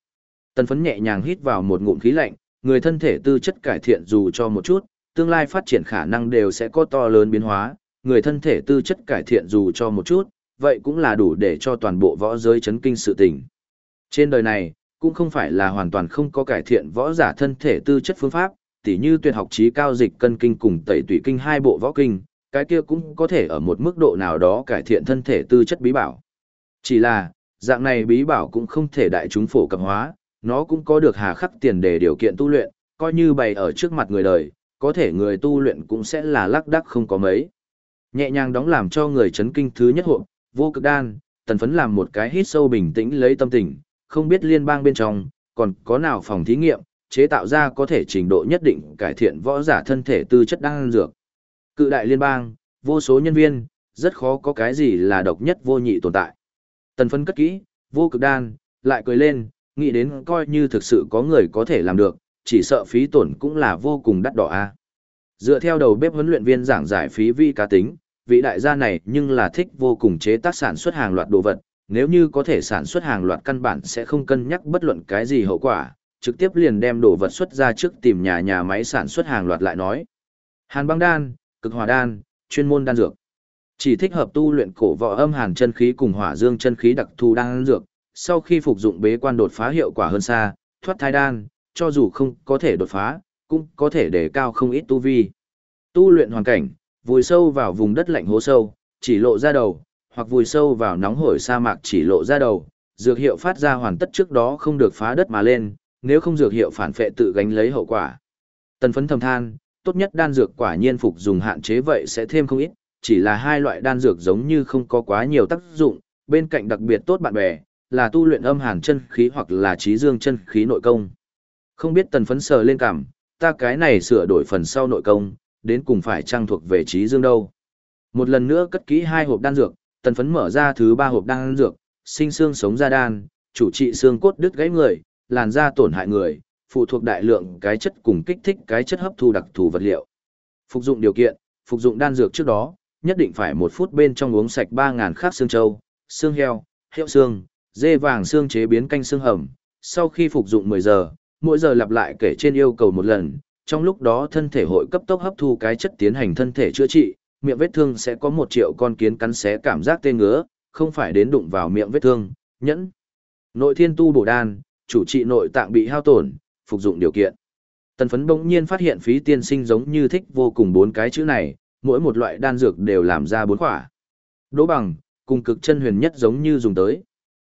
Tần phấn nhẹ nhàng hít vào một ngụm khí lạnh, người thân thể tư chất cải thiện dù cho một chút, tương lai phát triển khả năng đều sẽ có to lớn biến hóa, người thân thể tư chất cải thiện dù cho một chút, vậy cũng là đủ để cho toàn bộ võ giới chấn kinh sự tình. Trên đời này, cũng không phải là hoàn toàn không có cải thiện võ giả thân thể tư chất phương pháp, tỉ như tuyệt học trí cao dịch cân kinh cùng tẩy tủy kinh hai bộ võ kinh, cái kia cũng có thể ở một mức độ nào đó cải thiện thân thể tư chất bí bảo. Chỉ là, dạng này bí bảo cũng không thể đại chúng phổ cập hóa, nó cũng có được hà khắc tiền để điều kiện tu luyện, coi như bày ở trước mặt người đời, có thể người tu luyện cũng sẽ là lắc đắc không có mấy. Nhẹ nhàng đóng làm cho người chấn kinh thứ nhất hộ, vô cực đan, tần phấn làm một cái hít sâu bình tĩnh lấy tâm tình, không biết liên bang bên trong, còn có nào phòng thí nghiệm, chế tạo ra có thể trình độ nhất định cải thiện võ giả thân thể tư chất đan dược. Cự đại liên bang, vô số nhân viên, rất khó có cái gì là độc nhất vô nhị tồn tại. Tần phấn cất kỹ, vô cực đan, lại cười lên, nghĩ đến coi như thực sự có người có thể làm được, chỉ sợ phí tổn cũng là vô cùng đắt đỏ a. Dựa theo đầu bếp huấn luyện viên giảng giải phí vi cá tính, vị đại gia này nhưng là thích vô cùng chế tác sản xuất hàng loạt đồ vật, nếu như có thể sản xuất hàng loạt căn bản sẽ không cân nhắc bất luận cái gì hậu quả, trực tiếp liền đem đồ vật xuất ra trước tìm nhà nhà máy sản xuất hàng loạt lại nói. Hàn băng đan, cực hòa đan, chuyên môn đan dược. Chỉ thích hợp tu luyện cổ võ âm hàn chân khí cùng hỏa dương chân khí đặc thù đan dược, sau khi phục dụng bế quan đột phá hiệu quả hơn xa, thoát thai đan, cho dù không có thể đột phá, cũng có thể đề cao không ít tu vi. Tu luyện hoàn cảnh, vùi sâu vào vùng đất lạnh hố sâu, chỉ lộ ra đầu, hoặc vùi sâu vào nóng hổi sa mạc chỉ lộ ra đầu, dược hiệu phát ra hoàn tất trước đó không được phá đất mà lên, nếu không dược hiệu phản phệ tự gánh lấy hậu quả. Tần phấn thầm than, tốt nhất đan dược quả nhiên phục dùng hạn chế vậy sẽ thêm không ít, chỉ là hai loại đan dược giống như không có quá nhiều tác dụng, bên cạnh đặc biệt tốt bạn bè, là tu luyện âm hàn chân khí hoặc là trí dương chân khí nội công. Không biết tần phấn sờ lên cảm, ta cái này sửa đổi phần sau nội công, đến cùng phải trang thuộc về trí dương đâu. Một lần nữa cất kỹ hai hộp đan dược, tần phấn mở ra thứ ba hộp đan dược, sinh xương sống ra đan, chủ trị xương cốt đứt gãy người, làn da tổn hại người, phụ thuộc đại lượng cái chất cùng kích thích cái chất hấp thu đặc thù vật liệu. Phục dụng điều kiện, phục dụng đan dược trước đó, nhất định phải một phút bên trong uống sạch 3.000 khắc xương trâu, xương heo, hiệu xương, dê vàng xương chế biến canh xương hầm. Sau khi phục dụng 10 giờ, mỗi giờ lặp lại kể trên yêu cầu một lần, trong lúc đó thân thể hội cấp tốc hấp thu cái chất tiến hành thân thể chữa trị, miệng vết thương sẽ có một triệu con kiến cắn xé cảm giác tê ngứa, không phải đến đụng vào miệng vết thương, nhẫn. Nội thiên tu bổ đan, chủ trị nội tạng bị hao tổn, phục dụng điều kiện. Tần phấn bỗng nhiên phát hiện phí tiên sinh giống như thích vô cùng bốn cái chữ này, mỗi một loại đan dược đều làm ra bốn khỏa. Đỗ bằng, cùng cực chân huyền nhất giống như dùng tới.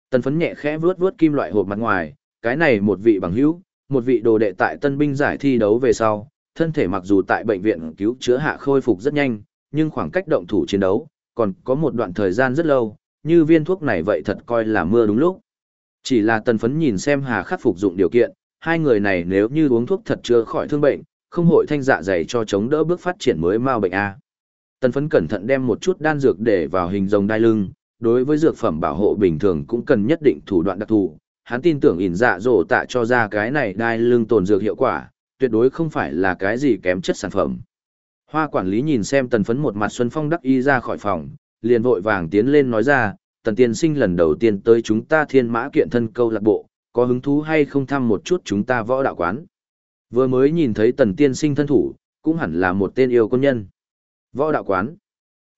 Tần phấn nhẹ khẽ vuốt vuốt kim loại hộp mặt ngoài, cái này một vị bằng hữu, một vị đồ đệ tại tân binh giải thi đấu về sau, thân thể mặc dù tại bệnh viện cứu chữa hạ khôi phục rất nhanh, nhưng khoảng cách động thủ chiến đấu, còn có một đoạn thời gian rất lâu, như viên thuốc này vậy thật coi là mưa đúng lúc. Chỉ là tần phấn nhìn xem hà khắc phục dụng điều kiện, hai người này nếu như uống thuốc thật chưa khỏi thương bệnh, không hội thanh dạ dày cho chống đỡ bước phát triển mới mau bệnh A. Tần phấn cẩn thận đem một chút đan dược để vào hình rồng đai lưng, đối với dược phẩm bảo hộ bình thường cũng cần nhất định thủ đoạn đặc thù. Hắn tin tưởng ỉn dạ dỗ tạ cho ra cái này đai lưng tồn dược hiệu quả, tuyệt đối không phải là cái gì kém chất sản phẩm. Hoa quản lý nhìn xem tần phấn một mặt Xuân Phong đắc y ra khỏi phòng, liền vội vàng tiến lên nói ra, tần tiên sinh lần đầu tiên tới chúng ta thiên mã kiện thân câu lạc bộ, có hứng thú hay không thăm một chút chúng ta võ đạo quán. Vừa mới nhìn thấy tần tiên sinh thân thủ, cũng hẳn là một tên yêu công nhân. Võ đạo quán.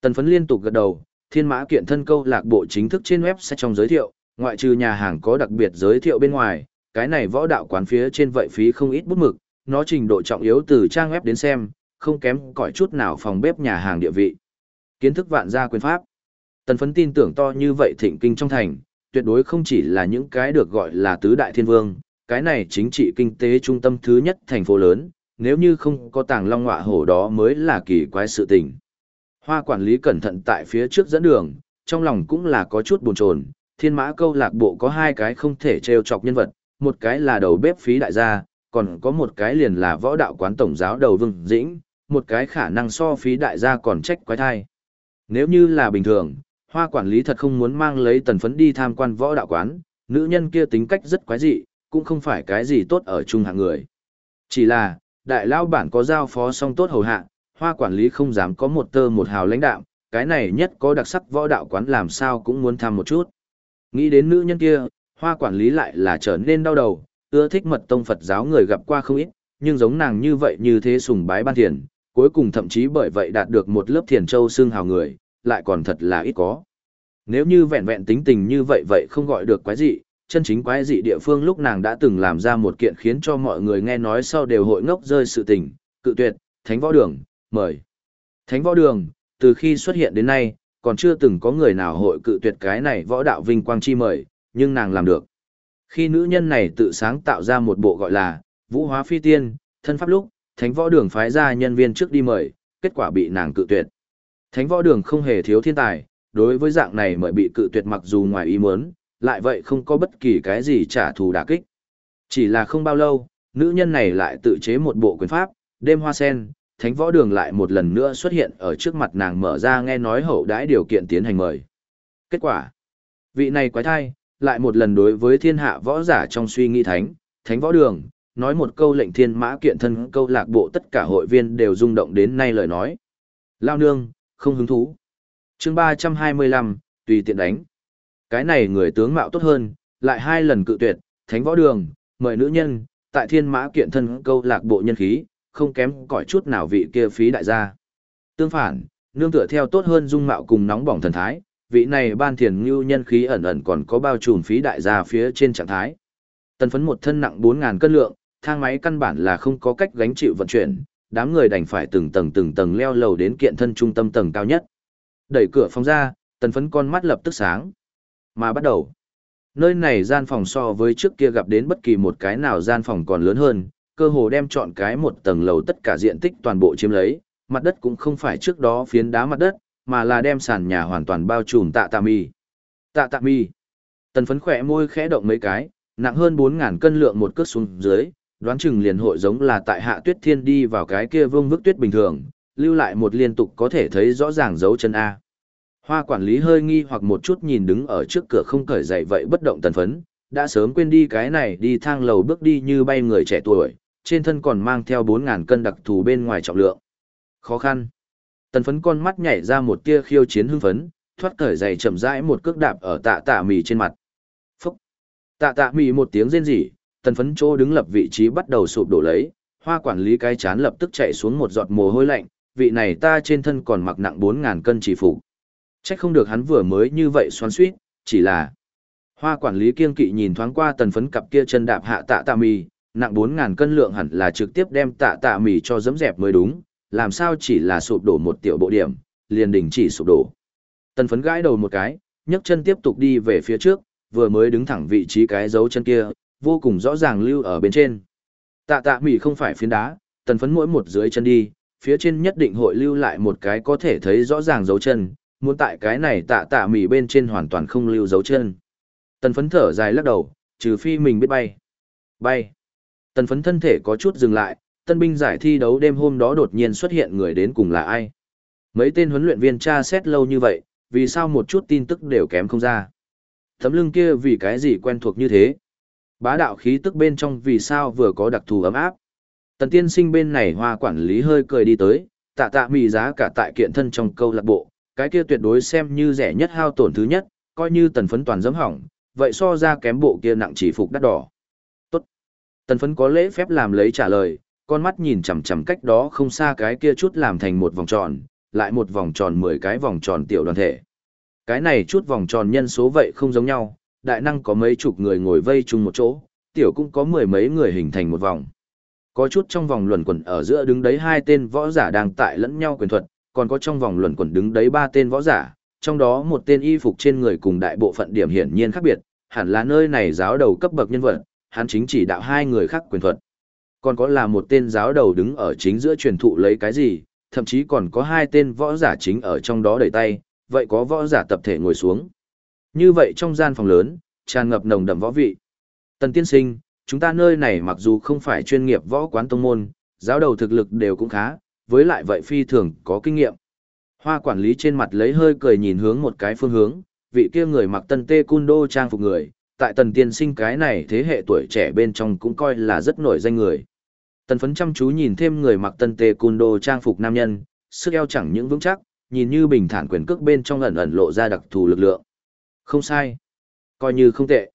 Tần phấn liên tục gật đầu, thiên mã kiện thân câu lạc bộ chính thức trên web sẽ trong giới thiệu, ngoại trừ nhà hàng có đặc biệt giới thiệu bên ngoài, cái này võ đạo quán phía trên vậy phí không ít bút mực, nó trình độ trọng yếu từ trang web đến xem, không kém cỏi chút nào phòng bếp nhà hàng địa vị. Kiến thức vạn gia quyền pháp. Tần phấn tin tưởng to như vậy thịnh kinh trong thành, tuyệt đối không chỉ là những cái được gọi là tứ đại thiên vương, cái này chính trị kinh tế trung tâm thứ nhất thành phố lớn, nếu như không có tàng long ngọa hổ đó mới là kỳ quái sự tình. Hoa quản lý cẩn thận tại phía trước dẫn đường, trong lòng cũng là có chút buồn chồn. Thiên mã câu lạc bộ có hai cái không thể trêu chọc nhân vật, một cái là đầu bếp phí đại gia, còn có một cái liền là võ đạo quán tổng giáo đầu Vương Dĩnh, một cái khả năng so phí đại gia còn trách quái thai. Nếu như là bình thường, hoa quản lý thật không muốn mang lấy tần phấn đi tham quan võ đạo quán, nữ nhân kia tính cách rất quái dị, cũng không phải cái gì tốt ở chung hạng người. Chỉ là, đại lao bản có giao phó song tốt hầu hạ, hoa quản lý không dám có một tơ một hào lãnh đạo, cái này nhất có đặc sắc võ đạo quán làm sao cũng muốn thăm một chút. Nghĩ đến nữ nhân kia, hoa quản lý lại là trở nên đau đầu, ưa thích mật tông Phật giáo người gặp qua không ít, nhưng giống nàng như vậy như thế sùng bái ban thiền, cuối cùng thậm chí bởi vậy đạt được một lớp thiền châu xương hào người, lại còn thật là ít có. Nếu như vẹn vẹn tính tình như vậy vậy không gọi được quái dị, chân chính quái dị địa phương lúc nàng đã từng làm ra một kiện khiến cho mọi người nghe nói sau đều hội ngốc rơi sự tình, cự tuyệt, thánh võ đường, mời. Thánh võ đường, từ khi xuất hiện đến nay, còn chưa từng có người nào hội cự tuyệt cái này võ đạo vinh quang chi mời, nhưng nàng làm được. Khi nữ nhân này tự sáng tạo ra một bộ gọi là vũ hóa phi tiên, thân pháp lúc, thánh võ đường phái ra nhân viên trước đi mời, kết quả bị nàng cự tuyệt. Thánh võ đường không hề thiếu thiên tài, đối với dạng này mời bị cự tuyệt mặc dù ngoài ý muốn, lại vậy không có bất kỳ cái gì trả thù đả kích. Chỉ là không bao lâu, nữ nhân này lại tự chế một bộ quyền pháp, đêm hoa sen, thánh võ đường lại một lần nữa xuất hiện ở trước mặt nàng mở ra nghe nói hậu đãi điều kiện tiến hành mời. Kết quả, vị này quái thai, lại một lần đối với thiên hạ võ giả trong suy nghĩ thánh, thánh võ đường, nói một câu lệnh thiên mã kiện thân câu lạc bộ tất cả hội viên đều rung động đến nay lời nói. Lao nương, không hứng thú. chương 325, tùy tiện đánh. Cái này người tướng mạo tốt hơn, lại hai lần cự tuyệt, thánh võ đường, mời nữ nhân, tại thiên mã kiện thân câu lạc bộ nhân khí, không kém cỏi chút nào vị kia phí đại gia. Tương phản, nương tựa theo tốt hơn dung mạo cùng nóng bỏng thần thái, vị này ban thiền như nhân khí ẩn ẩn còn có bao trùm phí đại gia phía trên trạng thái. Tần phấn một thân nặng 4.000 cân lượng, thang máy căn bản là không có cách gánh chịu vận chuyển, đám người đành phải từng tầng từng tầng leo lầu đến kiện thân trung tâm tầng cao nhất. Đẩy cửa phòng ra, tần phấn con mắt lập tức sáng. Mà bắt đầu, nơi này gian phòng so với trước kia gặp đến bất kỳ một cái nào gian phòng còn lớn hơn, cơ hồ đem chọn cái một tầng lầu tất cả diện tích toàn bộ chiếm lấy, mặt đất cũng không phải trước đó phiến đá mặt đất, mà là đem sàn nhà hoàn toàn bao trùm tạ tạ mi. Tạ tạ mi. Tần phấn khỏe môi khẽ động mấy cái, nặng hơn 4.000 cân lượng một cước xuống dưới, đoán chừng liền hội giống là tại hạ tuyết thiên đi vào cái kia vương vức tuyết bình thường, lưu lại một liên tục có thể thấy rõ ràng dấu chân A. Hoa quản lý hơi nghi hoặc một chút nhìn đứng ở trước cửa không cởi dậy vậy bất động tần phấn, đã sớm quên đi cái này đi thang lầu bước đi như bay người trẻ tuổi, trên thân còn mang theo 4.000 cân đặc thù bên ngoài trọng lượng. Khó khăn. Tần phấn con mắt nhảy ra một tia khiêu chiến hưng phấn, thoát cởi giày chậm rãi một cước đạp ở tạ tạ mì trên mặt. Phúc! Tạ tạ mì một tiếng rên rỉ, tần phấn chỗ đứng lập vị trí bắt đầu sụp đổ lấy, hoa quản lý cái chán lập tức chạy xuống một giọt mồ hôi lạnh, vị này ta trên thân còn mặc nặng 4.000 cân chỉ phục. Chắc không được hắn vừa mới như vậy xoắn suýt, chỉ là... Hoa quản lý kiên kỵ nhìn thoáng qua tần phấn cặp kia chân đạp hạ tạ tạ mì, nặng 4.000 cân lượng hẳn là trực tiếp đem tạ tạ mì cho dấm dẹp mới đúng, làm sao chỉ là sụp đổ một tiểu bộ điểm, liền đình chỉ sụp đổ. Tần phấn gãi đầu một cái, nhấc chân tiếp tục đi về phía trước, vừa mới đứng thẳng vị trí cái dấu chân kia, vô cùng rõ ràng lưu ở bên trên. Tạ tạ mì không phải phiến đá, tần phấn mỗi một dưới chân đi, phía trên nhất định hội lưu lại một cái có thể thấy rõ ràng dấu chân, muốn tại cái này tạ tạ mì bên trên hoàn toàn không lưu dấu chân. Tần phấn thở dài lắc đầu, trừ phi mình biết bay. Bay. Tần phấn thân thể có chút dừng lại, tân binh giải thi đấu đêm hôm đó đột nhiên xuất hiện người đến cùng là ai. Mấy tên huấn luyện viên tra xét lâu như vậy, vì sao một chút tin tức đều kém không ra. Tấm lưng kia vì cái gì quen thuộc như thế. Bá đạo khí tức bên trong vì sao vừa có đặc thù ấm áp. Tần tiên sinh bên này hoa quản lý hơi cười đi tới, tạ tạ mì giá cả tại kiện thân trong câu lạc bộ, cái kia tuyệt đối xem như rẻ nhất hao tổn thứ nhất, coi như tần phấn toàn dấm hỏng, vậy so ra kém bộ kia nặng chỉ phục đắt đỏ. Tần phấn có lễ phép làm lấy trả lời, con mắt nhìn chằm chằm cách đó không xa cái kia chút làm thành một vòng tròn, lại một vòng tròn 10 cái vòng tròn tiểu đoàn thể. Cái này chút vòng tròn nhân số vậy không giống nhau, đại năng có mấy chục người ngồi vây chung một chỗ, tiểu cũng có mười mấy người hình thành một vòng. Có chút trong vòng luẩn quẩn ở giữa đứng đấy hai tên võ giả đang tại lẫn nhau quyền thuật, còn có trong vòng luẩn quẩn đứng đấy ba tên võ giả, trong đó một tên y phục trên người cùng đại bộ phận điểm hiển nhiên khác biệt, hẳn là nơi này giáo đầu cấp bậc nhân vật, hắn chính chỉ đạo hai người khác quyền thuật. Còn có là một tên giáo đầu đứng ở chính giữa truyền thụ lấy cái gì, thậm chí còn có hai tên võ giả chính ở trong đó đẩy tay, vậy có võ giả tập thể ngồi xuống. Như vậy trong gian phòng lớn, tràn ngập nồng đậm võ vị. Tần tiên sinh, chúng ta nơi này mặc dù không phải chuyên nghiệp võ quán tông môn, giáo đầu thực lực đều cũng khá, với lại vậy phi thường có kinh nghiệm. Hoa quản lý trên mặt lấy hơi cười nhìn hướng một cái phương hướng, vị kia người mặc tân tê cun đô trang phục người, tại tần tiên sinh cái này thế hệ tuổi trẻ bên trong cũng coi là rất nổi danh người. Tần phấn chăm chú nhìn thêm người mặc tân tê cun đồ trang phục nam nhân, sức eo chẳng những vững chắc, nhìn như bình thản quyền cước bên trong ẩn ẩn lộ ra đặc thù lực lượng. Không sai. Coi như không tệ.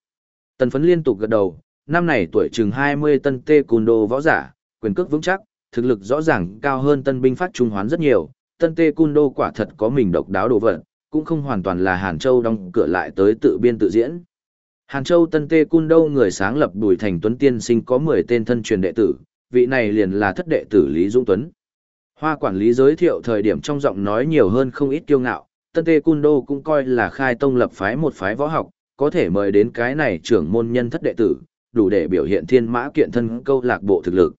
Tần phấn liên tục gật đầu, năm này tuổi chừng 20 tân tê cun đồ võ giả, quyền cước vững chắc, thực lực rõ ràng cao hơn tân binh phát trung hoán rất nhiều, tân tê cun đô quả thật có mình độc đáo đồ vật, cũng không hoàn toàn là Hàn Châu đóng cửa lại tới tự biên tự diễn. Hàn Châu tân tê cun đô người sáng lập Bùi Thành Tuấn Tiên sinh có 10 tên thân truyền đệ tử, vị này liền là thất đệ tử Lý Dũng Tuấn. Hoa quản lý giới thiệu thời điểm trong giọng nói nhiều hơn không ít kiêu ngạo, tân tê cun đô cũng coi là khai tông lập phái một phái võ học, có thể mời đến cái này trưởng môn nhân thất đệ tử, đủ để biểu hiện thiên mã kiện thân câu lạc bộ thực lực.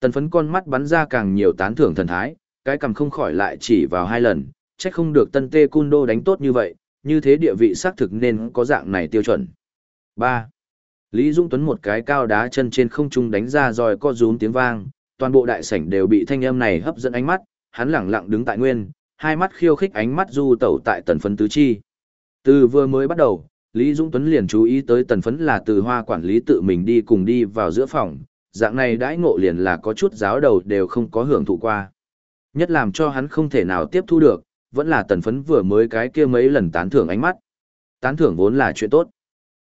Tần phấn con mắt bắn ra càng nhiều tán thưởng thần thái, cái cầm không khỏi lại chỉ vào hai lần, chắc không được tân tê cun đô đánh tốt như vậy, như thế địa vị xác thực nên có dạng này tiêu chuẩn. 3. Lý Dung Tuấn một cái cao đá chân trên không trung đánh ra rồi co rúm tiếng vang, toàn bộ đại sảnh đều bị thanh âm này hấp dẫn ánh mắt, hắn lẳng lặng đứng tại nguyên, hai mắt khiêu khích ánh mắt du tẩu tại tần phấn tứ chi. Từ vừa mới bắt đầu, Lý Dung Tuấn liền chú ý tới tần phấn là từ hoa quản lý tự mình đi cùng đi vào giữa phòng, dạng này đãi ngộ liền là có chút giáo đầu đều không có hưởng thụ qua. Nhất làm cho hắn không thể nào tiếp thu được, vẫn là tần phấn vừa mới cái kia mấy lần tán thưởng ánh mắt. Tán thưởng vốn là chuyện tốt.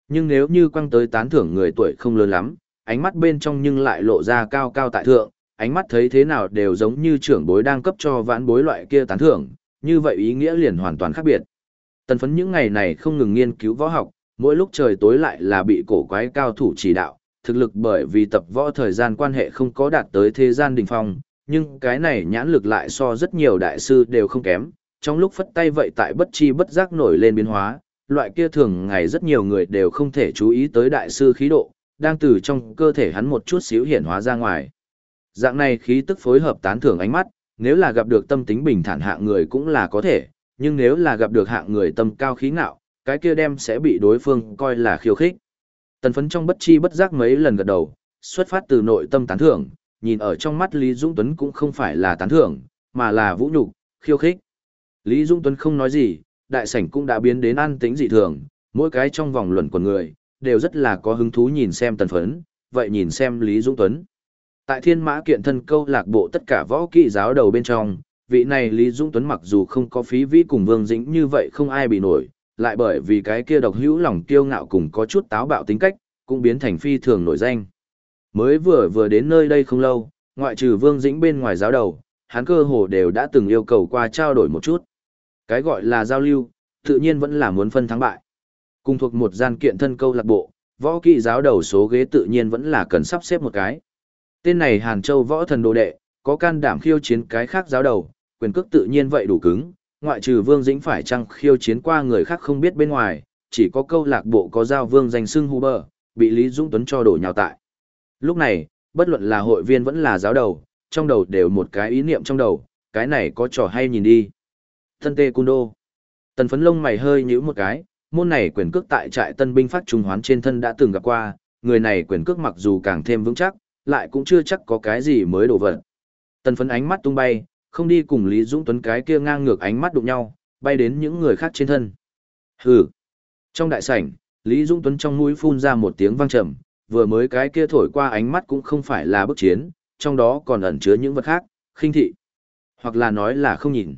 Nhưng nếu như quăng tới tán thưởng người tuổi không lớn lắm, ánh mắt bên trong nhưng lại lộ ra cao cao tại thượng, ánh mắt thấy thế nào đều giống như trưởng bối đang cấp cho vãn bối loại kia tán thưởng, như vậy ý nghĩa liền hoàn toàn khác biệt. Tần phấn những ngày này không ngừng nghiên cứu võ học, mỗi lúc trời tối lại là bị cổ quái cao thủ chỉ đạo, thực lực bởi vì tập võ thời gian quan hệ không có đạt tới thế gian đỉnh phong, nhưng cái này nhãn lực lại so rất nhiều đại sư đều không kém, trong lúc phất tay vậy tại bất chi bất giác nổi lên biến hóa, loại kia thường ngày rất nhiều người đều không thể chú ý tới đại sư khí độ, đang từ trong cơ thể hắn một chút xíu hiển hóa ra ngoài. Dạng này khí tức phối hợp tán thưởng ánh mắt, nếu là gặp được tâm tính bình thản hạng người cũng là có thể, nhưng nếu là gặp được hạng người tâm cao khí ngạo, cái kia đem sẽ bị đối phương coi là khiêu khích. Tần phấn trong bất chi bất giác mấy lần gật đầu, xuất phát từ nội tâm tán thưởng, nhìn ở trong mắt Lý Dũng Tuấn cũng không phải là tán thưởng, mà là vũ nhục, khiêu khích. Lý Dũng Tuấn không nói gì, đại sảnh cũng đã biến đến an tĩnh dị thường, mỗi cái trong vòng luận của người, đều rất là có hứng thú nhìn xem tần phấn, vậy nhìn xem Lý Dũng Tuấn. Tại thiên mã kiện thân câu lạc bộ tất cả võ kỵ giáo đầu bên trong, vị này Lý Dũng Tuấn mặc dù không có phí vĩ cùng Vương Dĩnh như vậy không ai bị nổi, lại bởi vì cái kia độc hữu lòng kiêu ngạo cùng có chút táo bạo tính cách, cũng biến thành phi thường nổi danh. Mới vừa vừa đến nơi đây không lâu, ngoại trừ Vương Dĩnh bên ngoài giáo đầu, hắn cơ hồ đều đã từng yêu cầu qua trao đổi một chút. Cái gọi là giao lưu, tự nhiên vẫn là muốn phân thắng bại. Cùng thuộc một gian kiện thân câu lạc bộ, võ kỵ giáo đầu số ghế tự nhiên vẫn là cần sắp xếp một cái. Tên này Hàn Châu võ thần đồ đệ, có can đảm khiêu chiến cái khác giáo đầu, quyền cước tự nhiên vậy đủ cứng, ngoại trừ Vương Dĩnh phải chăng khiêu chiến qua người khác không biết bên ngoài, chỉ có câu lạc bộ có giao vương danh xưng Huber, bị Lý Dũng Tuấn cho đổ nhào tại. Lúc này, bất luận là hội viên vẫn là giáo đầu, trong đầu đều một cái ý niệm trong đầu, cái này có trò hay nhìn đi. Tân tê cung đô. Tần phấn lông mày hơi nhíu một cái, môn này quyền cước tại trại tân binh phát trung hoán trên thân đã từng gặp qua, người này quyền cước mặc dù càng thêm vững chắc, lại cũng chưa chắc có cái gì mới đổ vật. Tần phấn ánh mắt tung bay, không đi cùng Lý Dũng Tuấn cái kia ngang ngược ánh mắt đụng nhau, bay đến những người khác trên thân. Hừ. Trong đại sảnh, Lý Dũng Tuấn trong mũi phun ra một tiếng vang trầm, vừa mới cái kia thổi qua ánh mắt cũng không phải là bức chiến, trong đó còn ẩn chứa những vật khác, khinh thị, hoặc là nói là không nhìn.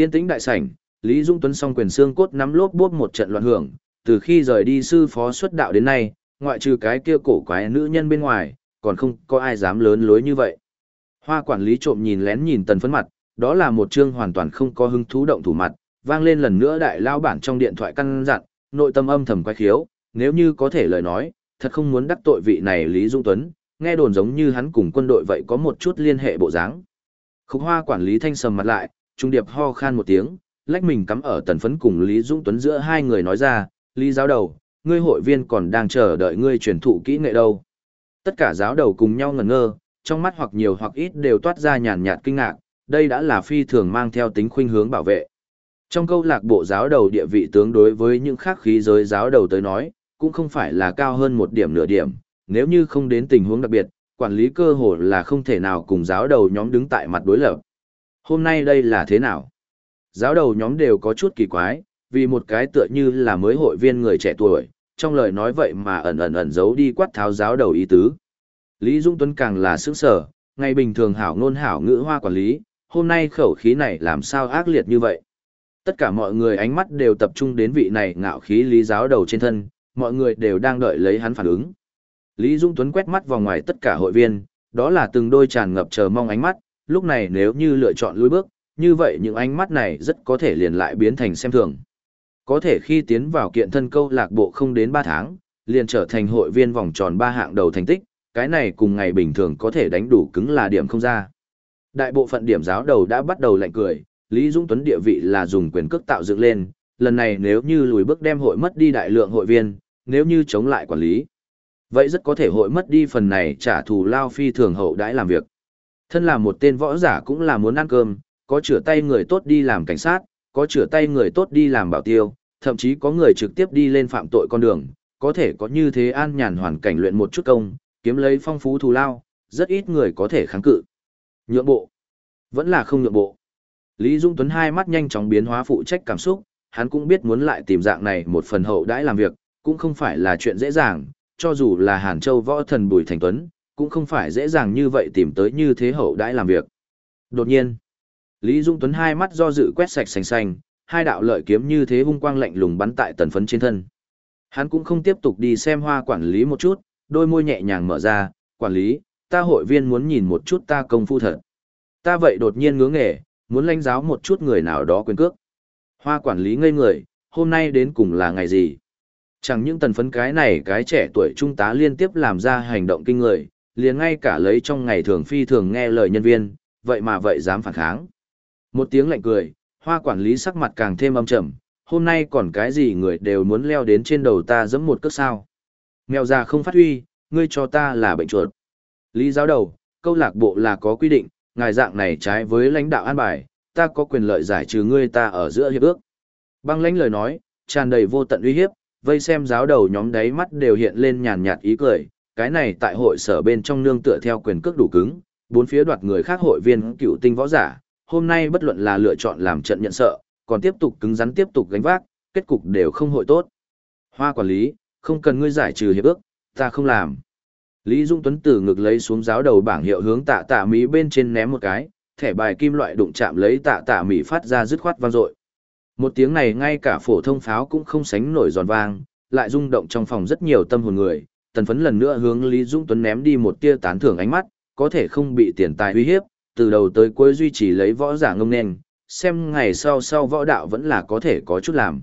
Yên tĩnh đại sảnh, Lý Dung Tuấn song quyền xương cốt nắm lốp bốp một trận loạn hưởng, từ khi rời đi sư phó xuất đạo đến nay, ngoại trừ cái kia cổ quái nữ nhân bên ngoài, còn không có ai dám lớn lối như vậy. Hoa quản lý trộm nhìn lén nhìn tần phấn mặt, đó là một chương hoàn toàn không có hứng thú động thủ mặt, vang lên lần nữa đại lao bản trong điện thoại căn dặn, nội tâm âm thầm quay khiếu, nếu như có thể lời nói, thật không muốn đắc tội vị này Lý Dung Tuấn, nghe đồn giống như hắn cùng quân đội vậy có một chút liên hệ bộ dáng. Khúc hoa quản lý thanh sầm mặt lại, trung điệp ho khan một tiếng, lách mình cắm ở tần phấn cùng Lý Dung Tuấn giữa hai người nói ra, Lý giáo đầu, ngươi hội viên còn đang chờ đợi ngươi truyền thụ kỹ nghệ đâu. Tất cả giáo đầu cùng nhau ngẩn ngơ, trong mắt hoặc nhiều hoặc ít đều toát ra nhàn nhạt kinh ngạc, đây đã là phi thường mang theo tính khuynh hướng bảo vệ. Trong câu lạc bộ giáo đầu địa vị tướng đối với những khác khí giới giáo đầu tới nói, cũng không phải là cao hơn một điểm nửa điểm, nếu như không đến tình huống đặc biệt, quản lý cơ hồ là không thể nào cùng giáo đầu nhóm đứng tại mặt đối lập. Hôm nay đây là thế nào? Giáo đầu nhóm đều có chút kỳ quái, vì một cái tựa như là mới hội viên người trẻ tuổi, trong lời nói vậy mà ẩn ẩn ẩn giấu đi quát tháo giáo đầu ý tứ. Lý Dung Tuấn càng là sững sở, ngày bình thường hảo ngôn hảo ngữ hoa quản lý, hôm nay khẩu khí này làm sao ác liệt như vậy. Tất cả mọi người ánh mắt đều tập trung đến vị này ngạo khí lý giáo đầu trên thân, mọi người đều đang đợi lấy hắn phản ứng. Lý Dung Tuấn quét mắt vào ngoài tất cả hội viên, đó là từng đôi tràn ngập chờ mong ánh mắt, lúc này nếu như lựa chọn lùi bước, như vậy những ánh mắt này rất có thể liền lại biến thành xem thường. Có thể khi tiến vào kiện thân câu lạc bộ không đến 3 tháng, liền trở thành hội viên vòng tròn 3 hạng đầu thành tích, cái này cùng ngày bình thường có thể đánh đủ cứng là điểm không ra. Đại bộ phận điểm giáo đầu đã bắt đầu lạnh cười, Lý Dũng Tuấn địa vị là dùng quyền cước tạo dựng lên, lần này nếu như lùi bước đem hội mất đi đại lượng hội viên, nếu như chống lại quản lý. Vậy rất có thể hội mất đi phần này trả thù lao phi thường hậu đãi làm việc. Thân là một tên võ giả cũng là muốn ăn cơm, có chữa tay người tốt đi làm cảnh sát, có chữa tay người tốt đi làm bảo tiêu, thậm chí có người trực tiếp đi lên phạm tội con đường, có thể có như thế an nhàn hoàn cảnh luyện một chút công, kiếm lấy phong phú thù lao, rất ít người có thể kháng cự. Nhượng bộ. Vẫn là không nhượng bộ. Lý Dung Tuấn hai mắt nhanh chóng biến hóa phụ trách cảm xúc, hắn cũng biết muốn lại tìm dạng này một phần hậu đãi làm việc, cũng không phải là chuyện dễ dàng, cho dù là Hàn Châu võ thần Bùi Thành Tuấn, cũng không phải dễ dàng như vậy tìm tới như thế hậu đãi làm việc. Đột nhiên, Lý Dung Tuấn hai mắt do dự quét sạch sành xanh, hai đạo lợi kiếm như thế hung quang lạnh lùng bắn tại tần phấn trên thân. Hắn cũng không tiếp tục đi xem hoa quản lý một chút, đôi môi nhẹ nhàng mở ra, quản lý, ta hội viên muốn nhìn một chút ta công phu thật. Ta vậy đột nhiên ngứa nghề, muốn lãnh giáo một chút người nào đó quyền cước. Hoa quản lý ngây người, hôm nay đến cùng là ngày gì? Chẳng những tần phấn cái này cái trẻ tuổi trung tá liên tiếp làm ra hành động kinh người, liền ngay cả lấy trong ngày thường phi thường nghe lời nhân viên, vậy mà vậy dám phản kháng. Một tiếng lạnh cười, hoa quản lý sắc mặt càng thêm âm trầm, hôm nay còn cái gì người đều muốn leo đến trên đầu ta giẫm một cước sao. Mèo già không phát huy, ngươi cho ta là bệnh chuột. Lý giáo đầu, câu lạc bộ là có quy định, ngài dạng này trái với lãnh đạo an bài, ta có quyền lợi giải trừ ngươi ta ở giữa hiệp ước. Băng lãnh lời nói, tràn đầy vô tận uy hiếp, vây xem giáo đầu nhóm đáy mắt đều hiện lên nhàn nhạt ý cười, cái này tại hội sở bên trong nương tựa theo quyền cước đủ cứng, bốn phía đoạt người khác hội viên cựu tinh võ giả, hôm nay bất luận là lựa chọn làm trận nhận sợ, còn tiếp tục cứng rắn tiếp tục gánh vác, kết cục đều không hội tốt. Hoa quản lý, không cần ngươi giải trừ hiệp ước, ta không làm. Lý Dung Tuấn từ ngực lấy xuống giáo đầu bảng hiệu hướng tạ tạ mỹ bên trên ném một cái, thẻ bài kim loại đụng chạm lấy tạ tạ mỹ phát ra dứt khoát vang dội. Một tiếng này ngay cả phổ thông pháo cũng không sánh nổi giòn vang, lại rung động trong phòng rất nhiều tâm hồn người, tần phấn lần nữa hướng Lý dũng Tuấn ném đi một tia tán thưởng ánh mắt, có thể không bị tiền tài uy hiếp, từ đầu tới cuối duy trì lấy võ giả ngông nền, xem ngày sau sau võ đạo vẫn là có thể có chút làm.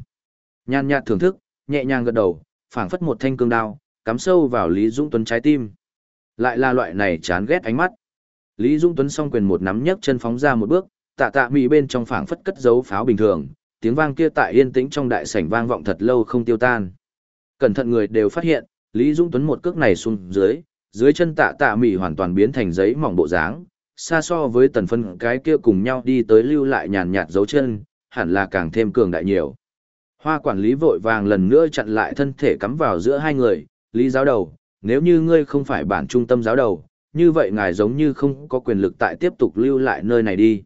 Nhàn nhạt thưởng thức, nhẹ nhàng gật đầu, phảng phất một thanh cương đao, cắm sâu vào Lý dũng Tuấn trái tim. Lại là loại này chán ghét ánh mắt. Lý dũng Tuấn song quyền một nắm nhấc chân phóng ra một bước, tạ tạ mị bên trong phảng phất cất dấu pháo bình thường, tiếng vang kia tại yên tĩnh trong đại sảnh vang vọng thật lâu không tiêu tan. Cẩn thận người đều phát hiện, Lý Dung Tuấn một cước này xuống dưới, dưới chân tạ tạ mỉ hoàn toàn biến thành giấy mỏng bộ dáng, xa so với tần phân cái kia cùng nhau đi tới lưu lại nhàn nhạt dấu chân, hẳn là càng thêm cường đại nhiều. Hoa quản lý vội vàng lần nữa chặn lại thân thể cắm vào giữa hai người, Lý giáo đầu, nếu như ngươi không phải bản trung tâm giáo đầu, như vậy ngài giống như không có quyền lực tại tiếp tục lưu lại nơi này đi.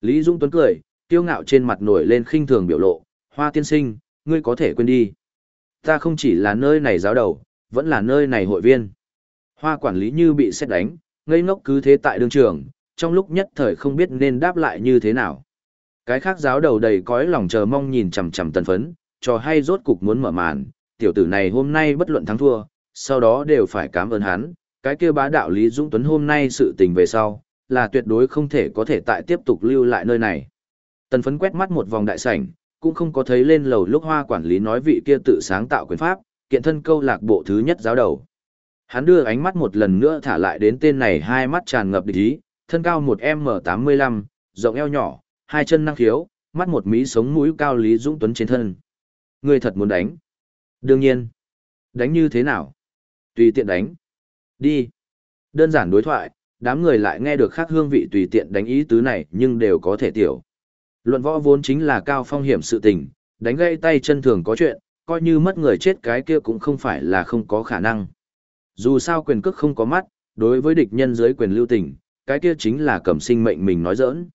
Lý Dung Tuấn cười, kiêu ngạo trên mặt nổi lên khinh thường biểu lộ, hoa tiên sinh, ngươi có thể quên đi. Ta không chỉ là nơi này giáo đầu, vẫn là nơi này hội viên. Hoa quản lý như bị xét đánh, ngây ngốc cứ thế tại đương trường, trong lúc nhất thời không biết nên đáp lại như thế nào. Cái khác giáo đầu đầy cõi lòng chờ mong nhìn chằm chằm tần phấn, trò hay rốt cục muốn mở màn, tiểu tử này hôm nay bất luận thắng thua, sau đó đều phải cảm ơn hắn, cái kia bá đạo Lý Dũng Tuấn hôm nay sự tình về sau, là tuyệt đối không thể có thể tại tiếp tục lưu lại nơi này. Tần phấn quét mắt một vòng đại sảnh, cũng không có thấy lên lầu lúc hoa quản lý nói vị kia tự sáng tạo quyền pháp, kiện thân câu lạc bộ thứ nhất giáo đầu. Hắn đưa ánh mắt một lần nữa thả lại đến tên này hai mắt tràn ngập địch ý, thân cao một M85, rộng eo nhỏ, hai chân năng khiếu, mắt một mí sống mũi cao Lý Dũng Tuấn trên thân. Người thật muốn đánh. Đương nhiên. Đánh như thế nào? Tùy tiện đánh. Đi. Đơn giản đối thoại, đám người lại nghe được khác hương vị tùy tiện đánh ý tứ này nhưng đều có thể tiểu. Luận võ vốn chính là cao phong hiểm sự tình, đánh gãy tay chân thường có chuyện, coi như mất người chết cái kia cũng không phải là không có khả năng. Dù sao quyền cước không có mắt, đối với địch nhân dưới quyền lưu tình, cái kia chính là cầm sinh mệnh mình nói giỡn.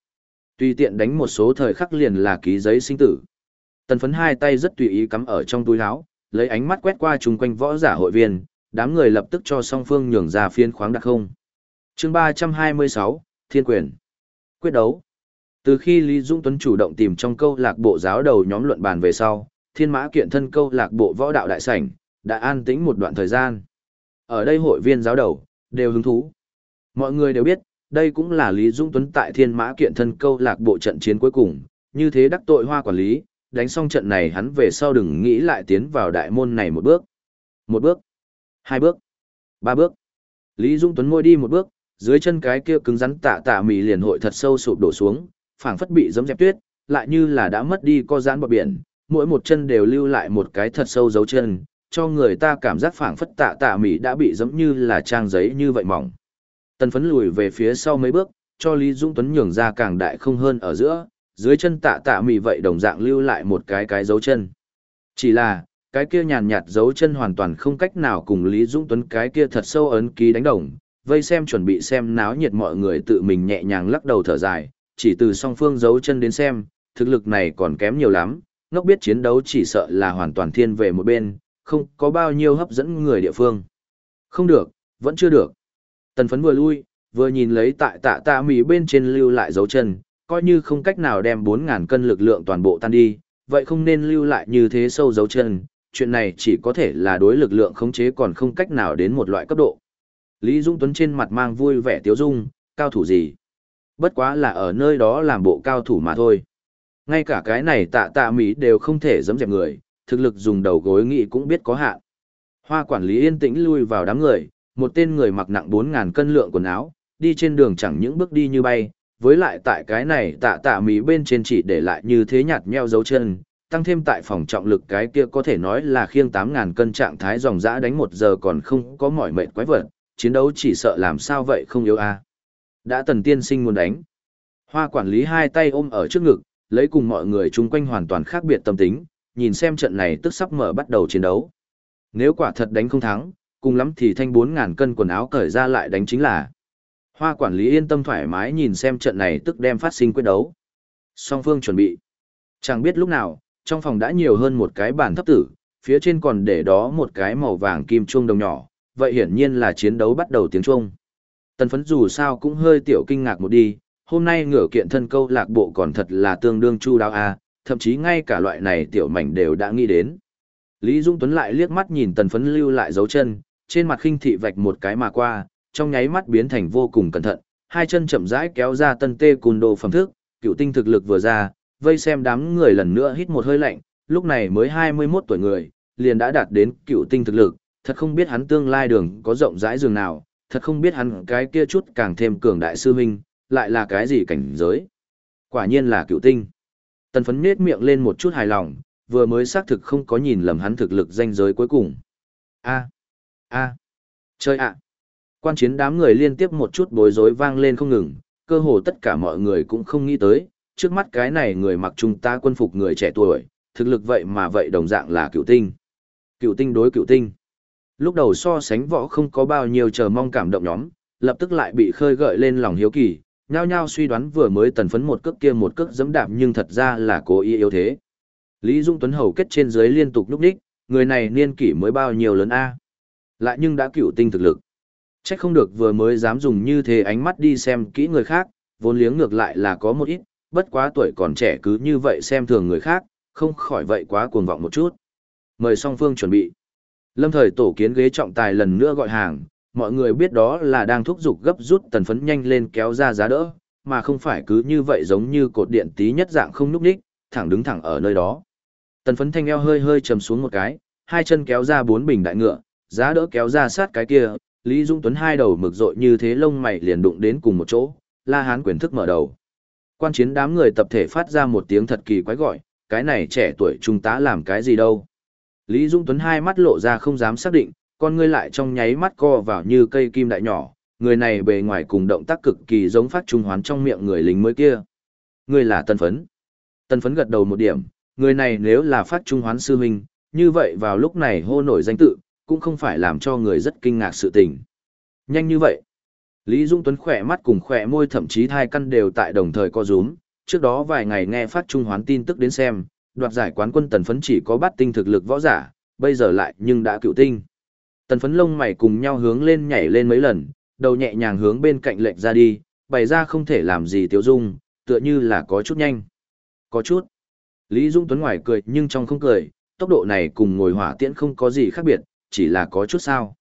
Tùy tiện đánh một số thời khắc liền là ký giấy sinh tử. Tần phấn hai tay rất tùy ý cắm ở trong túi áo, lấy ánh mắt quét qua chung quanh võ giả hội viên, đám người lập tức cho song phương nhường ra phiên khoáng đặc không. chương 326, Thiên quyền. Quyết đấu. Từ khi Lý Dung Tuấn chủ động tìm trong câu lạc bộ giáo đầu nhóm luận bàn về sau, thiên mã kiện thân câu lạc bộ võ đạo đại sảnh, đã an tĩnh một đoạn thời gian. Ở đây hội viên giáo đầu, đều hứng thú. Mọi người đều biết, đây cũng là Lý Dung Tuấn tại thiên mã kiện thân câu lạc bộ trận chiến cuối cùng, như thế đắc tội hoa quản lý, đánh xong trận này hắn về sau đừng nghĩ lại tiến vào đại môn này một bước. Một bước, hai bước, ba bước. Lý Dung Tuấn môi đi một bước, dưới chân cái kia cứng rắn tạ tạ mì liền hội thật sâu sụp đổ xuống, phảng phất bị giấm dẹp tuyết, lại như là đã mất đi co giãn bờ biển, mỗi một chân đều lưu lại một cái thật sâu dấu chân, cho người ta cảm giác phảng phất tạ tạ mì đã bị giống như là trang giấy như vậy mỏng. Tần phấn lùi về phía sau mấy bước, cho Lý dũng Tuấn nhường ra càng đại không hơn ở giữa, dưới chân tạ tạ mì vậy đồng dạng lưu lại một cái cái dấu chân. Chỉ là, cái kia nhàn nhạt dấu chân hoàn toàn không cách nào cùng Lý dũng Tuấn cái kia thật sâu ấn ký đánh đồng, vây xem chuẩn bị xem náo nhiệt mọi người tự mình nhẹ nhàng lắc đầu thở dài, chỉ từ song phương dấu chân đến xem, thực lực này còn kém nhiều lắm, ngốc biết chiến đấu chỉ sợ là hoàn toàn thiên về một bên, không có bao nhiêu hấp dẫn người địa phương. Không được, vẫn chưa được. Tần phấn vừa lui, vừa nhìn lấy tại tạ tạ mì bên trên lưu lại dấu chân, coi như không cách nào đem 4.000 cân lực lượng toàn bộ tan đi, vậy không nên lưu lại như thế sâu dấu chân, chuyện này chỉ có thể là đối lực lượng khống chế còn không cách nào đến một loại cấp độ. Lý Dung Tuấn trên mặt mang vui vẻ tiếu dung, cao thủ gì? Bất quá là ở nơi đó làm bộ cao thủ mà thôi. Ngay cả cái này tạ tạ mỹ đều không thể giấm dẹp người, thực lực dùng đầu gối nghị cũng biết có hạn. Hoa quản lý yên tĩnh lui vào đám người, một tên người mặc nặng 4.000 cân lượng quần áo, đi trên đường chẳng những bước đi như bay, với lại tại cái này tạ tạ mỹ bên trên chỉ để lại như thế nhạt nheo dấu chân, tăng thêm tại phòng trọng lực cái kia có thể nói là khiêng 8.000 cân trạng thái dòng dã đánh một giờ còn không có mỏi mệt quái vật, chiến đấu chỉ sợ làm sao vậy không yếu a Đã tần tiên sinh muốn đánh. Hoa quản lý hai tay ôm ở trước ngực, lấy cùng mọi người chung quanh hoàn toàn khác biệt tâm tính, nhìn xem trận này tức sắp mở bắt đầu chiến đấu. Nếu quả thật đánh không thắng, cùng lắm thì thanh 4.000 cân quần áo cởi ra lại đánh chính là. Hoa quản lý yên tâm thoải mái nhìn xem trận này tức đem phát sinh quyết đấu. Song phương chuẩn bị. Chẳng biết lúc nào, trong phòng đã nhiều hơn một cái bàn thấp tử, phía trên còn để đó một cái màu vàng kim chuông đồng nhỏ, vậy hiển nhiên là chiến đấu bắt đầu tiếng chuông. Tần phấn dù sao cũng hơi tiểu kinh ngạc một đi, hôm nay ngửa kiện thân câu lạc bộ còn thật là tương đương chu đáo a, thậm chí ngay cả loại này tiểu mảnh đều đã nghĩ đến. Lý Dung Tuấn lại liếc mắt nhìn tần phấn lưu lại dấu chân, trên mặt khinh thị vạch một cái mà qua, trong nháy mắt biến thành vô cùng cẩn thận, hai chân chậm rãi kéo ra tân tê cùn đồ phẩm thức, cựu tinh thực lực vừa ra, vây xem đám người lần nữa hít một hơi lạnh, lúc này mới 21 tuổi người, liền đã đạt đến cựu tinh thực lực, thật không biết hắn tương lai đường có rộng rãi dường nào, thật không biết hắn cái kia chút càng thêm cường đại sư huynh, lại là cái gì cảnh giới. Quả nhiên là cựu tinh. Tần phấn nết miệng lên một chút hài lòng, vừa mới xác thực không có nhìn lầm hắn thực lực danh giới cuối cùng. A. A. Chơi ạ. Quan chiến đám người liên tiếp một chút bối rối vang lên không ngừng, cơ hồ tất cả mọi người cũng không nghĩ tới, trước mắt cái này người mặc chúng ta quân phục người trẻ tuổi, thực lực vậy mà vậy đồng dạng là cựu tinh. Cựu tinh đối cựu tinh. Lúc đầu so sánh võ không có bao nhiêu chờ mong cảm động nhóm, lập tức lại bị khơi gợi lên lòng hiếu kỳ, nhao nhao suy đoán vừa mới tần phấn một cước kia một cước dẫm đạp nhưng thật ra là cố ý yếu thế. Lý Dung Tuấn hầu kết trên dưới liên tục lúc đích, người này niên kỷ mới bao nhiêu lớn a Lại nhưng đã cựu tinh thực lực. Chắc không được vừa mới dám dùng như thế ánh mắt đi xem kỹ người khác, vốn liếng ngược lại là có một ít, bất quá tuổi còn trẻ cứ như vậy xem thường người khác, không khỏi vậy quá cuồng vọng một chút. Mời song phương chuẩn bị. Lâm thời tổ kiến ghế trọng tài lần nữa gọi hàng, mọi người biết đó là đang thúc giục gấp rút tần phấn nhanh lên kéo ra giá đỡ, mà không phải cứ như vậy giống như cột điện tí nhất dạng không núp đích, thẳng đứng thẳng ở nơi đó. Tần phấn thanh eo hơi hơi trầm xuống một cái, hai chân kéo ra bốn bình đại ngựa, giá đỡ kéo ra sát cái kia, Lý Dung Tuấn hai đầu mực rội như thế lông mày liền đụng đến cùng một chỗ, La Hán quyền thức mở đầu. Quan chiến đám người tập thể phát ra một tiếng thật kỳ quái gọi, cái này trẻ tuổi trung tá làm cái gì đâu. Lý Dung Tuấn hai mắt lộ ra không dám xác định, con ngươi lại trong nháy mắt co vào như cây kim đại nhỏ, người này bề ngoài cùng động tác cực kỳ giống phát trung hoán trong miệng người lính mới kia. Người là tân phấn. Tân phấn gật đầu một điểm, người này nếu là phát trung hoán sư huynh, như vậy vào lúc này hô nổi danh tự, cũng không phải làm cho người rất kinh ngạc sự tình. Nhanh như vậy. Lý Dung Tuấn khỏe mắt cùng khỏe môi thậm chí thai căn đều tại đồng thời co rúm, trước đó vài ngày nghe phát trung hoán tin tức đến xem, đoạt giải quán quân tần phấn chỉ có bắt tinh thực lực võ giả, bây giờ lại nhưng đã cựu tinh. Tần phấn lông mày cùng nhau hướng lên nhảy lên mấy lần, đầu nhẹ nhàng hướng bên cạnh lệnh ra đi, bày ra không thể làm gì tiêu dung, tựa như là có chút nhanh. Có chút. Lý Dung Tuấn ngoài cười nhưng trong không cười, tốc độ này cùng ngồi hỏa tiễn không có gì khác biệt, chỉ là có chút sao.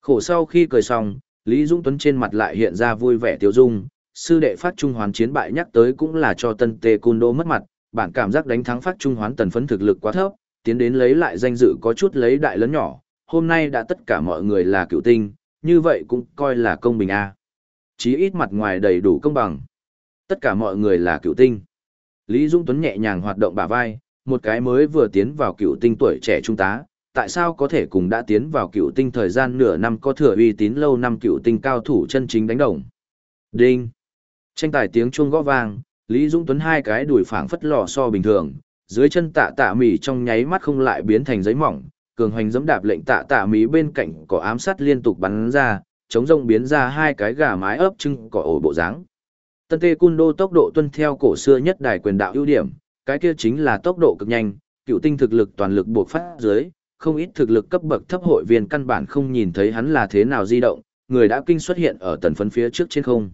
Khổ sau khi cười xong, Lý Dung Tuấn trên mặt lại hiện ra vui vẻ tiêu dung, sư đệ phát trung hoán chiến bại nhắc tới cũng là cho tân tê Côn đô mất mặt, bản cảm giác đánh thắng phát trung hoán tần phấn thực lực quá thấp, tiến đến lấy lại danh dự có chút lấy đại lớn nhỏ, hôm nay đã tất cả mọi người là cựu tinh, như vậy cũng coi là công bình a. Chí ít mặt ngoài đầy đủ công bằng. Tất cả mọi người là cựu tinh. Lý Dung Tuấn nhẹ nhàng hoạt động bả vai, một cái mới vừa tiến vào cựu tinh tuổi trẻ trung tá, tại sao có thể cùng đã tiến vào cựu tinh thời gian nửa năm có thừa uy tín lâu năm cựu tinh cao thủ chân chính đánh đồng. Đinh. Tranh tài tiếng chuông gõ vang, Lý Dũng Tuấn hai cái đùi phảng phất lò so bình thường, dưới chân tạ tạ mỉ trong nháy mắt không lại biến thành giấy mỏng, cường hoành dẫm đạp lệnh tạ tạ mí bên cạnh có ám sát liên tục bắn ra, chống rông biến ra hai cái gà mái ấp trưng cỏ ổ bộ dáng. Tân Tê Cun Đô tốc độ tuân theo cổ xưa nhất đài quyền đạo ưu điểm, cái kia chính là tốc độ cực nhanh, cựu tinh thực lực toàn lực buộc phát dưới, không ít thực lực cấp bậc thấp hội viên căn bản không nhìn thấy hắn là thế nào di động, người đã kinh xuất hiện ở tần phấn phía trước trên không.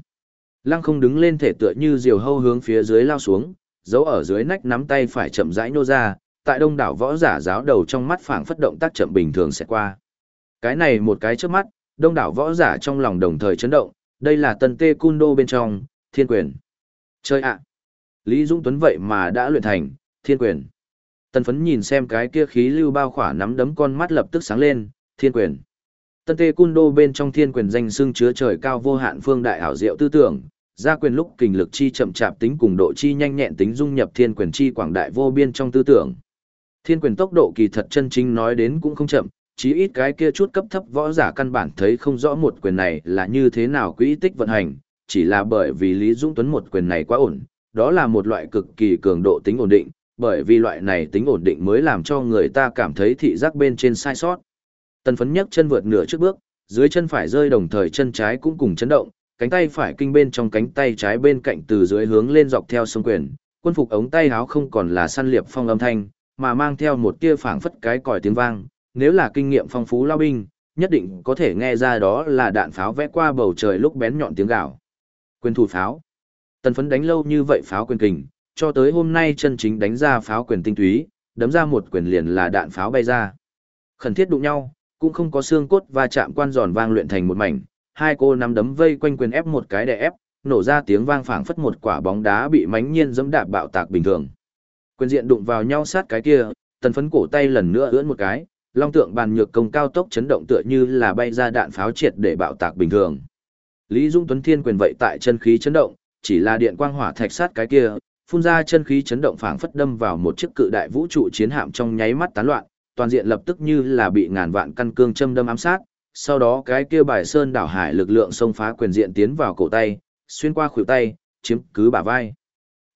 Lăng không đứng lên thể tựa như diều hâu hướng phía dưới lao xuống, giấu ở dưới nách nắm tay phải chậm rãi nô ra, tại đông đảo võ giả giáo đầu trong mắt phảng phất động tác chậm bình thường sẽ qua. Cái này một cái trước mắt, đông đảo võ giả trong lòng đồng thời chấn động, đây là tần tê cun đô bên trong, thiên quyền. Chơi ạ! Lý Dũng Tuấn vậy mà đã luyện thành, thiên quyền. Tần phấn nhìn xem cái kia khí lưu bao khỏa nắm đấm con mắt lập tức sáng lên, thiên quyền. Tân tê cun đô bên trong thiên quyền danh xưng chứa trời cao vô hạn phương đại ảo diệu tư tưởng, gia quyền lúc kình lực chi chậm chạp tính cùng độ chi nhanh nhẹn tính dung nhập thiên quyền chi quảng đại vô biên trong tư tưởng. Thiên quyền tốc độ kỳ thật chân chính nói đến cũng không chậm, chí ít cái kia chút cấp thấp võ giả căn bản thấy không rõ một quyền này là như thế nào quỹ tích vận hành, chỉ là bởi vì Lý Dũng Tuấn một quyền này quá ổn, đó là một loại cực kỳ cường độ tính ổn định, bởi vì loại này tính ổn định mới làm cho người ta cảm thấy thị giác bên trên sai sót. Tần phấn nhấc chân vượt nửa trước bước, dưới chân phải rơi đồng thời chân trái cũng cùng chấn động, cánh tay phải kinh bên trong cánh tay trái bên cạnh từ dưới hướng lên dọc theo sông quyền, quân phục ống tay áo không còn là săn liệp phong âm thanh, mà mang theo một tia phảng phất cái còi tiếng vang, nếu là kinh nghiệm phong phú lao binh, nhất định có thể nghe ra đó là đạn pháo vẽ qua bầu trời lúc bén nhọn tiếng gào. Quyền thủ pháo. Tần phấn đánh lâu như vậy pháo quyền kình, cho tới hôm nay chân chính đánh ra pháo quyền tinh túy, đấm ra một quyền liền là đạn pháo bay ra. Khẩn thiết đụng nhau, cũng không có xương cốt và chạm quan giòn vang luyện thành một mảnh, hai cô nắm đấm vây quanh quyền ép một cái đè ép, nổ ra tiếng vang phảng phất một quả bóng đá bị mánh nhiên dẫm đạp bạo tạc bình thường. Quyền diện đụng vào nhau sát cái kia, tần phấn cổ tay lần nữa ưỡn một cái, long tượng bàn nhược công cao tốc chấn động tựa như là bay ra đạn pháo triệt để bạo tạc bình thường. Lý Dung Tuấn Thiên quyền vậy tại chân khí chấn động, chỉ là điện quang hỏa thạch sát cái kia, phun ra chân khí chấn động phảng phất đâm vào một chiếc cự đại vũ trụ chiến hạm trong nháy mắt tán loạn, toàn diện lập tức như là bị ngàn vạn căn cương châm đâm ám sát, sau đó cái kia bài sơn đảo hải lực lượng xông phá quyền diện tiến vào cổ tay, xuyên qua khuỷu tay, chiếm cứ bả vai.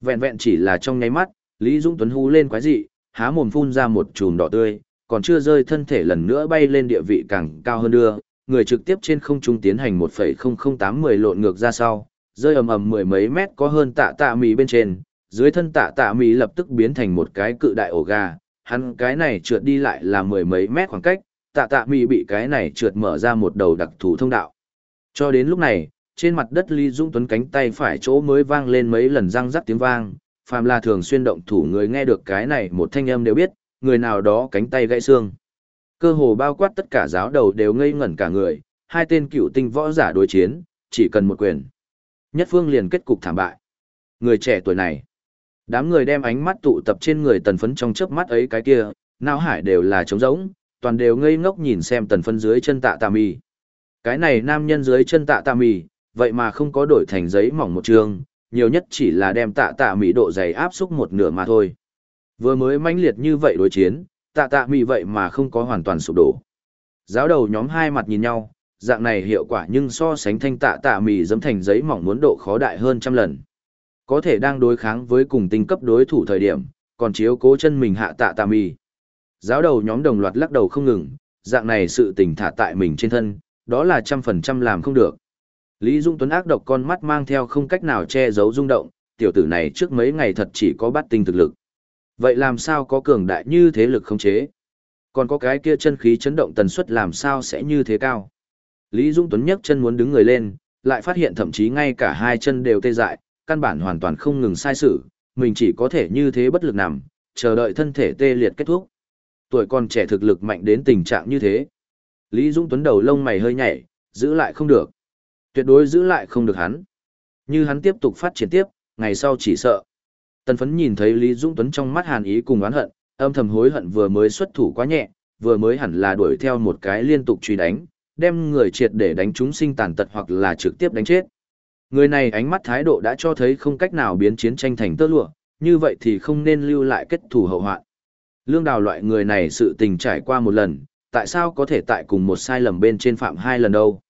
Vẹn vẹn chỉ là trong nháy mắt, Lý Dũng Tuấn hú lên quái dị, há mồm phun ra một chùm đỏ tươi, còn chưa rơi thân thể lần nữa bay lên địa vị càng cao hơn đưa, người trực tiếp trên không trung tiến hành 1.00810 lộn ngược ra sau, rơi ầm ầm mười mấy mét có hơn tạ tạ mì bên trên, dưới thân tạ tạ mì lập tức biến thành một cái cự đại ổ gà, hắn cái này trượt đi lại là mười mấy mét khoảng cách, tạ tạ mì bị cái này trượt mở ra một đầu đặc thù thông đạo. Cho đến lúc này, trên mặt đất Lý Dũng Tuấn cánh tay phải chỗ mới vang lên mấy lần răng rắc tiếng vang, phàm là thường xuyên động thủ người nghe được cái này một thanh âm đều biết, người nào đó cánh tay gãy xương. Cơ hồ bao quát tất cả giáo đầu đều ngây ngẩn cả người, hai tên cựu tinh võ giả đối chiến, chỉ cần một quyền. Nhất phương liền kết cục thảm bại. Người trẻ tuổi này, đám người đem ánh mắt tụ tập trên người tần phấn trong chớp mắt ấy cái kia, não hải đều là trống rỗng, toàn đều ngây ngốc nhìn xem tần phấn dưới chân tạ tạ mì. Cái này nam nhân dưới chân tạ tạ mì, vậy mà không có đổi thành giấy mỏng một trường, nhiều nhất chỉ là đem tạ tạ mì độ dày áp xúc một nửa mà thôi. Vừa mới mãnh liệt như vậy đối chiến, tạ tạ mì vậy mà không có hoàn toàn sụp đổ. Giáo đầu nhóm hai mặt nhìn nhau, dạng này hiệu quả nhưng so sánh thanh tạ tạ mì dấm thành giấy mỏng muốn độ khó đại hơn trăm lần. Có thể đang đối kháng với cùng tinh cấp đối thủ thời điểm, còn chiếu cố chân mình hạ tạ tạ mì. Giáo đầu nhóm đồng loạt lắc đầu không ngừng, dạng này sự tình thả tại mình trên thân, đó là trăm phần trăm làm không được. Lý Dung Tuấn ác độc con mắt mang theo không cách nào che giấu rung động, tiểu tử này trước mấy ngày thật chỉ có bắt tinh thực lực. Vậy làm sao có cường đại như thế lực không chế? Còn có cái kia chân khí chấn động tần suất làm sao sẽ như thế cao? Lý Dung Tuấn nhấc chân muốn đứng người lên, lại phát hiện thậm chí ngay cả hai chân đều tê dại, căn bản hoàn toàn không ngừng sai sự, mình chỉ có thể như thế bất lực nằm, chờ đợi thân thể tê liệt kết thúc. Tuổi còn trẻ thực lực mạnh đến tình trạng như thế. Lý Dung Tuấn đầu lông mày hơi nhảy, giữ lại không được. Tuyệt đối giữ lại không được hắn. Như hắn tiếp tục phát triển tiếp, ngày sau chỉ sợ. Tần phấn nhìn thấy Lý Dung Tuấn trong mắt hàn ý cùng oán hận, âm thầm hối hận vừa mới xuất thủ quá nhẹ, vừa mới hẳn là đuổi theo một cái liên tục truy đánh, đem người triệt để đánh chúng sinh tàn tật hoặc là trực tiếp đánh chết. Người này ánh mắt thái độ đã cho thấy không cách nào biến chiến tranh thành tơ lụa, như vậy thì không nên lưu lại kết thủ hậu hoạn. Lương đào loại người này sự tình trải qua một lần, tại sao có thể tại cùng một sai lầm bên trên phạm hai lần đâu?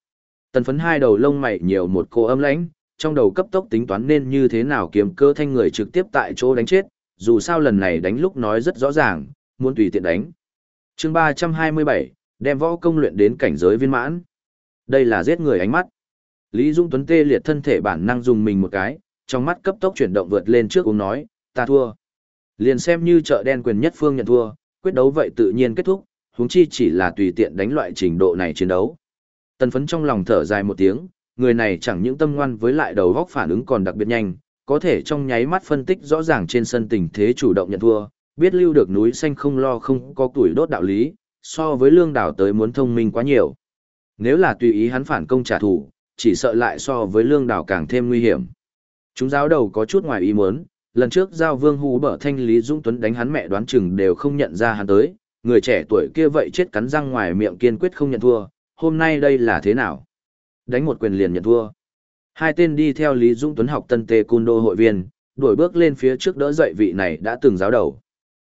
Tần phấn hai đầu lông mày nhiều một cô âm lãnh, trong đầu cấp tốc tính toán nên như thế nào kiếm cơ thanh người trực tiếp tại chỗ đánh chết, dù sao lần này đánh lúc nói rất rõ ràng, muốn tùy tiện đánh. chương 327, đem võ công luyện đến cảnh giới viên mãn. Đây là giết người ánh mắt. Lý Dung Tuấn tê liệt thân thể bản năng dùng mình một cái, trong mắt cấp tốc chuyển động vượt lên trước uống nói, ta thua. Liền xem như chợ đen quyền nhất phương nhận thua, quyết đấu vậy tự nhiên kết thúc, huống chi chỉ là tùy tiện đánh loại trình độ này chiến đấu. Tần phấn trong lòng thở dài một tiếng, người này chẳng những tâm ngoan với lại đầu góc phản ứng còn đặc biệt nhanh, có thể trong nháy mắt phân tích rõ ràng trên sân tình thế chủ động nhận thua, biết lưu được núi xanh không lo không có tuổi đốt đạo lý, so với lương đảo tới muốn thông minh quá nhiều. Nếu là tùy ý hắn phản công trả thù, chỉ sợ lại so với lương đảo càng thêm nguy hiểm. Chúng giáo đầu có chút ngoài ý muốn, lần trước giao vương hú bở thanh lý dũng tuấn đánh hắn mẹ đoán chừng đều không nhận ra hắn tới, người trẻ tuổi kia vậy chết cắn răng ngoài miệng kiên quyết không nhận thua, hôm nay đây là thế nào? Đánh một quyền liền nhận thua. Hai tên đi theo Lý Dũng Tuấn học tân tê cun đô hội viên, đuổi bước lên phía trước đỡ dậy vị này đã từng giáo đầu.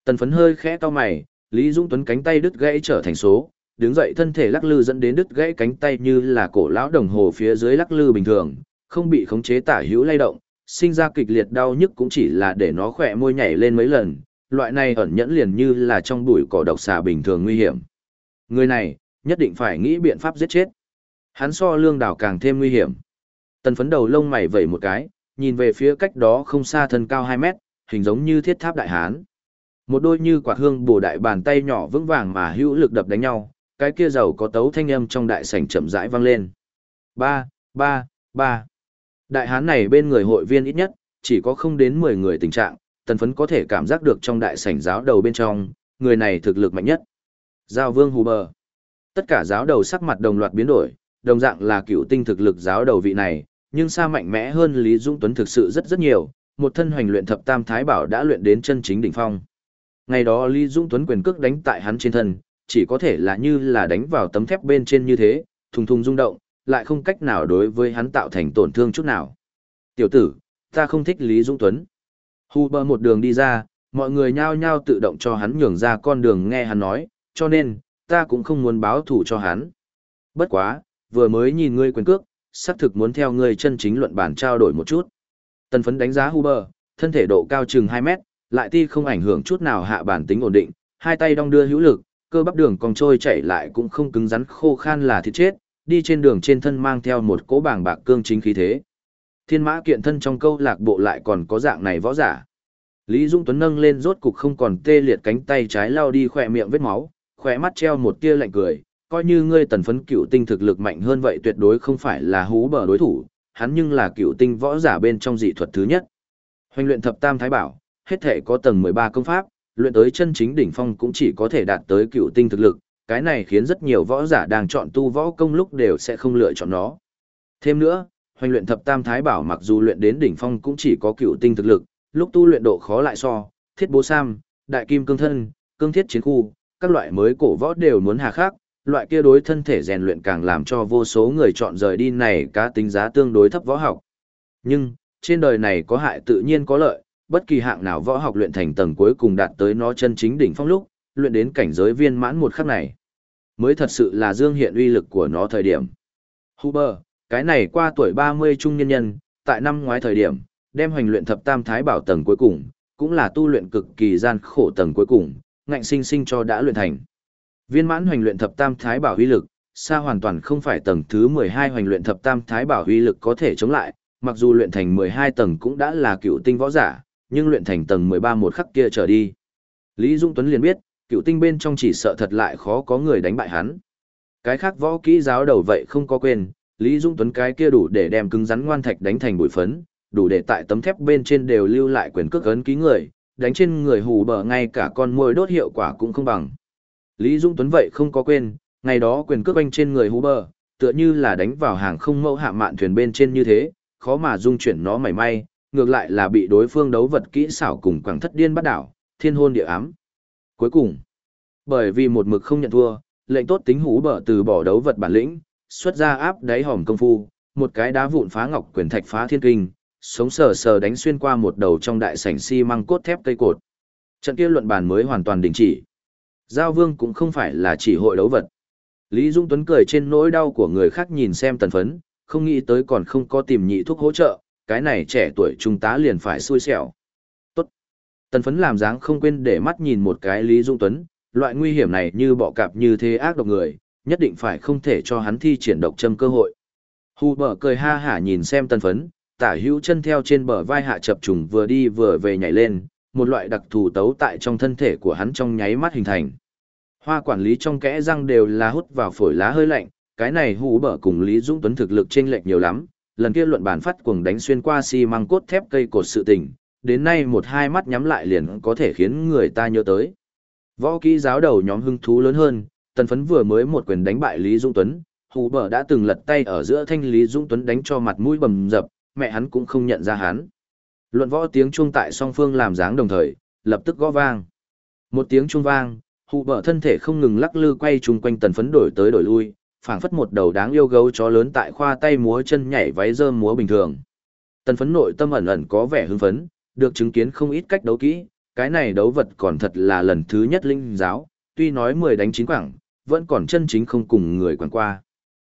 Tần phấn hơi khẽ to mày, Lý Dũng Tuấn cánh tay đứt gãy trở thành số, đứng dậy thân thể lắc lư dẫn đến đứt gãy cánh tay như là cổ lão đồng hồ phía dưới lắc lư bình thường, không bị khống chế tả hữu lay động, sinh ra kịch liệt đau nhức cũng chỉ là để nó khỏe môi nhảy lên mấy lần, loại này ẩn nhẫn liền như là trong bụi cỏ độc xà bình thường nguy hiểm. Người này, nhất định phải nghĩ biện pháp giết chết. Hắn so lương đảo càng thêm nguy hiểm. Tần phấn đầu lông mày vẩy một cái, nhìn về phía cách đó không xa thân cao 2 mét, hình giống như thiết tháp đại hán. Một đôi như quạt hương bổ đại bàn tay nhỏ vững vàng mà hữu lực đập đánh nhau, cái kia giàu có tấu thanh âm trong đại sảnh chậm rãi vang lên. Ba, ba, ba. Đại hán này bên người hội viên ít nhất, chỉ có không đến 10 người tình trạng, tần phấn có thể cảm giác được trong đại sảnh giáo đầu bên trong, người này thực lực mạnh nhất. Giao vương hù bờ. Tất cả giáo đầu sắc mặt đồng loạt biến đổi, đồng dạng là cựu tinh thực lực giáo đầu vị này, nhưng xa mạnh mẽ hơn Lý Dung Tuấn thực sự rất rất nhiều, một thân hoành luyện thập tam thái bảo đã luyện đến chân chính đỉnh phong. Ngày đó Lý Dung Tuấn quyền cước đánh tại hắn trên thân, chỉ có thể là như là đánh vào tấm thép bên trên như thế, thùng thùng rung động, lại không cách nào đối với hắn tạo thành tổn thương chút nào. Tiểu tử, ta không thích Lý Dung Tuấn. Hu bơ một đường đi ra, mọi người nhao nhao tự động cho hắn nhường ra con đường nghe hắn nói, cho nên, ta cũng không muốn báo thủ cho hắn. Bất quá, vừa mới nhìn ngươi quyền cước, xác thực muốn theo ngươi chân chính luận bản trao đổi một chút. Tần phấn đánh giá Huber, thân thể độ cao chừng 2 mét, lại ti không ảnh hưởng chút nào hạ bản tính ổn định, hai tay đong đưa hữu lực, cơ bắp đường cong trôi chảy lại cũng không cứng rắn khô khan là thịt chết, đi trên đường trên thân mang theo một cỗ bảng bạc cương chính khí thế. Thiên mã kiện thân trong câu lạc bộ lại còn có dạng này võ giả. Lý Dung Tuấn nâng lên rốt cục không còn tê liệt cánh tay trái lao đi khỏe miệng vết máu, khóe mắt treo một tia lạnh cười, coi như ngươi tần phấn cựu tinh thực lực mạnh hơn vậy tuyệt đối không phải là hú bờ đối thủ, hắn nhưng là cựu tinh võ giả bên trong dị thuật thứ nhất. Hoành luyện thập tam thái bảo, hết thể có tầng 13 công pháp, luyện tới chân chính đỉnh phong cũng chỉ có thể đạt tới cựu tinh thực lực, cái này khiến rất nhiều võ giả đang chọn tu võ công lúc đều sẽ không lựa chọn nó. Thêm nữa, hoành luyện thập tam thái bảo mặc dù luyện đến đỉnh phong cũng chỉ có cựu tinh thực lực, lúc tu luyện độ khó lại so, thiết bố sam, đại kim cương thân, cương thiết chiến khu, các loại mới cổ võ đều muốn hà khắc, loại kia đối thân thể rèn luyện càng làm cho vô số người chọn rời đi này cá tính giá tương đối thấp võ học. Nhưng, trên đời này có hại tự nhiên có lợi, bất kỳ hạng nào võ học luyện thành tầng cuối cùng đạt tới nó chân chính đỉnh phong lúc, luyện đến cảnh giới viên mãn một khắc này. Mới thật sự là dương hiện uy lực của nó thời điểm. Huber, cái này qua tuổi 30 trung nhân nhân, tại năm ngoái thời điểm, đem hoành luyện thập tam thái bảo tầng cuối cùng, cũng là tu luyện cực kỳ gian khổ tầng cuối cùng, ngạnh sinh sinh cho đã luyện thành. Viên mãn hoành luyện thập tam thái bảo huy lực, xa hoàn toàn không phải tầng thứ 12 hoành luyện thập tam thái bảo huy lực có thể chống lại, mặc dù luyện thành 12 tầng cũng đã là cựu tinh võ giả, nhưng luyện thành tầng 13 một khắc kia trở đi. Lý Dung Tuấn liền biết, cựu tinh bên trong chỉ sợ thật lại khó có người đánh bại hắn. Cái khác võ kỹ giáo đầu vậy không có quên, Lý Dung Tuấn cái kia đủ để đem cứng rắn ngoan thạch đánh thành bụi phấn, đủ để tại tấm thép bên trên đều lưu lại quyền cước ấn ký người, đánh trên người hù bờ ngay cả con môi đốt hiệu quả cũng không bằng. Lý Dung Tuấn vậy không có quên, ngày đó quyền cước anh trên người hù bờ, tựa như là đánh vào hàng không mẫu hạ mạn thuyền bên trên như thế, khó mà dung chuyển nó mảy may, ngược lại là bị đối phương đấu vật kỹ xảo cùng quảng thất điên bắt đảo, thiên hôn địa ám. Cuối cùng, bởi vì một mực không nhận thua, lệnh tốt tính hú bờ từ bỏ đấu vật bản lĩnh, xuất ra áp đáy hòm công phu, một cái đá vụn phá ngọc quyền thạch phá thiên kinh, sống sờ sờ đánh xuyên qua một đầu trong đại sảnh xi măng cốt thép cây cột. Trận kia luận bàn mới hoàn toàn đình chỉ. Giao Vương cũng không phải là chỉ hội đấu vật. Lý Dung Tuấn cười trên nỗi đau của người khác nhìn xem tần phấn, không nghĩ tới còn không có tìm nhị thuốc hỗ trợ, cái này trẻ tuổi trung tá liền phải xui xẻo. Tốt. Tần phấn làm dáng không quên để mắt nhìn một cái Lý Dung Tuấn, loại nguy hiểm này như bọ cạp như thế ác độc người, nhất định phải không thể cho hắn thi triển độc châm cơ hội. Hù bờ cười ha hả nhìn xem tần phấn, tả hữu chân theo trên bờ vai hạ chập trùng vừa đi vừa về nhảy lên, một loại đặc thù tấu tại trong thân thể của hắn trong nháy mắt hình thành. Hoa quản lý trong kẽ răng đều là hút vào phổi lá hơi lạnh, cái này Hủ bờ cùng Lý Dũng Tuấn thực lực chênh lệch nhiều lắm, lần kia luận bản phát cuồng đánh xuyên qua xi măng cốt thép cây cột sự tình, đến nay một hai mắt nhắm lại liền có thể khiến người ta nhớ tới. Võ kỹ giáo đầu nhóm hưng thú lớn hơn, tần phấn vừa mới một quyền đánh bại Lý Dung Tuấn, Hủ bờ đã từng lật tay ở giữa thanh Lý Dung Tuấn đánh cho mặt mũi bầm dập, mẹ hắn cũng không nhận ra hắn. Luận võ tiếng chuông tại song phương làm dáng đồng thời, lập tức gõ vang. Một tiếng chuông vang, hụ bờ thân thể không ngừng lắc lư quay chung quanh tần phấn đổi tới đổi lui, phảng phất một đầu đáng yêu gấu chó lớn tại khoa tay múa chân nhảy váy rơm múa bình thường. Tần phấn nội tâm ẩn ẩn có vẻ hưng phấn, được chứng kiến không ít cách đấu kỹ, cái này đấu vật còn thật là lần thứ nhất linh giáo, tuy nói 10 đánh 9 quảng, vẫn còn chân chính không cùng người quảng qua.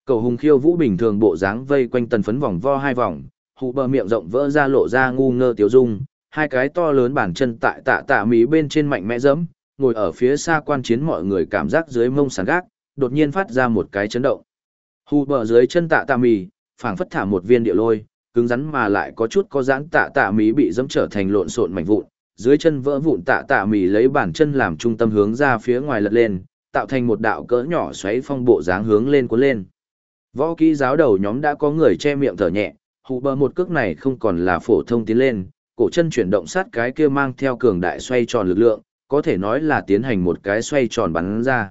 Cầu hùng khiêu vũ bình thường bộ dáng vây quanh tần phấn vòng vo hai vòng, hụ bờ miệng rộng vỡ ra lộ ra ngu ngơ tiếu dung, hai cái to lớn bản chân tại tạ tạ mí bên trên mạnh mẽ dẫm, ngồi ở phía xa quan chiến mọi người cảm giác dưới mông sàn gác, đột nhiên phát ra một cái chấn động. Hù bờ dưới chân tạ tạ mỹ phảng phất thả một viên địa lôi, cứng rắn mà lại có chút có giãn tạ tạ mí bị dẫm trở thành lộn xộn mảnh vụn, dưới chân vỡ vụn tạ tạ mỹ lấy bàn chân làm trung tâm hướng ra phía ngoài lật lên, tạo thành một đạo cỡ nhỏ xoáy phong bộ dáng hướng lên cuốn lên. Võ kỹ giáo đầu nhóm đã có người che miệng thở nhẹ, hụ bờ một cước này không còn là phổ thông tiến lên, cổ chân chuyển động sát cái kia mang theo cường đại xoay tròn lực lượng, có thể nói là tiến hành một cái xoay tròn bắn ra.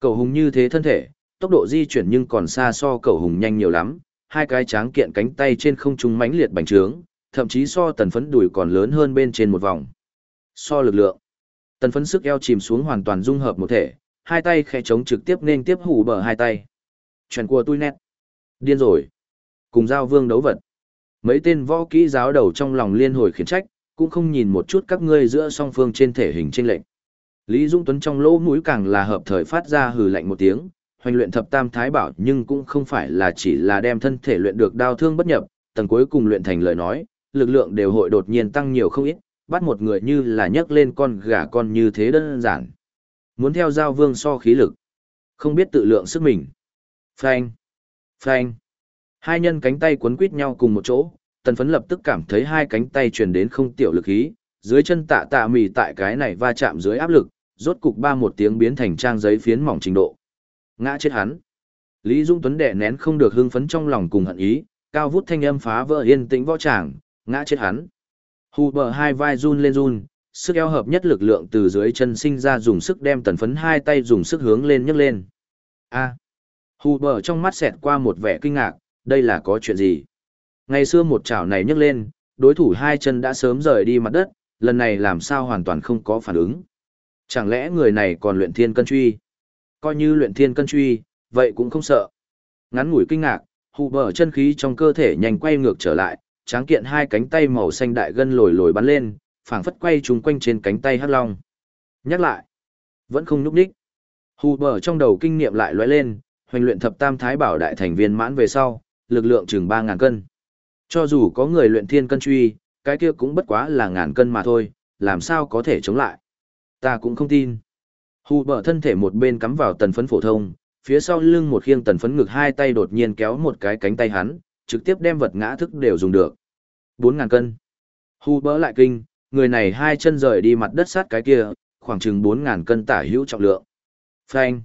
Cầu hùng như thế thân thể, tốc độ di chuyển nhưng còn xa so cầu hùng nhanh nhiều lắm, hai cái tráng kiện cánh tay trên không trung mãnh liệt bành trướng, thậm chí so tần phấn đùi còn lớn hơn bên trên một vòng. So lực lượng, tần phấn sức eo chìm xuống hoàn toàn dung hợp một thể, hai tay khẽ chống trực tiếp nên tiếp hủ bờ hai tay. Chuyện của tôi nét. Điên rồi. Cùng giao vương đấu vật. Mấy tên võ kỹ giáo đầu trong lòng liên hồi khiển trách, cũng không nhìn một chút các ngươi giữa song phương trên thể hình trên lệnh. Lý Dung Tuấn trong lỗ mũi càng là hợp thời phát ra hừ lạnh một tiếng, hoành luyện thập tam thái bảo nhưng cũng không phải là chỉ là đem thân thể luyện được đao thương bất nhập, tầng cuối cùng luyện thành lời nói, lực lượng đều hội đột nhiên tăng nhiều không ít, bắt một người như là nhấc lên con gà con như thế đơn giản. Muốn theo giao vương so khí lực, không biết tự lượng sức mình. Phanh, phanh. Hai nhân cánh tay quấn quít nhau cùng một chỗ, tần phấn lập tức cảm thấy hai cánh tay truyền đến không tiểu lực khí, dưới chân tạ tạ mì tại cái này va chạm dưới áp lực, rốt cục ba một tiếng biến thành trang giấy phiến mỏng trình độ. Ngã chết hắn. Lý Dung Tuấn đẻ nén không được hưng phấn trong lòng cùng hận ý, cao vút thanh âm phá vỡ yên tĩnh võ tràng, ngã chết hắn. Hù bờ hai vai run lên run, sức eo hợp nhất lực lượng từ dưới chân sinh ra dùng sức đem tần phấn hai tay dùng sức hướng lên nhấc lên. A. Hù bờ trong mắt xẹt qua một vẻ kinh ngạc, đây là có chuyện gì? Ngày xưa một chảo này nhấc lên, đối thủ hai chân đã sớm rời đi mặt đất, lần này làm sao hoàn toàn không có phản ứng. Chẳng lẽ người này còn luyện thiên cân truy? Coi như luyện thiên cân truy, vậy cũng không sợ. Ngắn ngủi kinh ngạc, hù bờ chân khí trong cơ thể nhanh quay ngược trở lại, tráng kiện hai cánh tay màu xanh đại gân lồi lồi bắn lên, phảng phất quay trúng quanh trên cánh tay hắc long. Nhắc lại, vẫn không nhúc nhích. Hù bờ trong đầu kinh nghiệm lại lóe lên, hoành luyện thập tam thái bảo đại thành viên mãn về sau, lực lượng chừng 3.000 cân. Cho dù có người luyện thiên cân truy, cái kia cũng bất quá là ngàn cân mà thôi, làm sao có thể chống lại. Ta cũng không tin. Hù bở thân thể một bên cắm vào tần phấn phổ thông, phía sau lưng một khiêng tần phấn ngực hai tay đột nhiên kéo một cái cánh tay hắn, trực tiếp đem vật ngã thức đều dùng được. 4.000 cân. Hù bở lại kinh, người này hai chân rời đi mặt đất sát cái kia, khoảng chừng 4.000 cân tả hữu trọng lượng. Phanh.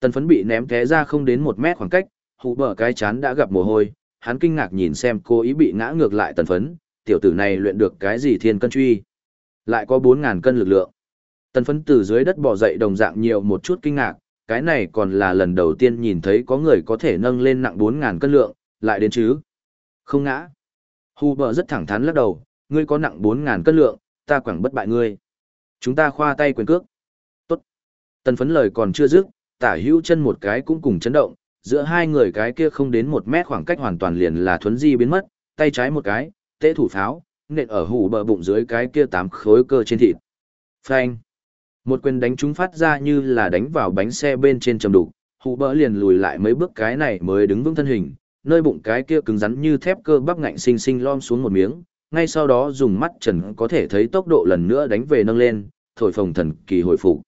Tần phấn bị ném té ra không đến một mét khoảng cách, hù bờ cái chán đã gặp mồ hôi, hắn kinh ngạc nhìn xem cô ý bị ngã ngược lại tần phấn, tiểu tử này luyện được cái gì thiên cân truy. Lại có 4.000 cân lực lượng. Tần phấn từ dưới đất bò dậy đồng dạng nhiều một chút kinh ngạc, cái này còn là lần đầu tiên nhìn thấy có người có thể nâng lên nặng 4.000 cân lượng, lại đến chứ. Không ngã. Hù bờ rất thẳng thắn lắc đầu, ngươi có nặng 4.000 cân lượng, ta quẳng bất bại ngươi. Chúng ta khoa tay quyền cước. Tốt. Tần phấn lời còn chưa dứt, tả hữu chân một cái cũng cùng chấn động, giữa hai người cái kia không đến một mét khoảng cách hoàn toàn liền là thuấn di biến mất, tay trái một cái, tế thủ pháo, nện ở hủ bờ bụng dưới cái kia tám khối cơ trên thịt. Phanh. Một quyền đánh chúng phát ra như là đánh vào bánh xe bên trên trầm đục, hủ bờ liền lùi lại mấy bước cái này mới đứng vững thân hình, nơi bụng cái kia cứng rắn như thép cơ bắp ngạnh sinh sinh lom xuống một miếng, ngay sau đó dùng mắt trần có thể thấy tốc độ lần nữa đánh về nâng lên, thổi phồng thần kỳ hồi phục.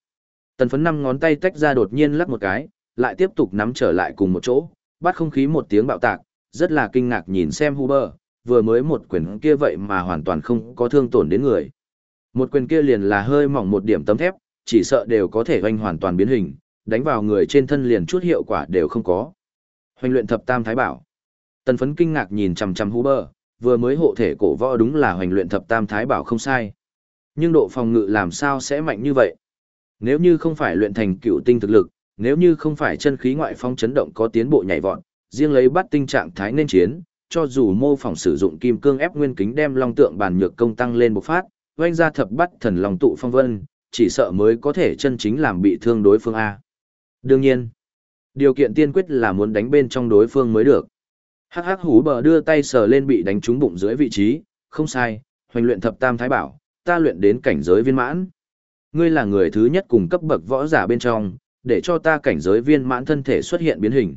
Tần phấn năm ngón tay tách ra đột nhiên lắc một cái, lại tiếp tục nắm trở lại cùng một chỗ, bắt không khí một tiếng bạo tạc, rất là kinh ngạc nhìn xem Huber, vừa mới một quyền kia vậy mà hoàn toàn không có thương tổn đến người. Một quyền kia liền là hơi mỏng một điểm tấm thép, chỉ sợ đều có thể hoành hoàn toàn biến hình, đánh vào người trên thân liền chút hiệu quả đều không có. Hoành luyện thập tam thái bảo. Tần phấn kinh ngạc nhìn chằm chằm Huber, vừa mới hộ thể cổ võ đúng là hoành luyện thập tam thái bảo không sai. Nhưng độ phòng ngự làm sao sẽ mạnh như vậy? Nếu như không phải luyện thành cựu tinh thực lực, nếu như không phải chân khí ngoại phong chấn động có tiến bộ nhảy vọt, riêng lấy bắt tinh trạng thái nên chiến, cho dù mô phỏng sử dụng kim cương ép nguyên kính đem long tượng bàn nhược công tăng lên một phát, oanh ra thập bắt thần long tụ phong vân, chỉ sợ mới có thể chân chính làm bị thương đối phương A. Đương nhiên, điều kiện tiên quyết là muốn đánh bên trong đối phương mới được. Hắc hắc hú bờ đưa tay sờ lên bị đánh trúng bụng dưới vị trí, không sai, hoành luyện thập tam thái bảo, ta luyện đến cảnh giới viên mãn. Ngươi là người thứ nhất cùng cấp bậc võ giả bên trong, để cho ta cảnh giới viên mãn thân thể xuất hiện biến hình.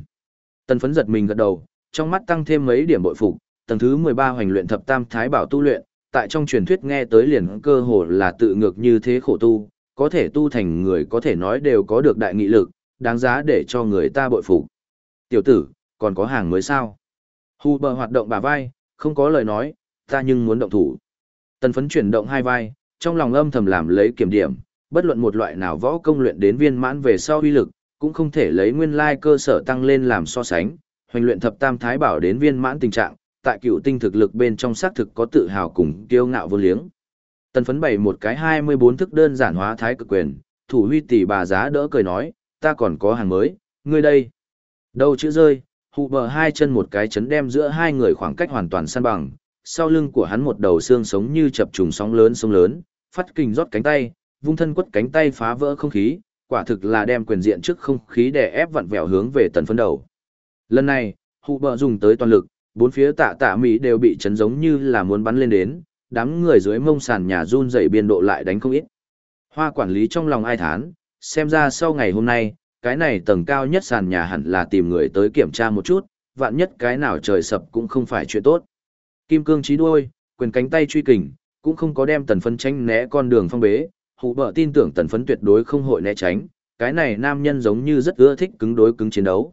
Tần phấn giật mình gật đầu, trong mắt tăng thêm mấy điểm bội phục, tầng thứ 13 hoành luyện thập tam thái bảo tu luyện, tại trong truyền thuyết nghe tới liền cơ hồ là tự ngược như thế khổ tu, có thể tu thành người có thể nói đều có được đại nghị lực, đáng giá để cho người ta bội phục. Tiểu tử, còn có hàng mới sao? Hu bờ hoạt động bả vai, không có lời nói, ta nhưng muốn động thủ. Tần phấn chuyển động hai vai, trong lòng âm thầm làm lấy kiểm điểm, bất luận một loại nào võ công luyện đến viên mãn về sau uy lực, cũng không thể lấy nguyên lai cơ sở tăng lên làm so sánh, hoành luyện thập tam thái bảo đến viên mãn tình trạng, tại cựu tinh thực lực bên trong xác thực có tự hào cùng kiêu ngạo vô liếng. Tần phấn bày một cái 24 thức đơn giản hóa thái cực quyền, thủ huy tỷ bà giá đỡ cười nói, ta còn có hàng mới, ngươi đây. Đầu chữ rơi, hụ bờ hai chân một cái chấn đem giữa hai người khoảng cách hoàn toàn săn bằng, sau lưng của hắn một đầu xương sống như chập trùng sóng lớn sông lớn, phát kình rót cánh tay, vung thân quất cánh tay phá vỡ không khí, quả thực là đem quyền diện trước không khí đè ép vặn vẹo hướng về tần phấn đầu. Lần này, hụ bờ dùng tới toàn lực, bốn phía tạ tạ mỹ đều bị chấn giống như là muốn bắn lên đến, đám người dưới mông sàn nhà run dậy biên độ lại đánh không ít. Hoa quản lý trong lòng ai thán, xem ra sau ngày hôm nay, cái này tầng cao nhất sàn nhà hẳn là tìm người tới kiểm tra một chút, vạn nhất cái nào trời sập cũng không phải chuyện tốt. Kim cương trí đuôi, quyền cánh tay truy kình, cũng không có đem tần phấn tranh né con đường phong bế, hụ bở tin tưởng tần phấn tuyệt đối không hội né tránh, cái này nam nhân giống như rất ưa thích cứng đối cứng chiến đấu.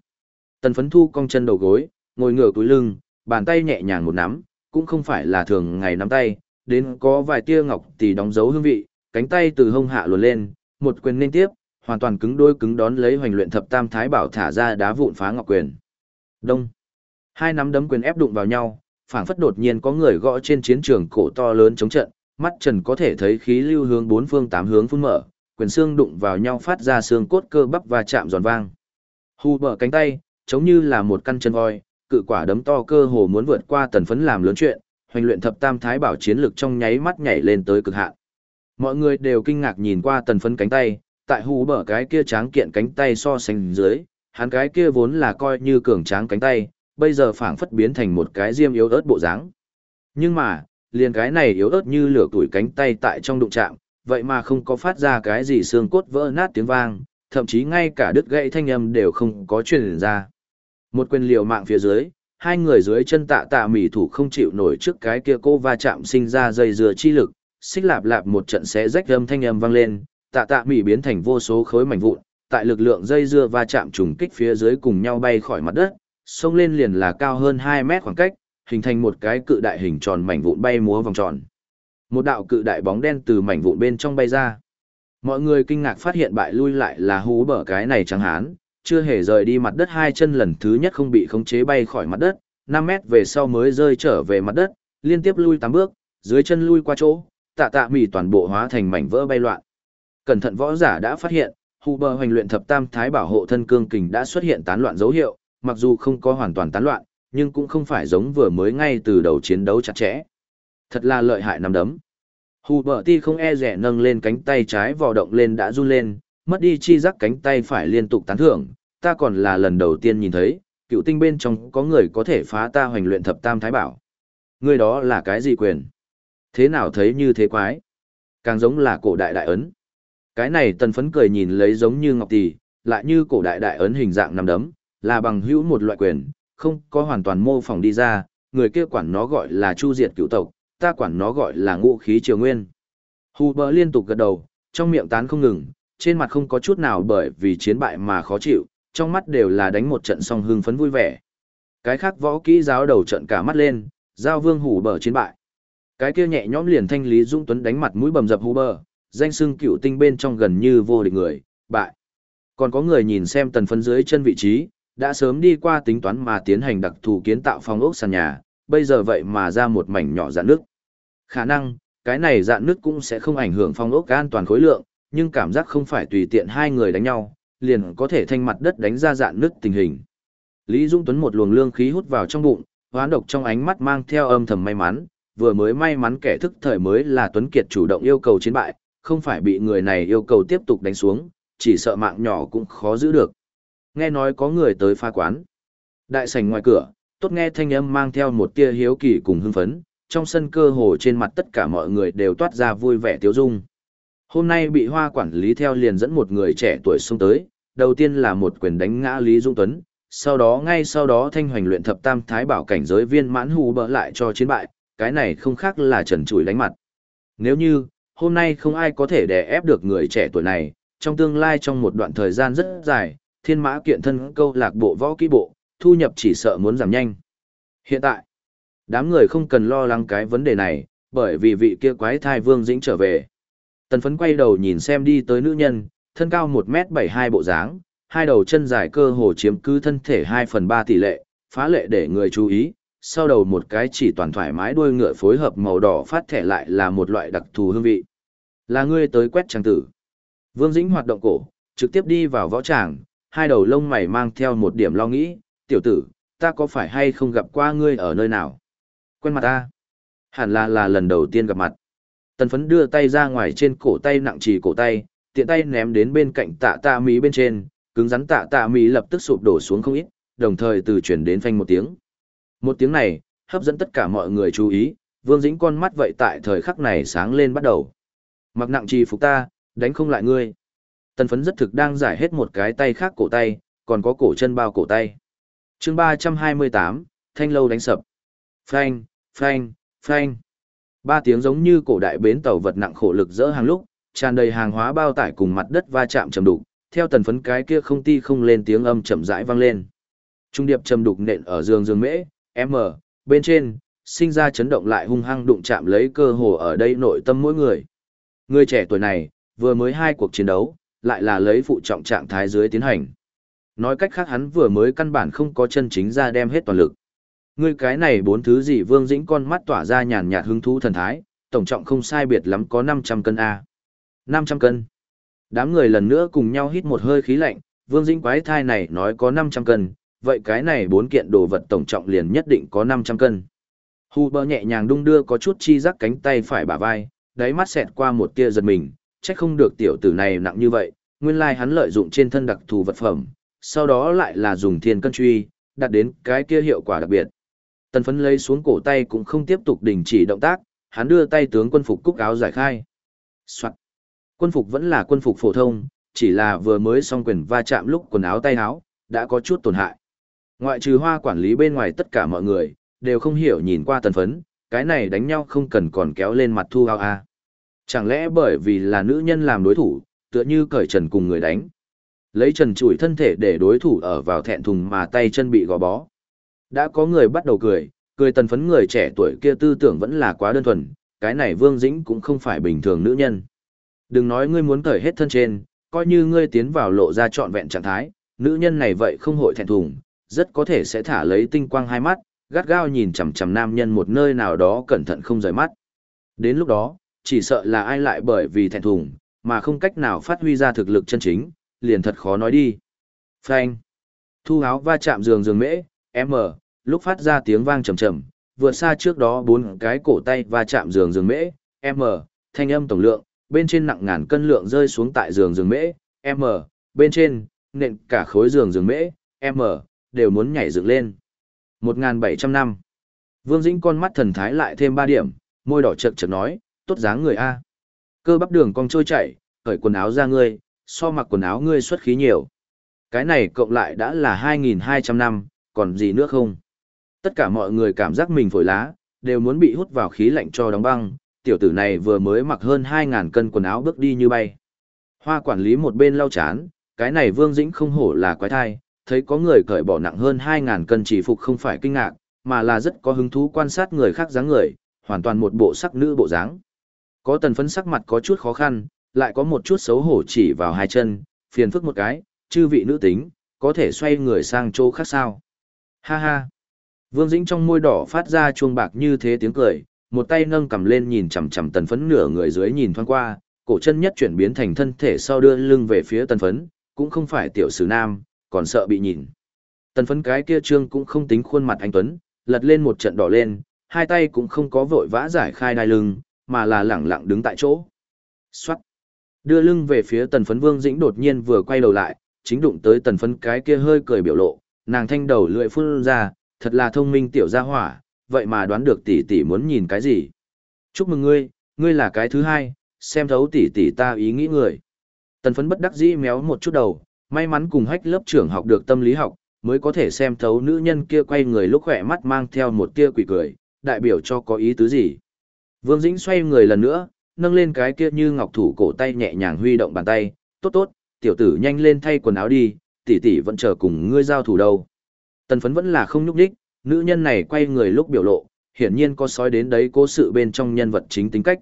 Tần phấn thu cong chân đầu gối, ngồi ngửa túi lưng, bàn tay nhẹ nhàng một nắm, cũng không phải là thường ngày nắm tay, đến có vài tia ngọc tỷ đóng dấu hương vị, cánh tay từ hông hạ luồn lên, một quyền nên tiếp, hoàn toàn cứng đôi cứng đón lấy hoành luyện thập tam thái bảo thả ra đá vụn phá ngọc quyền. Đông. Hai nắm đấm quyền ép đụng vào nhau, phảng phất đột nhiên có người gõ trên chiến trường cổ to lớn chống trận, mắt trần có thể thấy khí lưu hướng bốn phương tám hướng phun mở, quyền xương đụng vào nhau phát ra xương cốt cơ bắp và chạm giòn vang. hù bờ cánh tay, giống như là một căn chân voi, cự quả đấm to cơ hồ muốn vượt qua tần phấn làm lớn chuyện, hoành luyện thập tam thái bảo chiến lực trong nháy mắt nhảy lên tới cực hạn. Mọi người đều kinh ngạc nhìn qua tần phấn cánh tay, tại hù bờ cái kia tráng kiện cánh tay so sánh dưới, hắn cái kia vốn là coi như cường tráng cánh tay, bây giờ phảng phất biến thành một cái diêm yếu ớt bộ dáng. Nhưng mà, liền cái này yếu ớt như lửa tuổi cánh tay tại trong đụng chạm, vậy mà không có phát ra cái gì xương cốt vỡ nát tiếng vang, thậm chí ngay cả đứt gãy thanh âm đều không có truyền ra. Một quyền liều mạng phía dưới, hai người dưới chân tạ tạ mỉ thủ không chịu nổi trước cái kia cô va chạm sinh ra dây dừa chi lực, xích lạp lạp một trận xé rách âm thanh âm vang lên, tạ tạ mỉ biến thành vô số khối mảnh vụn, tại lực lượng dây dưa va chạm trùng kích phía dưới cùng nhau bay khỏi mặt đất, xông lên liền là cao hơn 2 mét khoảng cách, hình thành một cái cự đại hình tròn mảnh vụn bay múa vòng tròn. Một đạo cự đại bóng đen từ mảnh vụn bên trong bay ra. Mọi người kinh ngạc phát hiện bại lui lại là hú bở cái này trắng hán, chưa hề rời đi mặt đất hai chân lần thứ nhất không bị khống chế bay khỏi mặt đất, 5 mét về sau mới rơi trở về mặt đất, liên tiếp lui 8 bước, dưới chân lui qua chỗ, tạ tạ mỉ toàn bộ hóa thành mảnh vỡ bay loạn. Cẩn thận võ giả đã phát hiện, hù bờ hoành luyện thập tam thái bảo hộ thân cương kình đã xuất hiện tán loạn dấu hiệu, mặc dù không có hoàn toàn tán loạn, nhưng cũng không phải giống vừa mới ngay từ đầu chiến đấu chặt chẽ. Thật là lợi hại nằm đấm. Hù bờ ti không e rẻ nâng lên cánh tay trái vò động lên đã run lên, mất đi chi giác cánh tay phải liên tục tán thưởng, ta còn là lần đầu tiên nhìn thấy, cựu tinh bên trong có người có thể phá ta hoành luyện thập tam thái bảo. Người đó là cái gì quyền? Thế nào thấy như thế quái? Càng giống là cổ đại đại ấn. Cái này tần phấn cười nhìn lấy giống như ngọc tỷ, lại như cổ đại đại ấn hình dạng nằm đấm, là bằng hữu một loại quyền, không có hoàn toàn mô phỏng đi ra, người kia quản nó gọi là chu diệt cựu tộc, ta quản nó gọi là ngũ khí triều nguyên. Hù bờ liên tục gật đầu, trong miệng tán không ngừng, trên mặt không có chút nào bởi vì chiến bại mà khó chịu, trong mắt đều là đánh một trận song hưng phấn vui vẻ. Cái khác võ kỹ giáo đầu trận cả mắt lên, giao vương hủ bờ chiến bại. Cái kia nhẹ nhõm liền thanh lý Dung Tuấn đánh mặt mũi bầm dập hủ bờ, danh xưng cựu tinh bên trong gần như vô địch người, bại. Còn có người nhìn xem tần phấn dưới chân vị trí, đã sớm đi qua tính toán mà tiến hành đặc thù kiến tạo phòng ốc sàn nhà, bây giờ vậy mà ra một mảnh nhỏ dạn nước. Khả năng, cái này dạn nước cũng sẽ không ảnh hưởng phòng ốc an toàn khối lượng, nhưng cảm giác không phải tùy tiện hai người đánh nhau, liền có thể thanh mặt đất đánh ra dạn nước tình hình. Lý Dung Tuấn một luồng lương khí hút vào trong bụng, hoán độc trong ánh mắt mang theo âm thầm may mắn, vừa mới may mắn kẻ thức thời mới là Tuấn Kiệt chủ động yêu cầu chiến bại, không phải bị người này yêu cầu tiếp tục đánh xuống, chỉ sợ mạng nhỏ cũng khó giữ được. Nghe nói có người tới pha quán. Đại sảnh ngoài cửa, tốt nghe thanh âm mang theo một tia hiếu kỳ cùng hưng phấn, trong sân cơ hồ trên mặt tất cả mọi người đều toát ra vui vẻ tiêu dung. Hôm nay bị hoa quản lý theo liền dẫn một người trẻ tuổi xông tới, đầu tiên là một quyền đánh ngã Lý Dung Tuấn, sau đó ngay sau đó thanh hoành luyện thập tam thái bảo cảnh giới viên mãn hù bỡ lại cho chiến bại, cái này không khác là trần trụi đánh mặt. Nếu như, hôm nay không ai có thể đè ép được người trẻ tuổi này, trong tương lai trong một đoạn thời gian rất dài, thiên mã kiện thân câu lạc bộ võ kỹ bộ, thu nhập chỉ sợ muốn giảm nhanh. Hiện tại, đám người không cần lo lắng cái vấn đề này, bởi vì vị kia quái thai vương dĩnh trở về. Tần phấn quay đầu nhìn xem đi tới nữ nhân, thân cao 1m72 bộ dáng, hai đầu chân dài cơ hồ chiếm cứ thân thể 2 phần 3 tỷ lệ, phá lệ để người chú ý, sau đầu một cái chỉ toàn thoải mái đuôi ngựa phối hợp màu đỏ phát thẻ lại là một loại đặc thù hương vị. Là ngươi tới quét trang tử. Vương Dĩnh hoạt động cổ, trực tiếp đi vào võ tràng, hai đầu lông mày mang theo một điểm lo nghĩ, tiểu tử, ta có phải hay không gặp qua ngươi ở nơi nào? Quen mặt ta? Hẳn là là lần đầu tiên gặp mặt. Tần phấn đưa tay ra ngoài trên cổ tay nặng trì cổ tay, tiện tay ném đến bên cạnh tạ tạ mí bên trên, cứng rắn tạ tạ mí lập tức sụp đổ xuống không ít, đồng thời từ chuyển đến phanh một tiếng. Một tiếng này, hấp dẫn tất cả mọi người chú ý, vương dĩnh con mắt vậy tại thời khắc này sáng lên bắt đầu. Mặc nặng trì phục ta, đánh không lại ngươi. Tần phấn rất thực đang giải hết một cái tay khác cổ tay, còn có cổ chân bao cổ tay. chương 328, thanh lâu đánh sập. Phanh, phanh, phanh. Ba tiếng giống như cổ đại bến tàu vật nặng khổ lực dỡ hàng lúc, tràn đầy hàng hóa bao tải cùng mặt đất va chạm trầm đục, theo tần phấn cái kia không ti không lên tiếng âm chậm rãi vang lên. Trung điệp trầm đục nện ở giường giường mễ, M, bên trên, sinh ra chấn động lại hung hăng đụng chạm lấy cơ hồ ở đây nội tâm mỗi người. Người trẻ tuổi này, vừa mới hai cuộc chiến đấu, lại là lấy phụ trọng trạng thái dưới tiến hành. Nói cách khác hắn vừa mới căn bản không có chân chính ra đem hết toàn lực. Ngươi cái này bốn thứ gì Vương Dĩnh con mắt tỏa ra nhàn nhạt hứng thú thần thái, tổng trọng không sai biệt lắm có 500 cân A. 500 cân. Đám người lần nữa cùng nhau hít một hơi khí lạnh, Vương Dĩnh quái thai này nói có 500 cân, vậy cái này bốn kiện đồ vật tổng trọng liền nhất định có 500 cân. Hu bơ nhẹ nhàng đung đưa có chút chi rắc cánh tay phải bả vai, đáy mắt xẹt qua một tia giật mình, trách không được tiểu tử này nặng như vậy, nguyên lai hắn lợi dụng trên thân đặc thù vật phẩm, sau đó lại là dùng thiên cân truy, đạt đến cái kia hiệu quả đặc biệt. Tần phấn lấy xuống cổ tay cũng không tiếp tục đình chỉ động tác, hắn đưa tay tướng quân phục cúc áo giải khai. Soạn. Quân phục vẫn là quân phục phổ thông, chỉ là vừa mới xong quyền va chạm lúc quần áo tay áo, đã có chút tổn hại. Ngoại trừ hoa quản lý bên ngoài tất cả mọi người, đều không hiểu nhìn qua tần phấn, cái này đánh nhau không cần còn kéo lên mặt thu áo a Chẳng lẽ bởi vì là nữ nhân làm đối thủ, tựa như cởi trần cùng người đánh. Lấy trần chủi thân thể để đối thủ ở vào thẹn thùng mà tay chân bị gò bó. Đã có người bắt đầu cười, cười tần phấn người trẻ tuổi kia tư tưởng vẫn là quá đơn thuần, cái này Vương Dĩnh cũng không phải bình thường nữ nhân. Đừng nói ngươi muốn cởi hết thân trên, coi như ngươi tiến vào lộ ra trọn vẹn trạng thái, nữ nhân này vậy không hội thẹn thùng, rất có thể sẽ thả lấy tinh quang hai mắt, gắt gao nhìn chằm chằm nam nhân một nơi nào đó cẩn thận không rời mắt. Đến lúc đó, chỉ sợ là ai lại bởi vì thẹn thùng, mà không cách nào phát huy ra thực lực chân chính, liền thật khó nói đi. Phanh. Thu áo va chạm giường giường mễ, M, lúc phát ra tiếng vang trầm trầm, vượt xa trước đó bốn cái cổ tay va chạm giường giường mễ, M, thanh âm tổng lượng, bên trên nặng ngàn cân lượng rơi xuống tại giường giường mễ, M, bên trên, nện cả khối giường giường mễ, M, đều muốn nhảy dựng lên. 1.700 năm. Vương Dĩnh con mắt thần thái lại thêm 3 điểm, môi đỏ chật chật nói, tốt dáng người A. Cơ bắp đường cong trôi chảy, cởi quần áo ra ngươi, so mặc quần áo ngươi xuất khí nhiều. Cái này cộng lại đã là 2.200 năm, còn gì nữa không? Tất cả mọi người cảm giác mình phổi lá, đều muốn bị hút vào khí lạnh cho đóng băng, tiểu tử này vừa mới mặc hơn 2.000 cân quần áo bước đi như bay. Hoa quản lý một bên lau chán, cái này Vương Dĩnh không hổ là quái thai, thấy có người cởi bỏ nặng hơn 2.000 cân chỉ phục không phải kinh ngạc, mà là rất có hứng thú quan sát người khác dáng người, hoàn toàn một bộ sắc nữ bộ dáng. Có tần phấn sắc mặt có chút khó khăn, lại có một chút xấu hổ chỉ vào hai chân, phiền phức một cái, chư vị nữ tính, có thể xoay người sang chỗ khác sao. Ha ha. Vương Dĩnh trong môi đỏ phát ra chuông bạc như thế tiếng cười, một tay nâng cầm lên nhìn chằm chằm tần phấn nửa người dưới nhìn thoáng qua, cổ chân nhất chuyển biến thành thân thể sau đưa lưng về phía tần phấn, cũng không phải tiểu sử nam, còn sợ bị nhìn. Tần phấn cái kia trương cũng không tính khuôn mặt anh Tuấn, lật lên một trận đỏ lên, hai tay cũng không có vội vã giải khai đai lưng, mà là lẳng lặng đứng tại chỗ. Xoát. Đưa lưng về phía tần phấn vương dĩnh đột nhiên vừa quay đầu lại, chính đụng tới tần phấn cái kia hơi cười biểu lộ, nàng thanh đầu lưỡi phun ra, thật là thông minh tiểu gia hỏa, vậy mà đoán được tỷ tỷ muốn nhìn cái gì. Chúc mừng ngươi, ngươi là cái thứ hai, xem thấu tỷ tỷ ta ý nghĩ người. Tần phấn bất đắc dĩ méo một chút đầu, may mắn cùng hách lớp trưởng học được tâm lý học, mới có thể xem thấu nữ nhân kia quay người lúc khỏe mắt mang theo một tia quỷ cười, đại biểu cho có ý tứ gì. Vương Dĩnh xoay người lần nữa, nâng lên cái kia như ngọc thủ cổ tay nhẹ nhàng huy động bàn tay, tốt tốt, tiểu tử nhanh lên thay quần áo đi, tỷ tỷ vẫn chờ cùng ngươi giao thủ đâu. Tần phấn vẫn là không nhúc đích, nữ nhân này quay người lúc biểu lộ, hiển nhiên có sói đến đấy cố sự bên trong nhân vật chính tính cách.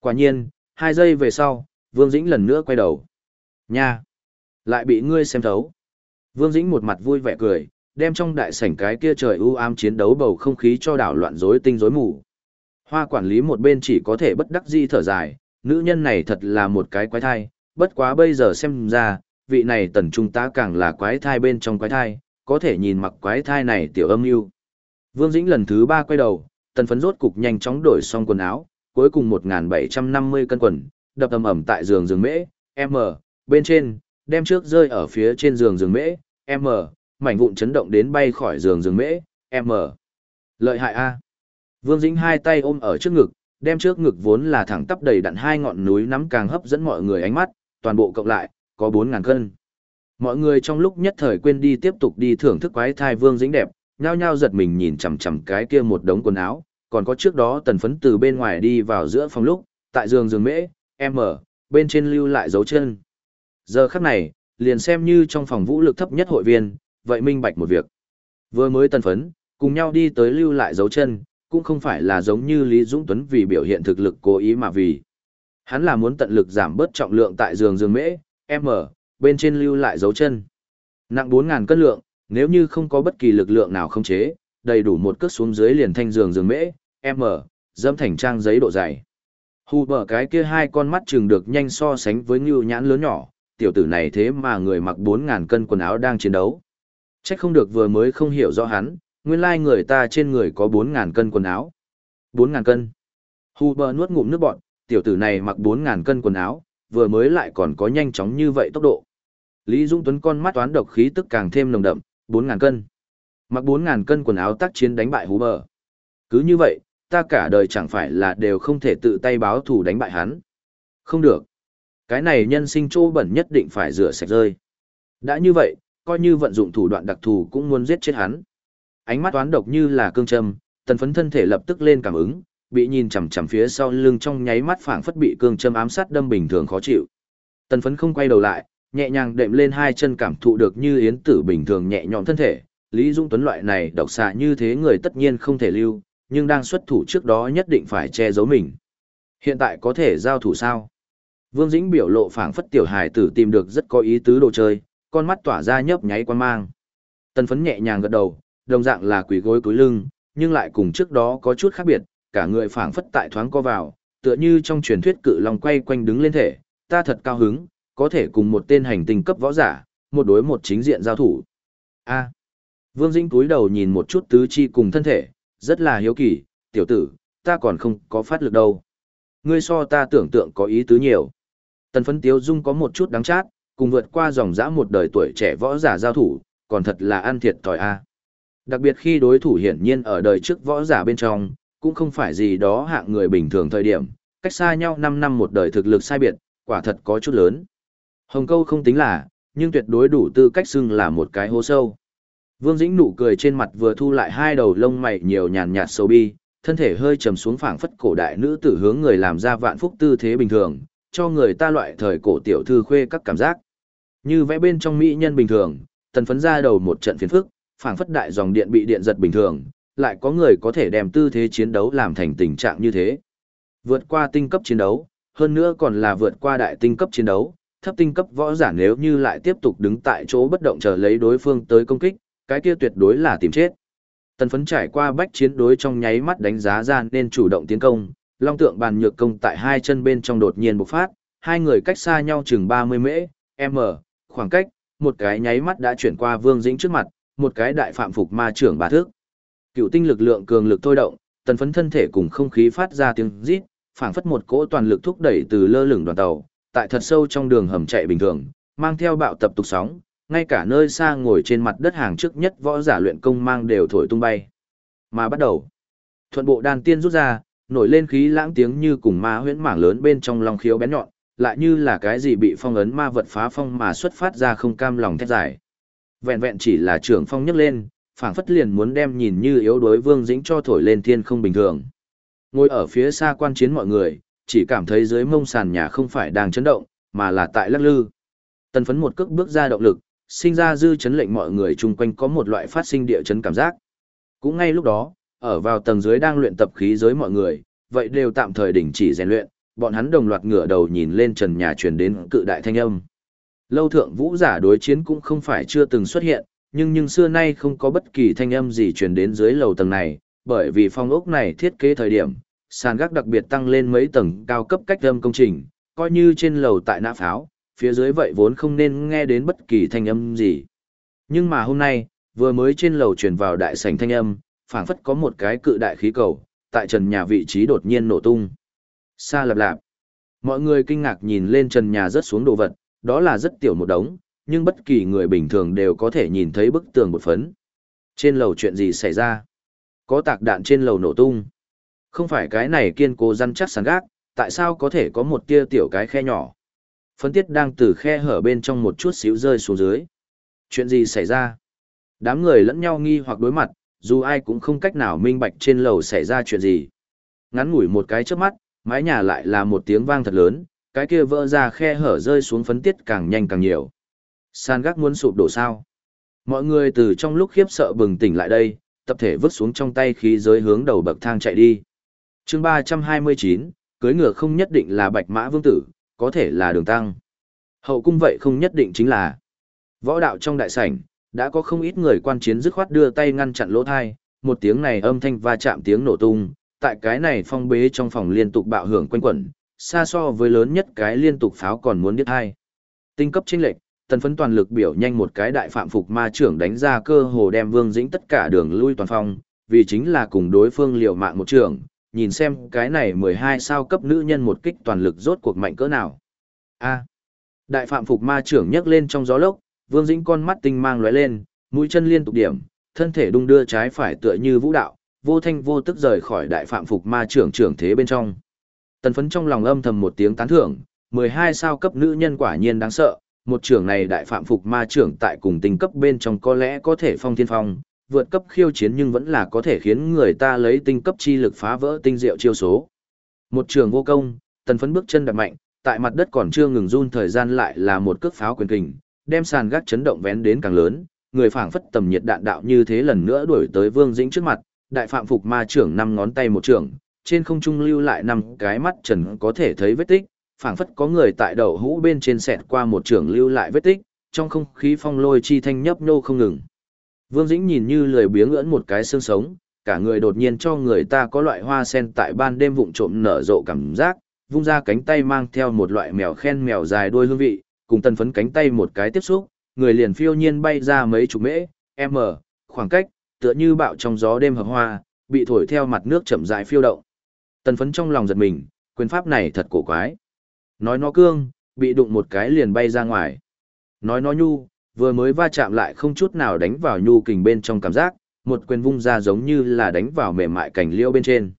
Quả nhiên, hai giây về sau, Vương Dĩnh lần nữa quay đầu. Nha! Lại bị ngươi xem thấu. Vương Dĩnh một mặt vui vẻ cười, đem trong đại sảnh cái kia trời u ám chiến đấu bầu không khí cho đảo loạn rối tinh rối mù. Hoa quản lý một bên chỉ có thể bất đắc dĩ thở dài, nữ nhân này thật là một cái quái thai, bất quá bây giờ xem ra, vị này tần trung tá càng là quái thai bên trong quái thai, có thể nhìn mặc quái thai này tiểu âm mưu. Vương Dĩnh lần thứ ba quay đầu, tần phấn rốt cục nhanh chóng đổi xong quần áo, cuối cùng 1.750 cân quần, đập ầm ầm tại giường giường mễ, M, bên trên, đem trước rơi ở phía trên giường giường mễ, M, mảnh vụn chấn động đến bay khỏi giường giường mễ, M. Lợi hại A. Vương Dĩnh hai tay ôm ở trước ngực, đem trước ngực vốn là thẳng tắp đầy đặn hai ngọn núi nắm càng hấp dẫn mọi người ánh mắt, toàn bộ cộng lại, có 4.000 cân. Mọi người trong lúc nhất thời quên đi tiếp tục đi thưởng thức quái thai Vương Dĩnh đẹp, nhao nhao giật mình nhìn chằm chằm cái kia một đống quần áo, còn có trước đó tần phấn từ bên ngoài đi vào giữa phòng lúc, tại giường giường mễ, em ở, bên trên lưu lại dấu chân. Giờ khắc này, liền xem như trong phòng vũ lực thấp nhất hội viên, vậy minh bạch một việc. Vừa mới tần phấn, cùng nhau đi tới lưu lại dấu chân, cũng không phải là giống như Lý Dũng Tuấn vì biểu hiện thực lực cố ý mà vì. Hắn là muốn tận lực giảm bớt trọng lượng tại giường giường mễ, M, bên trên lưu lại dấu chân. Nặng 4.000 cân lượng, nếu như không có bất kỳ lực lượng nào không chế, đầy đủ một cước xuống dưới liền thanh giường giường mễ, M, dâm thành trang giấy độ dày. Hù bờ cái kia hai con mắt chừng được nhanh so sánh với ngưu nhãn lớn nhỏ, tiểu tử này thế mà người mặc 4.000 cân quần áo đang chiến đấu. Chắc không được vừa mới không hiểu rõ hắn, nguyên lai người ta trên người có 4.000 cân quần áo. 4.000 cân. Hù bờ nuốt ngụm nước bọn, tiểu tử này mặc 4.000 cân quần áo, vừa mới lại còn có nhanh chóng như vậy tốc độ. Lý Dung Tuấn con mắt toán độc khí tức càng thêm nồng đậm, 4.000 cân. Mặc 4.000 cân quần áo tác chiến đánh bại hú bờ. Cứ như vậy, ta cả đời chẳng phải là đều không thể tự tay báo thủ đánh bại hắn. Không được. Cái này nhân sinh trô bẩn nhất định phải rửa sạch rơi. Đã như vậy, coi như vận dụng thủ đoạn đặc thù cũng muốn giết chết hắn. Ánh mắt toán độc như là cương châm, tần phấn thân thể lập tức lên cảm ứng, bị nhìn chằm chằm phía sau lưng trong nháy mắt phảng phất bị cương châm ám sát đâm bình thường khó chịu. Tần phấn không quay đầu lại, nhẹ nhàng đệm lên hai chân cảm thụ được như yến tử bình thường nhẹ nhõm thân thể. Lý Dung Tuấn loại này độc xạ như thế người tất nhiên không thể lưu, nhưng đang xuất thủ trước đó nhất định phải che giấu mình. Hiện tại có thể giao thủ sao? Vương Dĩnh biểu lộ phảng phất tiểu hài tử tìm được rất có ý tứ đồ chơi, con mắt tỏa ra nhấp nháy quan mang. Tần phấn nhẹ nhàng gật đầu, đồng dạng là quỷ gối cúi lưng, nhưng lại cùng trước đó có chút khác biệt, cả người phảng phất tại thoáng co vào, tựa như trong truyền thuyết cự long quay quanh đứng lên thể, ta thật cao hứng, có thể cùng một tên hành tinh cấp võ giả, một đối một chính diện giao thủ. A. Vương Dĩnh cúi đầu nhìn một chút tứ chi cùng thân thể, rất là hiếu kỳ, tiểu tử, ta còn không có phát lực đâu. Ngươi so ta tưởng tượng có ý tứ nhiều. Tần phấn tiếu dung có một chút đáng chát, cùng vượt qua dòng dã một đời tuổi trẻ võ giả giao thủ, còn thật là ăn thiệt thòi a. Đặc biệt khi đối thủ hiển nhiên ở đời trước võ giả bên trong, cũng không phải gì đó hạng người bình thường thời điểm, cách xa nhau 5 năm một đời thực lực sai biệt, quả thật có chút lớn. Hồng câu không tính là, nhưng tuyệt đối đủ tư cách xưng là một cái hố sâu. Vương Dĩnh nụ cười trên mặt vừa thu lại hai đầu lông mày nhiều nhàn nhạt sâu bi, thân thể hơi trầm xuống phảng phất cổ đại nữ tử hướng người làm ra vạn phúc tư thế bình thường, cho người ta loại thời cổ tiểu thư khuê các cảm giác. Như vẽ bên trong mỹ nhân bình thường, tần phấn ra đầu một trận phiền phức, phảng phất đại dòng điện bị điện giật bình thường, lại có người có thể đem tư thế chiến đấu làm thành tình trạng như thế. Vượt qua tinh cấp chiến đấu, hơn nữa còn là vượt qua đại tinh cấp chiến đấu, thấp tinh cấp võ giả nếu như lại tiếp tục đứng tại chỗ bất động chờ lấy đối phương tới công kích, cái kia tuyệt đối là tìm chết. Tần phấn trải qua bách chiến đối trong nháy mắt đánh giá ra nên chủ động tiến công, long tượng bàn nhược công tại hai chân bên trong đột nhiên bộc phát, hai người cách xa nhau chừng 30 mễ, m, khoảng cách, một cái nháy mắt đã chuyển qua vương dĩnh trước mặt, một cái đại phạm phục ma trưởng bà thước. Cựu tinh lực lượng cường lực thôi động, tần phấn thân thể cùng không khí phát ra tiếng rít, phảng phất một cỗ toàn lực thúc đẩy từ lơ lửng đoàn tàu, tại thật sâu trong đường hầm chạy bình thường, mang theo bạo tập tục sóng, ngay cả nơi xa ngồi trên mặt đất hàng trước nhất võ giả luyện công mang đều thổi tung bay. Mà bắt đầu, thuận bộ đàn tiên rút ra, nổi lên khí lãng tiếng như cùng ma huyễn mảng lớn bên trong lòng khiếu bén nhọn, lại như là cái gì bị phong ấn ma vật phá phong mà xuất phát ra không cam lòng thét dài. Vẹn vẹn chỉ là trưởng phong nhấc lên, phảng phất liền muốn đem nhìn như yếu đối Vương Dĩnh cho thổi lên thiên không bình thường. Ngồi ở phía xa quan chiến mọi người, chỉ cảm thấy dưới mông sàn nhà không phải đang chấn động, mà là tại lắc lư. Tần phấn một cước bước ra động lực, sinh ra dư chấn lệnh mọi người chung quanh có một loại phát sinh địa chấn cảm giác. Cũng ngay lúc đó, ở vào tầng dưới đang luyện tập khí giới mọi người, vậy đều tạm thời đình chỉ rèn luyện, bọn hắn đồng loạt ngửa đầu nhìn lên trần nhà truyền đến cự đại thanh âm. Lâu thượng vũ giả đối chiến cũng không phải chưa từng xuất hiện, nhưng nhưng xưa nay không có bất kỳ thanh âm gì truyền đến dưới lầu tầng này, bởi vì phong ốc này thiết kế thời điểm, sàn gác đặc biệt tăng lên mấy tầng cao cấp cách âm công trình, coi như trên lầu tại nã pháo, phía dưới vậy vốn không nên nghe đến bất kỳ thanh âm gì. Nhưng mà hôm nay, vừa mới trên lầu truyền vào đại sảnh thanh âm, phảng phất có một cái cự đại khí cầu, tại trần nhà vị trí đột nhiên nổ tung. Xa lạp lạp. Mọi người kinh ngạc nhìn lên trần nhà rớt xuống đồ vật, đó là rất tiểu một đống, nhưng bất kỳ người bình thường đều có thể nhìn thấy bức tường một phấn. Trên lầu chuyện gì xảy ra? Có tạc đạn trên lầu nổ tung. Không phải cái này kiên cố răn chắc sàn gác, tại sao có thể có một tia tiểu cái khe nhỏ? Phấn tiết đang từ khe hở bên trong một chút xíu rơi xuống dưới. Chuyện gì xảy ra? Đám người lẫn nhau nghi hoặc đối mặt, dù ai cũng không cách nào minh bạch trên lầu xảy ra chuyện gì. Ngắn ngủi một cái trước mắt, mái nhà lại là một tiếng vang thật lớn, cái kia vỡ ra khe hở rơi xuống phấn tiết càng nhanh càng nhiều. San gác muốn sụp đổ sao? Mọi người từ trong lúc khiếp sợ bừng tỉnh lại đây, tập thể vứt xuống trong tay khí giới hướng đầu bậc thang chạy đi. chương 329, cưới ngựa không nhất định là bạch mã vương tử, có thể là đường tăng. Hậu cung vậy không nhất định chính là võ đạo trong đại sảnh, đã có không ít người quan chiến dứt khoát đưa tay ngăn chặn lỗ thai, một tiếng này âm thanh va chạm tiếng nổ tung, tại cái này phong bế trong phòng liên tục bạo hưởng quanh quẩn, xa so với lớn nhất cái liên tục pháo còn muốn biết hai. Tinh cấp chênh lệch, tần phấn toàn lực biểu nhanh một cái đại phạm phục ma trưởng đánh ra cơ hồ đem vương dĩnh tất cả đường lui toàn phong, vì chính là cùng đối phương liều mạng một trưởng, nhìn xem cái này 12 sao cấp nữ nhân một kích toàn lực rốt cuộc mạnh cỡ nào. A. đại phạm phục ma trưởng nhấc lên trong gió lốc, vương dĩnh con mắt tinh mang lóe lên, mũi chân liên tục điểm, thân thể đung đưa trái phải tựa như vũ đạo, vô thanh vô tức rời khỏi đại phạm phục ma trưởng trưởng thế bên trong. Tần phấn trong lòng âm thầm một tiếng tán thưởng, 12 sao cấp nữ nhân quả nhiên đáng sợ, một trưởng này đại phạm phục ma trưởng tại cùng tinh cấp bên trong có lẽ có thể phong thiên phong, vượt cấp khiêu chiến nhưng vẫn là có thể khiến người ta lấy tinh cấp chi lực phá vỡ tinh diệu chiêu số. Một trường vô công, tần phấn bước chân đặt mạnh, tại mặt đất còn chưa ngừng run thời gian lại là một cước pháo quyền kình, đem sàn gác chấn động vén đến càng lớn, người phảng phất tầm nhiệt đạn đạo như thế lần nữa đuổi tới Vương Dĩnh trước mặt, đại phạm phục ma trưởng năm ngón tay một trưởng, trên không trung lưu lại năm cái mắt trần có thể thấy vết tích, phảng phất có người tại đầu hũ bên trên sẹt qua một trưởng lưu lại vết tích, trong không khí phong lôi chi thanh nhấp nhô không ngừng. Vương Dĩnh nhìn như lười biếng ưỡn một cái xương sống, cả người đột nhiên cho người ta có loại hoa sen tại ban đêm vụng trộm nở rộ cảm giác, vung ra cánh tay mang theo một loại mèo khen mèo dài đuôi hương vị, cùng tần phấn cánh tay một cái tiếp xúc, người liền phiêu nhiên bay ra mấy chục mễ, m, ờ, khoảng cách, tựa như bạo trong gió đêm hợp hoa, bị thổi theo mặt nước chậm rãi phiêu động. Tần phấn trong lòng giật mình, quyền pháp này thật cổ quái. Nói nó cương, bị đụng một cái liền bay ra ngoài. Nói nó nhu, vừa mới va chạm lại không chút nào đánh vào nhu kình bên trong cảm giác, một quyền vung ra giống như là đánh vào mềm mại cảnh liêu bên trên.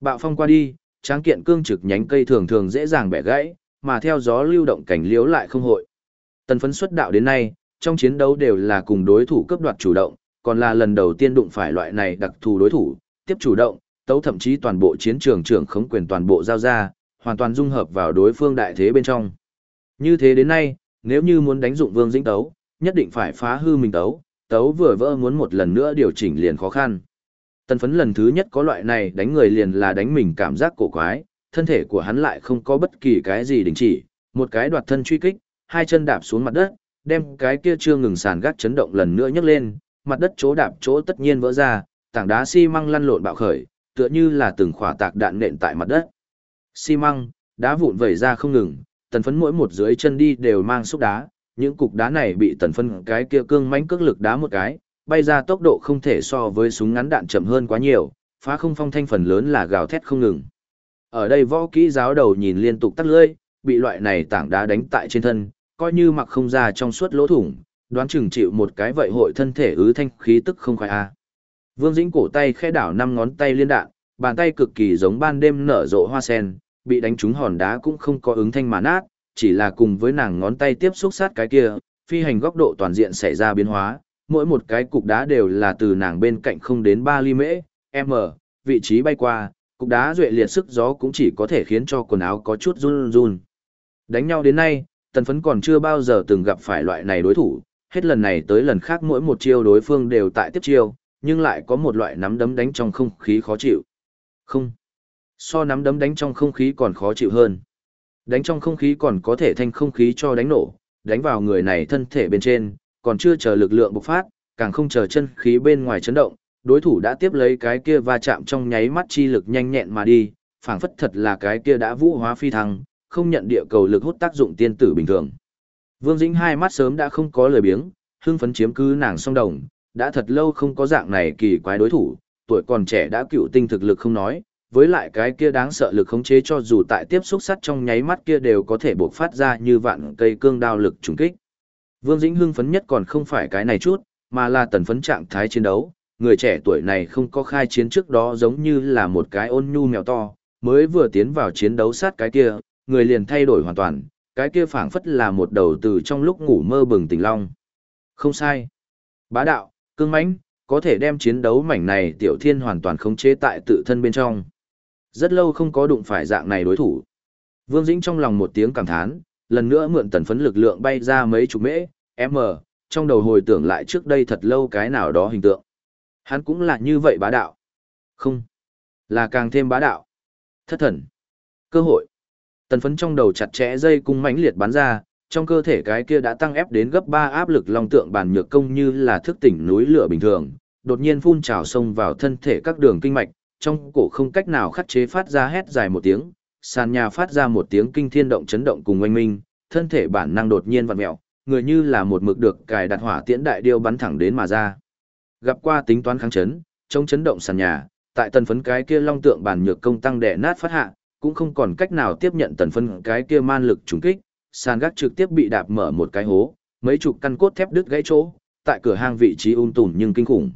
Bạo phong qua đi, tráng kiện cương trực nhánh cây thường thường dễ dàng bẻ gãy, mà theo gió lưu động cảnh liếu lại không hội. Tần phấn xuất đạo đến nay, trong chiến đấu đều là cùng đối thủ cấp đoạt chủ động, còn là lần đầu tiên đụng phải loại này đặc thù đối thủ, tiếp chủ động, tấu thậm chí toàn bộ chiến trường trưởng khống quyền toàn bộ giao ra, hoàn toàn dung hợp vào đối phương đại thế bên trong. Như thế đến nay, nếu như muốn đánh dụng Vương Dĩnh tấu, nhất định phải phá hư mình tấu, tấu vừa vỡ muốn một lần nữa điều chỉnh liền khó khăn. Tần phấn lần thứ nhất có loại này đánh người liền là đánh mình cảm giác cổ quái, thân thể của hắn lại không có bất kỳ cái gì đình chỉ, một cái đoạt thân truy kích, hai chân đạp xuống mặt đất, đem cái kia chưa ngừng sàn gác chấn động lần nữa nhấc lên, mặt đất chỗ đạp chỗ tất nhiên vỡ ra, tảng đá xi măng lăn lộn bạo khởi, tựa như là từng khỏa tạc đạn nện tại mặt đất. Xi măng, đá vụn vẩy ra không ngừng, tần phấn mỗi một dưới chân đi đều mang xúc đá, những cục đá này bị tần phấn cái kia cương mãnh cước lực đá một cái, bay ra tốc độ không thể so với súng ngắn đạn chậm hơn quá nhiều, phá không phong thanh phần lớn là gào thét không ngừng. Ở đây võ kỹ giáo đầu nhìn liên tục tắt lưỡi, bị loại này tảng đá đánh tại trên thân, coi như mặc không ra trong suốt lỗ thủng, đoán chừng chịu một cái vậy hội thân thể ứ thanh khí tức không khoái a. Vương Dĩnh cổ tay khẽ đảo năm ngón tay liên đạn, bàn tay cực kỳ giống ban đêm nở rộ hoa sen, bị đánh trúng hòn đá cũng không có ứng thanh mà nát, chỉ là cùng với nàng ngón tay tiếp xúc sát cái kia, phi hành góc độ toàn diện xảy ra biến hóa, mỗi một cái cục đá đều là từ nàng bên cạnh không đến 3 ly mễ, m, vị trí bay qua, cục đá duệ liệt sức gió cũng chỉ có thể khiến cho quần áo có chút run run. Đánh nhau đến nay, tần phấn còn chưa bao giờ từng gặp phải loại này đối thủ, hết lần này tới lần khác mỗi một chiêu đối phương đều tại tiếp chiêu, nhưng lại có một loại nắm đấm đánh trong không khí khó chịu. Không. So nắm đấm đánh trong không khí còn khó chịu hơn. Đánh trong không khí còn có thể thanh không khí cho đánh nổ, đánh vào người này thân thể bên trên, còn chưa chờ lực lượng bộc phát, càng không chờ chân khí bên ngoài chấn động, đối thủ đã tiếp lấy cái kia va chạm trong nháy mắt chi lực nhanh nhẹn mà đi, phảng phất thật là cái kia đã vũ hóa phi thăng, không nhận địa cầu lực hút tác dụng tiên tử bình thường. Vương Dĩnh hai mắt sớm đã không có lời biếng, hưng phấn chiếm cứ nàng song đồng, đã thật lâu không có dạng này kỳ quái đối thủ, tuổi còn trẻ đã cựu tinh thực lực không nói, với lại cái kia đáng sợ lực khống chế cho dù tại tiếp xúc sắt trong nháy mắt kia đều có thể bộc phát ra như vạn cây cương đao lực trùng kích. Vương Dĩnh hưng phấn nhất còn không phải cái này chút, mà là tần phấn trạng thái chiến đấu, người trẻ tuổi này không có khai chiến trước đó giống như là một cái ôn nhu mèo to, mới vừa tiến vào chiến đấu sát cái kia, người liền thay đổi hoàn toàn, cái kia phảng phất là một đầu từ trong lúc ngủ mơ bừng tỉnh long. Không sai. Bá đạo, cương mãnh, có thể đem chiến đấu mảnh này tiểu thiên hoàn toàn khống chế tại tự thân bên trong. Rất lâu không có đụng phải dạng này đối thủ. Vương Dĩnh trong lòng một tiếng cảm thán, lần nữa mượn tần phấn lực lượng bay ra mấy chục mễ, m, trong đầu hồi tưởng lại trước đây thật lâu cái nào đó hình tượng. Hắn cũng là như vậy bá đạo. Không, là càng thêm bá đạo. Thất thần. Cơ hội. Tần phấn trong đầu chặt chẽ dây cung mãnh liệt bắn ra, trong cơ thể cái kia đã tăng ép đến gấp 3 áp lực long tượng bản nhược công như là thức tỉnh núi lửa bình thường, đột nhiên phun trào sông vào thân thể các đường kinh mạch, trong cổ không cách nào khắc chế phát ra hét dài một tiếng, sàn nhà phát ra một tiếng kinh thiên động chấn động cùng oanh minh, thân thể bản năng đột nhiên vặn mẹo, người như là một mực được cài đặt hỏa tiễn đại điêu bắn thẳng đến mà ra. Gặp qua tính toán kháng chấn, trong chấn động sàn nhà, tại tần phấn cái kia long tượng bản nhược công tăng đẻ nát phát hạ, cũng không còn cách nào tiếp nhận tần phấn cái kia man lực trùng kích, sàn gác trực tiếp bị đạp mở một cái hố, mấy chục căn cốt thép đứt gãy chỗ, tại cửa hang vị trí ung tùm nhưng kinh khủng.